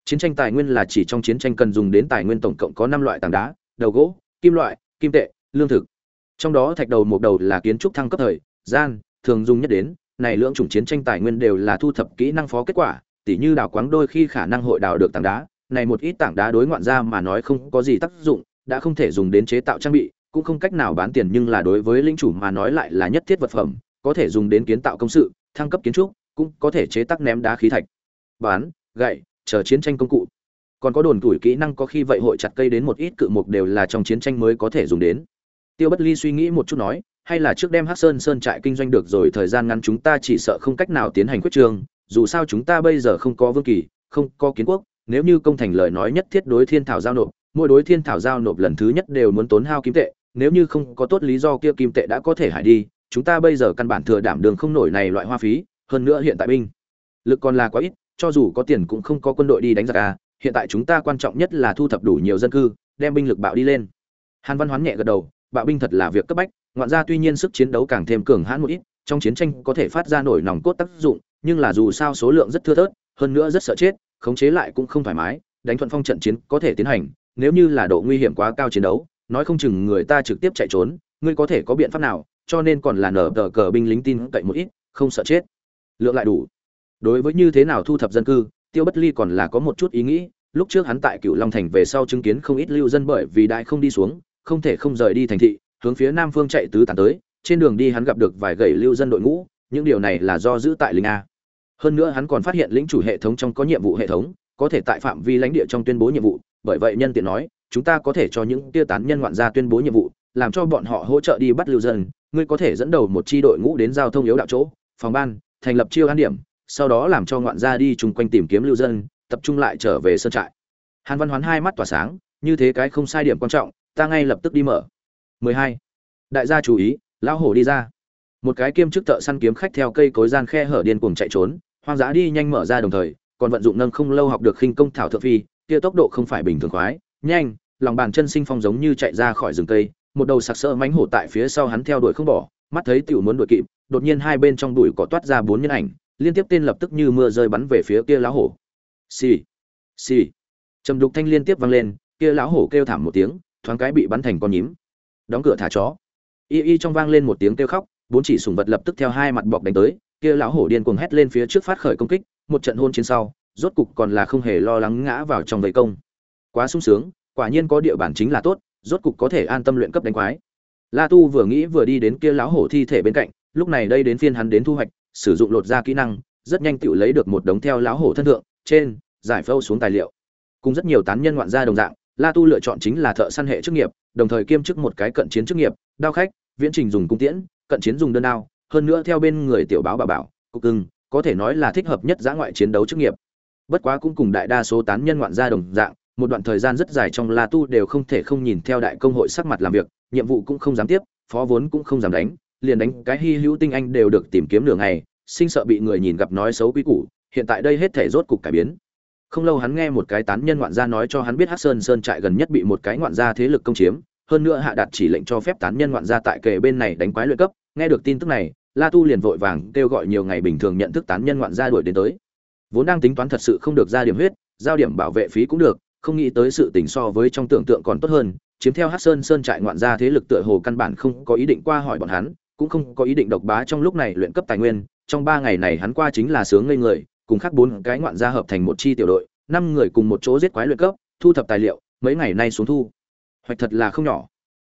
chiến tranh tài nguyên là chỉ trong chiến tranh cần dùng đến tài nguyên tổng cộng có năm loại tảng đá, đầu gỗ, kim loại, kim tệ, lương thực. Trong đó thạch đầu một đầu là kiến trúc thăng cấp thời, gian, thường dùng nhất đến, này lượng chủng chiến tranh tài nguyên đều là thu thập kỹ năng phó kết quả, tỉ như đào quáng đôi khi khả năng hội đào được tảng đá, này một ít tảng đá đối ngoạn ra mà nói không có gì tác dụng, đã không thể dùng đến chế tạo trang bị, cũng không cách nào bán tiền nhưng là đối với linh chủ mà nói lại là nhất thiết vật phẩm, có thể dùng đến kiến tạo công sự, thăng cấp kiến trúc, cũng có thể chế tác ném đá khí thạch. Bán, gậy chờ chiến tranh công cụ còn có đồn tuổi kỹ năng có khi vậy hội chặt cây đến một ít cự mục đều là trong chiến tranh mới có thể dùng đến tiêu bất ly suy nghĩ một chút nói, hay là trước đem hắc sơn sơn trại kinh doanh được rồi, thời gian ngắn chúng ta chỉ sợ không cách nào tiến hành quyết trường. dù sao chúng ta bây giờ không có vương kỳ, không có kiến quốc, nếu như công thành lời nói nhất thiết đối thiên thảo giao nộp, mỗi đối thiên thảo giao nộp lần thứ nhất đều muốn tốn hao kim tệ, nếu như không có tốt lý do kia kim tệ đã có thể hại đi, chúng ta bây giờ căn bản thừa đảm đường không nổi này loại hoa phí, hơn nữa hiện tại binh lực còn là quá ít cho dù có tiền cũng không có quân đội đi đánh giặc à hiện tại chúng ta quan trọng nhất là thu thập đủ nhiều dân cư, đem binh lực bạo đi lên. Hàn văn hoán nhẹ gật đầu, bạo binh thật là việc cấp bách, ngoạn ra tuy nhiên sức chiến đấu càng thêm cường hãn một ít, trong chiến tranh có thể phát ra nổi nòng cốt tác dụng, nhưng là dù sao số lượng rất thưa thớt, hơn nữa rất sợ chết, khống chế lại cũng không thoải mái, đánh thuận phong trận chiến có thể tiến hành, nếu như là độ nguy hiểm quá cao chiến đấu, nói không chừng người ta trực tiếp chạy trốn, ngươi có thể có biện pháp nào, cho nên còn là nở tờ cờ binh lính tin cậy một ít, không sợ chết. Lượng lại đủ đối với như thế nào thu thập dân cư, tiêu bất ly còn là có một chút ý nghĩ, lúc trước hắn tại cựu long thành về sau chứng kiến không ít lưu dân bởi vì đại không đi xuống, không thể không rời đi thành thị, hướng phía nam phương chạy tứ tàn tới, trên đường đi hắn gặp được vài gậy lưu dân đội ngũ, những điều này là do giữ tại linh a. Hơn nữa hắn còn phát hiện lĩnh chủ hệ thống trong có nhiệm vụ hệ thống, có thể tại phạm vi lãnh địa trong tuyên bố nhiệm vụ, bởi vậy nhân tiện nói, chúng ta có thể cho những tiêu tán nhân ngoạn gia tuyên bố nhiệm vụ, làm cho bọn họ hỗ trợ đi bắt lưu dân, ngươi có thể dẫn đầu một chi đội ngũ đến giao thông yếu đạo chỗ, phòng ban, thành lập chiêu an điểm sau đó làm cho ngoạn gia đi chung quanh tìm kiếm lưu dân, tập trung lại trở về sân trại. Hàn văn hoán hai mắt tỏa sáng, như thế cái không sai điểm quan trọng, ta ngay lập tức đi mở. 12. đại gia chú ý, lão hổ đi ra. Một cái kiêm chức thợ săn kiếm khách theo cây cối gian khe hở điên cuồng chạy trốn, hoang dã đi nhanh mở ra đồng thời, còn vận dụng nâng không lâu học được khinh công thảo thượng phi, kia tốc độ không phải bình thường khoái, nhanh, lòng bàn chân sinh phong giống như chạy ra khỏi rừng cây, một đầu sặc sỡ mánh hổ tại phía sau hắn theo đuổi không bỏ, mắt thấy tiểu muốn đuổi kịp, đột nhiên hai bên trong đùi có toát ra bốn nhân ảnh liên tiếp tên lập tức như mưa rơi bắn về phía kia lão hổ. Xì xì. Trầm đục thanh liên tiếp vang lên, kia lão hổ kêu thảm một tiếng, thoáng cái bị bắn thành con nhím. Đóng cửa thả chó. Y y trong vang lên một tiếng kêu khóc, bốn chỉ sùng vật lập tức theo hai mặt bọc đánh tới, kia lão hổ điên cuồng hét lên phía trước phát khởi công kích, một trận hôn chiến sau, rốt cục còn là không hề lo lắng ngã vào trong vây công. Quá sung sướng, quả nhiên có địa bản chính là tốt, rốt cục có thể an tâm luyện cấp đánh quái. La tu vừa nghĩ vừa đi đến kia lão hổ thi thể bên cạnh, lúc này đây đến phiên hắn đến thu hoạch sử dụng lột ra kỹ năng, rất nhanh tự lấy được một đống theo lão hổ thân thượng, trên, giải phâu xuống tài liệu. Cùng rất nhiều tán nhân ngoạn gia đồng dạng, la tu lựa chọn chính là thợ săn hệ chức nghiệp, đồng thời kiêm chức một cái cận chiến chức nghiệp, đao khách, viễn trình dùng cung tiễn, cận chiến dùng đơn đao, hơn nữa theo bên người tiểu báo bà bảo, cục cưng, có thể nói là thích hợp nhất giã ngoại chiến đấu chức nghiệp. Bất quá cũng cùng đại đa số tán nhân ngoạn gia đồng dạng, một đoạn thời gian rất dài trong la tu đều không thể không nhìn theo đại công hội sắc mặt làm việc, nhiệm vụ cũng không dám tiếp, phó vốn cũng không dám đánh liền đánh cái hy hữu tinh anh đều được tìm kiếm nửa ngày, sinh sợ bị người nhìn gặp nói xấu quý củ, hiện tại đây hết thể rốt cục cải biến. Không lâu hắn nghe một cái tán nhân ngoạn gia nói cho hắn biết hát sơn sơn trại gần nhất bị một cái ngoạn gia thế lực công chiếm, hơn nữa hạ đạt chỉ lệnh cho phép tán nhân ngoạn gia tại kề bên này đánh quái luyện cấp. Nghe được tin tức này, la tu liền vội vàng kêu gọi nhiều ngày bình thường nhận thức tán nhân ngoạn gia đuổi đến tới. Vốn đang tính toán thật sự không được ra điểm huyết, giao điểm bảo vệ phí cũng được, không nghĩ tới sự tình so với trong tưởng tượng còn tốt hơn, chiếm theo hát sơn sơn trại ngoạn gia thế lực tựa hồ căn bản không có ý định qua hỏi bọn hắn cũng không có ý định độc bá trong lúc này luyện cấp tài nguyên, trong ba ngày này hắn qua chính là sướng ngây người, cùng khác bốn cái ngoạn gia hợp thành một chi tiểu đội, năm người cùng một chỗ giết quái luyện cấp, thu thập tài liệu, mấy ngày nay xuống thu. Hoạch thật là không nhỏ.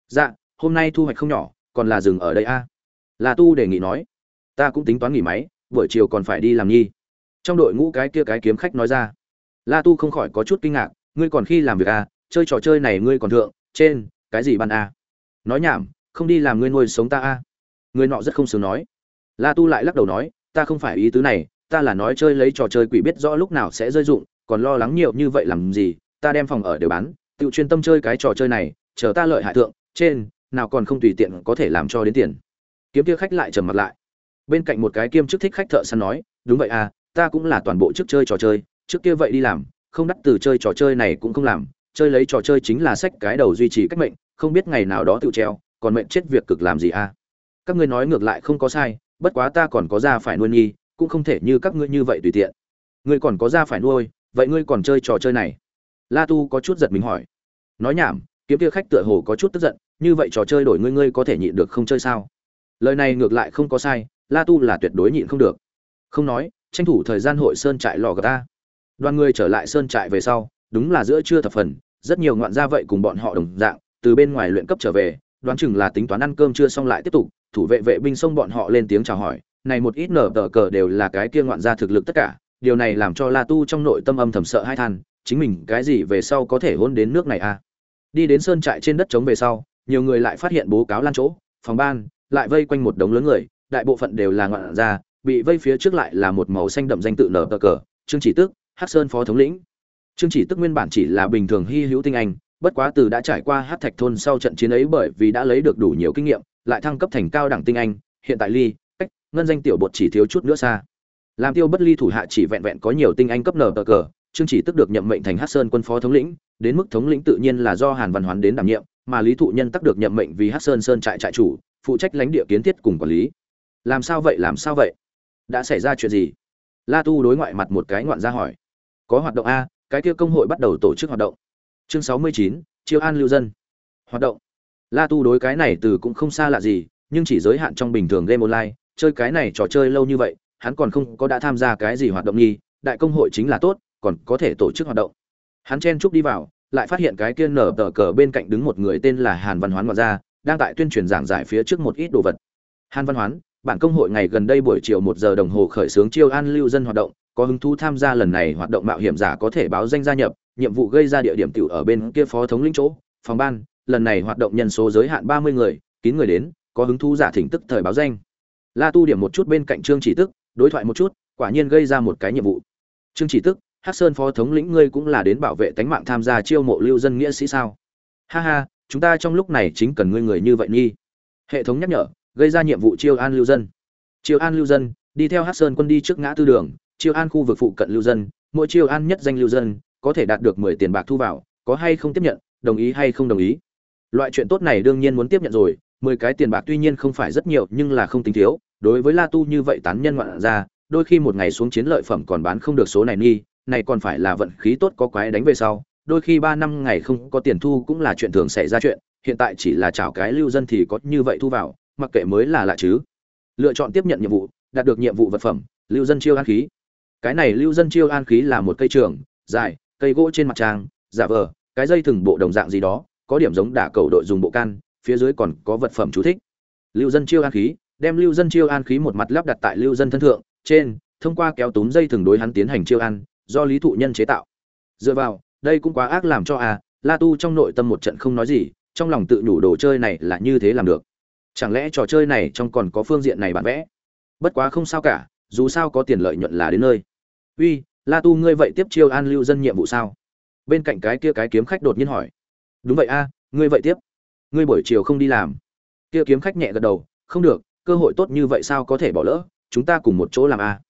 Dạ hôm nay thu hoạch không nhỏ, còn là dừng ở đây a. Là tu đề nghị nói. Ta cũng tính toán nghỉ máy, buổi chiều còn phải đi làm nhi. Trong đội ngũ cái kia cái kiếm khách nói ra. La tu không khỏi có chút kinh ngạc, ngươi còn khi làm việc à chơi trò chơi này ngươi còn thượng, trên, cái gì ban à nói nhảm, không đi làm ngươi nuôi sống ta à người nọ rất không sướng nói. La tu lại lắc đầu nói, ta không phải ý tứ này, ta là nói chơi lấy trò chơi quỷ biết rõ lúc nào sẽ rơi dụng, còn lo lắng nhiều như vậy làm gì, ta đem phòng ở đều bán, tự chuyên tâm chơi cái trò chơi này, chờ ta lợi hại thượng, trên, nào còn không tùy tiện có thể làm cho đến tiền. Kiếm kia khách lại trầm mặt lại. Bên cạnh một cái kiêm chức thích khách thợ săn nói, đúng vậy à ta cũng là toàn bộ trước chơi trò chơi, trước kia vậy đi làm, không đắt từ chơi trò chơi này cũng không làm, chơi lấy trò chơi chính là sách cái đầu duy trì cách mệnh, không biết ngày nào đó tự treo, còn mệnh chết việc cực làm gì à? Các ngươi nói ngược lại không có sai, bất quá ta còn có ra phải nuôi nhi, cũng không thể như các ngươi như vậy tùy tiện. Ngươi còn có ra phải nuôi, vậy ngươi còn chơi trò chơi này? La tu có chút giật mình hỏi. Nói nhảm, kiếm kia khách tựa hồ có chút tức giận, như vậy trò chơi đổi ngươi ngươi có thể nhịn được không chơi sao? Lời này ngược lại không có sai, la tu là tuyệt đối nhịn không được. Không nói, tranh thủ thời gian hội sơn trại lò gà ta. Đoàn người trở lại sơn trại về sau, đúng là giữa trưa thập phần, rất nhiều ngoạn gia vậy cùng bọn họ đồng dạng, từ bên ngoài luyện cấp trở về, đoán chừng là tính toán ăn cơm chưa xong lại tiếp tục thủ vệ vệ binh xông bọn họ lên tiếng chào hỏi, này một ít nở tờ cờ đều là cái kia ngoạn ra thực lực tất cả, điều này làm cho la tu trong nội tâm âm thầm sợ hai than, chính mình cái gì về sau có thể hôn đến nước này à? Đi đến sơn trại trên đất trống về sau, nhiều người lại phát hiện bố cáo lan chỗ, phòng ban, lại vây quanh một đống lớn người, đại bộ phận đều là ngoạn ra bị vây phía trước lại là một màu xanh đậm danh tự nở tờ cờ, trương chỉ tức, hắc sơn phó thống lĩnh. Trương chỉ tức nguyên bản chỉ là bình thường hy hữu tinh anh, bất quá từ đã trải qua hát thạch thôn sau trận chiến ấy bởi vì đã lấy được đủ nhiều kinh nghiệm lại thăng cấp thành cao đẳng tinh anh, hiện tại ly, cách ngân danh tiểu bột chỉ thiếu chút nữa xa. Làm tiêu bất ly thủ hạ chỉ vẹn vẹn có nhiều tinh anh cấp nở cờ cờ trương chỉ tức được nhậm mệnh thành hát sơn quân phó thống lĩnh, đến mức thống lĩnh tự nhiên là do hàn văn hoán đến đảm nhiệm, mà lý thụ nhân tắc được nhậm mệnh vì hát sơn sơn trại trại chủ, phụ trách lãnh địa kiến thiết cùng quản lý. Làm sao vậy, làm sao vậy? Đã xảy ra chuyện gì? La tu đối ngoại mặt một cái ngoạn ra hỏi. Có hoạt động a, cái kia công hội bắt đầu tổ chức hoạt động. Chương sáu mươi chín chiêu an lưu dân. Hoạt động la tu đối cái này từ cũng không xa lạ gì, nhưng chỉ giới hạn trong bình thường game online, chơi cái này trò chơi lâu như vậy, hắn còn không có đã tham gia cái gì hoạt động nghi, đại công hội chính là tốt, còn có thể tổ chức hoạt động. Hắn chen chúc đi vào, lại phát hiện cái kia nở tờ cờ bên cạnh đứng một người tên là hàn văn hoán ngoại ra đang tại tuyên truyền giảng giải phía trước một ít đồ vật. Hàn văn hoán, bản công hội ngày gần đây buổi chiều một giờ đồng hồ khởi xướng chiêu an lưu dân hoạt động, có hứng thú tham gia lần này hoạt động mạo hiểm giả có thể báo danh gia nhập, nhiệm vụ gây ra địa điểm tiểu ở bên kia phó thống lĩnh chỗ, phòng ban lần này hoạt động nhân số giới hạn ba mươi người, kín người đến, có hứng thú giả thỉnh tức thời báo danh. La tu điểm một chút bên cạnh trương chỉ tức, đối thoại một chút, quả nhiên gây ra một cái nhiệm vụ. Trương chỉ tức, hắc sơn phó thống lĩnh ngươi cũng là đến bảo vệ tánh mạng tham gia chiêu mộ lưu dân nghĩa sĩ sao? Ha ha, chúng ta trong lúc này chính cần ngươi người như vậy nghi. Hệ thống nhắc nhở, gây ra nhiệm vụ chiêu an lưu dân. Chiêu an lưu dân, đi theo hắc sơn quân đi trước ngã tư đường chiêu an khu vực phụ cận lưu dân, mỗi chiêu an nhất danh lưu dân, có thể đạt được mười tiền bạc thu vào, có hay không tiếp nhận, đồng ý hay không đồng ý? Loại chuyện tốt này đương nhiên muốn tiếp nhận rồi, mười cái tiền bạc tuy nhiên không phải rất nhiều nhưng là không tính thiếu, đối với la tu như vậy tán nhân ngoạn ra, đôi khi một ngày xuống chiến lợi phẩm còn bán không được số này nghi này còn phải là vận khí tốt có quái đánh về sau, đôi khi ba năm ngày không có tiền thu cũng là chuyện thường xảy ra chuyện, hiện tại chỉ là chảo cái lưu dân thì có như vậy thu vào, mặc kệ mới là lạ chứ. Lựa chọn tiếp nhận nhiệm vụ, đạt được nhiệm vụ vật phẩm, lưu dân chiêu an khí. Cái này lưu dân chiêu an khí là một cây trường, dài, cây gỗ trên mặt trang, giả vờ, cái dây thừng bộ đồng dạng gì đó có điểm giống đả cầu đội dùng bộ can, phía dưới còn có vật phẩm chú thích. Lưu dân chiêu an khí, đem lưu dân chiêu an khí một mặt lắp đặt tại lưu dân thân thượng, trên, thông qua kéo túm dây thừng đối hắn tiến hành chiêu an, do lý thụ nhân chế tạo. Dựa vào, đây cũng quá ác làm cho à la tu trong nội tâm một trận không nói gì, trong lòng tự nhủ đồ chơi này là như thế làm được. Chẳng lẽ trò chơi này trong còn có phương diện này bản vẽ? Bất quá không sao cả, dù sao có tiền lợi nhuận là đến nơi. Uy, la tu ngươi vậy tiếp chiêu an lưu dân nhiệm vụ sao? Bên cạnh cái kia cái kiếm khách đột nhiên hỏi đúng vậy a, ngươi vậy tiếp. Ngươi buổi chiều không đi làm. Kia kiếm khách nhẹ gật đầu, không được, cơ hội tốt như vậy sao có thể bỏ lỡ, chúng ta cùng một chỗ làm a.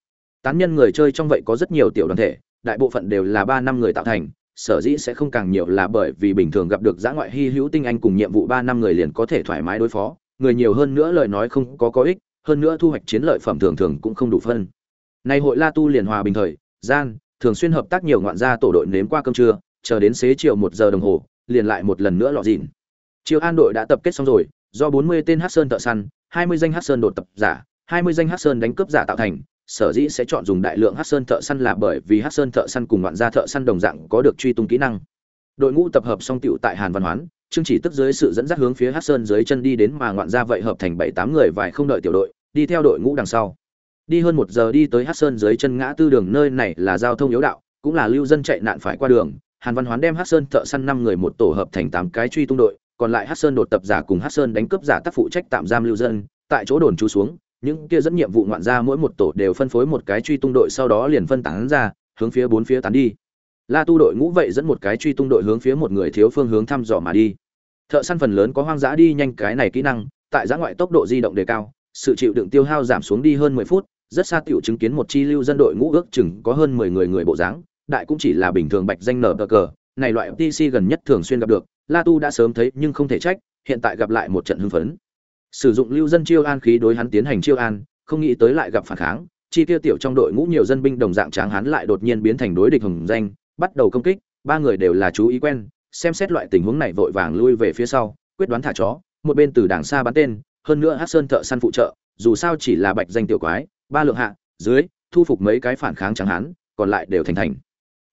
Tán nhân người chơi trong vậy có rất nhiều tiểu đoàn thể, đại bộ phận đều là ba năm người tạo thành, sở dĩ sẽ không càng nhiều là bởi vì bình thường gặp được giã ngoại hy hữu tinh anh cùng nhiệm vụ ba năm người liền có thể thoải mái đối phó, người nhiều hơn nữa lời nói không có có ích, hơn nữa thu hoạch chiến lợi phẩm thường thường cũng không đủ phân. Nay hội la tu liền hòa bình thời, gian, thường xuyên hợp tác nhiều ngoạn gia tổ đội nếm qua cơm trưa, chờ đến xế chiều một giờ đồng hồ liền lại một lần nữa lọ dịn chiều an đội đã tập kết xong rồi, do bốn mươi tên hát sơn thợ săn, hai mươi danh hát sơn đột tập giả, hai mươi danh hát sơn đánh cướp giả tạo thành. Sở dĩ sẽ chọn dùng đại lượng hát sơn thợ săn là bởi vì hát sơn thợ săn cùng ngoạn gia thợ săn đồng dạng có được truy tung kỹ năng. Đội ngũ tập hợp xong tựu tại hàn văn hoán chương chỉ tức dưới sự dẫn dắt hướng phía hát sơn dưới chân đi đến mà ngoạn gia vậy hợp thành bảy tám người vài không đợi tiểu đội, đi theo đội ngũ đằng sau. Đi hơn một giờ đi tới hát sơn dưới chân ngã tư đường, nơi này là giao thông yếu đạo, cũng là lưu dân chạy nạn phải qua đường hàn văn hoán đem Hắc sơn thợ săn năm người một tổ hợp thành tám cái truy tung đội, còn lại Hắc sơn đột tập giả cùng Hắc sơn đánh cướp giả tác phụ trách tạm giam lưu dân. Tại chỗ đồn trú xuống, những kia dẫn nhiệm vụ ngoạn ra mỗi một tổ đều phân phối một cái truy tung đội sau đó liền phân tán ra, hướng phía bốn phía tán đi. La tu đội ngũ vậy dẫn một cái truy tung đội hướng phía một người thiếu phương hướng thăm dò mà đi. Thợ săn phần lớn có hoang dã đi nhanh cái này kỹ năng, tại giã ngoại tốc độ di động đề cao, sự chịu đựng tiêu hao giảm xuống đi hơn mười phút, rất xa tiểu chứng kiến một chi lưu dân đội ngũ ước chừng có hơn mười người người bộ dáng đại cũng chỉ là bình thường bạch danh nở cờ cờ. Này loại pc gần nhất thường xuyên gặp được, la tu đã sớm thấy nhưng không thể trách, hiện tại gặp lại một trận hưng phấn. Sử dụng lưu dân chiêu an khí đối hắn tiến hành chiêu an, không nghĩ tới lại gặp phản kháng, chi tiêu tiểu trong đội ngũ nhiều dân binh đồng dạng tráng hắn lại đột nhiên biến thành đối địch hùng danh, bắt đầu công kích, ba người đều là chú ý quen, xem xét loại tình huống này vội vàng lui về phía sau, quyết đoán thả chó, một bên từ đàng xa bắn tên, hơn nữa hát sơn thợ săn phụ trợ, dù sao chỉ là bạch danh tiểu quái, ba lượng hạ, dưới, thu phục mấy cái phản kháng tráng hán còn lại đều thành thành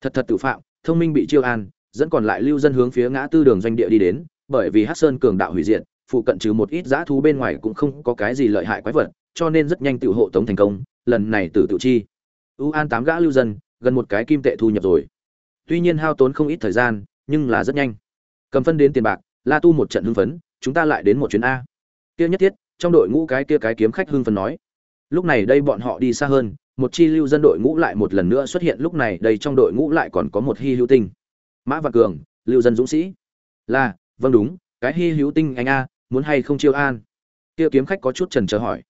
thật thật tự phạm, thông minh bị chiêu an, dẫn còn lại lưu dân hướng phía ngã tư đường doanh địa đi đến, bởi vì hát sơn cường đạo hủy diệt, phụ cận trừ một ít dã thú bên ngoài cũng không có cái gì lợi hại quái vật, cho nên rất nhanh tự hộ tống thành công, lần này tử tự chi. Ưu an tám gã lưu dân, gần một cái kim tệ thu nhập rồi. Tuy nhiên hao tốn không ít thời gian, nhưng là rất nhanh. Cầm phân đến tiền bạc, la tu một trận hưng phấn, chúng ta lại đến một chuyến a. Kia nhất thiết, trong đội ngũ cái kia cái kiếm khách hưng phấn nói. Lúc này đây bọn họ đi xa hơn một chi lưu dân đội ngũ lại một lần nữa xuất hiện lúc này, đây trong đội ngũ lại còn có một hy hữu tinh. Mã văn cường, lưu dân dũng sĩ. Là vâng đúng, cái hy hữu tinh anh a, muốn hay không chiêu an? Kia kiếm khách có chút trần chờ hỏi.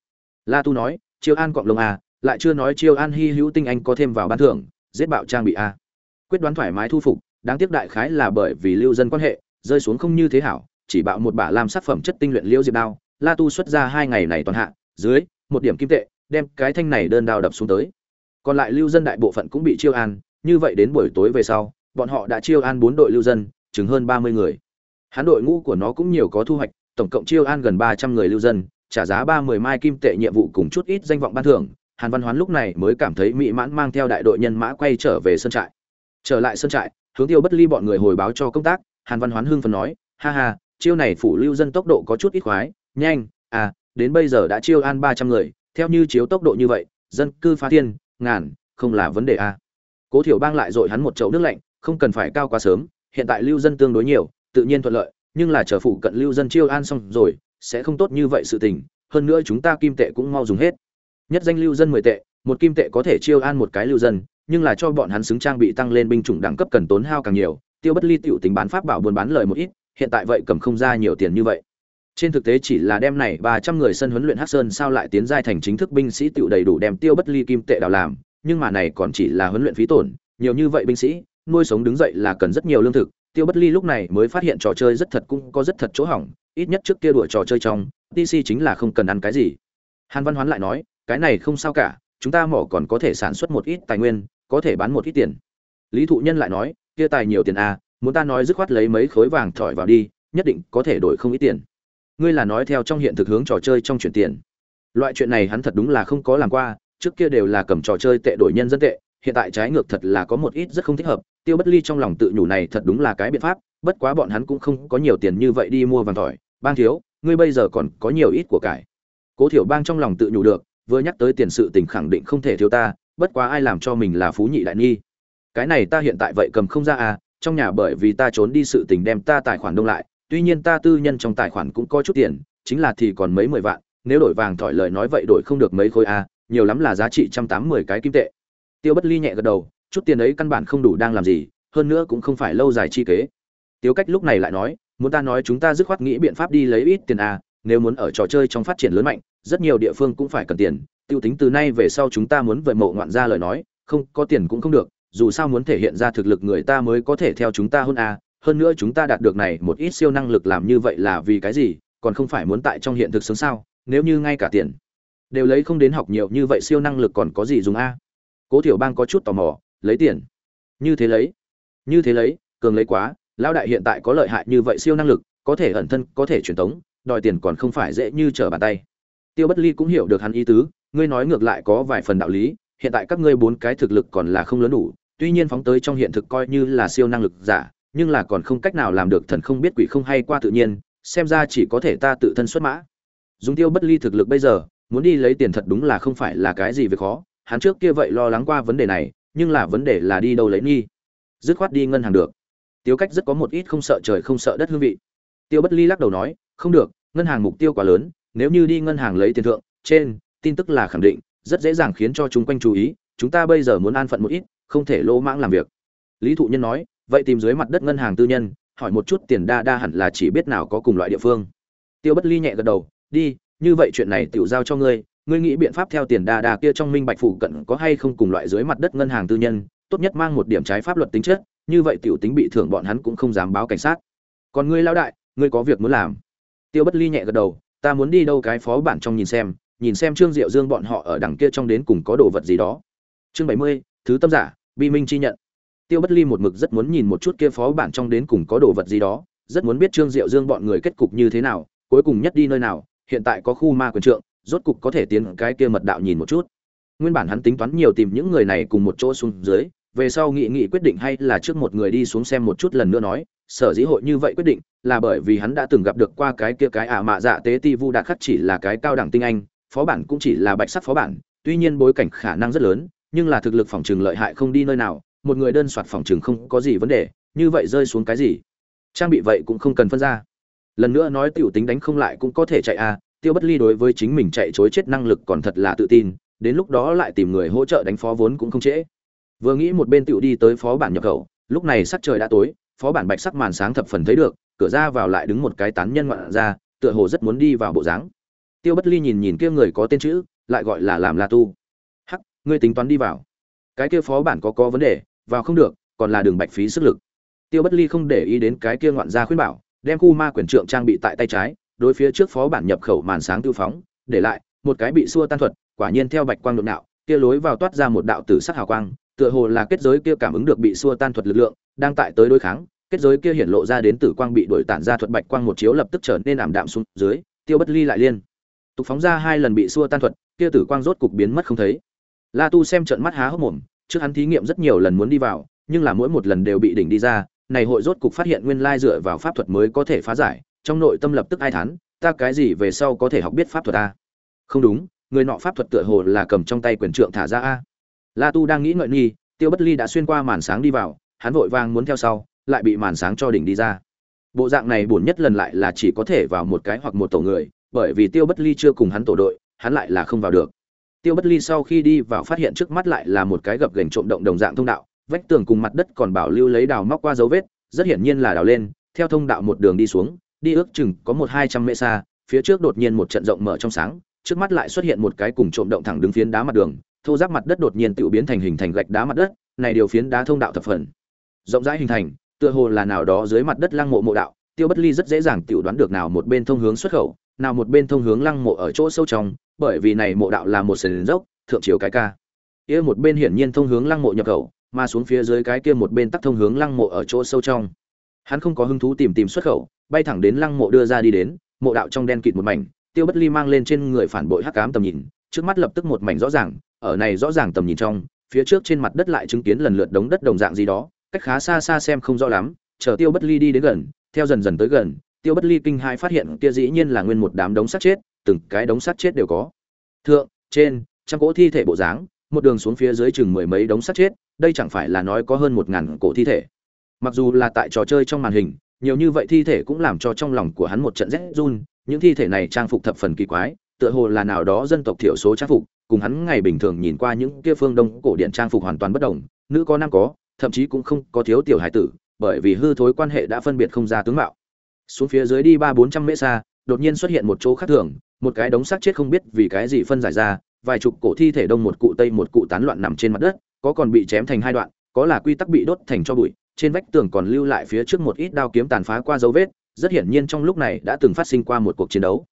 La tu nói, chiêu an cọng lông a, lại chưa nói chiêu an hy hữu tinh anh có thêm vào ban thưởng, giết bạo trang bị a. Quyết đoán thoải mái thu phục, đáng tiếc đại khái là bởi vì lưu dân quan hệ, rơi xuống không như thế hảo, chỉ bạo một bả làm sát phẩm chất tinh luyện liễu diệp đao. La tu xuất ra hai ngày này toàn hạ, dưới, một điểm kim tệ đem cái thanh này đơn đao đập xuống tới. Còn lại lưu dân đại bộ phận cũng bị chiêu an, như vậy đến buổi tối về sau, bọn họ đã chiêu an bốn đội lưu dân, chừng hơn ba mươi người. Hắn đội ngũ của nó cũng nhiều có thu hoạch, tổng cộng chiêu an gần ba trăm người lưu dân, trả giá ba mươi mai kim tệ nhiệm vụ cùng chút ít danh vọng ban thưởng. Hàn văn hoán lúc này mới cảm thấy mỹ mãn mang theo đại đội nhân mã quay trở về sân trại. Trở lại sân trại, hướng tiêu bất ly bọn người hồi báo cho công tác, hàn văn hoán hưng phần nói, ha ha, chiêu này phủ lưu dân tốc độ có chút ít khoái, nhanh à đến bây giờ đã chiêu an ba trăm người theo như chiếu tốc độ như vậy, dân cư phá thiên, ngàn, không là vấn đề à. cố thiểu bang lại dội hắn một chậu nước lạnh, không cần phải cao quá sớm, hiện tại lưu dân tương đối nhiều, tự nhiên thuận lợi, nhưng là chờ phụ cận lưu dân chiêu an xong rồi, sẽ không tốt như vậy sự tình, hơn nữa chúng ta kim tệ cũng mau dùng hết nhất danh lưu dân mười tệ, một kim tệ có thể chiêu an một cái lưu dân, nhưng là cho bọn hắn xứng trang bị tăng lên binh chủng đẳng cấp cần tốn hao càng nhiều, tiêu bất ly tiểu tính bán pháp bảo buôn bán lời một ít, hiện tại vậy cầm không ra nhiều tiền như vậy trên thực tế chỉ là đem này ba trăm người sân huấn luyện hắc sơn sao lại tiến giai thành chính thức binh sĩ tiểu đầy đủ đem tiêu bất ly, kim tệ đào làm, nhưng mà này còn chỉ là huấn luyện phí tổn, nhiều như vậy binh sĩ, nuôi sống đứng dậy là cần rất nhiều lương thực. Tiêu bất ly lúc này mới phát hiện trò chơi rất thật cũng có rất thật chỗ hỏng, ít nhất trước kia đuổi trò chơi trong tc chính là không cần ăn cái gì. Hàn văn hoán lại nói, cái này không sao cả, chúng ta mỏ còn có thể sản xuất một ít tài nguyên, có thể bán một ít tiền. Lý thụ nhân lại nói, kia tài nhiều tiền à muốn ta nói dứt khoát lấy mấy khối vàng thỏi vào đi, nhất định có thể đổi không ít tiền ngươi là nói theo trong hiện thực hướng trò chơi trong chuyển tiền. Loại chuyện này hắn thật đúng là không có làm qua, trước kia đều là cầm trò chơi tệ đổi nhân dân tệ, hiện tại trái ngược thật là có một ít rất không thích hợp, tiêu bất ly trong lòng tự nhủ này thật đúng là cái biện pháp, bất quá bọn hắn cũng không có nhiều tiền như vậy đi mua vàng tỏi bang thiếu, ngươi bây giờ còn có nhiều ít của cải. Cố thiểu bang trong lòng tự nhủ được, vừa nhắc tới tiền sự tình khẳng định không thể thiếu ta, bất quá ai làm cho mình là phú nhị đại nghi cái này ta hiện tại vậy cầm không ra à trong nhà bởi vì ta trốn đi sự tình đem ta tài khoản đông lại tuy nhiên ta tư nhân trong tài khoản cũng có chút tiền, chính là thì còn mấy mười vạn, nếu đổi vàng thỏi lời nói vậy đổi không được mấy khối a. nhiều lắm là giá trị trăm tám mươi cái kim tệ tiêu bất ly nhẹ gật đầu, chút tiền ấy căn bản không đủ đang làm gì, hơn nữa cũng không phải lâu dài chi kế tiêu cách lúc này lại nói, muốn ta nói chúng ta dứt khoát nghĩ biện pháp đi lấy ít tiền a. nếu muốn ở trò chơi trong phát triển lớn mạnh, rất nhiều địa phương cũng phải cần tiền tiêu tính từ nay về sau chúng ta muốn vợi mộ ngoạn ra lời nói, không có tiền cũng không được, dù sao muốn thể hiện ra thực lực người ta mới có thể theo chúng ta hơn a hơn nữa chúng ta đạt được này một ít siêu năng lực làm như vậy là vì cái gì, còn không phải muốn tại trong hiện thực sống sao? Nếu như ngay cả tiền đều lấy không đến học nhiều như vậy siêu năng lực còn có gì dùng a? Cố tiểu bang có chút tò mò, lấy tiền. Như thế lấy, như thế lấy, cường lấy quá, lão đại hiện tại có lợi hại như vậy siêu năng lực, có thể ẩn thân, có thể truyền tống, đòi tiền còn không phải dễ như trở bàn tay. Tiêu bất ly cũng hiểu được hắn ý tứ, ngươi nói ngược lại có vài phần đạo lý, hiện tại các ngươi bốn cái thực lực còn là không lớn đủ, tuy nhiên phóng tới trong hiện thực coi như là siêu năng lực giả nhưng là còn không cách nào làm được thần không biết quỷ không hay qua tự nhiên, xem ra chỉ có thể ta tự thân xuất mã. Dùng tiêu bất ly thực lực bây giờ, muốn đi lấy tiền thật đúng là không phải là cái gì việc khó, hắn trước kia vậy lo lắng qua vấn đề này, nhưng là vấn đề là đi đâu lấy nghi. Dứt khoát đi ngân hàng được. Tiêu cách rất có một ít không sợ trời không sợ đất hương vị. Tiêu bất ly lắc đầu nói, không được, ngân hàng mục tiêu quá lớn, nếu như đi ngân hàng lấy tiền thượng, trên, tin tức là khẳng định, rất dễ dàng khiến cho chúng quanh chú ý, chúng ta bây giờ muốn an phận một ít, không thể lỗ mãng làm việc. Lý thụ nhân nói vậy tìm dưới mặt đất ngân hàng tư nhân, hỏi một chút tiền đa đa hẳn là chỉ biết nào có cùng loại địa phương. Tiêu bất ly nhẹ gật đầu, đi, như vậy chuyện này tiểu giao cho ngươi ngươi nghĩ biện pháp theo tiền đa đa kia trong minh bạch phủ cận có hay không cùng loại dưới mặt đất ngân hàng tư nhân, tốt nhất mang một điểm trái pháp luật tính chất, như vậy tiểu tính bị thưởng bọn hắn cũng không dám báo cảnh sát. Còn ngươi lao đại, ngươi có việc muốn làm. Tiêu bất ly nhẹ gật đầu, ta muốn đi đâu cái phó bản trong nhìn xem nhìn xem trương diệu dương bọn họ ở đằng kia trong đến cùng có đồ vật gì đó. Chương bảy mươi, thứ tâm giả, bi minh chi nhận tiêu bất ly một mực rất muốn nhìn một chút kia phó bản trong đến cùng có đồ vật gì đó, rất muốn biết trương diệu dương bọn người kết cục như thế nào, cuối cùng nhất đi nơi nào, hiện tại có khu ma quyền trượng, rốt cục có thể tiến cái kia mật đạo nhìn một chút. Nguyên bản hắn tính toán nhiều tìm những người này cùng một chỗ xuống dưới, về sau nghị nghị quyết định hay là trước một người đi xuống xem một chút lần nữa nói, sở dĩ hội như vậy quyết định, là bởi vì hắn đã từng gặp được qua cái kia cái ả à mạ dạ tế ti vu đạt khắc chỉ là cái cao đẳng tinh anh, phó bản cũng chỉ là bạch sắc phó bản, tuy nhiên bối cảnh khả năng rất lớn, nhưng là thực lực phòng trường lợi hại không đi nơi nào một người đơn soạt phòng trường không có gì vấn đề như vậy rơi xuống cái gì? Trang bị vậy cũng không cần phân ra. Lần nữa nói tiểu tính đánh không lại cũng có thể chạy a à, tiêu bất ly đối với chính mình chạy chối chết năng lực còn thật là tự tin đến lúc đó lại tìm người hỗ trợ đánh phó vốn cũng không trễ. Vừa nghĩ một bên tiểu đi tới phó bản nhập khẩu lúc này sắc trời đã tối phó bản bạch sắc màn sáng thập phần thấy được cửa ra vào lại đứng một cái tán nhân ngoạn ra tựa hồ rất muốn đi vào bộ dáng. Tiêu bất ly nhìn nhìn kia người có tên chữ lại gọi là làm la tu. Hắc ngươi tính toán đi vào. Cái kia phó bản có có vấn đề vào không được còn là đường bạch phí sức lực. Tiêu bất ly không để ý đến cái kia ngoạn gia khuyên bảo đem khu ma quyền trượng trang bị tại tay trái đối phía trước phó bản nhập khẩu màn sáng tiêu phóng để lại một cái bị xua tan thuật quả nhiên theo bạch quang nội đạo, kia lối vào toát ra một đạo tử sắc hào quang tựa hồ là kết giới kia cảm ứng được bị xua tan thuật lực lượng đang tại tới đối kháng kết giới kia hiện lộ ra đến tử quang bị đổi tản ra thuật bạch quang một chiếu lập tức trở nên ảm đạm xuống dưới tiêu bất ly lại liên tục phóng ra hai lần bị xua tan thuật kia tử quang rốt cục biến mất không thấy. La tu xem trận mắt há hốc mồm trước hắn thí nghiệm rất nhiều lần muốn đi vào, nhưng là mỗi một lần đều bị đỉnh đi ra, này hội rốt cục phát hiện nguyên lai dựa vào pháp thuật mới có thể phá giải, trong nội tâm lập tức ai thán, ta cái gì về sau có thể học biết pháp thuật a? Không đúng, người nọ pháp thuật tựa hồ là cầm trong tay quyền trượng thả ra a. La tu đang nghĩ ngợi nghi, tiêu bất ly đã xuyên qua màn sáng đi vào, hắn vội vàng muốn theo sau, lại bị màn sáng cho đỉnh đi ra. Bộ dạng này buồn nhất lần lại là chỉ có thể vào một cái hoặc một tổ người, bởi vì tiêu bất ly chưa cùng hắn tổ đội, hắn lại là không vào được tiêu bất ly sau khi đi vào phát hiện trước mắt lại là một cái gập gành trộm động đồng dạng thông đạo, vách tường cùng mặt đất còn bảo lưu lấy đào móc qua dấu vết, rất hiển nhiên là đào lên, theo thông đạo một đường đi xuống, đi ước chừng có một hai trăm mễ xa, phía trước đột nhiên một trận rộng mở trong sáng, trước mắt lại xuất hiện một cái cùng trộm động thẳng đứng phiến đá mặt đường, thô giáp mặt đất đột nhiên tự biến thành hình thành gạch đá mặt đất, này điều phiến đá thông đạo thập phần rộng rãi hình thành, tựa hồ là nào đó dưới mặt đất lăng mộ mộ đạo, tiêu bất ly rất dễ dàng tự đoán được nào một bên thông hướng xuất khẩu nào một bên thông hướng lăng mộ ở chỗ sâu trong, bởi vì này mộ đạo là một sườn dốc, thượng chiều cái ca. Kia một bên hiển nhiên thông hướng lăng mộ nhập khẩu, mà xuống phía dưới cái kia một bên tắc thông hướng lăng mộ ở chỗ sâu trong. Hắn không có hứng thú tìm tìm xuất khẩu, bay thẳng đến lăng mộ đưa ra đi đến, mộ đạo trong đen kịt một mảnh, tiêu bất ly mang lên trên người phản bội hắc ám tầm nhìn, trước mắt lập tức một mảnh rõ ràng, ở này rõ ràng tầm nhìn trong, phía trước trên mặt đất lại chứng kiến lần lượt đống đất đồng dạng gì đó, cách khá xa xa xem không rõ lắm, chờ tiêu bất ly đi đến gần, theo dần dần tới gần tiêu bất ly kinh hai phát hiện kia dĩ nhiên là nguyên một đám đống xác chết, từng cái đống xác chết đều có. Thượng, trên, trăm cỗ thi thể bộ dáng, một đường xuống phía dưới chừng mười mấy đống xác chết, đây chẳng phải là nói có hơn một ngàn cổ thi thể. Mặc dù là tại trò chơi trong màn hình, nhiều như vậy thi thể cũng làm cho trong lòng của hắn một trận rét run, những thi thể này trang phục thập phần kỳ quái, tựa hồ là nào đó dân tộc thiểu số trang phục, cùng hắn ngày bình thường nhìn qua những kia phương đông cổ điện trang phục hoàn toàn bất đồng, nữ có nam có, thậm chí cũng không có thiếu tiểu hải tử, bởi vì hư thối quan hệ đã phân biệt không ra tướng mạo xuống phía dưới đi ba bốn trăm mễ xa, đột nhiên xuất hiện một chỗ khác thường, một cái đống xác chết không biết vì cái gì phân giải ra, vài chục cổ thi thể đông một cụ tây một cụ tán loạn nằm trên mặt đất, có còn bị chém thành hai đoạn, có là quy tắc bị đốt thành cho bụi, trên vách tường còn lưu lại phía trước một ít đao kiếm tàn phá qua dấu vết, rất hiển nhiên trong lúc này đã từng phát sinh qua một cuộc chiến đấu.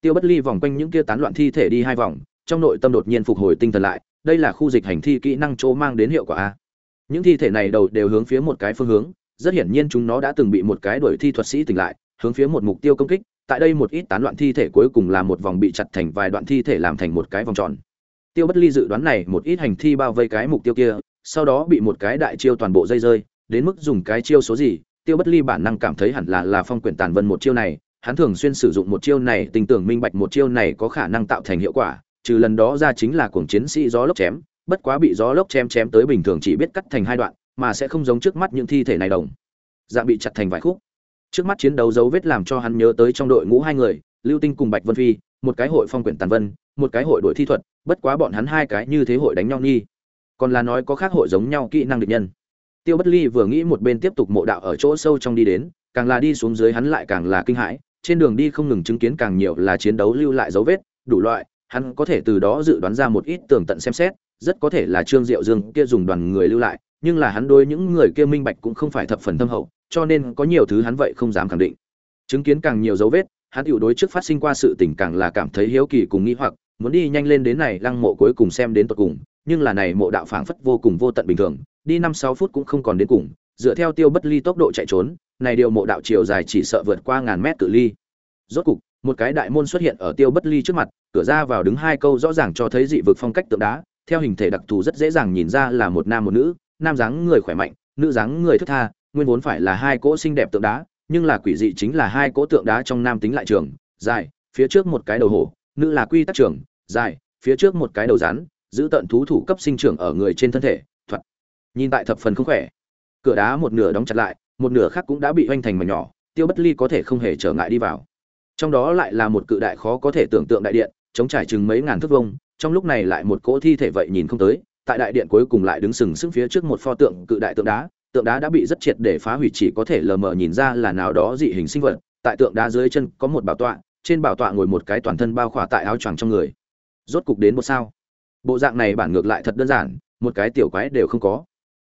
Tiêu bất ly vòng quanh những kia tán loạn thi thể đi hai vòng, trong nội tâm đột nhiên phục hồi tinh thần lại, đây là khu dịch hành thi kỹ năng chỗ mang đến hiệu quả a. Những thi thể này đầu đều hướng phía một cái phương hướng, rất hiển nhiên chúng nó đã từng bị một cái đuổi thi thuật sĩ tỉnh lại hướng phía một mục tiêu công kích, tại đây một ít tán loạn thi thể cuối cùng là một vòng bị chặt thành vài đoạn thi thể làm thành một cái vòng tròn. Tiêu bất ly dự đoán này một ít hành thi bao vây cái mục tiêu kia, sau đó bị một cái đại chiêu toàn bộ dây rơi, đến mức dùng cái chiêu số gì, tiêu bất ly bản năng cảm thấy hẳn là là phong quyển tàn vân một chiêu này, hắn thường xuyên sử dụng một chiêu này, tình tưởng minh bạch một chiêu này có khả năng tạo thành hiệu quả, trừ lần đó ra chính là cuồng chiến sĩ gió lốc chém, bất quá bị gió lốc chém chém tới bình thường chỉ biết cắt thành hai đoạn, mà sẽ không giống trước mắt những thi thể này đồng. Dạng bị chặt thành vài khúc trước mắt chiến đấu dấu vết làm cho hắn nhớ tới trong đội ngũ hai người, lưu tinh cùng bạch vân phi, một cái hội phong quyển tàn vân, một cái hội đội thi thuật, bất quá bọn hắn hai cái như thế hội đánh nhau nghi. Còn là nói có khác hội giống nhau kỹ năng địch nhân. Tiêu bất ly vừa nghĩ một bên tiếp tục mộ đạo ở chỗ sâu trong đi đến, càng là đi xuống dưới hắn lại càng là kinh hãi, trên đường đi không ngừng chứng kiến càng nhiều là chiến đấu lưu lại dấu vết, đủ loại, hắn có thể từ đó dự đoán ra một ít tường tận xem xét, rất có thể là trương diệu dương kia dùng đoàn người lưu lại nhưng là hắn đối những người kia minh bạch cũng không phải thập phần thâm hậu, cho nên có nhiều thứ hắn vậy không dám khẳng định. Chứng kiến càng nhiều dấu vết, hắn tiểu đối trước phát sinh qua sự tình càng là cảm thấy hiếu kỳ cùng nghi hoặc, muốn đi nhanh lên đến này lăng mộ cuối cùng xem đến tận cùng, nhưng là này mộ đạo phảng phất vô cùng vô tận bình thường, đi năm sáu phút cũng không còn đến cùng, dựa theo tiêu bất ly tốc độ chạy trốn, này điều mộ đạo chiều dài chỉ sợ vượt qua ngàn mét cự ly. Rốt cục, một cái đại môn xuất hiện ở tiêu bất ly trước mặt, cửa ra vào đứng hai câu rõ ràng cho thấy dị vực phong cách tượng đá, theo hình thể đặc thù rất dễ dàng nhìn ra là một nam một nữ nam dáng người khỏe mạnh, nữ dáng người thức tha, nguyên vốn phải là hai cỗ xinh đẹp tượng đá, nhưng là quỷ dị chính là hai cỗ tượng đá trong nam tính lại trường, dài, phía trước một cái đầu hổ, nữ là quy tắc trường, dài, phía trước một cái đầu rắn, giữ tận thú thủ cấp sinh trưởng ở người trên thân thể thuật nhìn tại thập phần không khỏe. Cửa đá một nửa đóng chặt lại, một nửa khác cũng đã bị hoành thành mà nhỏ, tiêu bất ly có thể không hề trở ngại đi vào. Trong đó lại là một cự đại khó có thể tưởng tượng đại điện, chống trải chừng mấy ngàn thước vông trong lúc này lại một cỗ thi thể vậy nhìn không tới tại đại điện cuối cùng lại đứng sừng sững phía trước một pho tượng cự đại tượng đá. Tượng đá đã bị rất triệt để phá hủy, chỉ có thể lờ mờ nhìn ra là nào đó dị hình sinh vật. Tại tượng đá dưới chân có một bảo tọa, trên bảo tọa ngồi một cái toàn thân bao khỏa tại áo choàng trong người. Rốt cục đến một sao. Bộ dạng này bản ngược lại thật đơn giản, một cái tiểu quái đều không có.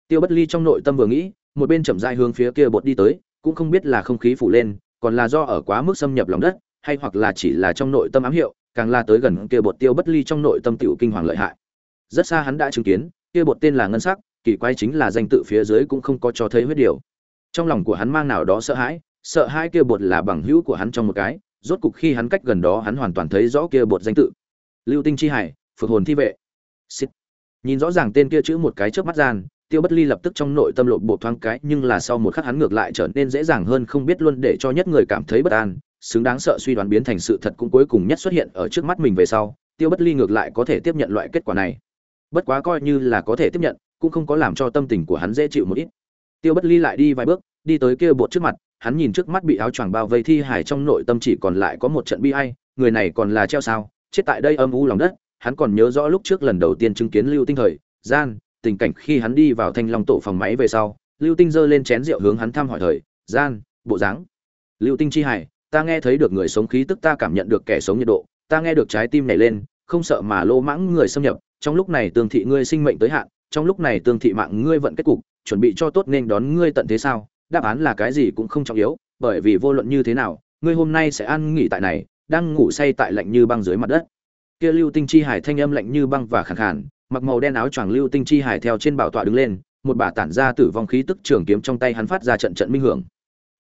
Tiêu bất ly trong nội tâm vừa nghĩ, một bên chậm rãi hướng phía kia bột đi tới, cũng không biết là không khí phủ lên, còn là do ở quá mức xâm nhập lòng đất, hay hoặc là chỉ là trong nội tâm ám hiệu, càng la tới gần kia bột tiêu bất ly trong nội tâm tiểu kinh hoàng lợi hại rất xa hắn đã chứng kiến, kia bột tên là ngân sắc, kỳ quái chính là danh tự phía dưới cũng không có cho thấy huyết điều. Trong lòng của hắn mang nào đó sợ hãi, sợ hai kia bột là bằng hữu của hắn trong một cái, rốt cục khi hắn cách gần đó hắn hoàn toàn thấy rõ kia bột danh tự. Lưu tinh chi hải, phượng hồn thi vệ. Xịt. nhìn rõ ràng tên kia chữ một cái trước mắt gian, tiêu bất ly lập tức trong nội tâm lộ bộ thoáng cái, nhưng là sau một khắc hắn ngược lại trở nên dễ dàng hơn không biết luôn để cho nhất người cảm thấy bất an, xứng đáng sợ suy đoán biến thành sự thật cũng cuối cùng nhất xuất hiện ở trước mắt mình về sau. Tiêu bất ly ngược lại có thể tiếp nhận loại kết quả này bất quá coi như là có thể tiếp nhận, cũng không có làm cho tâm tình của hắn dễ chịu một ít. Tiêu bất ly lại đi vài bước, đi tới kia bột trước mặt, hắn nhìn trước mắt bị áo choàng bao vây thi hải trong nội tâm chỉ còn lại có một trận bi ai, người này còn là treo sao, chết tại đây âm u lòng đất, hắn còn nhớ rõ lúc trước lần đầu tiên chứng kiến lưu tinh thời, gian, tình cảnh khi hắn đi vào thanh long tổ phòng máy về sau, lưu tinh giơ lên chén rượu hướng hắn thăm hỏi thời, gian, bộ dáng. Lưu tinh chi hải ta nghe thấy được người sống khí tức ta cảm nhận được kẻ sống nhiệt độ, ta nghe được trái tim nảy lên, không sợ mà lô mãng người xâm nhập trong lúc này tương thị ngươi sinh mệnh tới hạn, trong lúc này tương thị mạng ngươi vận kết cục, chuẩn bị cho tốt nên đón ngươi tận thế sao? Đáp án là cái gì cũng không trọng yếu, bởi vì vô luận như thế nào, ngươi hôm nay sẽ ăn nghỉ tại này, đang ngủ say tại lạnh như băng dưới mặt đất. Kia lưu tinh chi hải thanh âm lạnh như băng và khàn khàn, mặc màu đen áo choàng lưu tinh chi hải theo trên bảo tọa đứng lên, một bà tản ra tử vong khí tức trường kiếm trong tay hắn phát ra trận trận minh hưởng.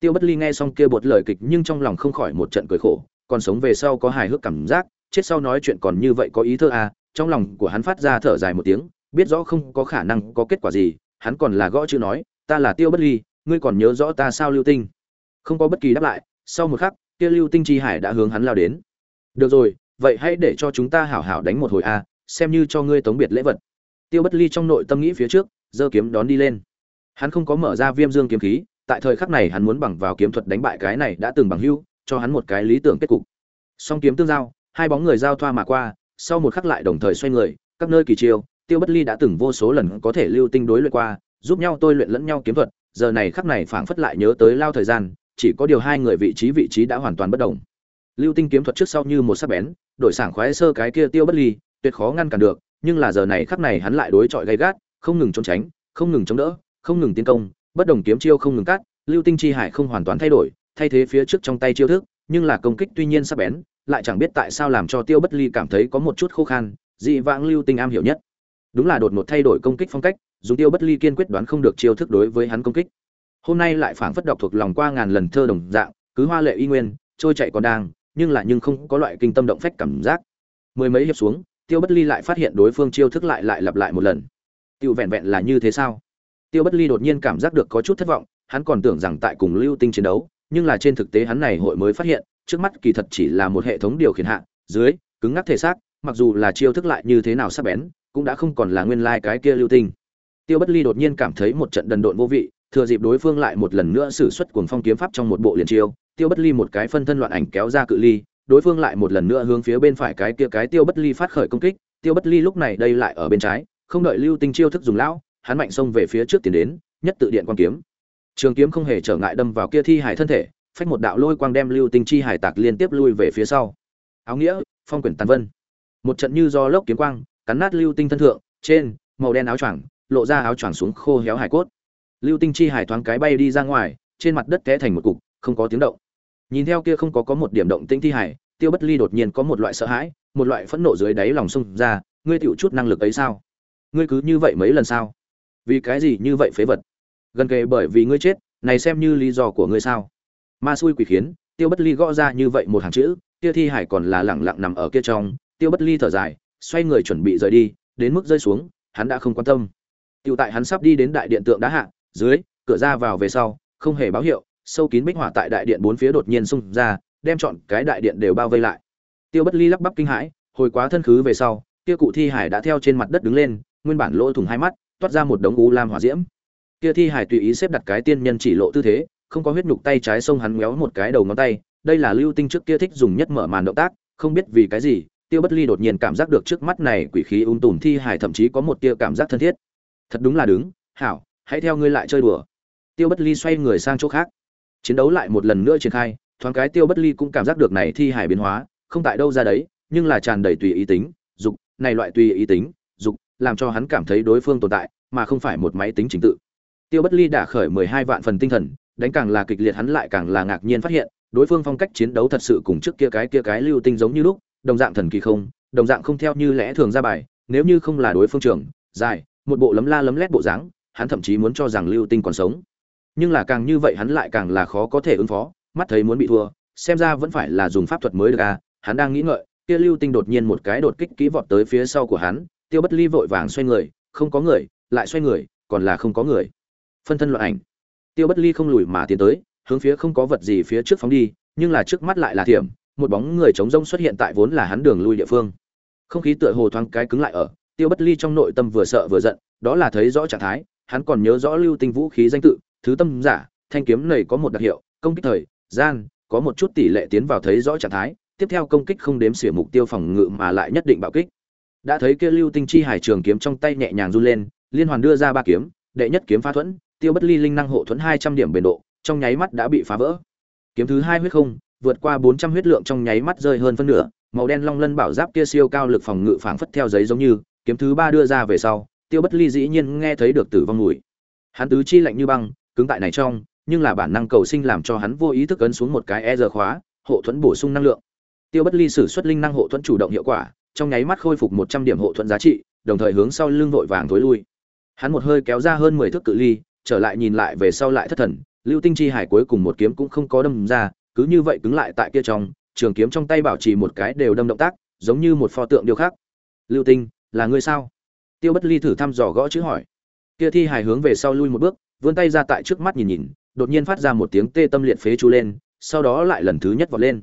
Tiêu bất ly nghe xong kia bột lời kịch nhưng trong lòng không khỏi một trận cười khổ, còn sống về sau có hài hước cảm giác, chết sau nói chuyện còn như vậy có ý thơ à trong lòng của hắn phát ra thở dài một tiếng, biết rõ không có khả năng có kết quả gì, hắn còn là gõ chữ nói, ta là tiêu bất ly, ngươi còn nhớ rõ ta sao lưu tinh? Không có bất kỳ đáp lại, sau một khắc, kia lưu tinh chi hải đã hướng hắn lao đến. Được rồi, vậy hãy để cho chúng ta hảo hảo đánh một hồi a, xem như cho ngươi tống biệt lễ vật. Tiêu bất ly trong nội tâm nghĩ phía trước, giơ kiếm đón đi lên. Hắn không có mở ra viêm dương kiếm khí, tại thời khắc này hắn muốn bằng vào kiếm thuật đánh bại cái này đã từng bằng hưu, cho hắn một cái lý tưởng kết cục. Song kiếm tương giao, hai bóng người giao thoa mà qua sau một khắc lại đồng thời xoay người, các nơi kỳ chiêu, tiêu bất ly đã từng vô số lần có thể lưu tinh đối luyện qua, giúp nhau tôi luyện lẫn nhau kiếm thuật, giờ này khắc này phảng phất lại nhớ tới lao thời gian, chỉ có điều hai người vị trí vị trí đã hoàn toàn bất đồng. Lưu tinh kiếm thuật trước sau như một sắc bén, đổi sảng khoái sơ cái kia tiêu bất ly, tuyệt khó ngăn cản được, nhưng là giờ này khắc này hắn lại đối chọi gay gắt, không ngừng trốn tránh, không ngừng chống đỡ, không ngừng tiến công, bất đồng kiếm chiêu không ngừng cắt, lưu tinh chi hải không hoàn toàn thay đổi, thay thế phía trước trong tay chiêu thức, nhưng là công kích tuy nhiên sắc bén lại chẳng biết tại sao làm cho tiêu bất ly cảm thấy có một chút khô khan, dị vãng lưu tinh am hiểu nhất. Đúng là đột ngột thay đổi công kích phong cách dùng tiêu bất ly kiên quyết đoán không được chiêu thức đối với hắn công kích. Hôm nay lại phảng phất đọc thuộc lòng qua ngàn lần thơ đồng dạng, cứ hoa lệ y nguyên, trôi chạy còn đang, nhưng lại nhưng không có loại kinh tâm động phách cảm giác. Mười mấy hiệp xuống, tiêu bất ly lại phát hiện đối phương chiêu thức lại lại lặp lại một lần. Tiêu vẹn vẹn là như thế sao? Tiêu bất ly đột nhiên cảm giác được có chút thất vọng, hắn còn tưởng rằng tại cùng lưu tinh chiến đấu nhưng là trên thực tế hắn này hội mới phát hiện, trước mắt kỳ thật chỉ là một hệ thống điều khiển hạ, dưới, cứng ngắc thể xác, mặc dù là chiêu thức lại như thế nào sắc bén, cũng đã không còn là nguyên lai like cái kia lưu tinh tiêu bất ly đột nhiên cảm thấy một trận đần độn vô vị, thừa dịp đối phương lại một lần nữa sử xuất cuồng phong kiếm pháp trong một bộ liền chiêu, tiêu bất ly một cái phân thân loạn ảnh kéo ra cự ly, đối phương lại một lần nữa hướng phía bên phải cái kia cái tiêu bất ly phát khởi công kích, tiêu bất ly lúc này đây lại ở bên trái, không đợi lưu tinh chiêu thức dùng lão, hắn mạnh xông về phía trước tiến đến, nhất tự điện quan kiếm trường kiếm không hề trở ngại đâm vào kia thi hải thân thể, phách một đạo lôi quang đem lưu tinh chi hải tạc liên tiếp lui về phía sau. Áo nghĩa, phong quyển tàn vân. Một trận như do lốc kiếm quang, cắn nát lưu tinh thân thượng, trên, màu đen áo choàng, lộ ra áo choàng xuống khô héo hải cốt. Lưu tinh chi hải thoáng cái bay đi ra ngoài, trên mặt đất té thành một cục, không có tiếng động. Nhìn theo kia không có có một điểm động Tinh thi hải tiêu bất ly đột nhiên có một loại sợ hãi, một loại phẫn nộ dưới đáy lòng sông ra, ngươi tiểu chút năng lực ấy sao? Ngươi cứ như vậy mấy lần sao? Vì cái gì như vậy phế vật? Gần kề bởi vì ngươi chết, này xem như lý do của ngươi sao? Ma xui quỷ khiến, tiêu bất ly gõ ra như vậy một hàng chữ Tiêu thi hải còn là lẳng lặng nằm ở kia trong, tiêu bất ly thở dài, xoay người chuẩn bị rời đi, đến mức rơi xuống, hắn đã không quan tâm. Tiêu tại hắn sắp đi đến đại điện tượng đá hạ, dưới, cửa ra vào về sau, không hề báo hiệu, sâu kín bích hỏa tại đại điện bốn phía đột nhiên xung ra, đem chọn cái đại điện đều bao vây lại. Tiêu bất ly lắp bắp kinh hãi, hồi quá thân khứ về sau, kia cụ thi hải đã theo trên mặt đất đứng lên, nguyên bản lỗ thủng hai mắt, toát ra một đống u lam hỏa diễm kia thi hải tùy ý xếp đặt cái tiên nhân chỉ lộ tư thế không có huyết nhục tay trái xông hắn méo một cái đầu ngón tay đây là lưu tinh trước kia thích dùng nhất mở màn động tác không biết vì cái gì tiêu bất ly đột nhiên cảm giác được trước mắt này quỷ khí ung tùm thi hải thậm chí có một tia cảm giác thân thiết. Thật đúng là đứng hảo hãy theo ngươi lại chơi đùa. Tiêu bất ly xoay người sang chỗ khác. Chiến đấu lại một lần nữa triển khai thoáng cái tiêu bất ly cũng cảm giác được này thi hải biến hóa không tại đâu ra đấy nhưng là tràn đầy tùy ý tính dục này loại tùy ý tính dục, làm cho hắn cảm thấy đối phương tồn tại mà không phải một máy tính trình tự tiêu bất ly đã khởi mười hai vạn phần tinh thần, đánh càng là kịch liệt hắn lại càng là ngạc nhiên phát hiện, đối phương phong cách chiến đấu thật sự cùng trước kia cái kia cái lưu tinh giống như lúc, đồng dạng thần kỳ không, đồng dạng không theo như lẽ thường ra bài, nếu như không là đối phương trưởng, dài, một bộ lấm la lấm lét bộ dáng, hắn thậm chí muốn cho rằng lưu tinh còn sống. Nhưng là càng như vậy hắn lại càng là khó có thể ứng phó, mắt thấy muốn bị thua, xem ra vẫn phải là dùng pháp thuật mới được à hắn đang nghĩ ngợi, kia lưu tinh đột nhiên một cái đột kích kỹ vọt tới phía sau của hắn, tiêu bất ly vội vàng xoay người, không có người, lại xoay người, còn là không có người phân thân loạn ảnh. Tiêu bất ly không lùi mà tiến tới, hướng phía không có vật gì phía trước phóng đi, nhưng là trước mắt lại là thiểm, một bóng người trống rông xuất hiện tại vốn là hắn đường lui địa phương. Không khí tựa hồ thoáng cái cứng lại ở, tiêu bất ly trong nội tâm vừa sợ vừa giận, đó là thấy rõ trạng thái, hắn còn nhớ rõ lưu tinh vũ khí danh tự, thứ tâm giả, thanh kiếm này có một đặc hiệu, công kích thời, gian, có một chút tỷ lệ tiến vào thấy rõ trạng thái, tiếp theo công kích không đếm xỉa mục tiêu phòng ngự mà lại nhất định bạo kích. Đã thấy kia lưu tinh chi hải trường kiếm trong tay nhẹ nhàng run lên, liên hoàn đưa ra ba kiếm, đệ nhất kiếm phá thuẫn tiêu bất ly linh năng hộ thuẫn hai trăm điểm bền độ, trong nháy mắt đã bị phá vỡ. Kiếm thứ hai huyết không, vượt qua bốn trăm huyết lượng trong nháy mắt rơi hơn phân nửa, màu đen long lân bảo giáp kia siêu cao lực phòng ngự phảng phất theo giấy giống như, kiếm thứ ba đưa ra về sau, tiêu bất ly dĩ nhiên nghe thấy được tử vong mùi. Hắn tứ chi lạnh như băng, cứng tại này trong, nhưng là bản năng cầu sinh làm cho hắn vô ý thức ấn xuống một cái e giờ khóa, hộ thuẫn bổ sung năng lượng. Tiêu bất ly sử xuất linh năng hộ thuẫn chủ động hiệu quả, trong nháy mắt khôi phục một trăm điểm hộ thuẫn giá trị, đồng thời hướng sau lưng vội vàng thối lui. Hắn một hơi kéo ra hơn mười thước cự ly trở lại nhìn lại về sau lại thất thần, lưu tinh chi hải cuối cùng một kiếm cũng không có đâm ra, cứ như vậy cứng lại tại kia trong, trường kiếm trong tay bảo trì một cái đều đâm động tác, giống như một pho tượng điêu khắc. Lưu tinh, là ngươi sao? Tiêu bất ly thử thăm dò gõ chữ hỏi. Kia thi hải hướng về sau lui một bước, vươn tay ra tại trước mắt nhìn nhìn, đột nhiên phát ra một tiếng tê tâm liệt phế chú lên, sau đó lại lần thứ nhất vọt lên.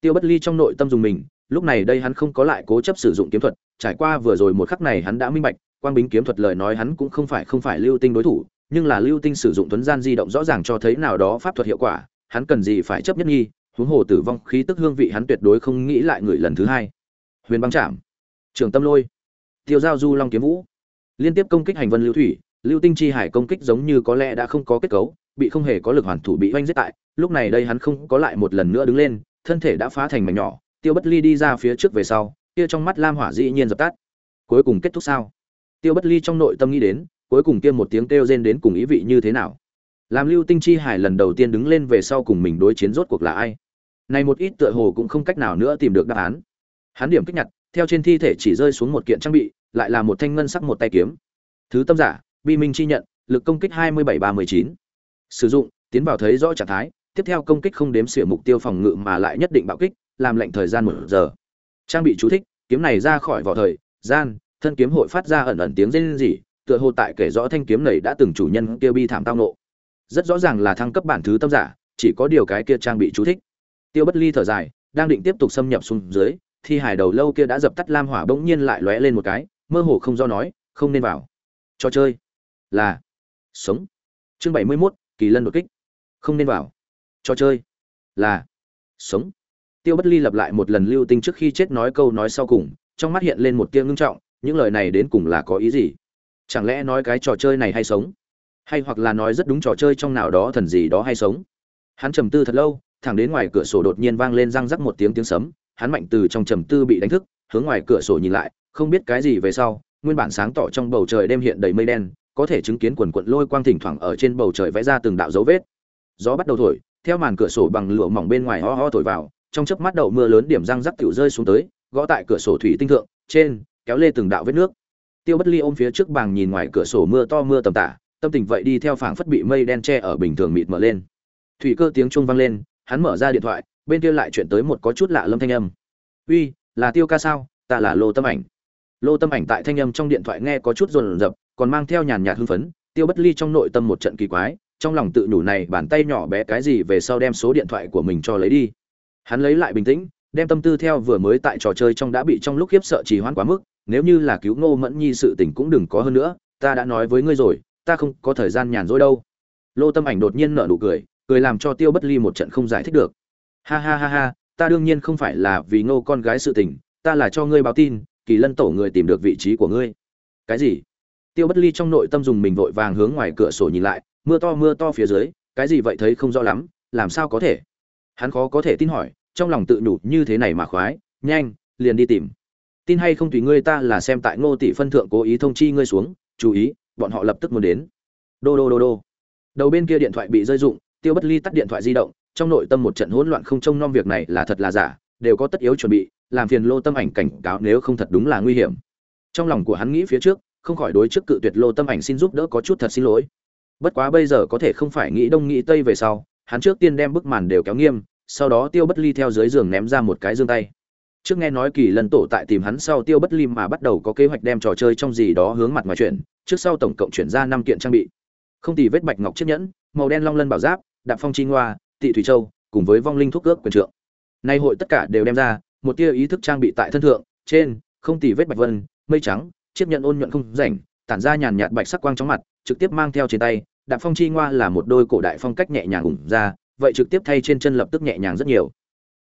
Tiêu bất ly trong nội tâm dùng mình, lúc này đây hắn không có lại cố chấp sử dụng kiếm thuật, trải qua vừa rồi một khắc này hắn đã minh bạch, quang bính kiếm thuật lời nói hắn cũng không phải không phải lưu tinh đối thủ nhưng là lưu tinh sử dụng tuấn gian di động rõ ràng cho thấy nào đó pháp thuật hiệu quả, hắn cần gì phải chấp nhất nghi, huống hồ tử vong khí tức hương vị hắn tuyệt đối không nghĩ lại người lần thứ hai. Huyền băng chạm trường tâm lôi, tiêu giao du long kiếm vũ, liên tiếp công kích hành vân lưu thủy, lưu tinh chi hải công kích giống như có lẽ đã không có kết cấu, bị không hề có lực hoàn thủ bị oanh giết tại, lúc này đây hắn không có lại một lần nữa đứng lên, thân thể đã phá thành mảnh nhỏ, tiêu bất ly đi ra phía trước về sau, kia trong mắt lam hỏa dĩ nhiên dập tắt. Cuối cùng kết thúc sao? Tiêu bất ly trong nội tâm nghĩ đến cuối cùng kia một tiếng kêu rên đến cùng ý vị như thế nào? Làm lưu tinh chi hải lần đầu tiên đứng lên về sau cùng mình đối chiến rốt cuộc là ai? Này một ít tựa hồ cũng không cách nào nữa tìm được đáp án. Hắn điểm kích nhặt, theo trên thi thể chỉ rơi xuống một kiện trang bị, lại là một thanh ngân sắc một tay kiếm. Thứ tâm giả, bi minh chi nhận, lực công kích hai mươi bảy ba mươi chín. Sử dụng, tiến vào thấy rõ trạng thái, tiếp theo công kích không đếm xỉa mục tiêu phòng ngự mà lại nhất định bạo kích, làm lệnh thời gian một giờ. Trang bị chú thích, kiếm này ra khỏi vỏ thời, gian, thân kiếm hội phát ra ẩn ẩn tiếng rên rỉ tựa hồ tại kể rõ thanh kiếm này đã từng chủ nhân kia bi thảm tao nộ. Rất rõ ràng là thăng cấp bản thứ tâm giả chỉ có điều cái kia trang bị chú thích. Tiêu bất ly thở dài đang định tiếp tục xâm nhập xuống dưới thi hải đầu lâu kia đã dập tắt lam hỏa bỗng nhiên lại lóe lên một cái mơ hồ không do nói không nên vào. Trò chơi là sống. Chương bảy mươi 71, kỳ lân đột kích. Không nên vào. Trò chơi là sống. Tiêu bất ly lặp lại một lần lưu tinh trước khi chết nói câu nói sau cùng trong mắt hiện lên một tia ngưng trọng những lời này đến cùng là có ý gì? Chẳng lẽ nói cái trò chơi này hay sống? Hay hoặc là nói rất đúng trò chơi trong nào đó thần gì đó hay sống? Hắn trầm tư thật lâu, thẳng đến ngoài cửa sổ đột nhiên vang lên răng rắc một tiếng tiếng sấm. Hắn mạnh từ trong trầm tư bị đánh thức, hướng ngoài cửa sổ nhìn lại, không biết cái gì về sau, nguyên bản sáng tỏ trong bầu trời đêm hiện đầy mây đen, có thể chứng kiến quần quận lôi quang thỉnh thoảng ở trên bầu trời vẽ ra từng đạo dấu vết. Gió bắt đầu thổi, theo màn cửa sổ bằng lụa mỏng bên ngoài ho ho thổi vào, trong chớp mắt đầu mưa lớn điểm răng rắc tiểu rơi xuống tới, gõ tại cửa sổ thủy tinh thượng, trên, kéo lê từng đạo vết nước tiêu bất ly ôm phía trước bàng nhìn ngoài cửa sổ mưa to mưa tầm tả, tâm tình vậy đi theo phảng phất bị mây đen che ở bình thường mịt mở lên. Thủy cơ tiếng chuông vang lên, hắn mở ra điện thoại, bên kia lại chuyển tới một có chút lạ lâm thanh âm. Uy, là tiêu ca sao? Ta là lô tâm ảnh. Lô tâm ảnh tại thanh âm trong điện thoại nghe có chút rồn rập, còn mang theo nhàn nhạt hưng phấn. Tiêu bất ly trong nội tâm một trận kỳ quái, trong lòng tự nhủ này bàn tay nhỏ bé cái gì về sau đem số điện thoại của mình cho lấy đi. Hắn lấy lại bình tĩnh, đem tâm tư theo vừa mới tại trò chơi trong đã bị trong lúc khiếp sợ trì hoãn quá mức nếu như là cứu ngô mẫn nhi sự tình cũng đừng có hơn nữa, ta đã nói với ngươi rồi, ta không có thời gian nhàn rỗi đâu. Lô tâm ảnh đột nhiên nở nụ cười cười làm cho tiêu bất ly một trận không giải thích được. Ha ha ha ha, ta đương nhiên không phải là vì ngô con gái sự tình, ta là cho ngươi báo tin, kỳ lân tổ người tìm được vị trí của ngươi. Cái gì? Tiêu bất ly trong nội tâm dùng mình vội vàng hướng ngoài cửa sổ nhìn lại, mưa to mưa to phía dưới, cái gì vậy thấy không rõ lắm, làm sao có thể? Hắn khó có thể tin hỏi, trong lòng tự nhủ như thế này mà khoái, nhanh, liền đi tìm tin hay không tùy ngươi ta là xem tại ngô tỷ phân thượng cố ý thông chi ngươi xuống, chú ý, bọn họ lập tức muốn đến. Đô đô đô đô. Đầu bên kia điện thoại bị rơi dụng tiêu bất ly tắt điện thoại di động, trong nội tâm một trận hỗn loạn không trông nom việc này là thật là giả, đều có tất yếu chuẩn bị, làm phiền lô tâm ảnh cảnh cáo nếu không thật đúng là nguy hiểm. Trong lòng của hắn nghĩ phía trước, không khỏi đối trước cự tuyệt lô tâm ảnh xin giúp đỡ có chút thật xin lỗi. Bất quá bây giờ có thể không phải nghĩ đông nghĩ tây về sau, hắn trước tiên đem bức màn đều kéo nghiêm, sau đó tiêu bất ly theo dưới giường ném ra một cái dương tay trước nghe nói kỳ lần tổ tại tìm hắn sau tiêu bất lim mà bắt đầu có kế hoạch đem trò chơi trong gì đó hướng mặt ngoài chuyển, trước sau tổng cộng chuyển ra năm kiện trang bị. Không tì vết bạch ngọc chiếc nhẫn, màu đen long lân bảo giáp, đạp phong chi ngoa, tị thủy châu, cùng với vong linh thuốc ước quyền trượng. Nay hội tất cả đều đem ra, một tia ý thức trang bị tại thân thượng, trên, không tì vết bạch vân, mây trắng, chiếc nhẫn ôn nhuận không rảnh, tản ra nhàn nhạt bạch sắc quang trong mặt, trực tiếp mang theo trên tay, đạp phong chi ngoa là một đôi cổ đại phong cách nhẹ nhàng ủng ra, vậy trực tiếp thay trên chân lập tức nhẹ nhàng rất nhiều.